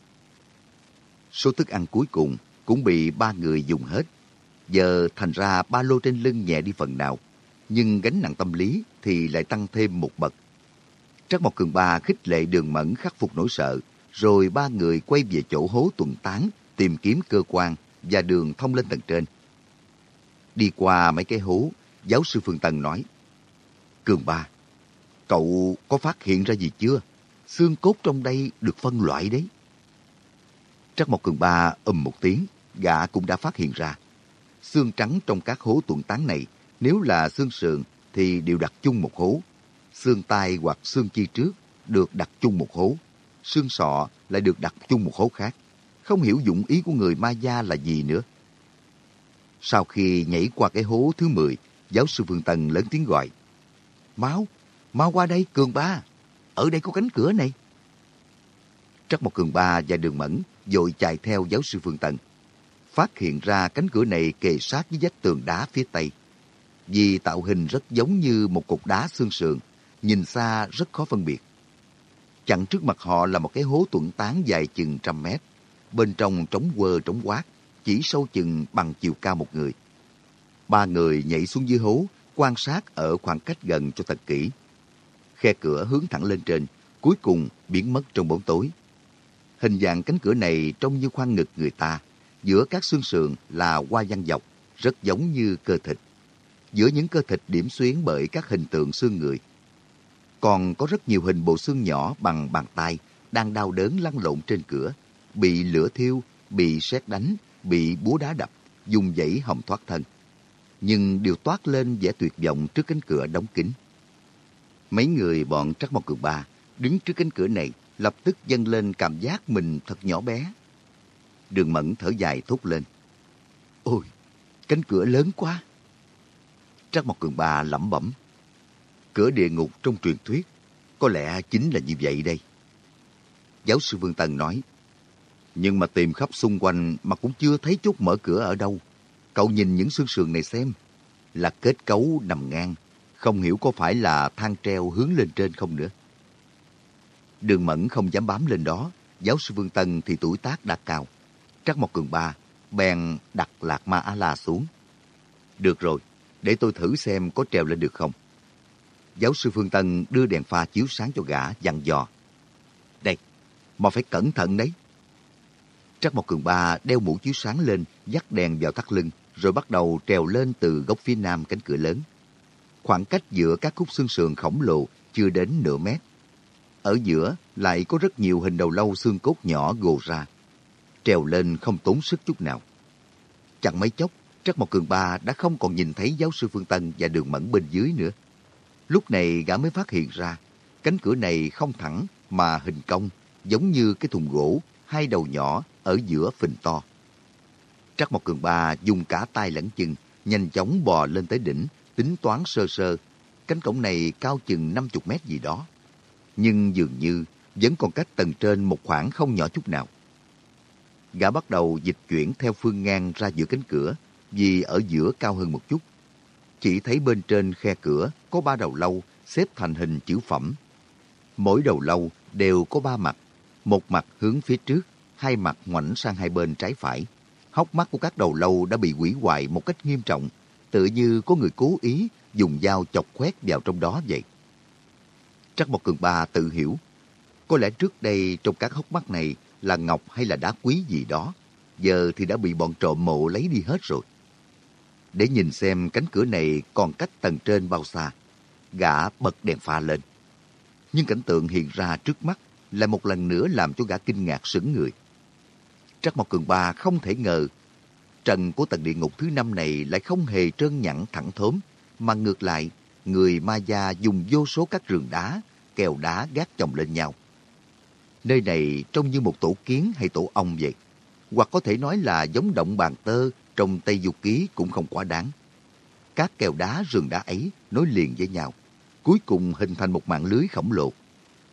Số thức ăn cuối cùng cũng bị ba người dùng hết. Giờ thành ra ba lô trên lưng nhẹ đi phần nào, nhưng gánh nặng tâm lý thì lại tăng thêm một bậc. Trắc Mộc Cường Ba khích lệ đường mẫn khắc phục nỗi sợ, rồi ba người quay về chỗ hố tuần tán tìm kiếm cơ quan và đường thông lên tầng trên. Đi qua mấy cái hố, giáo sư Phương Tân nói, Cường Ba, cậu có phát hiện ra gì chưa? Xương cốt trong đây được phân loại đấy. Trắc Mộc Cường Ba ầm một tiếng, gã cũng đã phát hiện ra. Xương trắng trong các hố tuần tán này, nếu là xương sườn thì đều đặt chung một hố. Xương tai hoặc xương chi trước được đặt chung một hố. Xương sọ lại được đặt chung một hố khác. Không hiểu dụng ý của người ma gia là gì nữa. Sau khi nhảy qua cái hố thứ 10, giáo sư Phương Tần lớn tiếng gọi. Máu, mau qua đây, Cường Ba. Ở đây có cánh cửa này. Trắc một Cường Ba và Đường Mẫn dội chạy theo giáo sư Phương Tần. Phát hiện ra cánh cửa này kề sát với vách tường đá phía tây. Vì tạo hình rất giống như một cục đá xương sườn, nhìn xa rất khó phân biệt. Chặn trước mặt họ là một cái hố tuẩn tán dài chừng trăm mét. Bên trong trống quơ trống quát, chỉ sâu chừng bằng chiều cao một người. Ba người nhảy xuống dưới hố, quan sát ở khoảng cách gần cho thật kỹ. Khe cửa hướng thẳng lên trên, cuối cùng biến mất trong bóng tối. Hình dạng cánh cửa này trông như khoang ngực người ta, giữa các xương sườn là hoa văn dọc, rất giống như cơ thịt. Giữa những cơ thịt điểm xuyến bởi các hình tượng xương người, Còn có rất nhiều hình bộ xương nhỏ bằng bàn tay đang đau đớn lăn lộn trên cửa, bị lửa thiêu, bị sét đánh, bị búa đá đập, dùng dãy hòng thoát thân. Nhưng đều toát lên vẻ tuyệt vọng trước cánh cửa đóng kín. Mấy người bọn Trắc Mộc Cường Ba đứng trước cánh cửa này lập tức dâng lên cảm giác mình thật nhỏ bé. Đường Mẫn thở dài thốt lên. Ôi, cánh cửa lớn quá. Trác Mộc Cường Ba lẩm bẩm. Cửa địa ngục trong truyền thuyết, có lẽ chính là như vậy đây. Giáo sư Vương Tân nói, nhưng mà tìm khắp xung quanh mà cũng chưa thấy chốt mở cửa ở đâu. Cậu nhìn những xương sườn này xem, là kết cấu nằm ngang, không hiểu có phải là thang treo hướng lên trên không nữa. Đường Mẫn không dám bám lên đó, giáo sư Vương Tân thì tuổi tác đã cao. Trắc Mộc Cường Ba bèn đặt Lạc Ma A-La xuống. Được rồi, để tôi thử xem có treo lên được không. Giáo sư Phương Tân đưa đèn pha chiếu sáng cho gã, dặn dò. Đây, mà phải cẩn thận đấy. Trắc Mộc Cường Ba đeo mũ chiếu sáng lên, dắt đèn vào thắt lưng, rồi bắt đầu trèo lên từ góc phía nam cánh cửa lớn. Khoảng cách giữa các khúc xương sườn khổng lồ chưa đến nửa mét. Ở giữa lại có rất nhiều hình đầu lâu xương cốt nhỏ gồ ra. Trèo lên không tốn sức chút nào. Chẳng mấy chốc, Trắc Mộc Cường Ba đã không còn nhìn thấy giáo sư Phương Tân và đường mẫn bên dưới nữa. Lúc này gã mới phát hiện ra, cánh cửa này không thẳng mà hình cong, giống như cái thùng gỗ, hai đầu nhỏ ở giữa phình to. Trắc Mộc Cường Ba dùng cả tay lẫn chân, nhanh chóng bò lên tới đỉnh, tính toán sơ sơ. Cánh cổng này cao chừng 50 mét gì đó. Nhưng dường như vẫn còn cách tầng trên một khoảng không nhỏ chút nào. Gã bắt đầu dịch chuyển theo phương ngang ra giữa cánh cửa, vì ở giữa cao hơn một chút. Chỉ thấy bên trên khe cửa có ba đầu lâu xếp thành hình chữ phẩm. Mỗi đầu lâu đều có ba mặt, một mặt hướng phía trước, hai mặt ngoảnh sang hai bên trái phải. Hốc mắt của các đầu lâu đã bị hủy hoại một cách nghiêm trọng, tự như có người cố ý dùng dao chọc khoét vào trong đó vậy. Trắc một Cường Ba tự hiểu, có lẽ trước đây trong các hốc mắt này là ngọc hay là đá quý gì đó, giờ thì đã bị bọn trộm mộ lấy đi hết rồi. Để nhìn xem cánh cửa này còn cách tầng trên bao xa, gã bật đèn pha lên. Nhưng cảnh tượng hiện ra trước mắt lại một lần nữa làm cho gã kinh ngạc sững người. Trắc Mộc Cường Ba không thể ngờ trần của tầng địa ngục thứ năm này lại không hề trơn nhẵn thẳng thớm, mà ngược lại, người ma gia dùng vô số các rường đá, kèo đá gác chồng lên nhau. Nơi này trông như một tổ kiến hay tổ ong vậy, hoặc có thể nói là giống động bàn tơ trong Tây Du Ký cũng không quá đáng. Các kèo đá rừng đá ấy nối liền với nhau, cuối cùng hình thành một mạng lưới khổng lồ.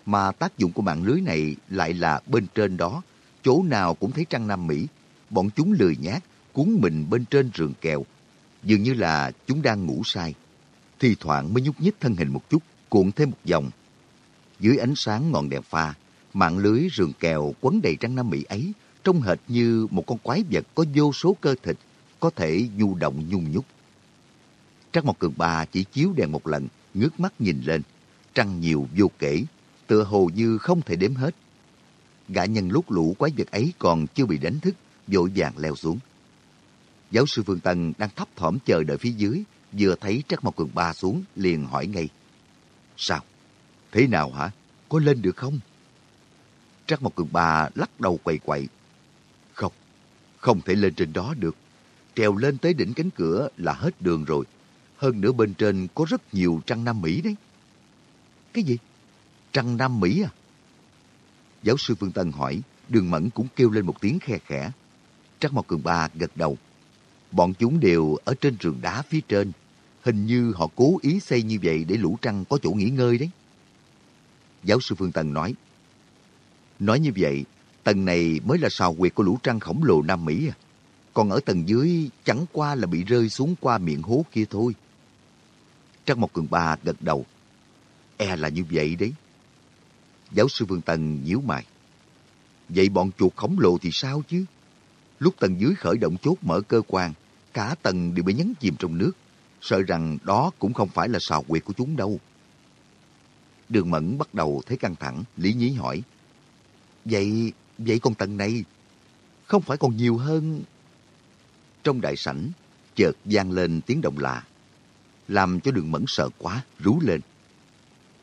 Mà tác dụng của mạng lưới này lại là bên trên đó, chỗ nào cũng thấy trăng Nam Mỹ. Bọn chúng lười nhát, cuốn mình bên trên rừng kèo, dường như là chúng đang ngủ say. Thì thoảng mới nhúc nhích thân hình một chút, cuộn thêm một vòng. Dưới ánh sáng ngọn đèn pha, mạng lưới rừng kèo quấn đầy trăng Nam Mỹ ấy trông hệt như một con quái vật có vô số cơ thịt có thể du động nhung nhúc. Trăng Mộc Cường Ba chỉ chiếu đèn một lần, ngước mắt nhìn lên. Trăng nhiều vô kể, tựa hồ như không thể đếm hết. Gã nhân lúc lũ quái vật ấy còn chưa bị đánh thức, vội vàng leo xuống. Giáo sư Phương Tân đang thấp thỏm chờ đợi phía dưới, vừa thấy Trắc Mộc Cường Ba xuống, liền hỏi ngay. Sao? Thế nào hả? Có lên được không? Trắc Mộc Cường Ba lắc đầu quậy quậy. Không, không thể lên trên đó được trèo lên tới đỉnh cánh cửa là hết đường rồi. Hơn nữa bên trên có rất nhiều trăng Nam Mỹ đấy. Cái gì? Trăng Nam Mỹ à? Giáo sư Phương Tân hỏi, đường mẫn cũng kêu lên một tiếng khe khẽ. Trắc Mộc Cường Ba gật đầu. Bọn chúng đều ở trên rừng đá phía trên. Hình như họ cố ý xây như vậy để lũ trăng có chỗ nghỉ ngơi đấy. Giáo sư Phương Tần nói. Nói như vậy, tầng này mới là sào quyệt của lũ trăng khổng lồ Nam Mỹ à? còn ở tầng dưới chẳng qua là bị rơi xuống qua miệng hố kia thôi. Trắc Mộc Cường Ba gật đầu. E là như vậy đấy. Giáo sư Vương Tần nhíu mày. Vậy bọn chuột khổng lồ thì sao chứ? Lúc tầng dưới khởi động chốt mở cơ quan, cả tầng đều bị nhấn chìm trong nước. Sợ rằng đó cũng không phải là sào quyệt của chúng đâu. Đường Mẫn bắt đầu thấy căng thẳng, lý nhí hỏi. Vậy, vậy con tầng này không phải còn nhiều hơn trong đại sảnh, chợt vang lên tiếng động lạ, làm cho đường mẫn sợ quá, rú lên.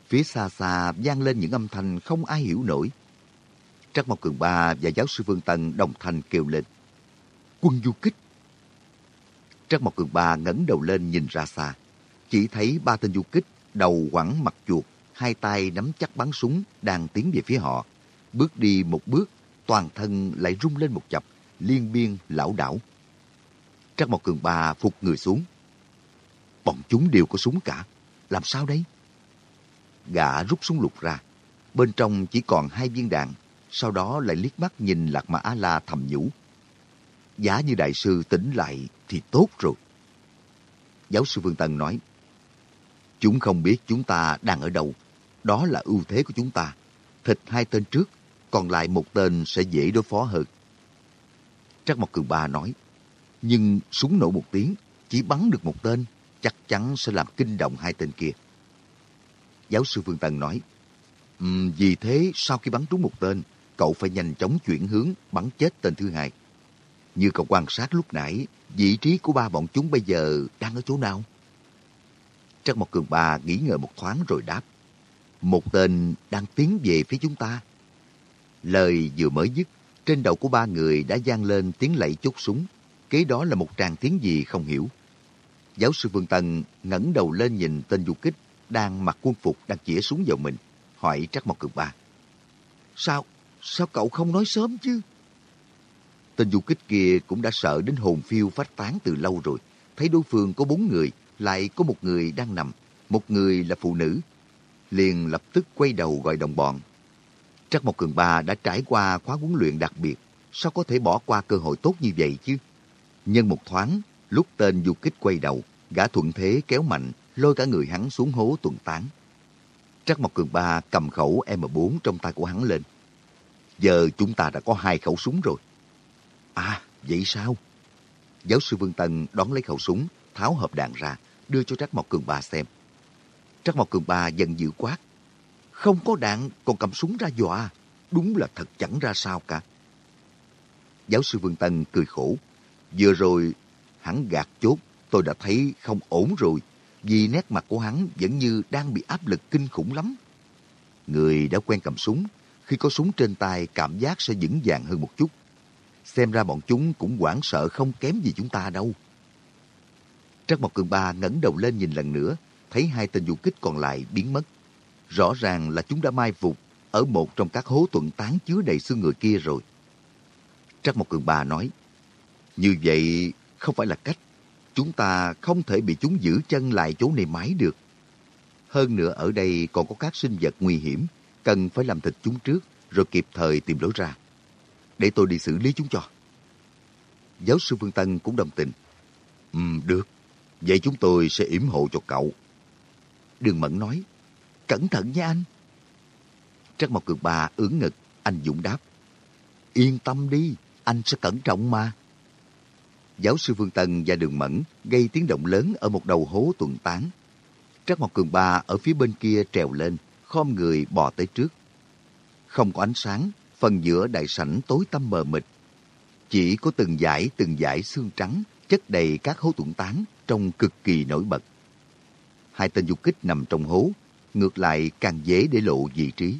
Phía xa xa vang lên những âm thanh không ai hiểu nổi. Trắc Mộc Cường Ba và giáo sư Vương Tân đồng thanh kêu lên. Quân du kích! Trắc Mộc Cường Ba ngẩng đầu lên nhìn ra xa. Chỉ thấy ba tên du kích, đầu quẳng mặt chuột, hai tay nắm chắc bắn súng đang tiến về phía họ. Bước đi một bước, toàn thân lại rung lên một chập, liên biên lão đảo. Trắc Mộc Cường Ba phục người xuống. Bọn chúng đều có súng cả. Làm sao đấy? Gã rút súng lục ra. Bên trong chỉ còn hai viên đạn. Sau đó lại liếc mắt nhìn Lạc Mã A-La thầm nhủ. Giá như đại sư tỉnh lại thì tốt rồi. Giáo sư Vương Tân nói. Chúng không biết chúng ta đang ở đâu. Đó là ưu thế của chúng ta. Thịt hai tên trước, còn lại một tên sẽ dễ đối phó hơn. Trắc Mộc Cường Ba nói. Nhưng súng nổ một tiếng, chỉ bắn được một tên, chắc chắn sẽ làm kinh động hai tên kia. Giáo sư Phương Tân nói, um, vì thế sau khi bắn trúng một tên, cậu phải nhanh chóng chuyển hướng bắn chết tên thứ hai. Như cậu quan sát lúc nãy, vị trí của ba bọn chúng bây giờ đang ở chỗ nào? Trắc Mộc Cường Ba nghĩ ngợi một thoáng rồi đáp. Một tên đang tiến về phía chúng ta. Lời vừa mới dứt, trên đầu của ba người đã vang lên tiếng lạy chốt súng. Kế đó là một tràng tiếng gì không hiểu. Giáo sư Vương Tân ngẩng đầu lên nhìn tên du kích đang mặc quân phục đang chĩa súng vào mình, hỏi Trắc Mộc Cường Ba. Sao? Sao cậu không nói sớm chứ? Tên du kích kia cũng đã sợ đến hồn phiêu phát tán từ lâu rồi. Thấy đối phương có bốn người, lại có một người đang nằm, một người là phụ nữ. Liền lập tức quay đầu gọi đồng bọn. Trắc Mộc Cường Ba đã trải qua khóa huấn luyện đặc biệt, sao có thể bỏ qua cơ hội tốt như vậy chứ? Nhân một thoáng, lúc tên du kích quay đầu, gã thuận thế kéo mạnh, lôi cả người hắn xuống hố tuần tán. Trắc Mộc Cường Ba cầm khẩu M4 trong tay của hắn lên. Giờ chúng ta đã có hai khẩu súng rồi. À, vậy sao? Giáo sư Vương Tân đón lấy khẩu súng, tháo hộp đạn ra, đưa cho trác Mộc Cường Ba xem. trác Mộc Cường Ba giận dữ quát. Không có đạn, còn cầm súng ra dọa. Đúng là thật chẳng ra sao cả. Giáo sư Vương Tân cười khổ. Vừa rồi, hắn gạt chốt, tôi đã thấy không ổn rồi, vì nét mặt của hắn vẫn như đang bị áp lực kinh khủng lắm. Người đã quen cầm súng, khi có súng trên tay cảm giác sẽ vững vàng hơn một chút. Xem ra bọn chúng cũng hoảng sợ không kém gì chúng ta đâu. Trắc Mộc Cường Ba ngẩng đầu lên nhìn lần nữa, thấy hai tên du kích còn lại biến mất. Rõ ràng là chúng đã mai phục ở một trong các hố tuận tán chứa đầy xương người kia rồi. Trắc Mộc Cường Ba nói, như vậy không phải là cách. Chúng ta không thể bị chúng giữ chân lại chỗ này mãi được. Hơn nữa ở đây còn có các sinh vật nguy hiểm, cần phải làm thịt chúng trước rồi kịp thời tìm lối ra. Để tôi đi xử lý chúng cho. Giáo sư Phương Tân cũng đồng tình. Ừ, được. Vậy chúng tôi sẽ yểm hộ cho cậu. Đường Mẫn nói, cẩn thận nha anh. Trắc Mộc Cường Ba ưỡn ngực, anh Dũng đáp. Yên tâm đi, anh sẽ cẩn trọng mà. Giáo sư Phương Tân và Đường Mẫn gây tiếng động lớn ở một đầu hố tuần tán. Trắc Mộc Cường Ba ở phía bên kia trèo lên, khom người bò tới trước. Không có ánh sáng, phần giữa đại sảnh tối tăm mờ mịt. Chỉ có từng dải từng dải xương trắng chất đầy các hố tuần tán trông cực kỳ nổi bật. Hai tên du kích nằm trong hố, ngược lại càng dễ để lộ vị trí.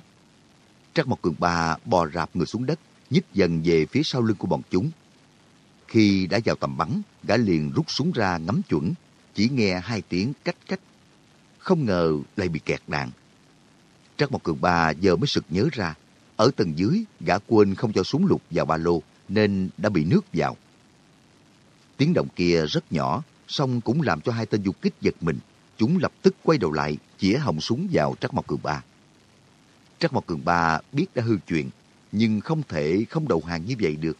Trắc Mộc Cường Ba bò rạp người xuống đất, nhích dần về phía sau lưng của bọn chúng. Khi đã vào tầm bắn, gã liền rút súng ra ngắm chuẩn, chỉ nghe hai tiếng cách cách. Không ngờ lại bị kẹt đạn. Trắc Mộc Cường Ba giờ mới sực nhớ ra, ở tầng dưới gã quên không cho súng lục vào ba lô nên đã bị nước vào. Tiếng động kia rất nhỏ, song cũng làm cho hai tên du kích giật mình. Chúng lập tức quay đầu lại, chĩa họng súng vào Trắc Mộc Cường Ba. Trắc Mộc Cường Ba biết đã hư chuyện, nhưng không thể không đầu hàng như vậy được.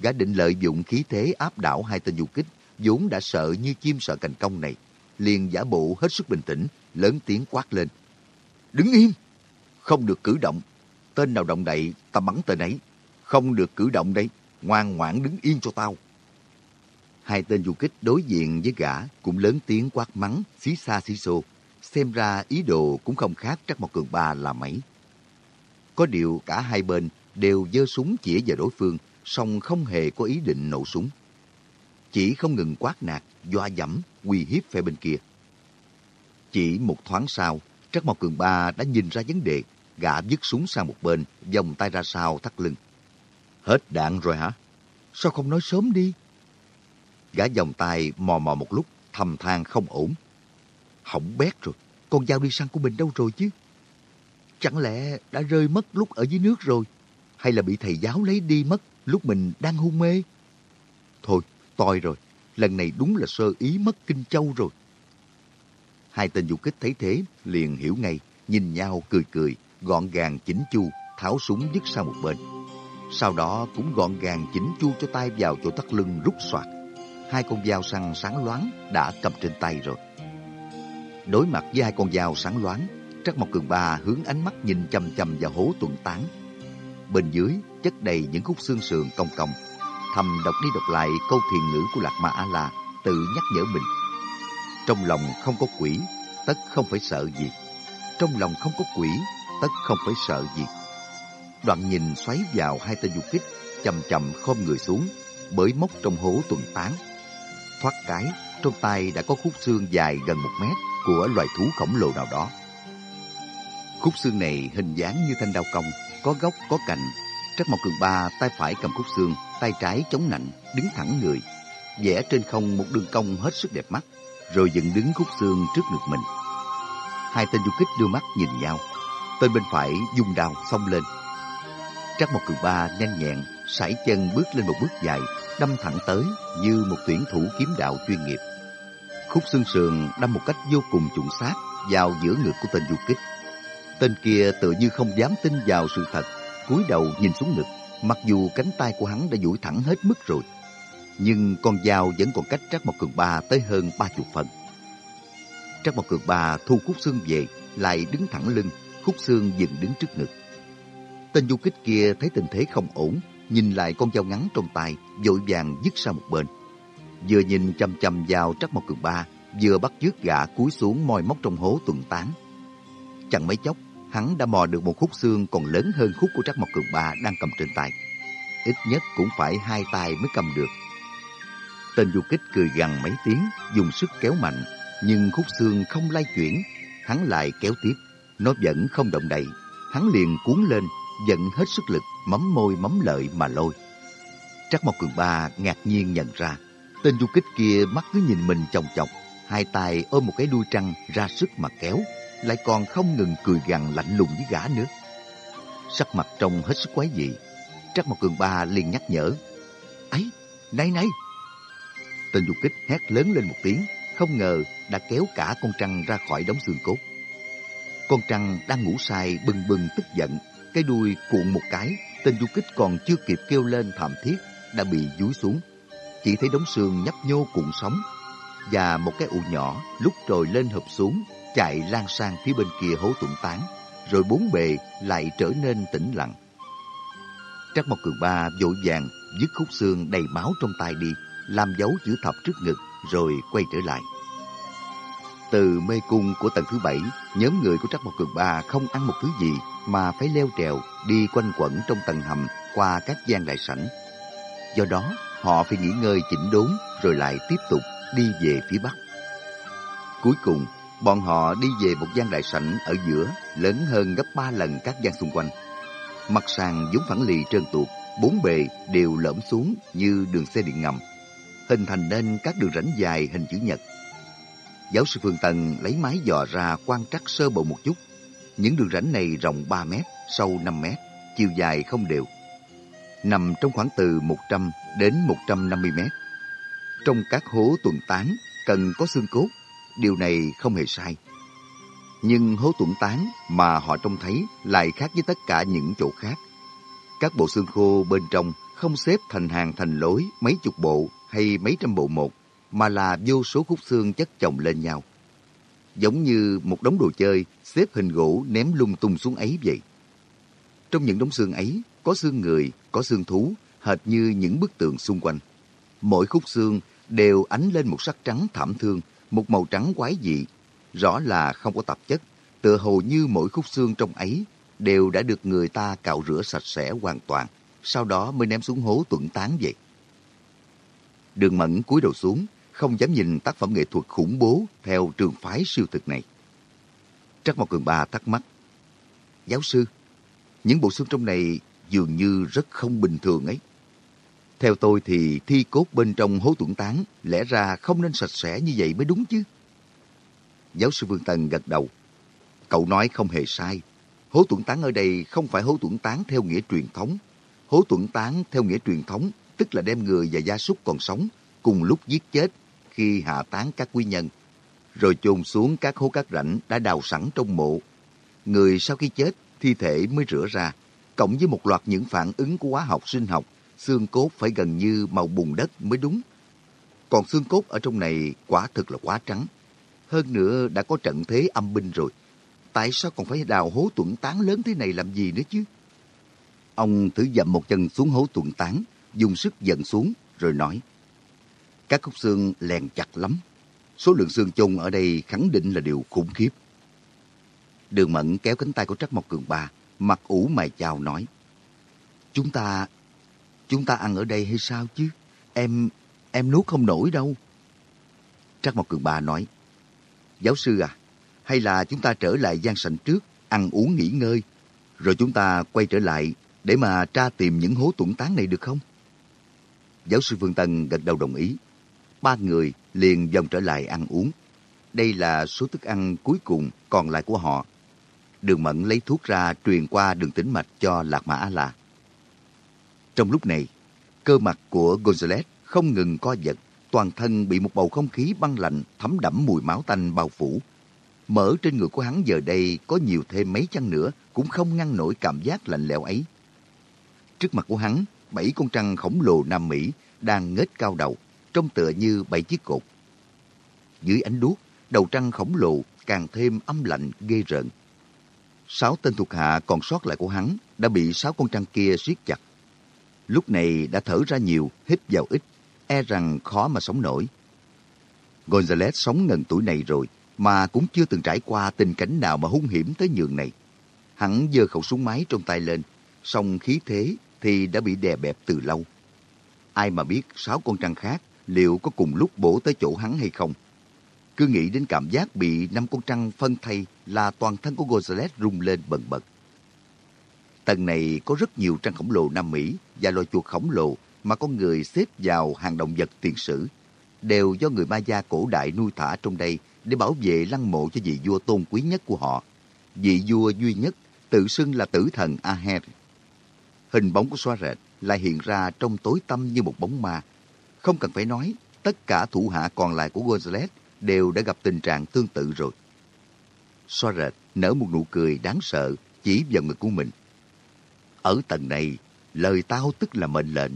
Gã định lợi dụng khí thế áp đảo hai tên du kích, vốn đã sợ như chim sợ cành công này. Liền giả bộ hết sức bình tĩnh, lớn tiếng quát lên. Đứng im! Không được cử động. Tên nào động đậy, ta bắn tên ấy. Không được cử động đây. Ngoan ngoãn đứng yên cho tao. Hai tên du kích đối diện với gã cũng lớn tiếng quát mắng, xí xa xí xô. Xem ra ý đồ cũng không khác Trắc Mộc Cường Ba là mấy. Có điều cả hai bên đều giơ súng chĩa vào đối phương, song không hề có ý định nổ súng. Chỉ không ngừng quát nạt, doa dẫm, uy hiếp phe bên kia. Chỉ một thoáng sau, Trắc Mộc Cường Ba đã nhìn ra vấn đề, gã dứt súng sang một bên, vòng tay ra sau thắt lưng. Hết đạn rồi hả? Sao không nói sớm đi? Gã vòng tay mò mò một lúc, thầm than không ổn. Hỏng bét rồi, con dao đi săn của mình đâu rồi chứ? Chẳng lẽ đã rơi mất lúc ở dưới nước rồi? Hay là bị thầy giáo lấy đi mất lúc mình đang hôn mê? Thôi, toi rồi, lần này đúng là sơ ý mất kinh châu rồi. Hai tên du kích thấy thế, liền hiểu ngay, nhìn nhau cười cười, gọn gàng chỉnh chu, tháo súng dứt sang một bên. Sau đó cũng gọn gàng chỉnh chu cho tay vào chỗ thắt lưng rút soạt. Hai con dao săn sáng loáng đã cầm trên tay rồi. Đối mặt với hai con dao sáng loáng, Trắc Mộc Cường Ba hướng ánh mắt nhìn chầm chầm vào hố tuần tán. Bên dưới chất đầy những khúc xương sườn cong cong. Thầm đọc đi đọc lại câu thiền ngữ của Lạc Ma A La, tự nhắc nhở mình. Trong lòng không có quỷ, tất không phải sợ gì. Trong lòng không có quỷ, tất không phải sợ gì. Đoạn nhìn xoáy vào hai tên du kích, chậm chậm khom người xuống, bởi móc trong hố tuần tán. Thoát cái, trong tay đã có khúc xương dài gần một mét của loài thú khổng lồ nào đó. Khúc xương này hình dáng như thanh đao cong, có gốc có cạnh. Trắc Mộc Cường Ba tay phải cầm khúc xương, tay trái chống nạnh, đứng thẳng người. Vẽ trên không một đường cong hết sức đẹp mắt, rồi dựng đứng khúc xương trước ngực mình. Hai tên du kích đưa mắt nhìn nhau. Tên bên phải dùng đào xông lên. Trắc Mộc Cường Ba nhanh nhẹn, sải chân bước lên một bước dài, đâm thẳng tới như một tuyển thủ kiếm đạo chuyên nghiệp. Khúc xương sườn đâm một cách vô cùng chuẩn xác vào giữa ngực của tên du kích. Tên kia tự như không dám tin vào sự thật, cúi đầu nhìn xuống ngực, mặc dù cánh tay của hắn đã duỗi thẳng hết mức rồi. Nhưng con dao vẫn còn cách Trác Mộc Cường Ba tới hơn ba chục phần. Trác Mộc Cường Ba thu khúc xương về, lại đứng thẳng lưng, khúc xương dựng đứng trước ngực. Tên du kích kia thấy tình thế không ổn, nhìn lại con dao ngắn trong tay, vội vàng dứt sang một bên. Vừa nhìn chăm chăm vào trắc một Cường Ba, vừa bắt chước gã cúi xuống moi móc trong hố tuần tán. Chẳng mấy chốc, hắn đã mò được một khúc xương còn lớn hơn khúc của Trắc Mộc Cường Ba đang cầm trên tay. Ít nhất cũng phải hai tay mới cầm được. Tên du kích cười gằn mấy tiếng, dùng sức kéo mạnh, nhưng khúc xương không lay chuyển, hắn lại kéo tiếp. Nó vẫn không động đậy, hắn liền cuốn lên, dẫn hết sức lực, mắm môi mắm lợi mà lôi. Trắc Mộc Cường Ba ngạc nhiên nhận ra, tên du kích kia mắt cứ nhìn mình chồng chọc, hai tay ôm một cái đuôi trăng ra sức mà kéo, lại còn không ngừng cười gằn lạnh lùng với gã nữa. Sắc mặt trông hết sức quái dị. Trắc Mộc Cường Ba liền nhắc nhở. ấy này này! Tên du kích hét lớn lên một tiếng, không ngờ đã kéo cả con trăng ra khỏi đống xương cốt. Con trăng đang ngủ say bừng bừng tức giận, cái đuôi cuộn một cái, tên du kích còn chưa kịp kêu lên thảm thiết, đã bị dúi xuống. Chỉ thấy đống xương nhấp nhô cuộn sóng, và một cái ụ nhỏ lúc rồi lên hợp xuống chạy lan sang phía bên kia hố tụng tán, rồi bốn bề lại trở nên tĩnh lặng. Trắc Mộc Cường Ba vội vàng dứt khúc xương đầy máu trong tay đi, làm dấu chữ thập trước ngực, rồi quay trở lại. Từ mê cung của tầng thứ bảy, nhóm người của Trắc Mộc Cường Ba không ăn một thứ gì mà phải leo trèo đi quanh quẩn trong tầng hầm qua các gian đại sảnh. Do đó, họ phải nghỉ ngơi chỉnh đốn rồi lại tiếp tục đi về phía bắc. Cuối cùng, Bọn họ đi về một gian đại sảnh ở giữa, lớn hơn gấp ba lần các gian xung quanh. Mặt sàn giống phẳng lì trơn tuột, bốn bề đều lõm xuống như đường xe điện ngầm, hình thành nên các đường rãnh dài hình chữ nhật. Giáo sư Phương Tần lấy máy dò ra quan trắc sơ bộ một chút. Những đường rãnh này rộng 3 mét, sâu 5 mét, chiều dài không đều. Nằm trong khoảng từ 100 đến 150 mét. Trong các hố tuần tán cần có xương cốt Điều này không hề sai. Nhưng hố tuần tán mà họ trông thấy lại khác với tất cả những chỗ khác. Các bộ xương khô bên trong không xếp thành hàng thành lối mấy chục bộ hay mấy trăm bộ một, mà là vô số khúc xương chất chồng lên nhau. Giống như một đống đồ chơi xếp hình gỗ ném lung tung xuống ấy vậy. Trong những đống xương ấy có xương người, có xương thú, hệt như những bức tượng xung quanh. Mỗi khúc xương đều ánh lên một sắc trắng thảm thương một màu trắng quái dị, rõ là không có tạp chất, tựa hồ như mỗi khúc xương trong ấy đều đã được người ta cạo rửa sạch sẽ hoàn toàn, sau đó mới ném xuống hố tuẩn tán vậy. Đường Mẫn cúi đầu xuống, không dám nhìn tác phẩm nghệ thuật khủng bố theo trường phái siêu thực này. Trắc Mộc Cường Ba thắc mắc. Giáo sư, những bộ xương trong này dường như rất không bình thường ấy. Theo tôi thì thi cốt bên trong hố tuẩn tán lẽ ra không nên sạch sẽ như vậy mới đúng chứ. Giáo sư Vương Tân gật đầu. Cậu nói không hề sai. Hố tuẩn tán ở đây không phải hố tuẩn tán theo nghĩa truyền thống. Hố tuẩn tán theo nghĩa truyền thống tức là đem người và gia súc còn sống cùng lúc giết chết khi hạ tán các quý nhân, rồi chôn xuống các hố cát rãnh đã đào sẵn trong mộ. Người sau khi chết, thi thể mới rửa ra, cộng với một loạt những phản ứng của hóa học sinh học, xương cốt phải gần như màu bùn đất mới đúng. Còn xương cốt ở trong này quả thực là quá trắng. Hơn nữa đã có trận thế âm binh rồi. Tại sao còn phải đào hố tuẩn tán lớn thế này làm gì nữa chứ? Ông thử dậm một chân xuống hố tuẩn tán, dùng sức dần xuống, rồi nói. Các khúc xương lèn chặt lắm. Số lượng xương chôn ở đây khẳng định là điều khủng khiếp. Đường Mẫn kéo cánh tay của Trắc Mộc Cường Ba, mặt ủ mày chào nói. Chúng ta, chúng ta ăn ở đây hay sao chứ? Em, em nuốt không nổi đâu. Trắc Mộc Cường Ba nói. Giáo sư à, hay là chúng ta trở lại gian sảnh trước, ăn uống nghỉ ngơi, rồi chúng ta quay trở lại để mà tra tìm những hố tuẩn tán này được không? Giáo sư Phương Tân gật đầu đồng ý. Ba người liền vòng trở lại ăn uống. Đây là số thức ăn cuối cùng còn lại của họ. Đường Mẫn lấy thuốc ra truyền qua đường tĩnh mạch cho Lạc Mã A-La. Trong lúc này, cơ mặt của Gonzales không ngừng co giật, toàn thân bị một bầu không khí băng lạnh thấm đẫm mùi máu tanh bao phủ. Mỡ trên người của hắn giờ đây có nhiều thêm mấy chăng nữa cũng không ngăn nổi cảm giác lạnh lẽo ấy. Trước mặt của hắn bảy con trăng khổng lồ Nam Mỹ đang ngết cao đầu, trông tựa như bảy chiếc cột. Dưới ánh đuốc, đầu trăng khổng lồ càng thêm âm lạnh ghê rợn. Sáu tên thuộc hạ còn sót lại của hắn đã bị sáu con trăng kia siết chặt. Lúc này đã thở ra nhiều, hít vào ít, e rằng khó mà sống nổi. Gonzales sống ngần tuổi này rồi, mà cũng chưa từng trải qua tình cảnh nào mà hung hiểm tới nhường này. Hắn giơ khẩu súng máy trong tay lên, song khí thế thì đã bị đè bẹp từ lâu. Ai mà biết sáu con trăng khác liệu có cùng lúc bổ tới chỗ hắn hay không? Cứ nghĩ đến cảm giác bị năm con trăng phân thay là toàn thân của Gonzales rung lên bần bật. Tầng này có rất nhiều trăng khổng lồ Nam Mỹ và loài chuột khổng lồ mà con người xếp vào hàng động vật tiền sử, đều do người Maya cổ đại nuôi thả trong đây để bảo vệ lăng mộ cho vị vua tôn quý nhất của họ. Vị vua duy nhất tự xưng là tử thần Aher hình bóng của xoa rệt lại hiện ra trong tối tăm như một bóng ma. Không cần phải nói, tất cả thủ hạ còn lại của Gonzales đều đã gặp tình trạng tương tự rồi. Xoa rệt nở một nụ cười đáng sợ chỉ vào ngực của mình. Ở tầng này, lời tao tức là mệnh lệnh.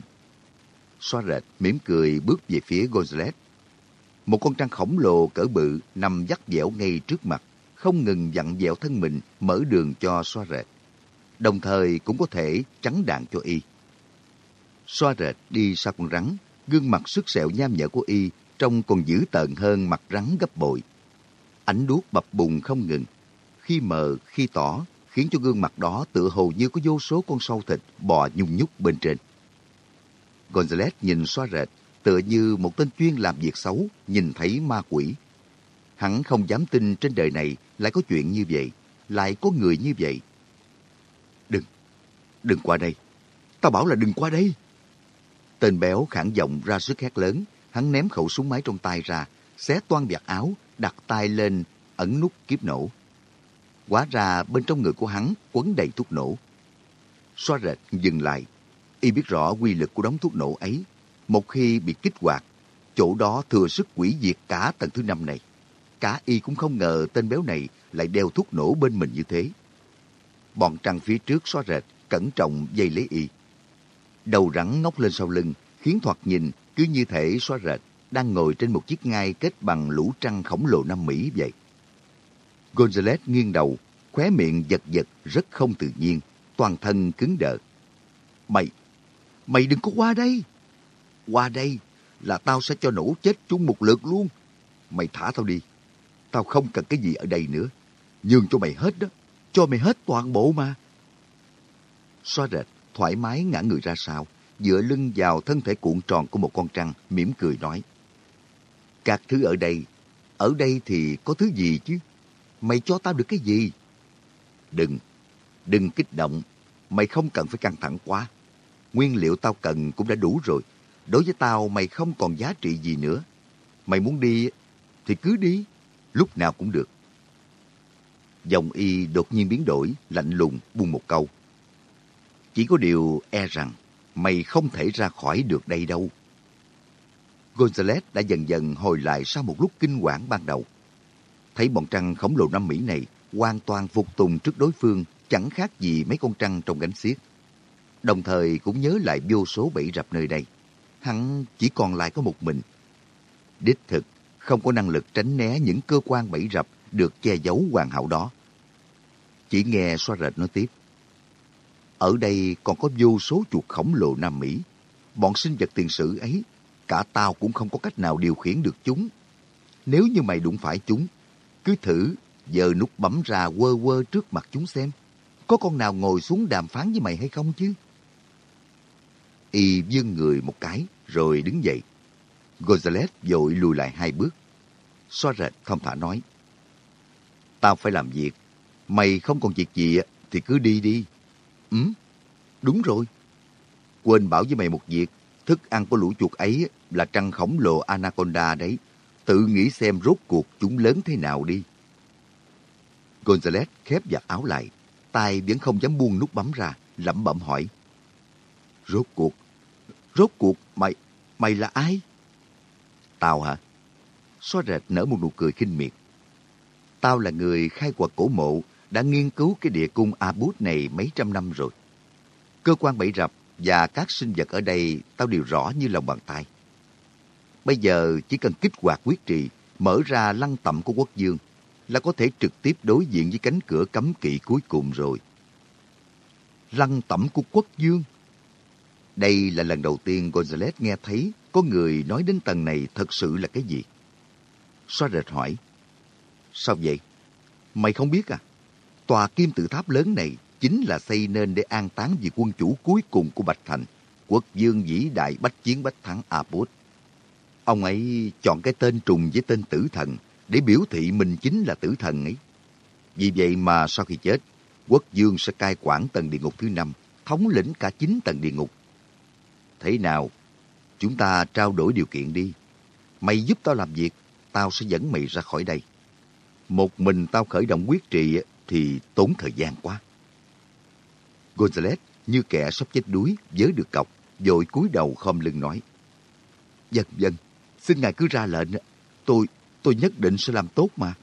Xoa rệt mỉm cười bước về phía Gonzales. Một con trăng khổng lồ cỡ bự nằm dắt dẻo ngay trước mặt, không ngừng dặn dẻo thân mình mở đường cho xoa rệt đồng thời cũng có thể trắng đạn cho y. Xoa rệt đi sau con rắn, gương mặt sức sẹo nham nhở của y trông còn dữ tợn hơn mặt rắn gấp bội. Ánh đuốc bập bùng không ngừng, khi mờ khi tỏ, khiến cho gương mặt đó tựa hồ như có vô số con sâu thịt bò nhung nhúc bên trên. Gonzales nhìn xoa rệt, tựa như một tên chuyên làm việc xấu, nhìn thấy ma quỷ. Hắn không dám tin trên đời này lại có chuyện như vậy, lại có người như vậy. Đừng qua đây. Tao bảo là đừng qua đây. Tên béo khản giọng ra sức hét lớn. Hắn ném khẩu súng máy trong tay ra, xé toan vạt áo, đặt tay lên, ẩn nút kiếp nổ. Quá ra bên trong người của hắn quấn đầy thuốc nổ. Xoa rệt dừng lại. Y biết rõ quy lực của đống thuốc nổ ấy. Một khi bị kích hoạt, chỗ đó thừa sức quỷ diệt cả tầng thứ năm này. Cả Y cũng không ngờ tên béo này lại đeo thuốc nổ bên mình như thế. Bọn trăng phía trước xóa rệt cẩn trọng dây lấy y. Đầu rắn ngóc lên sau lưng, khiến thoạt nhìn cứ như thể xóa rệt, đang ngồi trên một chiếc ngai kết bằng lũ trăng khổng lồ Nam Mỹ vậy. Gonzales nghiêng đầu, khóe miệng giật giật rất không tự nhiên, toàn thân cứng đờ. Mày, mày đừng có qua đây. Qua đây là tao sẽ cho nổ chết chúng một lượt luôn. Mày thả tao đi. Tao không cần cái gì ở đây nữa. Nhường cho mày hết đó. Cho mày hết toàn bộ mà xoa rệt, thoải mái ngã người ra sau, dựa lưng vào thân thể cuộn tròn của một con trăng, mỉm cười nói. Các thứ ở đây, ở đây thì có thứ gì chứ? Mày cho tao được cái gì? Đừng, đừng kích động. Mày không cần phải căng thẳng quá. Nguyên liệu tao cần cũng đã đủ rồi. Đối với tao mày không còn giá trị gì nữa. Mày muốn đi thì cứ đi. Lúc nào cũng được. Dòng y đột nhiên biến đổi, lạnh lùng, buông một câu. Chỉ có điều e rằng mày không thể ra khỏi được đây đâu. Gonzales đã dần dần hồi lại sau một lúc kinh quản ban đầu. Thấy bọn trăng khổng lồ Nam Mỹ này hoàn toàn phục tùng trước đối phương chẳng khác gì mấy con trăng trong gánh xiết. Đồng thời cũng nhớ lại vô số bẫy rập nơi đây. Hắn chỉ còn lại có một mình. Đích thực, không có năng lực tránh né những cơ quan bẫy rập được che giấu hoàn hảo đó. Chỉ nghe xoa rệt nói tiếp. Ở đây còn có vô số chuột khổng lồ Nam Mỹ. Bọn sinh vật tiền sử ấy, cả tao cũng không có cách nào điều khiển được chúng. Nếu như mày đụng phải chúng, cứ thử giờ nút bấm ra quơ quơ trước mặt chúng xem. Có con nào ngồi xuống đàm phán với mày hay không chứ? Y dương người một cái, rồi đứng dậy. Gonzales vội lùi lại hai bước. Xoa rệt không thả nói. Tao phải làm việc. Mày không còn việc gì thì cứ đi đi. Ừ, đúng rồi. Quên bảo với mày một việc. Thức ăn của lũ chuột ấy là trăng khổng lồ Anaconda đấy. Tự nghĩ xem rốt cuộc chúng lớn thế nào đi. Gonzales khép giặt áo lại. tay vẫn không dám buông nút bấm ra, lẩm bẩm hỏi. Rốt cuộc, rốt cuộc mày, mày là ai? Tao hả? Xóa rệt nở một nụ cười khinh miệt. Tao là người khai quật cổ mộ, đã nghiên cứu cái địa cung Abut này mấy trăm năm rồi. Cơ quan bẫy rập và các sinh vật ở đây tao đều rõ như lòng bàn tay. Bây giờ chỉ cần kích hoạt quyết trì, mở ra lăng tẩm của quốc dương là có thể trực tiếp đối diện với cánh cửa cấm kỵ cuối cùng rồi. Lăng tẩm của quốc dương đây là lần đầu tiên Gonzales nghe thấy có người nói đến tầng này thật sự là cái gì. Xoa rệt hỏi. Sao vậy? Mày không biết à? Tòa kim tự tháp lớn này chính là xây nên để an táng vị quân chủ cuối cùng của Bạch Thành, quốc dương vĩ đại bách chiến bách thắng Apus. Ông ấy chọn cái tên trùng với tên tử thần để biểu thị mình chính là tử thần ấy. Vì vậy mà sau khi chết, quốc dương sẽ cai quản tầng địa ngục thứ năm, thống lĩnh cả chín tầng địa ngục Thế nào? Chúng ta trao đổi điều kiện đi. Mày giúp tao làm việc, tao sẽ dẫn mày ra khỏi đây. Một mình tao khởi động quyết trị thì tốn thời gian quá. Gonzales như kẻ sắp chết đuối, với được cọc, vội cúi đầu khom lưng nói. Dân dân, xin ngài cứ ra lệnh. Tôi, tôi nhất định sẽ làm tốt mà.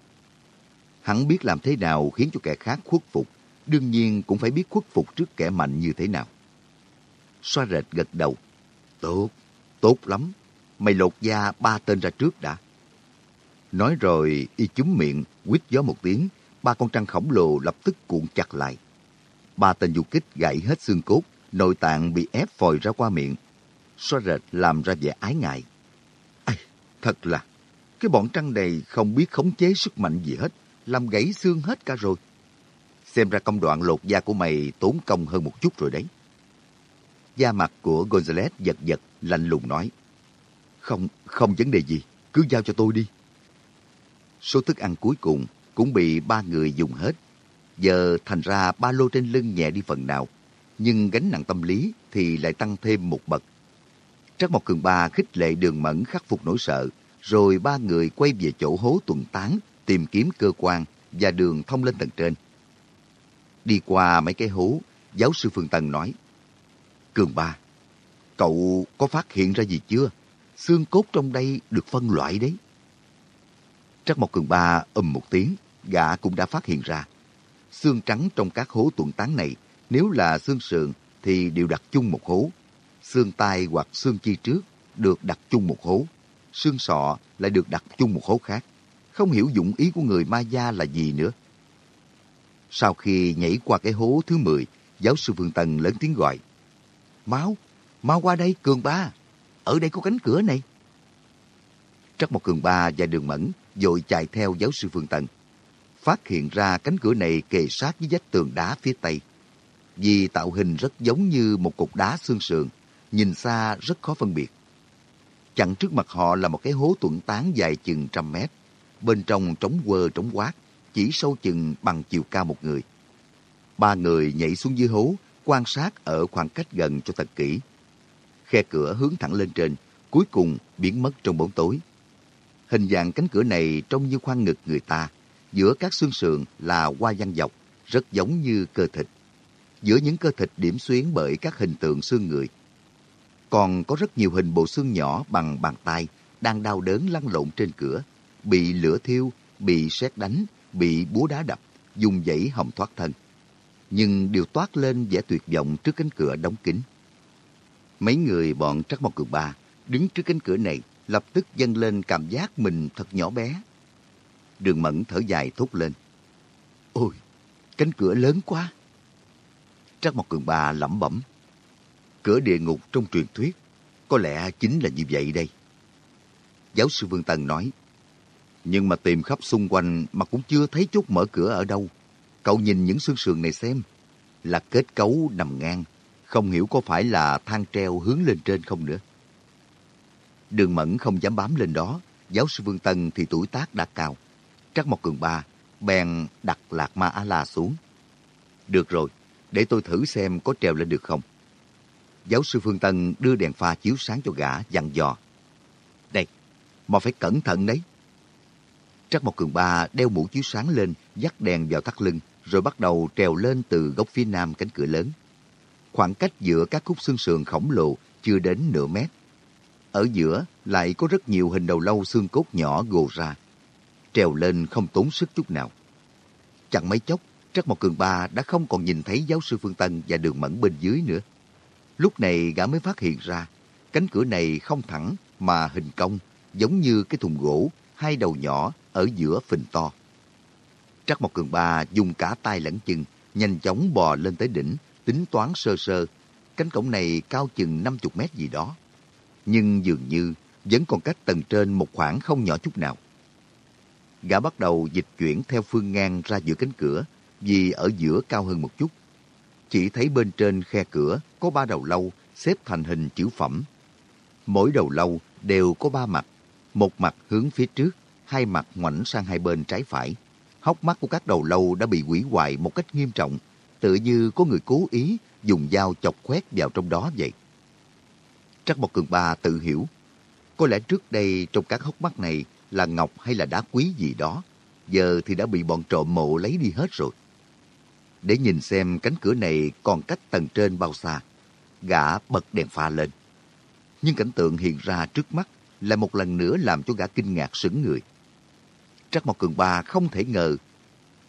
Hắn biết làm thế nào khiến cho kẻ khác khuất phục, đương nhiên cũng phải biết khuất phục trước kẻ mạnh như thế nào. Xoa rệt gật đầu, Tốt, tốt lắm. Mày lột da ba tên ra trước đã. Nói rồi, y chúm miệng, quýt gió một tiếng, ba con trăng khổng lồ lập tức cuộn chặt lại. Ba tên du kích gãy hết xương cốt, nội tạng bị ép phòi ra qua miệng. Xoa rệt làm ra vẻ ái ngại. Ây, thật là, cái bọn trăng này không biết khống chế sức mạnh gì hết, làm gãy xương hết cả rồi. Xem ra công đoạn lột da của mày tốn công hơn một chút rồi đấy. Da mặt của Gonzales giật giật, lạnh lùng nói. Không, không vấn đề gì, cứ giao cho tôi đi. Số thức ăn cuối cùng cũng bị ba người dùng hết. Giờ thành ra ba lô trên lưng nhẹ đi phần nào, nhưng gánh nặng tâm lý thì lại tăng thêm một bậc. Trác Mộc Cường Ba khích lệ đường mẫn khắc phục nỗi sợ, rồi ba người quay về chỗ hố tuần tán, tìm kiếm cơ quan và đường thông lên tầng trên. Đi qua mấy cái hố, giáo sư Phương Tân nói, Cường ba, cậu có phát hiện ra gì chưa? Xương cốt trong đây được phân loại đấy. Trắc Mộc Cường ba ầm một tiếng, gã cũng đã phát hiện ra. Xương trắng trong các hố tuần tán này, nếu là xương sườn thì đều đặt chung một hố. Xương tai hoặc xương chi trước được đặt chung một hố. Xương sọ lại được đặt chung một hố khác. Không hiểu dụng ý của người ma gia là gì nữa. Sau khi nhảy qua cái hố thứ 10, giáo sư Phương Tân lớn tiếng gọi. máu mau qua đây Cường Ba. Ở đây có cánh cửa này. Trắc một Cường Ba và Đường Mẫn vội chạy theo giáo sư Phương Tần Phát hiện ra cánh cửa này kề sát với vách tường đá phía tây. Vì tạo hình rất giống như một cục đá xương sườn, nhìn xa rất khó phân biệt. Chặn trước mặt họ là một cái hố tuẩn tán dài chừng trăm mét. Bên trong trống quơ trống quát, chỉ sâu chừng bằng chiều cao một người. Ba người nhảy xuống dưới hố, quan sát ở khoảng cách gần cho thật kỹ. Khe cửa hướng thẳng lên trên, cuối cùng biến mất trong bóng tối. Hình dạng cánh cửa này trông như khoang ngực người ta, giữa các xương sườn là hoa văn dọc, rất giống như cơ thịt. Giữa những cơ thịt điểm xuyến bởi các hình tượng xương người. Còn có rất nhiều hình bộ xương nhỏ bằng bàn tay đang đau đớn lăn lộn trên cửa, bị lửa thiêu, bị sét đánh, bị búa đá đập, dùng dãy hòng thoát thân. Nhưng đều toát lên vẻ tuyệt vọng trước cánh cửa đóng kín. Mấy người bọn Trắc Mộc Cường Ba đứng trước cánh cửa này lập tức dâng lên cảm giác mình thật nhỏ bé. Đường Mẫn thở dài thốt lên. Ôi, cánh cửa lớn quá. Trắc Mộc Cường Ba lẩm bẩm. Cửa địa ngục trong truyền thuyết, có lẽ chính là như vậy đây. Giáo sư Vương Tần nói, nhưng mà tìm khắp xung quanh mà cũng chưa thấy chốt mở cửa ở đâu. Cậu nhìn những xương sườn này xem, là kết cấu nằm ngang, không hiểu có phải là thang treo hướng lên trên không nữa. Đường Mẫn không dám bám lên đó, giáo sư Vương Tân thì tuổi tác đã cao. Trắc Mộc Cường Ba bèn đặt Lạc Ma A-La xuống. Được rồi, để tôi thử xem có trèo lên được không. Giáo sư Phương Tân đưa đèn pha chiếu sáng cho gã, dặn dò. Đây, mà phải cẩn thận đấy. Trắc Mộc Cường Ba đeo mũ chiếu sáng lên, dắt đèn vào thắt lưng, rồi bắt đầu trèo lên từ góc phía nam cánh cửa lớn. Khoảng cách giữa các khúc xương sườn khổng lồ chưa đến nửa mét. Ở giữa lại có rất nhiều hình đầu lâu xương cốt nhỏ gồ ra. Trèo lên không tốn sức chút nào. Chẳng mấy chốc, Trắc Mộc Cường Ba đã không còn nhìn thấy giáo sư Phương Tân và đường mẫn bên dưới nữa. Lúc này gã mới phát hiện ra, cánh cửa này không thẳng mà hình cong, giống như cái thùng gỗ, hai đầu nhỏ ở giữa phình to. Trắc Mộc Cường Ba dùng cả tay lẫn chân, nhanh chóng bò lên tới đỉnh, tính toán sơ sơ. Cánh cổng này cao chừng 50 mét gì đó. Nhưng dường như vẫn còn cách tầng trên một khoảng không nhỏ chút nào. Gã bắt đầu dịch chuyển theo phương ngang ra giữa cánh cửa, vì ở giữa cao hơn một chút. Chỉ thấy bên trên khe cửa có ba đầu lâu xếp thành hình chữ phẩm. Mỗi đầu lâu đều có ba mặt, một mặt hướng phía trước, hai mặt ngoảnh sang hai bên trái phải. Hốc mắt của các đầu lâu đã bị hủy hoại một cách nghiêm trọng, tự như có người cố ý dùng dao chọc khoét vào trong đó vậy. Trắc Mộc Cường Ba tự hiểu, có lẽ trước đây trong các hốc mắt này là ngọc hay là đá quý gì đó, giờ thì đã bị bọn trộm mộ lấy đi hết rồi. Để nhìn xem cánh cửa này còn cách tầng trên bao xa, gã bật đèn pha lên. Nhưng cảnh tượng hiện ra trước mắt lại một lần nữa làm cho gã kinh ngạc sững người. Trắc Mộc Cường Ba không thể ngờ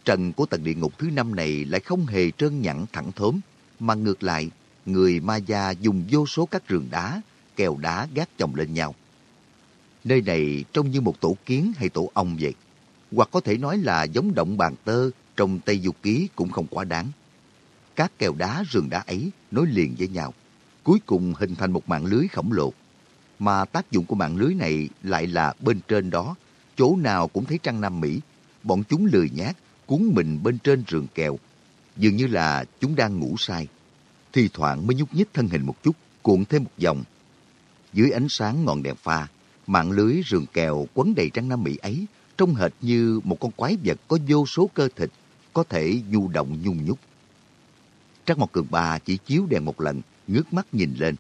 trần của tầng địa ngục thứ năm này lại không hề trơn nhẵn thẳng thớm, mà ngược lại, người ma gia dùng vô số các rường đá, kèo đá gác chồng lên nhau. Nơi này trông như một tổ kiến hay tổ ong vậy, hoặc có thể nói là giống động bàn tơ trong Tây Du Ký cũng không quá đáng. Các kèo đá rừng đá ấy nối liền với nhau, cuối cùng hình thành một mạng lưới khổng lồ. Mà tác dụng của mạng lưới này lại là bên trên đó, chỗ nào cũng thấy trăng Nam Mỹ. Bọn chúng lười nhát, cuốn mình bên trên rừng kèo. Dường như là chúng đang ngủ say. Thì thoảng mới nhúc nhích thân hình một chút, cuộn thêm một vòng. Dưới ánh sáng ngọn đèn pha, mạng lưới rừng kèo quấn đầy trăng Nam Mỹ ấy trông hệt như một con quái vật có vô số cơ thịt có thể du động nhung nhúc. Trăng Mộc Cường Ba chỉ chiếu đèn một lần, ngước mắt nhìn lên,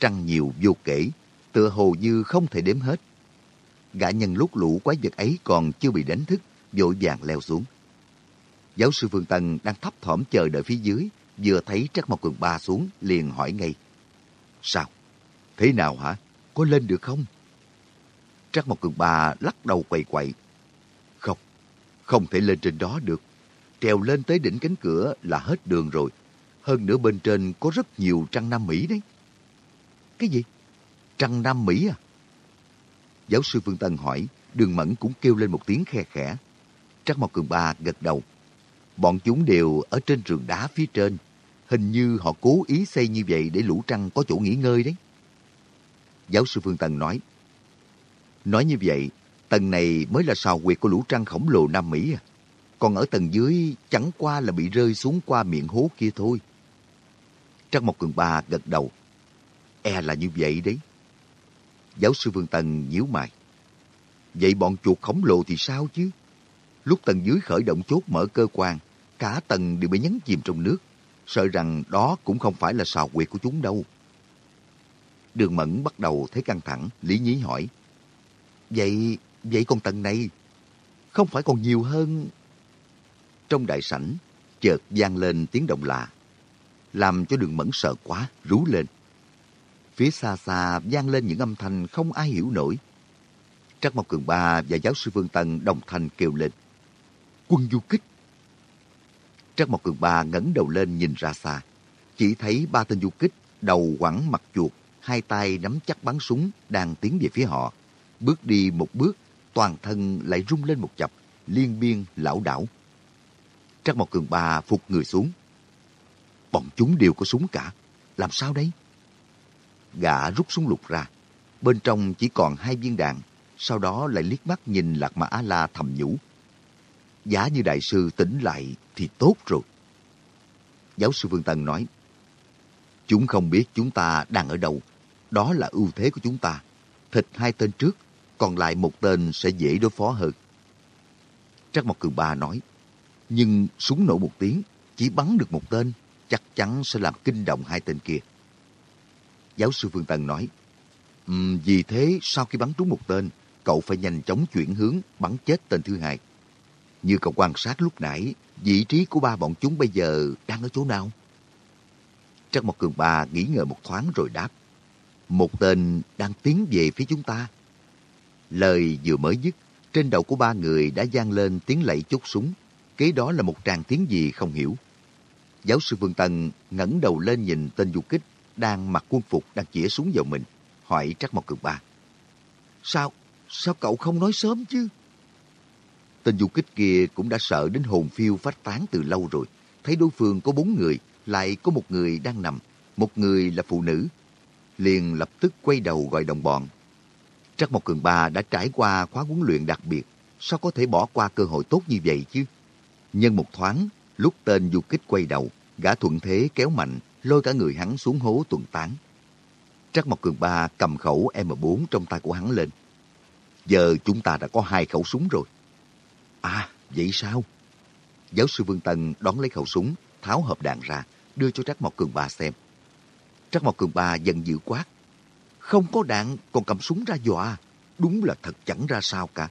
trăng nhiều vô kể, tựa hồ như không thể đếm hết. Gã nhân lúc lũ quái vật ấy còn chưa bị đánh thức, vội vàng leo xuống. Giáo sư Phương Tân đang thấp thỏm chờ đợi phía dưới, vừa thấy Trắc Mộc Cường Ba xuống, liền hỏi ngay. Sao? Thế nào hả? Có lên được không? Trắc Mộc Cường Ba lắc đầu quậy quậy. Không, không thể lên trên đó được trèo lên tới đỉnh cánh cửa là hết đường rồi. Hơn nữa bên trên có rất nhiều trăng Nam Mỹ đấy. Cái gì? Trăng Nam Mỹ à? Giáo sư Phương Tân hỏi, đường mẫn cũng kêu lên một tiếng khe khẽ. Trắc Mộc Cường Ba gật đầu. Bọn chúng đều ở trên rừng đá phía trên. Hình như họ cố ý xây như vậy để lũ trăng có chỗ nghỉ ngơi đấy. Giáo sư Phương Tân nói. Nói như vậy, tầng này mới là sào quyệt của lũ trăng khổng lồ Nam Mỹ à? còn ở tầng dưới chẳng qua là bị rơi xuống qua miệng hố kia thôi. Trắc Mộc Cường Ba gật đầu. E là như vậy đấy. Giáo sư Vương Tần nhíu mày. Vậy bọn chuột khổng lồ thì sao chứ? Lúc tầng dưới khởi động chốt mở cơ quan, cả tầng đều bị nhấn chìm trong nước. Sợ rằng đó cũng không phải là sào quyệt của chúng đâu. Đường Mẫn bắt đầu thấy căng thẳng, lý nhí hỏi. Vậy, vậy con tầng này, không phải còn nhiều hơn... Trong đại sảnh, chợt vang lên tiếng động lạ, làm cho đường Mẫn sợ quá, rú lên. Phía xa xa vang lên những âm thanh không ai hiểu nổi. Trắc Mộc Cường Ba và giáo sư Vương Tân đồng thanh kêu lên. Quân du kích! Trắc Mộc Cường Ba ngẩng đầu lên nhìn ra xa. Chỉ thấy ba tên du kích, đầu quẳng mặt chuột, hai tay nắm chắc bắn súng đang tiến về phía họ. Bước đi một bước, toàn thân lại rung lên một chập, liên biên lão đảo. Trắc Mộc Cường Ba phục người xuống. Bọn chúng đều có súng cả. Làm sao đấy? Gã rút súng lục ra. Bên trong chỉ còn hai viên đạn. Sau đó lại liếc mắt nhìn Lạc Mã A-La thầm nhủ. Giá như đại sư tỉnh lại thì tốt rồi. Giáo sư Vương Tân nói. Chúng không biết chúng ta đang ở đâu. Đó là ưu thế của chúng ta. Thịt hai tên trước, còn lại một tên sẽ dễ đối phó hơn. Trắc Mộc Cường Ba nói. Nhưng súng nổ một tiếng, chỉ bắn được một tên, chắc chắn sẽ làm kinh động hai tên kia. Giáo sư Phương Tân nói, um, vì thế sau khi bắn trúng một tên, cậu phải nhanh chóng chuyển hướng bắn chết tên thứ hai. Như cậu quan sát lúc nãy, vị trí của ba bọn chúng bây giờ đang ở chỗ nào? Trắc Mộc Cường Ba nghĩ ngợi một thoáng rồi đáp. Một tên đang tiến về phía chúng ta. Lời vừa mới dứt, trên đầu của ba người đã vang lên tiếng lạy chốt súng. Kế đó là một tràng tiếng gì không hiểu. Giáo sư Vương Tân ngẩng đầu lên nhìn tên du kích đang mặc quân phục đang chĩa súng vào mình, hỏi Trắc Mộc Cường Ba. Sao, sao cậu không nói sớm chứ? Tên du kích kia cũng đã sợ đến hồn phiêu phát tán từ lâu rồi. Thấy đối phương có bốn người, lại có một người đang nằm, một người là phụ nữ. Liền lập tức quay đầu gọi đồng bọn. Trắc Mộc Cường Ba đã trải qua khóa huấn luyện đặc biệt, sao có thể bỏ qua cơ hội tốt như vậy chứ? Nhân một thoáng, lúc tên du kích quay đầu, gã thuận thế kéo mạnh, lôi cả người hắn xuống hố tuần tán. Trắc Mộc Cường Ba cầm khẩu M4 trong tay của hắn lên. Giờ chúng ta đã có hai khẩu súng rồi. À, vậy sao? Giáo sư Vương Tân đón lấy khẩu súng, tháo hộp đạn ra, đưa cho trác Mộc Cường Ba xem. trác Mộc Cường Ba giận dữ quát. Không có đạn còn cầm súng ra dọa. Đúng là thật chẳng ra sao cả.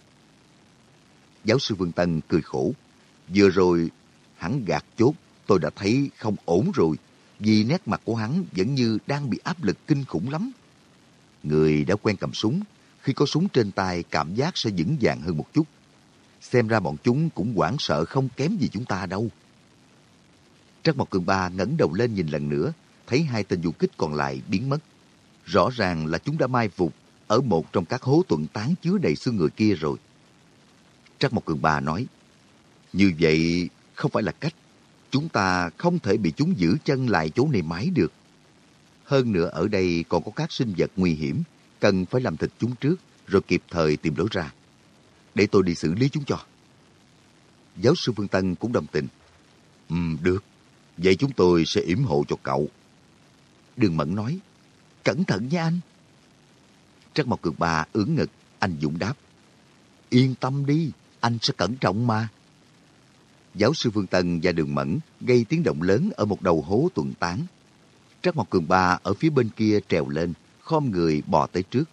Giáo sư Vương Tân cười khổ. Vừa rồi, hắn gạt chốt, tôi đã thấy không ổn rồi vì nét mặt của hắn vẫn như đang bị áp lực kinh khủng lắm. Người đã quen cầm súng, khi có súng trên tay cảm giác sẽ vững vàng hơn một chút. Xem ra bọn chúng cũng hoảng sợ không kém gì chúng ta đâu. Trắc Mộc Cường Ba ngẩng đầu lên nhìn lần nữa, thấy hai tên du kích còn lại biến mất. Rõ ràng là chúng đã mai phục ở một trong các hố tuận tán chứa đầy xương người kia rồi. Trắc Mộc Cường Ba nói, như vậy không phải là cách chúng ta không thể bị chúng giữ chân lại chỗ này mãi được. Hơn nữa ở đây còn có các sinh vật nguy hiểm, cần phải làm thịt chúng trước rồi kịp thời tìm lối ra. Để tôi đi xử lý chúng cho. Giáo sư Phương Tân cũng đồng tình. Ừ, được. Vậy chúng tôi sẽ yểm hộ cho cậu. Đường Mẫn nói, cẩn thận nha anh. Trắc Mộc Cường Ba ưỡn ngực, anh Dũng đáp. Yên tâm đi, anh sẽ cẩn trọng mà giáo sư Phương Tân và Đường Mẫn gây tiếng động lớn ở một đầu hố tuần tán. Trắc Mộc Cường Ba ở phía bên kia trèo lên, khom người bò tới trước.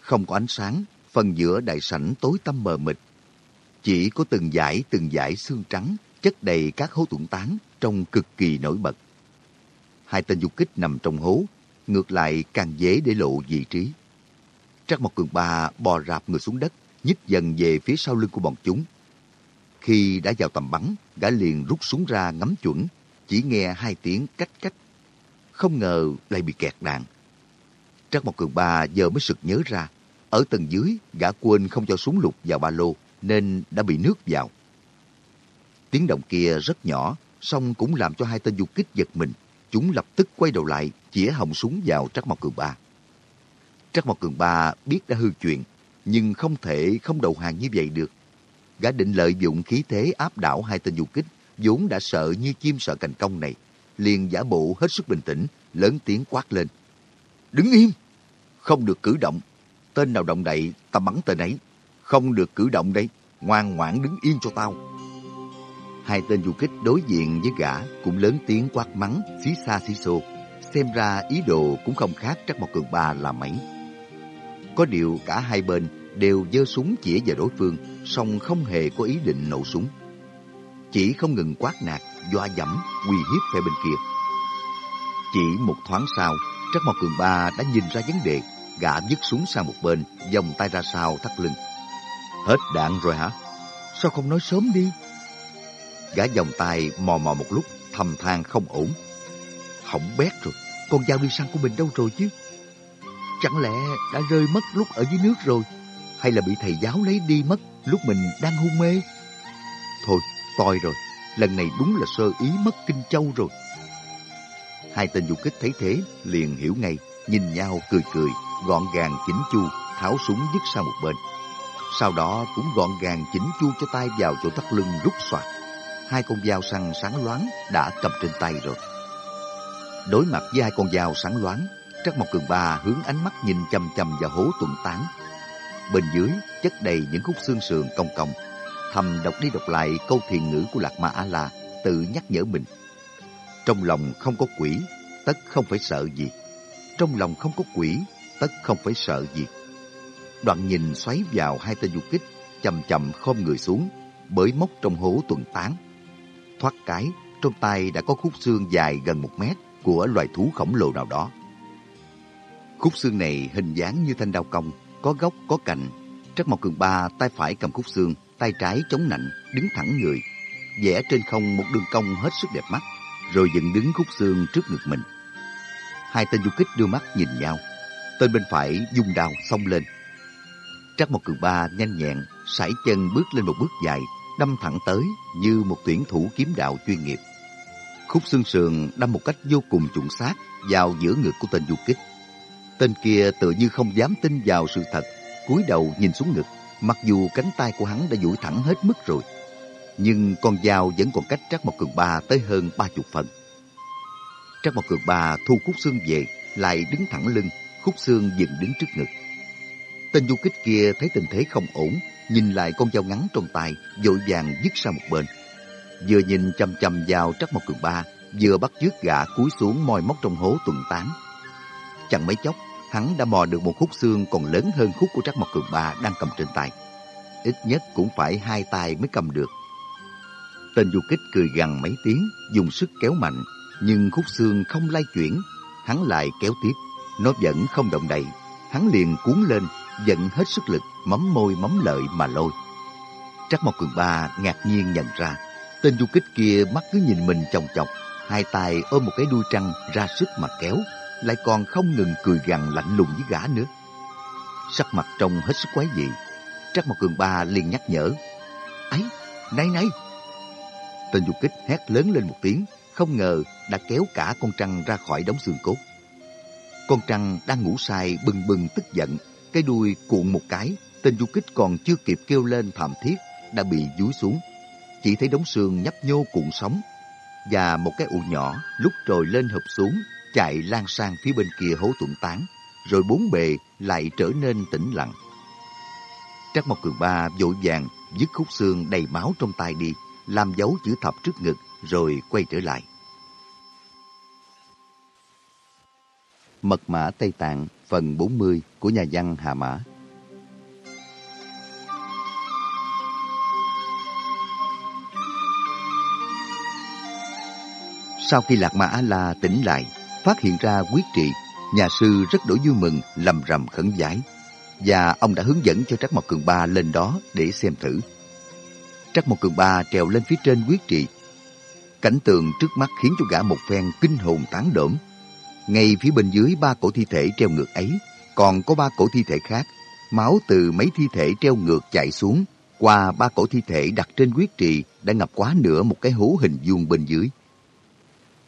Không có ánh sáng, phần giữa đại sảnh tối tăm mờ mịt. Chỉ có từng dải từng dải xương trắng chất đầy các hố tuần tán trông cực kỳ nổi bật. Hai tên du kích nằm trong hố, ngược lại càng dễ để lộ vị trí. trắc Mộc Cường Ba bò rạp người xuống đất, nhích dần về phía sau lưng của bọn chúng, khi đã vào tầm bắn, gã liền rút súng ra ngắm chuẩn, chỉ nghe hai tiếng cách cách. Không ngờ lại bị kẹt đạn. Trắc Mộc Cường Ba giờ mới sực nhớ ra, ở tầng dưới gã quên không cho súng lục vào ba lô nên đã bị nước vào. Tiếng động kia rất nhỏ, song cũng làm cho hai tên du kích giật mình. Chúng lập tức quay đầu lại, chĩa họng súng vào Trắc Mộc Cường Ba. Trắc Mộc Cường Ba biết đã hư chuyện, nhưng không thể không đầu hàng như vậy được gã định lợi dụng khí thế áp đảo hai tên du kích, vốn đã sợ như chim sợ cành công này, liền giả bộ hết sức bình tĩnh, lớn tiếng quát lên. Đứng im! Không được cử động. Tên nào động đậy, ta bắn tên ấy. Không được cử động đây. ngoan ngoãn đứng yên cho tao. Hai tên du kích đối diện với gã cũng lớn tiếng quát mắng, xí xa xí xô. Xem ra ý đồ cũng không khác Trắc một Cường Ba là mấy. Có điều cả hai bên đều giơ súng chĩa vào đối phương, song không hề có ý định nổ súng. Chỉ không ngừng quát nạt, doa dẫm, uy hiếp phe bên kia. Chỉ một thoáng sau, Trắc Mộc Cường Ba đã nhìn ra vấn đề, gã dứt súng sang một bên, vòng tay ra sau thắt lưng. Hết đạn rồi hả? Sao không nói sớm đi? Gã vòng tay mò mò một lúc, thầm than không ổn. Hỏng bét rồi, con dao đi săn của mình đâu rồi chứ? Chẳng lẽ đã rơi mất lúc ở dưới nước rồi? Hay là bị thầy giáo lấy đi mất lúc mình đang hôn mê? Thôi, toi rồi, lần này đúng là sơ ý mất Kinh Châu rồi. Hai tên du kích thấy thế, liền hiểu ngay, nhìn nhau cười cười, gọn gàng chỉnh chu, tháo súng dứt sang một bên. Sau đó cũng gọn gàng chỉnh chu cho tay vào chỗ thắt lưng rút soạt. Hai con dao săn sáng loáng đã cầm trên tay rồi. Đối mặt với hai con dao sáng loáng, Trắc Mộc Cường Ba hướng ánh mắt nhìn chằm chằm vào hố tuần tán. Bên dưới chất đầy những khúc xương sườn cong cong. Thầm đọc đi đọc lại câu thiền ngữ của Lạc Ma A La, tự nhắc nhở mình. Trong lòng không có quỷ, tất không phải sợ gì. Trong lòng không có quỷ, tất không phải sợ gì. Đoạn nhìn xoáy vào hai tên du kích, chậm chậm khom người xuống, bởi móc trong hố tuần tán. Thoát cái, trong tay đã có khúc xương dài gần một mét của loài thú khổng lồ nào đó. Khúc xương này hình dáng như thanh đao cong, có gốc, có cạnh. Trắc Mộc Cường Ba tay phải cầm khúc xương, tay trái chống nạnh, đứng thẳng người, vẽ trên không một đường cong hết sức đẹp mắt, rồi dựng đứng khúc xương trước ngực mình. Hai tên du kích đưa mắt nhìn nhau, tên bên phải dùng đào xông lên. Trắc Mộc Cường Ba nhanh nhẹn, sải chân bước lên một bước dài, đâm thẳng tới như một tuyển thủ kiếm đạo chuyên nghiệp. Khúc xương sườn đâm một cách vô cùng chuẩn xác vào giữa ngực của tên du kích. Tên kia tự như không dám tin vào sự thật, cúi đầu nhìn xuống ngực, mặc dù cánh tay của hắn đã duỗi thẳng hết mức rồi. Nhưng con dao vẫn còn cách Trắc Mộc Cường Ba tới hơn ba chục phần. Trắc Mộc Cường Ba thu khúc xương về, lại đứng thẳng lưng, khúc xương dựng đứng trước ngực. Tên du kích kia thấy tình thế không ổn, nhìn lại con dao ngắn trong tay, vội vàng dứt sang một bên. Vừa nhìn chăm chăm vào Trắc một Cường Ba, vừa bắt dứt gã cúi xuống moi móc trong hố tuần tán. Chẳng mấy chốc, hắn đã mò được một khúc xương còn lớn hơn khúc của Trắc một Cường Ba đang cầm trên tay. Ít nhất cũng phải hai tay mới cầm được. Tên du kích cười gằn mấy tiếng, dùng sức kéo mạnh, nhưng khúc xương không lay chuyển. Hắn lại kéo tiếp, nó vẫn không động đậy. Hắn liền cuốn lên, dẫn hết sức lực, mắm môi mắm lợi mà lôi. Trắc Mộc Cường Ba ngạc nhiên nhận ra, tên du kích kia mắt cứ nhìn mình chòng chọc, hai tay ôm một cái đuôi trăng ra sức mà kéo, lại còn không ngừng cười gằn lạnh lùng với gã nữa. Sắc mặt trông hết sức quái dị, Trắc Mộc Cường Ba liền nhắc nhở. ấy này này! Tên du kích hét lớn lên một tiếng, không ngờ đã kéo cả con trăng ra khỏi đống xương cốt. Con trăng đang ngủ say bừng bừng tức giận, cái đuôi cuộn một cái, tên du kích còn chưa kịp kêu lên thảm thiết, đã bị dúi xuống. Chỉ thấy đống xương nhấp nhô cuộn sóng, và một cái ụ nhỏ lúc trồi lên hợp xuống, chạy lan sang phía bên kia hố tuận tán, rồi bốn bề lại trở nên tĩnh lặng. Trác Mộc Cường Ba vội vàng dứt khúc xương đầy máu trong tay đi, làm dấu chữ thập trước ngực, rồi quay trở lại. Mật mã Tây Tạng phần 40 của nhà văn Hà Mã Sau khi Lạc mã A-la tỉnh lại, phát hiện ra quyết trị, nhà sư rất đổi vui mừng, lầm rầm khẩn giải. Và ông đã hướng dẫn cho Trắc Mộc Cường Ba lên đó để xem thử. Trắc Mộc Cường Ba trèo lên phía trên quyết trị. Cảnh tượng trước mắt khiến cho gã một phen kinh hồn tán đổm. Ngay phía bên dưới ba cổ thi thể treo ngược ấy, còn có ba cổ thi thể khác. Máu từ mấy thi thể treo ngược chạy xuống, qua ba cổ thi thể đặt trên quyết trì đã ngập quá nửa một cái hố hình vuông bên dưới.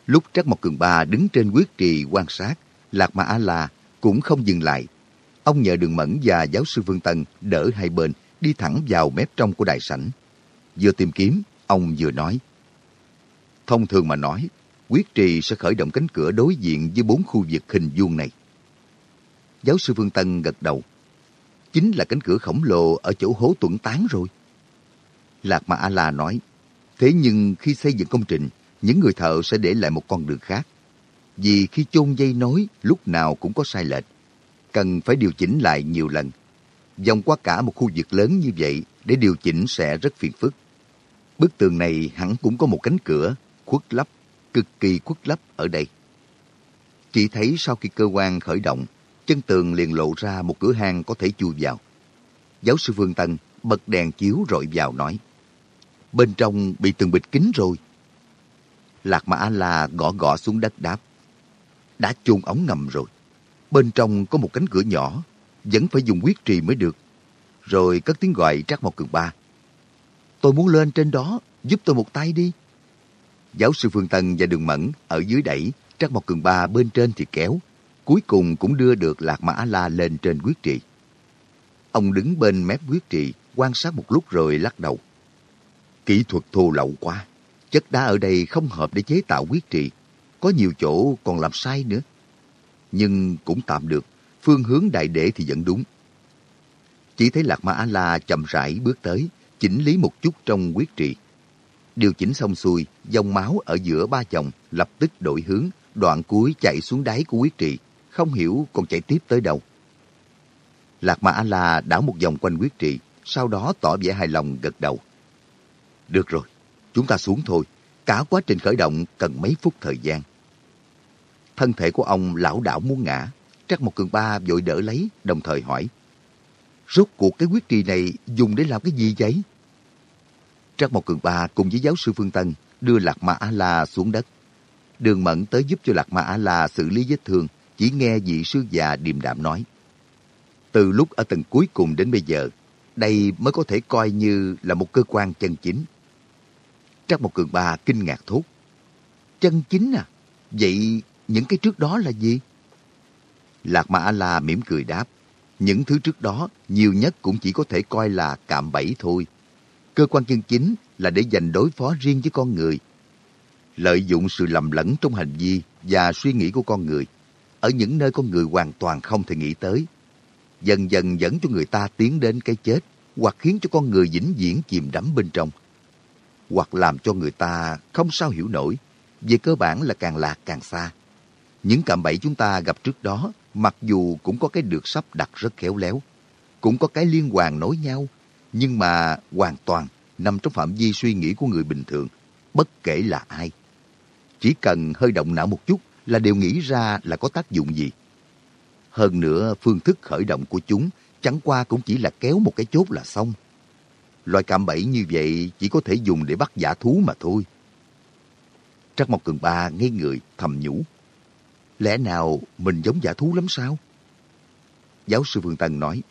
Lúc Trắc Mộc Cường Ba đứng trên quyết trì quan sát, Lạc Ma A-La cũng không dừng lại. Ông nhờ Đường Mẫn và giáo sư Vương Tân đỡ hai bên, đi thẳng vào mép trong của đại sảnh. Vừa tìm kiếm, ông vừa nói. Thông thường mà nói, quyết trì sẽ khởi động cánh cửa đối diện với bốn khu vực hình vuông này. Giáo sư Vương Tân gật đầu. Chính là cánh cửa khổng lồ ở chỗ hố tuẩn tán rồi. Lạc Ma A-la nói, thế nhưng khi xây dựng công trình, những người thợ sẽ để lại một con đường khác. Vì khi chôn dây nối, lúc nào cũng có sai lệch. Cần phải điều chỉnh lại nhiều lần. Dòng qua cả một khu vực lớn như vậy để điều chỉnh sẽ rất phiền phức. Bức tường này hẳn cũng có một cánh cửa, khuất lấp, cực kỳ khuất lấp ở đây. Chỉ thấy sau khi cơ quan khởi động, chân tường liền lộ ra một cửa hang có thể chui vào. Giáo sư Vương Tân bật đèn chiếu rọi vào nói, bên trong bị tường bịch kín rồi. Lạc Mã La gõ gõ xuống đất đáp, đã chôn ống ngầm rồi. Bên trong có một cánh cửa nhỏ, vẫn phải dùng quyết trì mới được. Rồi cất tiếng gọi Trác một Cường Ba. Tôi muốn lên trên đó, giúp tôi một tay đi. Giáo sư Phương Tân và Đường Mẫn ở dưới đẩy, Trác Mộc Cường Ba bên trên thì kéo. Cuối cùng cũng đưa được Lạc Mã La lên trên quyết trì. Ông đứng bên mép quyết trì, quan sát một lúc rồi lắc đầu. Kỹ thuật thô lậu quá. Chất đá ở đây không hợp để chế tạo quyết trì. Có nhiều chỗ còn làm sai nữa. Nhưng cũng tạm được. Phương hướng đại đệ thì vẫn đúng. Chỉ thấy Lạc Ma A-la chậm rãi bước tới, chỉnh lý một chút trong quyết trì. Điều chỉnh xong xuôi, dòng máu ở giữa ba chồng lập tức đổi hướng, đoạn cuối chạy xuống đáy của quyết trị. không hiểu còn chạy tiếp tới đâu. Lạc mà A-la đảo một vòng quanh quyết trị, sau đó tỏ vẻ hài lòng gật đầu. Được rồi, chúng ta xuống thôi. Cả quá trình khởi động cần mấy phút thời gian. Thân thể của ông lão đảo muốn ngã. Trắc một cường ba vội đỡ lấy, đồng thời hỏi. Rốt cuộc cái quyết trì này dùng để làm cái gì vậy? Trắc một cường ba cùng với giáo sư Phương Tân đưa Lạc Ma A-la xuống đất. Đường Mẫn tới giúp cho Lạc Ma A-la xử lý vết thương, chỉ nghe vị sư già điềm đạm nói. Từ lúc ở tầng cuối cùng đến bây giờ, đây mới có thể coi như là một cơ quan chân chính. Trắc một cường ba kinh ngạc thốt. Chân chính à? Vậy những cái trước đó là gì? Lạc Ma A-la mỉm cười đáp. Những thứ trước đó nhiều nhất cũng chỉ có thể coi là cạm bẫy thôi. Cơ quan chân chính là để dành đối phó riêng với con người. Lợi dụng sự lầm lẫn trong hành vi và suy nghĩ của con người ở những nơi con người hoàn toàn không thể nghĩ tới. Dần dần dẫn cho người ta tiến đến cái chết hoặc khiến cho con người vĩnh viễn chìm đắm bên trong hoặc làm cho người ta không sao hiểu nổi. Về cơ bản là càng lạc càng xa. Những cạm bẫy chúng ta gặp trước đó, mặc dù cũng có cái được sắp đặt rất khéo léo, cũng có cái liên hoàn nối nhau, nhưng mà hoàn toàn nằm trong phạm vi suy nghĩ của người bình thường, bất kể là ai. Chỉ cần hơi động não một chút là đều nghĩ ra là có tác dụng gì. Hơn nữa, phương thức khởi động của chúng chẳng qua cũng chỉ là kéo một cái chốt là xong. Loại cạm bẫy như vậy chỉ có thể dùng để bắt giả thú mà thôi. Trắc Mộc Cường Ba ngây người thầm nhủ. Lẽ nào mình giống giả thú lắm sao? Giáo sư Phương Tân nói.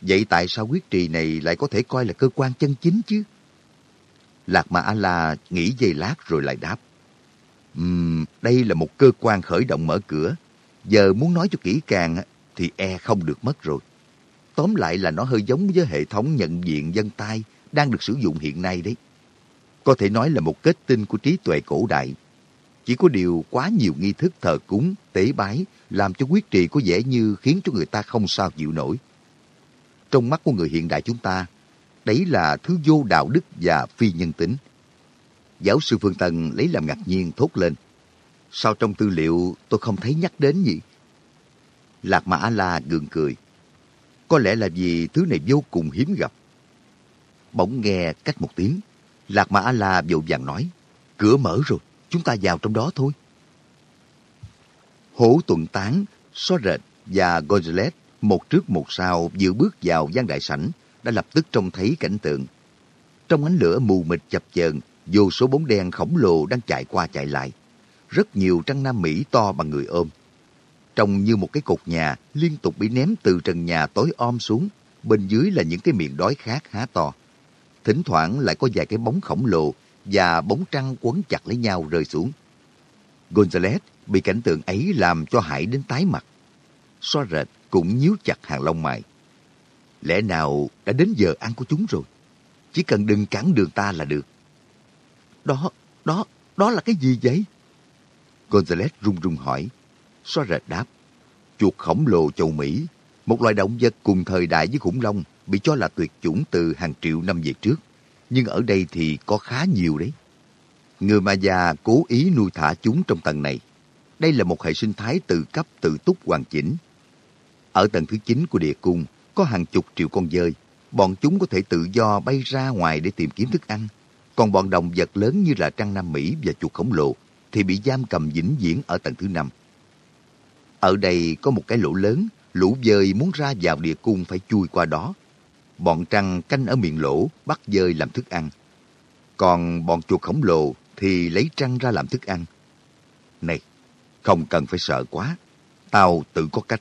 Vậy tại sao quyết trì này lại có thể coi là cơ quan chân chính chứ? Lạc Mà A-la nghĩ giây lát rồi lại đáp. Um, đây là một cơ quan khởi động mở cửa. Giờ muốn nói cho kỹ càng thì e không được mất rồi. Tóm lại là nó hơi giống với hệ thống nhận diện dân tay đang được sử dụng hiện nay đấy. Có thể nói là một kết tinh của trí tuệ cổ đại. Chỉ có điều quá nhiều nghi thức thờ cúng, tế bái làm cho quyết trì có vẻ như khiến cho người ta không sao chịu nổi. Trong mắt của người hiện đại chúng ta, đấy là thứ vô đạo đức và phi nhân tính. Giáo sư Phương Tân lấy làm ngạc nhiên thốt lên. Sao trong tư liệu tôi không thấy nhắc đến nhỉ? Lạc Mã La gượng cười. Có lẽ là vì thứ này vô cùng hiếm gặp. Bỗng nghe cách một tiếng, Lạc Mã A-la vội vàng nói, cửa mở rồi, chúng ta vào trong đó thôi. Hổ tuần tán, xó rệt và Gonzales một trước một sau vừa bước vào gian đại sảnh đã lập tức trông thấy cảnh tượng. Trong ánh lửa mù mịt chập chờn, vô số bóng đen khổng lồ đang chạy qua chạy lại. Rất nhiều trăng nam Mỹ to bằng người ôm, trông như một cái cột nhà liên tục bị ném từ trần nhà tối om xuống. Bên dưới là những cái miệng đói khát há to. Thỉnh thoảng lại có vài cái bóng khổng lồ và bóng trăng quấn chặt lấy nhau rơi xuống. Gonzales bị cảnh tượng ấy làm cho hại đến tái mặt. Xoa rệt cũng nhíu chặt hàng lông mày. Lẽ nào đã đến giờ ăn của chúng rồi? Chỉ cần đừng cản đường ta là được. Đó, đó, đó là cái gì vậy? Gonzales run run hỏi. Xóa rệt đáp. Chuột khổng lồ châu Mỹ, một loài động vật cùng thời đại với khủng long, bị cho là tuyệt chủng từ hàng triệu năm về trước. nhưng ở đây thì có khá nhiều đấy. Người Maya cố ý nuôi thả chúng trong tầng này. Đây là một hệ sinh thái tự cấp tự túc hoàn chỉnh. Ở tầng thứ 9 của địa cung có hàng chục triệu con dơi. Bọn chúng có thể tự do bay ra ngoài để tìm kiếm thức ăn. Còn bọn động vật lớn như là trăng Nam Mỹ và chuột khổng lồ thì bị giam cầm vĩnh viễn ở tầng thứ 5. Ở đây có một cái lỗ lớn, lũ dơi muốn ra vào địa cung phải chui qua đó. Bọn trăng canh ở miệng lỗ bắt dơi làm thức ăn. Còn bọn chuột khổng lồ thì lấy trăng ra làm thức ăn. Này, không cần phải sợ quá. Tao tự có cách.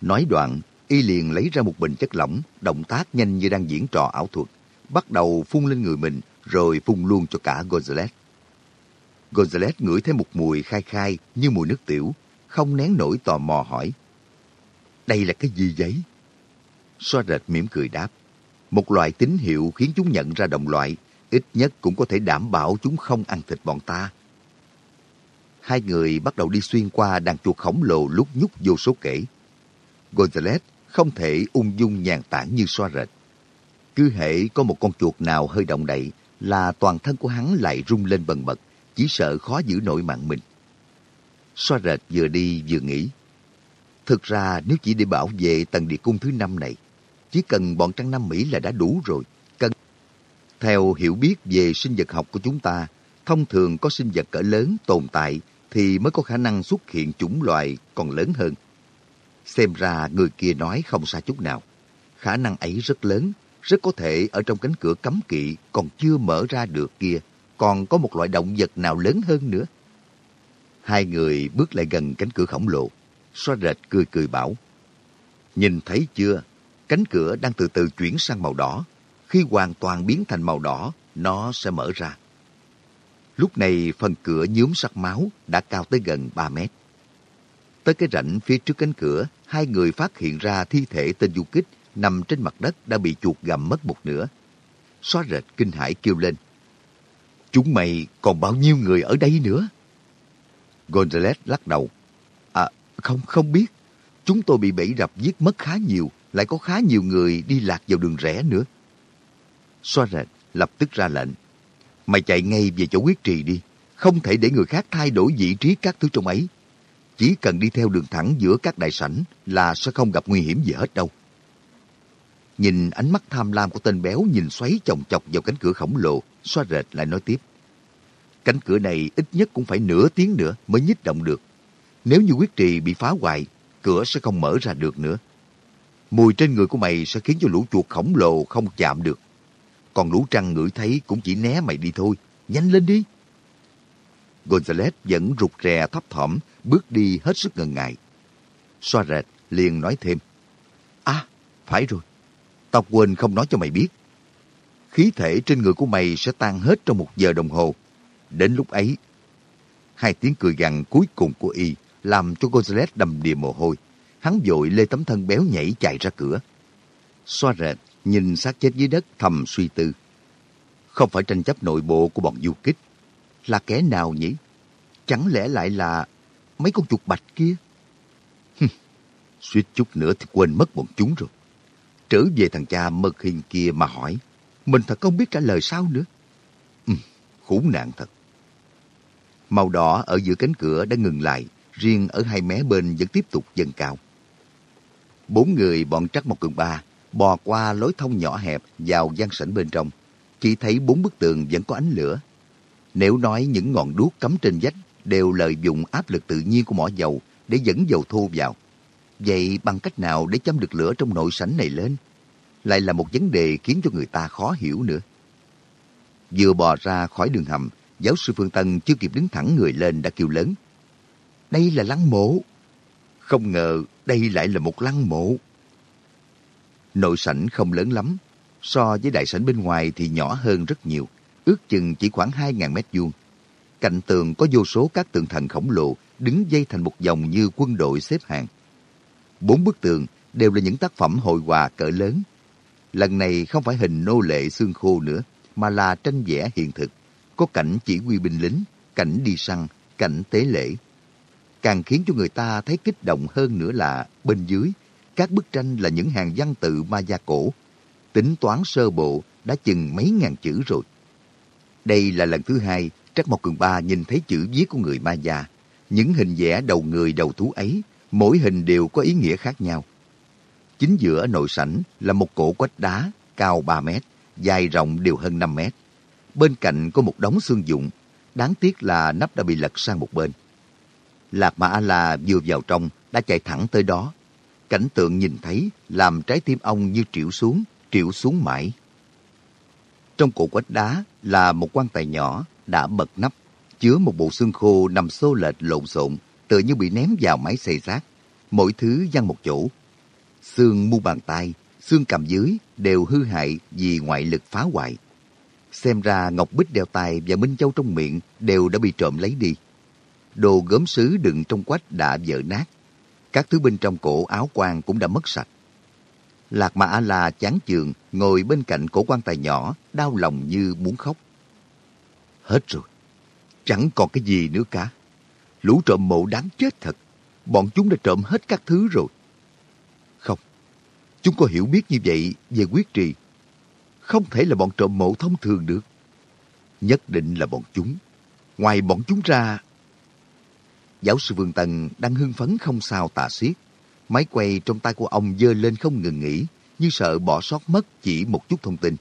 Nói đoạn, y liền lấy ra một bình chất lỏng, động tác nhanh như đang diễn trò ảo thuật. Bắt đầu phun lên người mình, rồi phun luôn cho cả Gonzales. Gonzales ngửi thấy một mùi khai khai như mùi nước tiểu, không nén nổi tò mò hỏi. Đây là cái gì vậy? Soaret rệt mỉm cười đáp. Một loại tín hiệu khiến chúng nhận ra đồng loại, ít nhất cũng có thể đảm bảo chúng không ăn thịt bọn ta. Hai người bắt đầu đi xuyên qua đàn chuột khổng lồ lúc nhúc vô số kể. Gonzales không thể ung dung nhàn tản như xoa rệt. Cứ hệ có một con chuột nào hơi động đậy là toàn thân của hắn lại rung lên bần bật, chỉ sợ khó giữ nổi mạng mình. Xoa rệt vừa đi vừa nghĩ. Thực ra nếu chỉ để bảo vệ tầng địa cung thứ năm này, chỉ cần bọn trăng Nam Mỹ là đã đủ rồi. Cần... Theo hiểu biết về sinh vật học của chúng ta, thông thường có sinh vật cỡ lớn tồn tại thì mới có khả năng xuất hiện chủng loài còn lớn hơn. Xem ra người kia nói không xa chút nào. Khả năng ấy rất lớn, rất có thể ở trong cánh cửa cấm kỵ còn chưa mở ra được kia, còn có một loại động vật nào lớn hơn nữa. Hai người bước lại gần cánh cửa khổng lồ, xoa rệt cười cười bảo. Nhìn thấy chưa, cánh cửa đang từ từ chuyển sang màu đỏ. Khi hoàn toàn biến thành màu đỏ, nó sẽ mở ra. Lúc này phần cửa nhuốm sắc máu đã cao tới gần 3 mét. Tới cái rãnh phía trước cánh cửa, hai người phát hiện ra thi thể tên du kích nằm trên mặt đất đã bị chuột gặm mất một nửa. Xóa rệt kinh hãi kêu lên. Chúng mày còn bao nhiêu người ở đây nữa? Gonzales lắc đầu. À, không, không biết. Chúng tôi bị bẫy rập giết mất khá nhiều, lại có khá nhiều người đi lạc vào đường rẽ nữa. Xóa rệt lập tức ra lệnh. Mày chạy ngay về chỗ quyết trì đi. Không thể để người khác thay đổi vị trí các thứ trong ấy. Chỉ cần đi theo đường thẳng giữa các đại sảnh là sẽ không gặp nguy hiểm gì hết đâu. Nhìn ánh mắt tham lam của tên béo nhìn xoáy chồng chọc vào cánh cửa khổng lồ, xoa rệt lại nói tiếp. Cánh cửa này ít nhất cũng phải nửa tiếng nữa mới nhích động được. Nếu như quyết trì bị phá hoại, cửa sẽ không mở ra được nữa. Mùi trên người của mày sẽ khiến cho lũ chuột khổng lồ không chạm được. Còn lũ trăng ngửi thấy cũng chỉ né mày đi thôi. Nhanh lên đi. Gonzales vẫn rụt rè thấp thỏm, bước đi hết sức ngần ngại. Xoa liền nói thêm. À, phải rồi. Tao quên không nói cho mày biết. Khí thể trên người của mày sẽ tan hết trong một giờ đồng hồ. Đến lúc ấy, hai tiếng cười gằn cuối cùng của y làm cho Gonzales đầm đìa mồ hôi. Hắn vội lê tấm thân béo nhảy chạy ra cửa. Xoa nhìn xác chết dưới đất thầm suy tư. Không phải tranh chấp nội bộ của bọn du kích. Là kẻ nào nhỉ? Chẳng lẽ lại là mấy con chuột bạch kia? suýt chút nữa thì quên mất bọn chúng rồi. Trở về thằng cha mật hình kia mà hỏi. Mình thật không biết trả lời sao nữa. Ừ, khốn nạn thật. Màu đỏ ở giữa cánh cửa đã ngừng lại, riêng ở hai mé bên vẫn tiếp tục dâng cao. Bốn người bọn trắc một cường ba bò qua lối thông nhỏ hẹp vào gian sảnh bên trong. Chỉ thấy bốn bức tường vẫn có ánh lửa. Nếu nói những ngọn đuốc cắm trên vách đều lợi dụng áp lực tự nhiên của mỏ dầu để dẫn dầu thô vào. Vậy bằng cách nào để châm được lửa trong nội sảnh này lên? Lại là một vấn đề khiến cho người ta khó hiểu nữa. Vừa bò ra khỏi đường hầm, giáo sư Phương Tân chưa kịp đứng thẳng người lên đã kêu lớn. Đây là lăng mộ. Không ngờ đây lại là một lăng mộ. Nội sảnh không lớn lắm, so với đại sảnh bên ngoài thì nhỏ hơn rất nhiều, ước chừng chỉ khoảng 2.000 mét vuông. Cạnh tường có vô số các tượng thần khổng lồ đứng dây thành một dòng như quân đội xếp hàng. Bốn bức tường đều là những tác phẩm hội họa cỡ lớn. Lần này không phải hình nô lệ xương khô nữa, mà là tranh vẽ hiện thực. Có cảnh chỉ huy binh lính, cảnh đi săn, cảnh tế lễ. Càng khiến cho người ta thấy kích động hơn nữa là bên dưới, các bức tranh là những hàng văn tự ma gia cổ. Tính toán sơ bộ đã chừng mấy ngàn chữ rồi. Đây là lần thứ hai Trắc Mộc Cường Ba nhìn thấy chữ viết của người ma già Những hình vẽ đầu người đầu thú ấy, mỗi hình đều có ý nghĩa khác nhau. Chính giữa nội sảnh là một cổ quách đá cao 3 mét, dài rộng đều hơn 5 mét. Bên cạnh có một đống xương dụng, đáng tiếc là nắp đã bị lật sang một bên. Lạc Mã A-La vừa vào trong đã chạy thẳng tới đó. Cảnh tượng nhìn thấy làm trái tim ông như triệu xuống, triệu xuống mãi. Trong cổ quách đá là một quan tài nhỏ đã bật nắp, chứa một bộ xương khô nằm xô lệch lộn xộn, tựa như bị ném vào máy xay xác. Mỗi thứ văng một chỗ. Xương mu bàn tay, xương cầm dưới đều hư hại vì ngoại lực phá hoại. Xem ra ngọc bích đeo tay và minh châu trong miệng đều đã bị trộm lấy đi. Đồ gốm sứ đựng trong quách đã vỡ nát. Các thứ bên trong cổ áo quan cũng đã mất sạch. Lạc Mà A-La chán chường ngồi bên cạnh cổ quan tài nhỏ, đau lòng như muốn khóc. Hết rồi. Chẳng còn cái gì nữa cả. Lũ trộm mộ đáng chết thật. Bọn chúng đã trộm hết các thứ rồi. Không. Chúng có hiểu biết như vậy về quyết trì. Không thể là bọn trộm mộ thông thường được. Nhất định là bọn chúng. Ngoài bọn chúng ra... Giáo sư Vương Tần đang hưng phấn không sao tà xiết. Máy quay trong tay của ông dơ lên không ngừng nghỉ, như sợ bỏ sót mất chỉ một chút thông tin.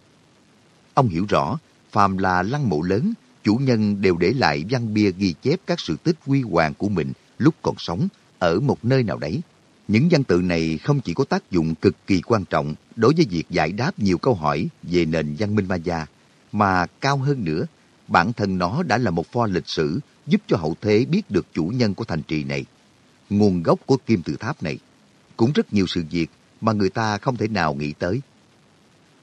Ông hiểu rõ, phàm là lăng mộ lớn, chủ nhân đều để lại văn bia ghi chép các sự tích huy hoàng của mình lúc còn sống ở một nơi nào đấy. Những văn tự này không chỉ có tác dụng cực kỳ quan trọng đối với việc giải đáp nhiều câu hỏi về nền văn minh Maya, mà cao hơn nữa, bản thân nó đã là một pho lịch sử giúp cho hậu thế biết được chủ nhân của thành trì này, nguồn gốc của kim tự tháp này. Cũng rất nhiều sự việc mà người ta không thể nào nghĩ tới.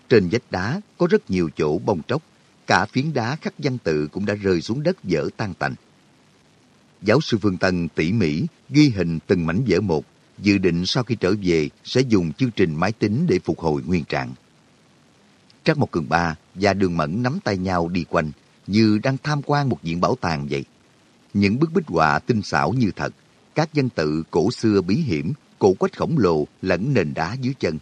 Trên vách đá có rất nhiều chỗ bong tróc, cả phiến đá khắc văn tự cũng đã rơi xuống đất dở tan tành. Giáo sư Phương Tân tỉ mỉ ghi hình từng mảnh vỡ một, dự định sau khi trở về sẽ dùng chương trình máy tính để phục hồi nguyên trạng. Trác Mộc Cường Ba và Đường Mẫn nắm tay nhau đi quanh, như đang tham quan một viện bảo tàng vậy. Những bức bích họa tinh xảo như thật, các văn tự cổ xưa bí hiểm, cổ quách khổng lồ lẫn nền đá dưới chân.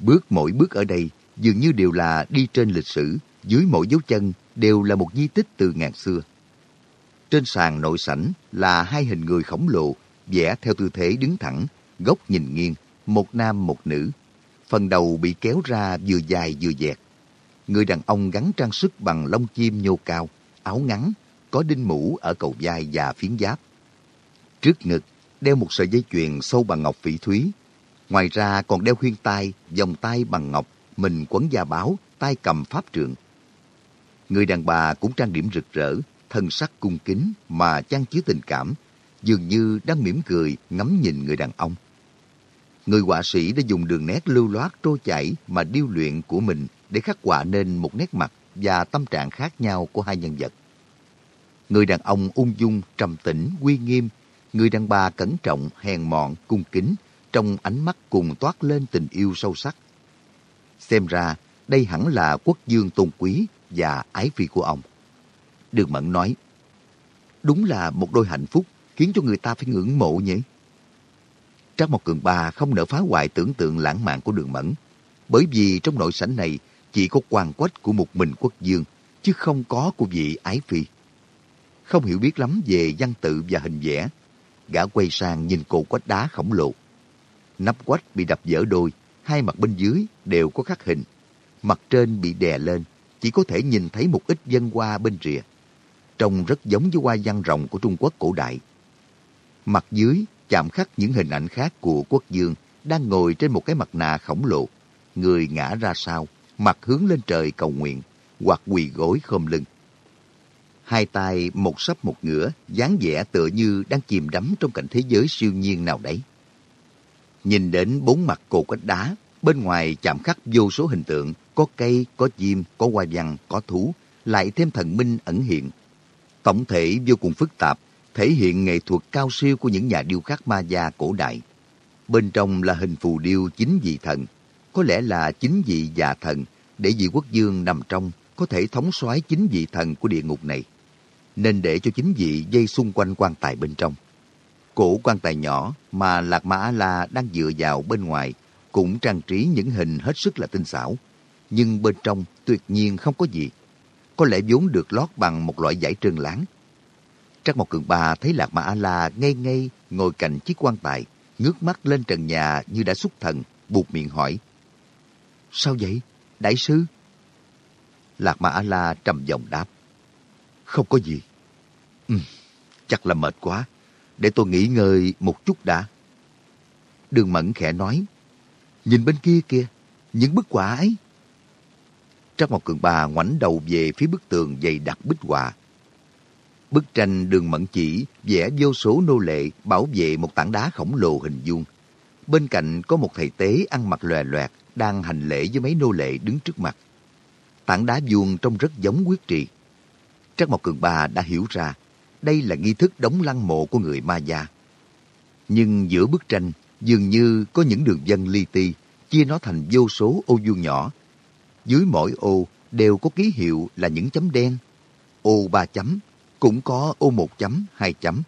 Bước mỗi bước ở đây dường như đều là đi trên lịch sử, dưới mỗi dấu chân đều là một di tích từ ngàn xưa. Trên sàn nội sảnh là hai hình người khổng lồ, vẽ theo tư thế đứng thẳng, góc nhìn nghiêng, một nam một nữ. Phần đầu bị kéo ra vừa dài vừa dẹt. Người đàn ông gắn trang sức bằng lông chim nhô cao, áo ngắn, có đinh mũ ở cầu vai và phiến giáp. Trước ngực đeo một sợi dây chuyền sâu bằng ngọc phỉ thúy. Ngoài ra còn đeo khuyên tai, vòng tay bằng ngọc, mình quấn da báo, tay cầm pháp trượng. Người đàn bà cũng trang điểm rực rỡ, thân sắc cung kính mà chan chứa tình cảm, dường như đang mỉm cười ngắm nhìn người đàn ông. Người họa sĩ đã dùng đường nét lưu loát trôi chảy mà điêu luyện của mình để khắc họa nên một nét mặt và tâm trạng khác nhau của hai nhân vật. Người đàn ông ung dung, trầm tĩnh, uy nghiêm, người đàn bà cẩn trọng, hèn mọn, cung kính, trong ánh mắt cùng toát lên tình yêu sâu sắc. Xem ra, đây hẳn là quốc dương tôn quý và ái phi của ông. Đường Mẫn nói, đúng là một đôi hạnh phúc khiến cho người ta phải ngưỡng mộ nhỉ? Trác Mộc Cường Ba không nỡ phá hoại tưởng tượng lãng mạn của Đường Mẫn, bởi vì trong nội sảnh này chỉ có quan quách của một mình quốc dương, chứ không có của vị ái phi. Không hiểu biết lắm về văn tự và hình vẽ, gã quay sang nhìn cổ quách đá khổng lồ. Nắp quách bị đập vỡ đôi, hai mặt bên dưới đều có khắc hình. Mặt trên bị đè lên, chỉ có thể nhìn thấy một ít dân hoa bên rìa. Trông rất giống với hoa văn rồng của Trung Quốc cổ đại. Mặt dưới chạm khắc những hình ảnh khác của quốc dương đang ngồi trên một cái mặt nạ khổng lồ. Người ngã ra sau, mặt hướng lên trời cầu nguyện, hoặc quỳ gối khom lưng. Hai tay một sấp một ngửa, dáng vẻ tựa như đang chìm đắm trong cảnh thế giới siêu nhiên nào đấy. Nhìn đến bốn mặt cột cách đá, bên ngoài chạm khắc vô số hình tượng, có cây, có chim, có hoa văn, có thú, lại thêm thần minh ẩn hiện. Tổng thể vô cùng phức tạp, thể hiện nghệ thuật cao siêu của những nhà điêu khắc ma gia cổ đại. Bên trong là hình phù điêu chính vị thần, có lẽ là chính vị già thần, để vị quốc dương nằm trong có thể thống soái chính vị thần của địa ngục này. Nên để cho chính vị dây xung quanh quan tài bên trong. Cổ quan tài nhỏ mà Lạc Mã La đang dựa vào bên ngoài cũng trang trí những hình hết sức là tinh xảo. Nhưng bên trong tuyệt nhiên không có gì. Có lẽ vốn được lót bằng một loại vải trơn láng. Trắc Mộc Cường Ba thấy Lạc Ma A-La ngây ngây ngồi cạnh chiếc quan tài, ngước mắt lên trần nhà như đã xuất thần, buộc miệng hỏi. Sao vậy, đại sư? Lạc Ma A-La trầm giọng đáp. Không có gì. Ừ, chắc là mệt quá. Để tôi nghỉ ngơi một chút đã. Đường Mẫn khẽ nói. Nhìn bên kia kìa, những bức quả ấy. Trác Mộc Cường Ba ngoảnh đầu về phía bức tường dày đặc bích họa. Bức tranh đường mẫn chỉ vẽ vô số nô lệ bảo vệ một tảng đá khổng lồ hình vuông. Bên cạnh có một thầy tế ăn mặc lòe loẹt đang hành lễ với mấy nô lệ đứng trước mặt. Tảng đá vuông trông rất giống quyết trì. Trác Mộc Cường Ba đã hiểu ra đây là nghi thức đóng lăng mộ của người Ma Gia. Nhưng giữa bức tranh dường như có những đường vân li ti chia nó thành vô số ô vuông nhỏ. Dưới mỗi ô đều có ký hiệu là những chấm đen. Ô ba chấm, cũng có ô một chấm, hai chấm.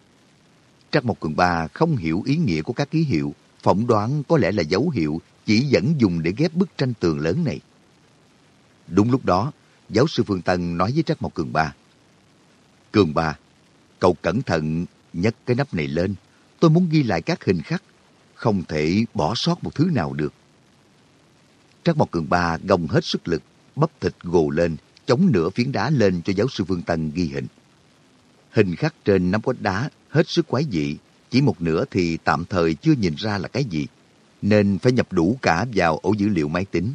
Trắc Mộc Cường Ba không hiểu ý nghĩa của các ký hiệu, phỏng đoán có lẽ là dấu hiệu chỉ dẫn dùng để ghép bức tranh tường lớn này. Đúng lúc đó, giáo sư Phương Tân nói với Trắc Mộc Cường Ba. Cường Ba, cậu cẩn thận nhấc cái nắp này lên. Tôi muốn ghi lại các hình khắc, không thể bỏ sót một thứ nào được. Trác Mộc Cường Ba gồng hết sức lực, bắp thịt gồ lên, chống nửa phiến đá lên cho giáo sư vương Tân ghi hình. Hình khắc trên nắm quách đá hết sức quái dị, chỉ một nửa thì tạm thời chưa nhìn ra là cái gì, nên phải nhập đủ cả vào ổ dữ liệu máy tính.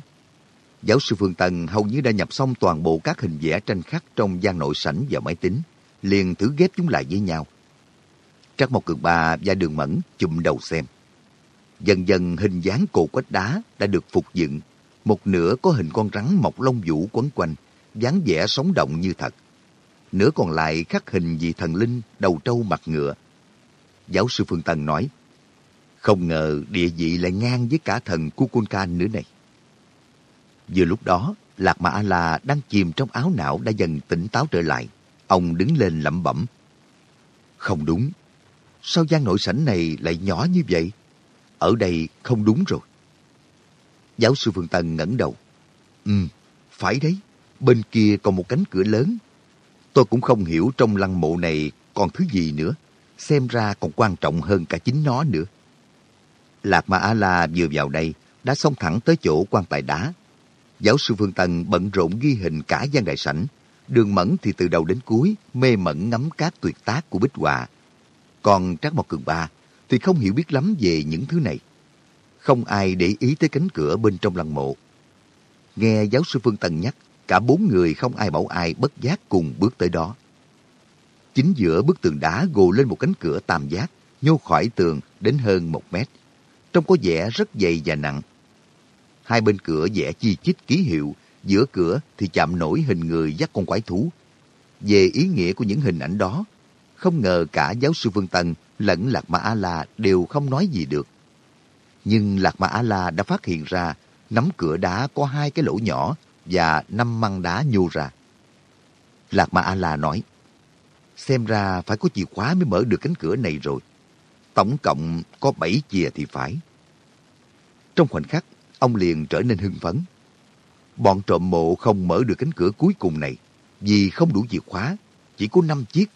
Giáo sư Phương Tân hầu như đã nhập xong toàn bộ các hình vẽ tranh khắc trong gian nội sảnh vào máy tính, liền thử ghép chúng lại với nhau. Trắc Mộc Cường Ba và Đường Mẫn chụm đầu xem. Dần dần hình dáng cột quách đá đã được phục dựng. Một nửa có hình con rắn mọc lông vũ quấn quanh, dáng vẻ sống động như thật. Nửa còn lại khắc hình vị thần linh đầu trâu mặt ngựa. Giáo sư Phương Tân nói, không ngờ địa vị lại ngang với cả thần Kukulkan nữa này. Vừa lúc đó, Lạc Mã A-La đang chìm trong áo não đã dần tỉnh táo trở lại. Ông đứng lên lẩm bẩm. Không đúng. Sao gian nội sảnh này lại nhỏ như vậy? Ở đây không đúng rồi. Giáo sư Phương Tân ngẩng đầu. Ừ, phải đấy. Bên kia còn một cánh cửa lớn. Tôi cũng không hiểu trong lăng mộ này còn thứ gì nữa. Xem ra còn quan trọng hơn cả chính nó nữa. Lạc Ma A-La vừa vào đây đã xông thẳng tới chỗ quan tài đá. Giáo sư Phương Tân bận rộn ghi hình cả gian đại sảnh. Đường Mẫn thì từ đầu đến cuối mê mẩn ngắm các tuyệt tác của bích họa. Còn Trác Mộc Cường Ba thì không hiểu biết lắm về những thứ này. Không ai để ý tới cánh cửa bên trong lăng mộ. Nghe giáo sư Phương Tần nhắc, cả bốn người không ai bảo ai bất giác cùng bước tới đó. Chính giữa bức tường đá gồ lên một cánh cửa tam giác, nhô khỏi tường đến hơn một mét. Trông có vẻ rất dày và nặng. Hai bên cửa vẽ chi chít ký hiệu, giữa cửa thì chạm nổi hình người dắt con quái thú. Về ý nghĩa của những hình ảnh đó, không ngờ cả giáo sư vương Tân lẫn Lạc Ma A-La đều không nói gì được. Nhưng Lạc Ma A-La đã phát hiện ra nắm cửa đá có hai cái lỗ nhỏ và năm măng đá nhô ra. Lạc Ma A-La nói, xem ra phải có chìa khóa mới mở được cánh cửa này rồi. Tổng cộng có bảy chìa thì phải. Trong khoảnh khắc, ông liền trở nên hưng phấn. Bọn trộm mộ không mở được cánh cửa cuối cùng này vì không đủ chìa khóa, chỉ có năm chiếc,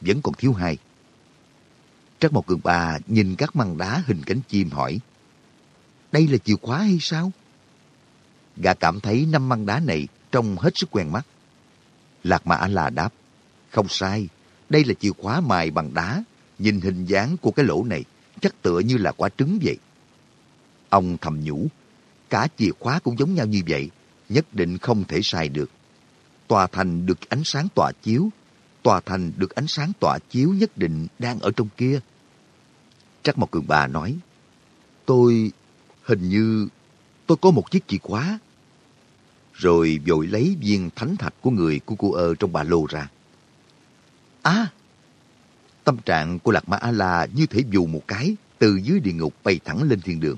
vẫn còn thiếu hai. Trác Mộc Cường Ba nhìn các măng đá hình cánh chim hỏi, đây là chìa khóa hay sao? Gã cảm thấy năm măng đá này trông hết sức quen mắt. Lạc Mà A-La đáp, không sai, đây là chìa khóa mài bằng đá, nhìn hình dáng của cái lỗ này chắc tựa như là quả trứng vậy. Ông thầm nhủ, cả chìa khóa cũng giống nhau như vậy, nhất định không thể sai được. Tòa thành được ánh sáng tỏa chiếu, tòa thành được ánh sáng tỏa chiếu nhất định đang ở trong kia. Trắc Mộc Cường Bà nói, tôi hình như tôi có một chiếc chìa khóa. Rồi vội lấy viên thánh thạch của người của cô ơ trong bà lô ra. À! Tâm trạng của Lạc Ma A-La như thể dù một cái từ dưới địa ngục bay thẳng lên thiên đường.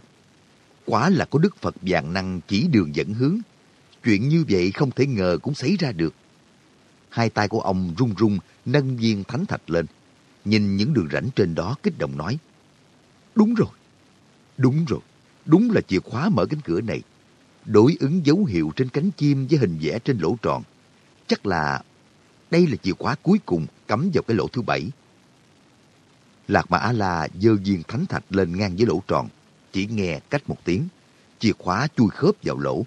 Quả là có Đức Phật vàng năng chỉ đường dẫn hướng. Chuyện như vậy không thể ngờ cũng xảy ra được. Hai tay của ông run run nâng viên thánh thạch lên. Nhìn những đường rãnh trên đó kích động nói. Đúng rồi, đúng rồi, đúng là chìa khóa mở cánh cửa này. đối ứng dấu hiệu trên cánh chim với hình vẽ trên lỗ tròn. Chắc là đây là chìa khóa cuối cùng cắm vào cái lỗ thứ bảy. Lạc Mã A-La dơ viên thánh thạch lên ngang với lỗ tròn, chỉ nghe cách một tiếng, chìa khóa chui khớp vào lỗ.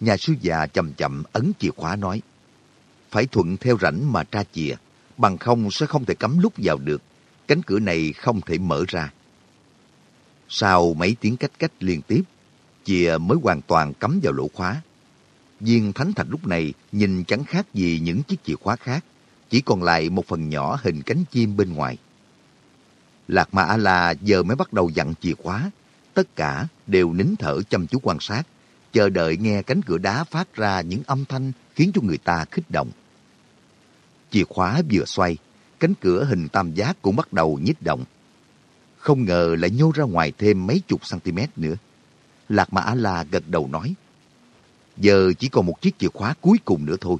Nhà sư già chậm chậm ấn chìa khóa nói, phải thuận theo rãnh mà tra chìa, bằng không sẽ không thể cắm lúc vào được, cánh cửa này không thể mở ra. Sau mấy tiếng cách cách liên tiếp, chìa mới hoàn toàn cắm vào lỗ khóa. Viên thánh thạch lúc này nhìn chẳng khác gì những chiếc chìa khóa khác, chỉ còn lại một phần nhỏ hình cánh chim bên ngoài. Lạc Ma A-la giờ mới bắt đầu dặn chìa khóa, tất cả đều nín thở chăm chú quan sát, chờ đợi nghe cánh cửa đá phát ra những âm thanh khiến cho người ta khích động. Chìa khóa vừa xoay, cánh cửa hình tam giác cũng bắt đầu nhích động. Không ngờ lại nhô ra ngoài thêm mấy chục cm nữa. Lạc Mã A-La gật đầu nói, giờ chỉ còn một chiếc chìa khóa cuối cùng nữa thôi.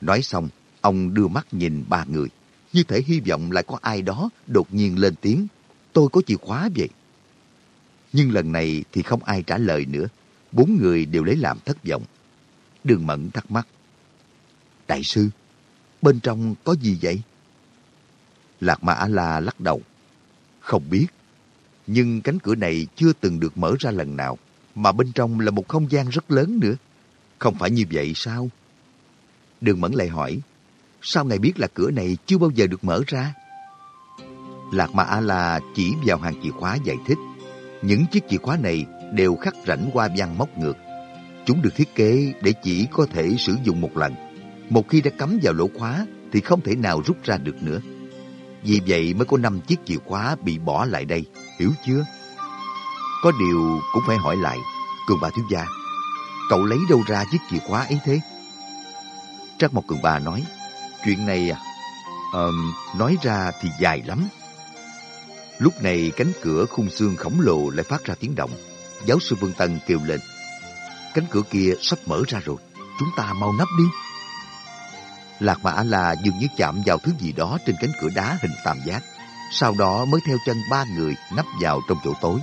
Nói xong, ông đưa mắt nhìn ba người, như thể hy vọng lại có ai đó đột nhiên lên tiếng, tôi có chìa khóa vậy. Nhưng lần này thì không ai trả lời nữa, bốn người đều lấy làm thất vọng. Đường Mẫn thắc mắc, Đại sư, bên trong có gì vậy? Lạc Ma A-la lắc đầu. Không biết, nhưng cánh cửa này chưa từng được mở ra lần nào, mà bên trong là một không gian rất lớn nữa. Không phải như vậy sao? Đường Mẫn lại hỏi, sao ngài biết là cửa này chưa bao giờ được mở ra? Lạc Ma A-la chỉ vào hàng chìa khóa giải thích. Những chiếc chìa khóa này đều khắc rãnh qua văn móc ngược. Chúng được thiết kế để chỉ có thể sử dụng một lần. Một khi đã cắm vào lỗ khóa thì không thể nào rút ra được nữa. Vì vậy mới có năm chiếc chìa khóa bị bỏ lại đây, hiểu chưa? Có điều cũng phải hỏi lại, Cường bà thiếu gia, cậu lấy đâu ra chiếc chìa khóa ấy thế? Trắc Mộc Cường bà nói, chuyện này à, um, nói ra thì dài lắm. Lúc này cánh cửa khung xương khổng lồ lại phát ra tiếng động. Giáo sư Vương Tân kêu lên, cánh cửa kia sắp mở ra rồi, chúng ta mau nắp đi. Lạc Mã là dường như chạm vào thứ gì đó trên cánh cửa đá hình tam giác. Sau đó mới theo chân ba người nắp vào trong chỗ tối.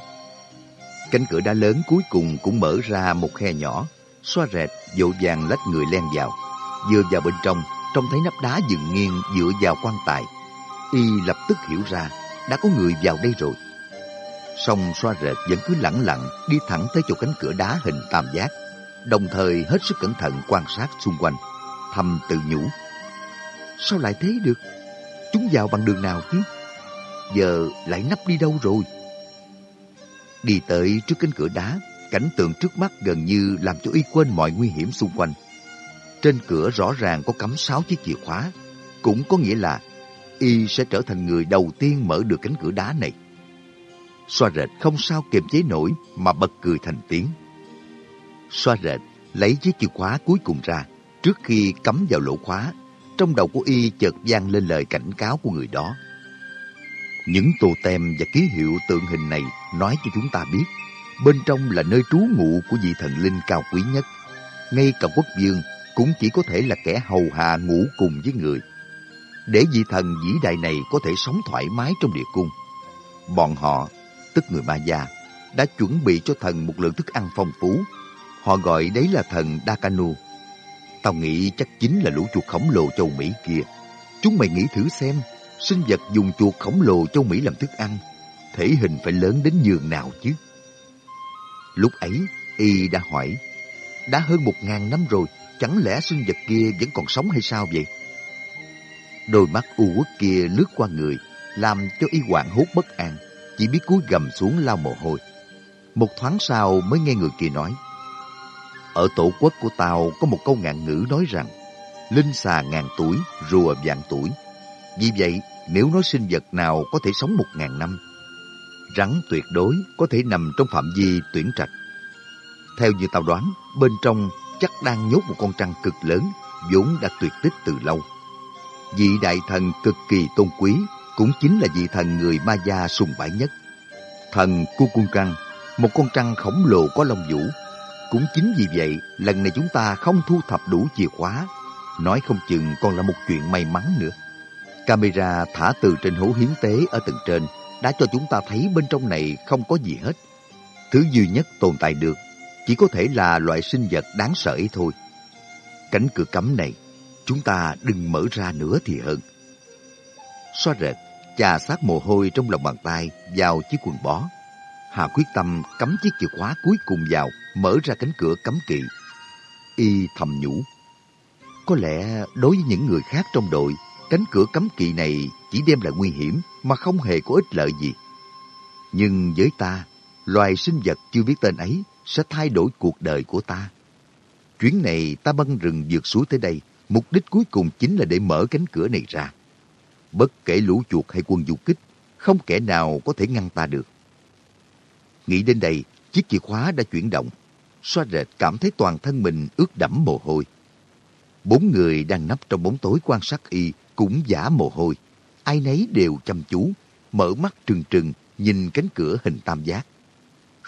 Cánh cửa đá lớn cuối cùng cũng mở ra một khe nhỏ. Xoa rệt, dỗ dàng lách người len vào. Vừa vào bên trong, trông thấy nắp đá dựng nghiêng dựa vào quan tài. Y lập tức hiểu ra, đã có người vào đây rồi. Song xoa rệt vẫn cứ lẳng lặng đi thẳng tới chỗ cánh cửa đá hình tam giác, đồng thời hết sức cẩn thận quan sát xung quanh, thầm tự nhủ. Sao lại thế được? Chúng vào bằng đường nào chứ? Giờ lại nắp đi đâu rồi? Đi tới trước cánh cửa đá, cảnh tượng trước mắt gần như làm cho y quên mọi nguy hiểm xung quanh. Trên cửa rõ ràng có cắm sáu chiếc chìa khóa, cũng có nghĩa là y sẽ trở thành người đầu tiên mở được cánh cửa đá này. Xoa rệt không sao kiềm chế nổi mà bật cười thành tiếng. Xoa rệt lấy chiếc chìa khóa cuối cùng ra trước khi cắm vào lỗ khóa trong đầu của y chợt vang lên lời cảnh cáo của người đó. Những tô tem và ký hiệu tượng hình này nói cho chúng ta biết, bên trong là nơi trú ngụ của vị thần linh cao quý nhất. Ngay cả quốc vương cũng chỉ có thể là kẻ hầu hạ ngủ cùng với người. Để vị thần vĩ đại này có thể sống thoải mái trong địa cung. Bọn họ, tức người Ma Gia, đã chuẩn bị cho thần một lượng thức ăn phong phú. Họ gọi đấy là thần Dakanu Tao nghĩ chắc chính là lũ chuột khổng lồ châu Mỹ kia. Chúng mày nghĩ thử xem, sinh vật dùng chuột khổng lồ châu Mỹ làm thức ăn, thể hình phải lớn đến nhường nào chứ? Lúc ấy, y đã hỏi, đã hơn một ngàn năm rồi, chẳng lẽ sinh vật kia vẫn còn sống hay sao vậy? Đôi mắt u uất kia lướt qua người, làm cho y hoảng hốt bất an, chỉ biết cúi gầm xuống lau mồ hôi. Một thoáng sau mới nghe người kia nói, ở tổ quốc của tao có một câu ngạn ngữ nói rằng Linh xà ngàn tuổi, rùa vạn tuổi. Vì vậy, nếu nói sinh vật nào có thể sống một ngàn năm, rắn tuyệt đối có thể nằm trong phạm vi tuyển trạch. Theo như tao đoán, bên trong chắc đang nhốt một con trăng cực lớn, vốn đã tuyệt tích từ lâu. Vị đại thần cực kỳ tôn quý cũng chính là vị thần người Maya sùng bái nhất. Thần Kukulkan, một con trăng khổng lồ có lông vũ, cũng chính vì vậy, lần này chúng ta không thu thập đủ chìa khóa. Nói không chừng còn là một chuyện may mắn nữa. Camera thả từ trên hố hiến tế ở tầng trên đã cho chúng ta thấy bên trong này không có gì hết. Thứ duy nhất tồn tại được chỉ có thể là loại sinh vật đáng sợ ấy thôi. Cánh cửa cấm này, chúng ta đừng mở ra nữa thì hơn. Xoa rệt, chà sát mồ hôi trong lòng bàn tay vào chiếc quần bó. Hà quyết tâm cắm chiếc chìa khóa cuối cùng vào, mở ra cánh cửa cấm kỵ. Y thầm nhủ. Có lẽ đối với những người khác trong đội, cánh cửa cấm kỵ này chỉ đem lại nguy hiểm mà không hề có ích lợi gì. Nhưng với ta, loài sinh vật chưa biết tên ấy sẽ thay đổi cuộc đời của ta. Chuyến này ta băng rừng vượt suối tới đây, mục đích cuối cùng chính là để mở cánh cửa này ra. Bất kể lũ chuột hay quân du kích, không kẻ nào có thể ngăn ta được. Nghĩ đến đây, chiếc chìa khóa đã chuyển động. Xoa rệt cảm thấy toàn thân mình ướt đẫm mồ hôi. Bốn người đang nấp trong bóng tối quan sát y cũng giả mồ hôi. Ai nấy đều chăm chú, mở mắt trừng trừng nhìn cánh cửa hình tam giác.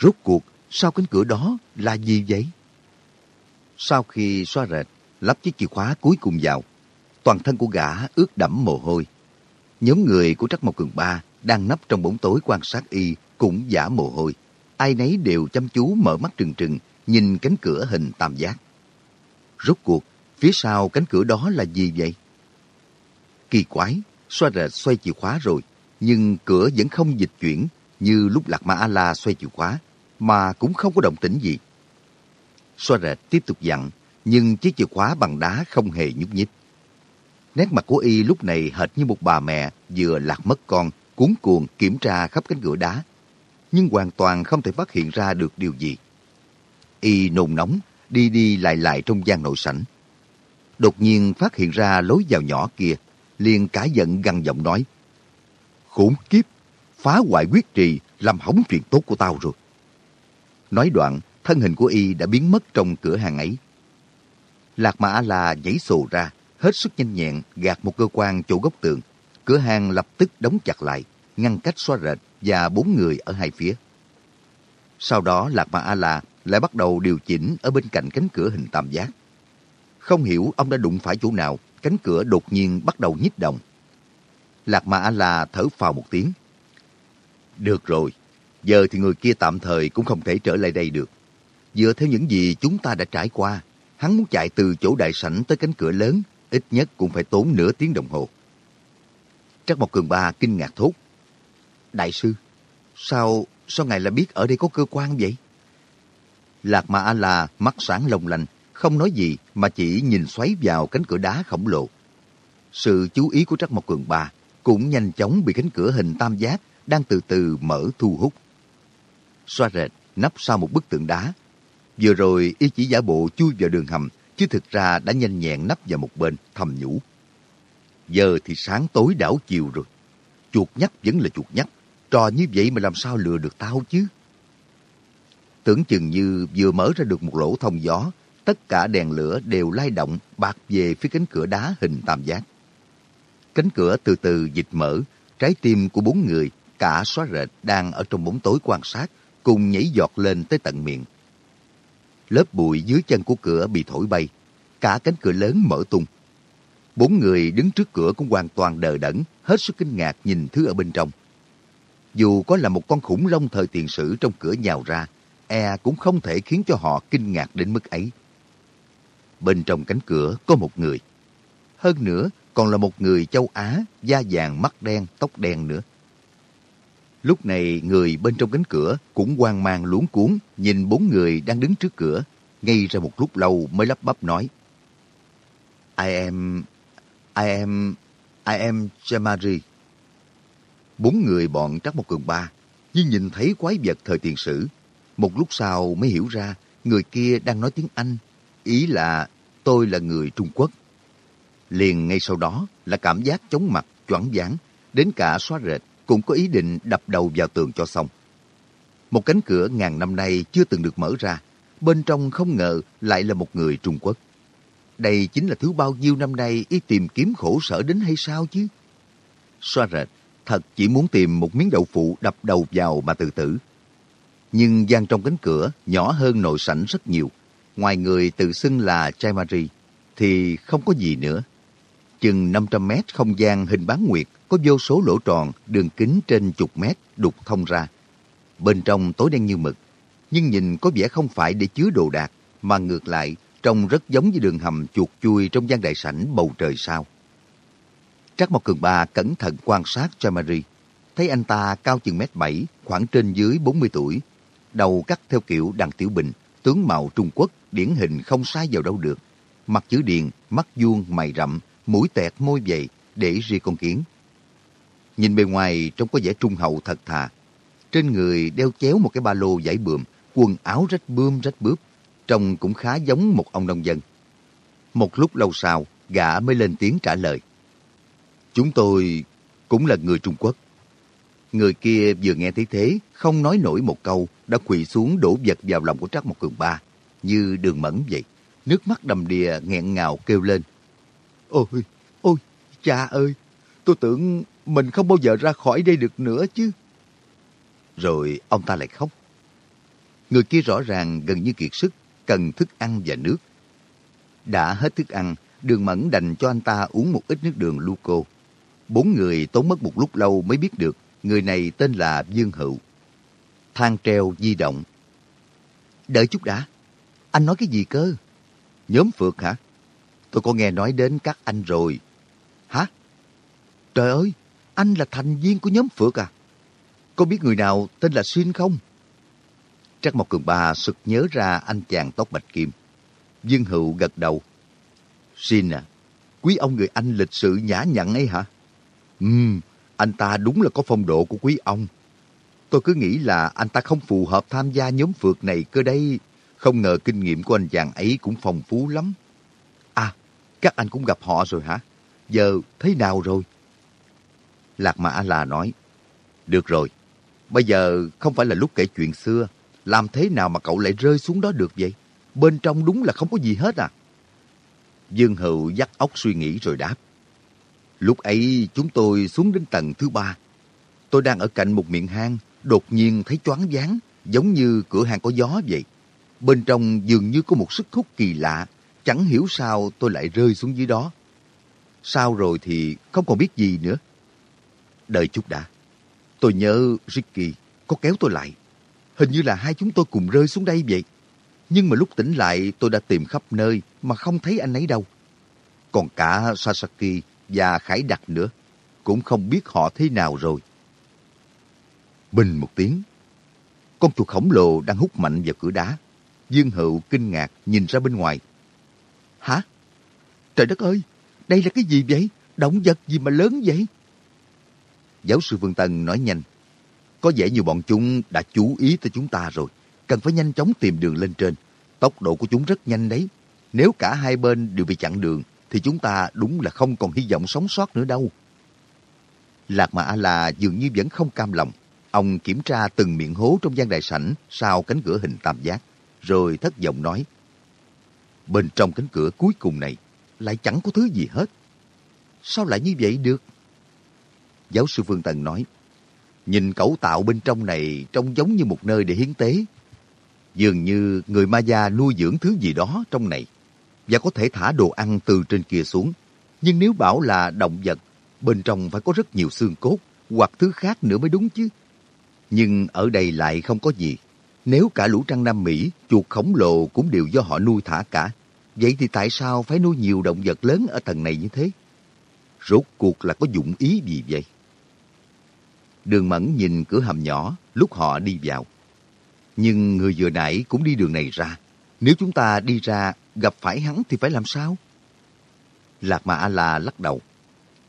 Rốt cuộc, sau cánh cửa đó là gì vậy? Sau khi xoa rệt, lắp chiếc chìa khóa cuối cùng vào, toàn thân của gã ướt đẫm mồ hôi. Nhóm người của Trắc Mộc Cường Ba đang nấp trong bóng tối quan sát y cũng giả mồ hôi. Ai nấy đều chăm chú mở mắt trừng trừng, nhìn cánh cửa hình tam giác. Rốt cuộc, phía sau cánh cửa đó là gì vậy? Kỳ quái, xoa rệt xoay chìa khóa rồi, nhưng cửa vẫn không dịch chuyển như lúc Lạc Ma A-la xoay chìa khóa, mà cũng không có động tĩnh gì. Xoa rệt tiếp tục dặn, nhưng chiếc chìa khóa bằng đá không hề nhúc nhích. Nét mặt của y lúc này hệt như một bà mẹ vừa lạc mất con, cuốn cuồng kiểm tra khắp cánh cửa đá, nhưng hoàn toàn không thể phát hiện ra được điều gì. Y nôn nóng, đi đi lại lại trong gian nội sảnh. Đột nhiên phát hiện ra lối vào nhỏ kia, liền cả giận gằn giọng nói. Khốn kiếp, phá hoại quyết trì, làm hỏng chuyện tốt của tao rồi. Nói đoạn, thân hình của y đã biến mất trong cửa hàng ấy. Lạc Mã là nhảy sồ ra, hết sức nhanh nhẹn gạt một cơ quan chỗ góc tường. Cửa hàng lập tức đóng chặt lại, ngăn cách xoa rệt và bốn người ở hai phía. Sau đó Lạc Mã A-La lại bắt đầu điều chỉnh ở bên cạnh cánh cửa hình tam giác. Không hiểu ông đã đụng phải chỗ nào, cánh cửa đột nhiên bắt đầu nhích động. Lạc Mã A-La thở phào một tiếng. Được rồi, giờ thì người kia tạm thời cũng không thể trở lại đây được. Dựa theo những gì chúng ta đã trải qua, hắn muốn chạy từ chỗ đại sảnh tới cánh cửa lớn, ít nhất cũng phải tốn nửa tiếng đồng hồ. Trắc Mộc Cường Ba kinh ngạc thốt. Đại sư, sao, sao ngài lại biết ở đây có cơ quan vậy? Lạc Ma A-la mắt sáng long lanh, không nói gì mà chỉ nhìn xoáy vào cánh cửa đá khổng lồ. Sự chú ý của Trắc Mộc Cường Ba cũng nhanh chóng bị cánh cửa hình tam giác đang từ từ mở thu hút. Xoa rệt, nấp sau một bức tượng đá. Vừa rồi y chỉ giả bộ chui vào đường hầm, chứ thực ra đã nhanh nhẹn nấp vào một bên, thầm nhủ. Giờ thì sáng tối đảo chiều rồi. Chuột nhắt vẫn là chuột nhắt. Trò như vậy mà làm sao lừa được tao chứ? Tưởng chừng như vừa mở ra được một lỗ thông gió, tất cả đèn lửa đều lay động bạc về phía cánh cửa đá hình tam giác. Cánh cửa từ từ dịch mở, trái tim của bốn người, cả xóa rệt đang ở trong bóng tối quan sát, cùng nhảy giọt lên tới tận miệng. Lớp bụi dưới chân của cửa bị thổi bay, cả cánh cửa lớn mở tung. Bốn người đứng trước cửa cũng hoàn toàn đờ đẫn, hết sức kinh ngạc nhìn thứ ở bên trong. Dù có là một con khủng long thời tiền sử trong cửa nhào ra, e cũng không thể khiến cho họ kinh ngạc đến mức ấy. Bên trong cánh cửa có một người. Hơn nữa, còn là một người châu Á, da vàng mắt đen, tóc đen nữa. Lúc này người bên trong cánh cửa cũng hoang mang luống cuốn nhìn bốn người đang đứng trước cửa, ngay ra một lúc lâu mới lắp bắp nói. I am... I am... I am Jamari. Bốn người bọn Trắc một cường ba, như nhìn thấy quái vật thời tiền sử. Một lúc sau mới hiểu ra người kia đang nói tiếng Anh, ý là tôi là người Trung Quốc. Liền ngay sau đó là cảm giác chóng mặt, choáng váng, đến cả xóa rệt cũng có ý định đập đầu vào tường cho xong. Một cánh cửa ngàn năm nay chưa từng được mở ra, bên trong không ngờ lại là một người Trung Quốc. Đây chính là thứ bao nhiêu năm nay y tìm kiếm khổ sở đến hay sao chứ? Xoa rệt, thật chỉ muốn tìm một miếng đậu phụ đập đầu vào mà tự tử. Nhưng gian trong cánh cửa nhỏ hơn nội sảnh rất nhiều. Ngoài người tự xưng là Chai Marie, thì không có gì nữa. Chừng 500 mét không gian hình bán nguyệt có vô số lỗ tròn đường kính trên chục mét đục thông ra. Bên trong tối đen như mực, nhưng nhìn có vẻ không phải để chứa đồ đạc, mà ngược lại trông rất giống với đường hầm chuột chui trong gian đại sảnh bầu trời sao. Trác Mộc Cường Ba cẩn thận quan sát cho Marie, thấy anh ta cao chừng mét bảy, khoảng trên dưới 40 tuổi, đầu cắt theo kiểu đằng tiểu bình, tướng mạo Trung Quốc, điển hình không sai vào đâu được. Mặt chữ điền, mắt vuông, mày rậm, mũi tẹt môi dày, để ri con kiến. Nhìn bề ngoài trông có vẻ trung hậu thật thà. Trên người đeo chéo một cái ba lô giải bườm, quần áo rách bươm rách bướp, trông cũng khá giống một ông nông dân. Một lúc lâu sau, gã mới lên tiếng trả lời. Chúng tôi cũng là người Trung Quốc. Người kia vừa nghe thấy thế, không nói nổi một câu, đã quỳ xuống đổ vật vào lòng của Trác Mộc Cường Ba, như đường mẫn vậy. Nước mắt đầm đìa nghẹn ngào kêu lên. Ôi, ôi, cha ơi, tôi tưởng mình không bao giờ ra khỏi đây được nữa chứ. Rồi ông ta lại khóc. Người kia rõ ràng gần như kiệt sức, cần thức ăn và nước. Đã hết thức ăn, đường mẫn đành cho anh ta uống một ít nước đường Luco. Bốn người tốn mất một lúc lâu mới biết được người này tên là Dương Hữu. Thang treo di động. Đợi chút đã. Anh nói cái gì cơ? Nhóm Phượt hả? Tôi có nghe nói đến các anh rồi. Hả? Trời ơi, anh là thành viên của nhóm Phượt à? Có biết người nào tên là Xuyên không? Trắc Mộc Cường Ba sực nhớ ra anh chàng tóc bạch kim. Dương Hữu gật đầu. Xin à, quý ông người anh lịch sự nhã nhặn ấy hả? Ừm, anh ta đúng là có phong độ của quý ông. Tôi cứ nghĩ là anh ta không phù hợp tham gia nhóm phượt này cơ đây. Không ngờ kinh nghiệm của anh chàng ấy cũng phong phú lắm. À, các anh cũng gặp họ rồi hả? Giờ thế nào rồi? Lạc Mã là nói, Được rồi, bây giờ không phải là lúc kể chuyện xưa. Làm thế nào mà cậu lại rơi xuống đó được vậy? Bên trong đúng là không có gì hết à? Dương Hữu dắt óc suy nghĩ rồi đáp. Lúc ấy chúng tôi xuống đến tầng thứ ba. Tôi đang ở cạnh một miệng hang, đột nhiên thấy choáng váng, giống như cửa hàng có gió vậy. Bên trong dường như có một sức hút kỳ lạ, chẳng hiểu sao tôi lại rơi xuống dưới đó. Sau rồi thì không còn biết gì nữa. Đợi chút đã. Tôi nhớ Ricky có kéo tôi lại. Hình như là hai chúng tôi cùng rơi xuống đây vậy. Nhưng mà lúc tỉnh lại, tôi đã tìm khắp nơi mà không thấy anh ấy đâu. Còn cả Sasaki và Khải Đặc nữa. Cũng không biết họ thế nào rồi. Bình một tiếng. Con chuột khổng lồ đang hút mạnh vào cửa đá. Dương Hữu kinh ngạc nhìn ra bên ngoài. Hả? Trời đất ơi! Đây là cái gì vậy? Động vật gì mà lớn vậy? Giáo sư Vương Tân nói nhanh. Có vẻ như bọn chúng đã chú ý tới chúng ta rồi. Cần phải nhanh chóng tìm đường lên trên. Tốc độ của chúng rất nhanh đấy. Nếu cả hai bên đều bị chặn đường, thì chúng ta đúng là không còn hy vọng sống sót nữa đâu. Lạc mã A-La dường như vẫn không cam lòng. Ông kiểm tra từng miệng hố trong gian đại sảnh sau cánh cửa hình tam giác, rồi thất vọng nói. Bên trong cánh cửa cuối cùng này lại chẳng có thứ gì hết. Sao lại như vậy được? Giáo sư Phương Tần nói, nhìn cấu tạo bên trong này trông giống như một nơi để hiến tế. Dường như người ma gia nuôi dưỡng thứ gì đó trong này và có thể thả đồ ăn từ trên kia xuống. Nhưng nếu bảo là động vật, bên trong phải có rất nhiều xương cốt hoặc thứ khác nữa mới đúng chứ. Nhưng ở đây lại không có gì. Nếu cả lũ trăng Nam Mỹ, chuột khổng lồ cũng đều do họ nuôi thả cả. Vậy thì tại sao phải nuôi nhiều động vật lớn ở tầng này như thế? Rốt cuộc là có dụng ý gì vậy? Đường Mẫn nhìn cửa hầm nhỏ lúc họ đi vào. Nhưng người vừa nãy cũng đi đường này ra. Nếu chúng ta đi ra gặp phải hắn thì phải làm sao? Lạc Mà A-La lắc đầu.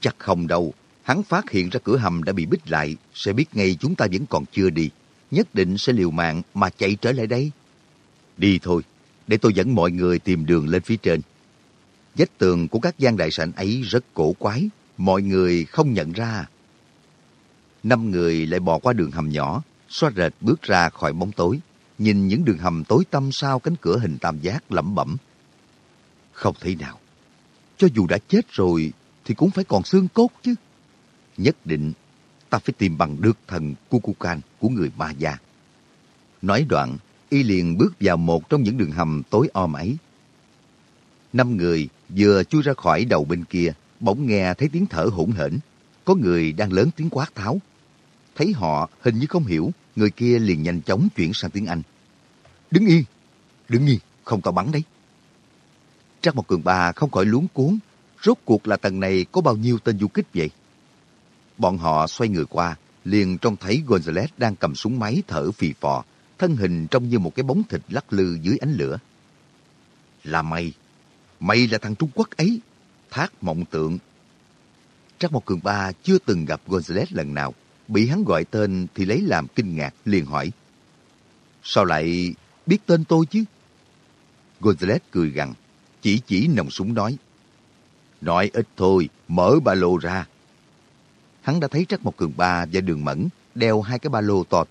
Chắc không đâu. Hắn phát hiện ra cửa hầm đã bị bích lại, sẽ biết ngay chúng ta vẫn còn chưa đi. Nhất định sẽ liều mạng mà chạy trở lại đây. Đi thôi, để tôi dẫn mọi người tìm đường lên phía trên. Vách tường của các gian đại sảnh ấy rất cổ quái, mọi người không nhận ra. Năm người lại bò qua đường hầm nhỏ, xoa rệt bước ra khỏi bóng tối, nhìn những đường hầm tối tăm sau cánh cửa hình tam giác lẩm bẩm. Không thể nào. Cho dù đã chết rồi thì cũng phải còn xương cốt chứ. Nhất định ta phải tìm bằng được thần Kukukan của người Ma Gia. Nói đoạn, y liền bước vào một trong những đường hầm tối om ấy. Năm người vừa chui ra khỏi đầu bên kia, bỗng nghe thấy tiếng thở hỗn hển. Có người đang lớn tiếng quát tháo. Thấy họ hình như không hiểu, người kia liền nhanh chóng chuyển sang tiếng Anh. Đứng yên. Đứng yên, không tao bắn đấy. Trác Mộc Cường Ba không khỏi luống cuốn. Rốt cuộc là tầng này có bao nhiêu tên du kích vậy? Bọn họ xoay người qua, liền trông thấy Gonzales đang cầm súng máy thở phì phò, thân hình trông như một cái bóng thịt lắc lư dưới ánh lửa. Là mày, mày là thằng Trung Quốc ấy, thác mộng tượng. Trác Mộc Cường Ba chưa từng gặp Gonzales lần nào, bị hắn gọi tên thì lấy làm kinh ngạc, liền hỏi. Sao lại biết tên tôi chứ? Gonzales cười gằn, chỉ chỉ nòng súng nói. Nói ít thôi, mở ba lô ra. Hắn đã thấy Trắc Mộc Cường Ba và Đường Mẫn đeo hai cái ba lô to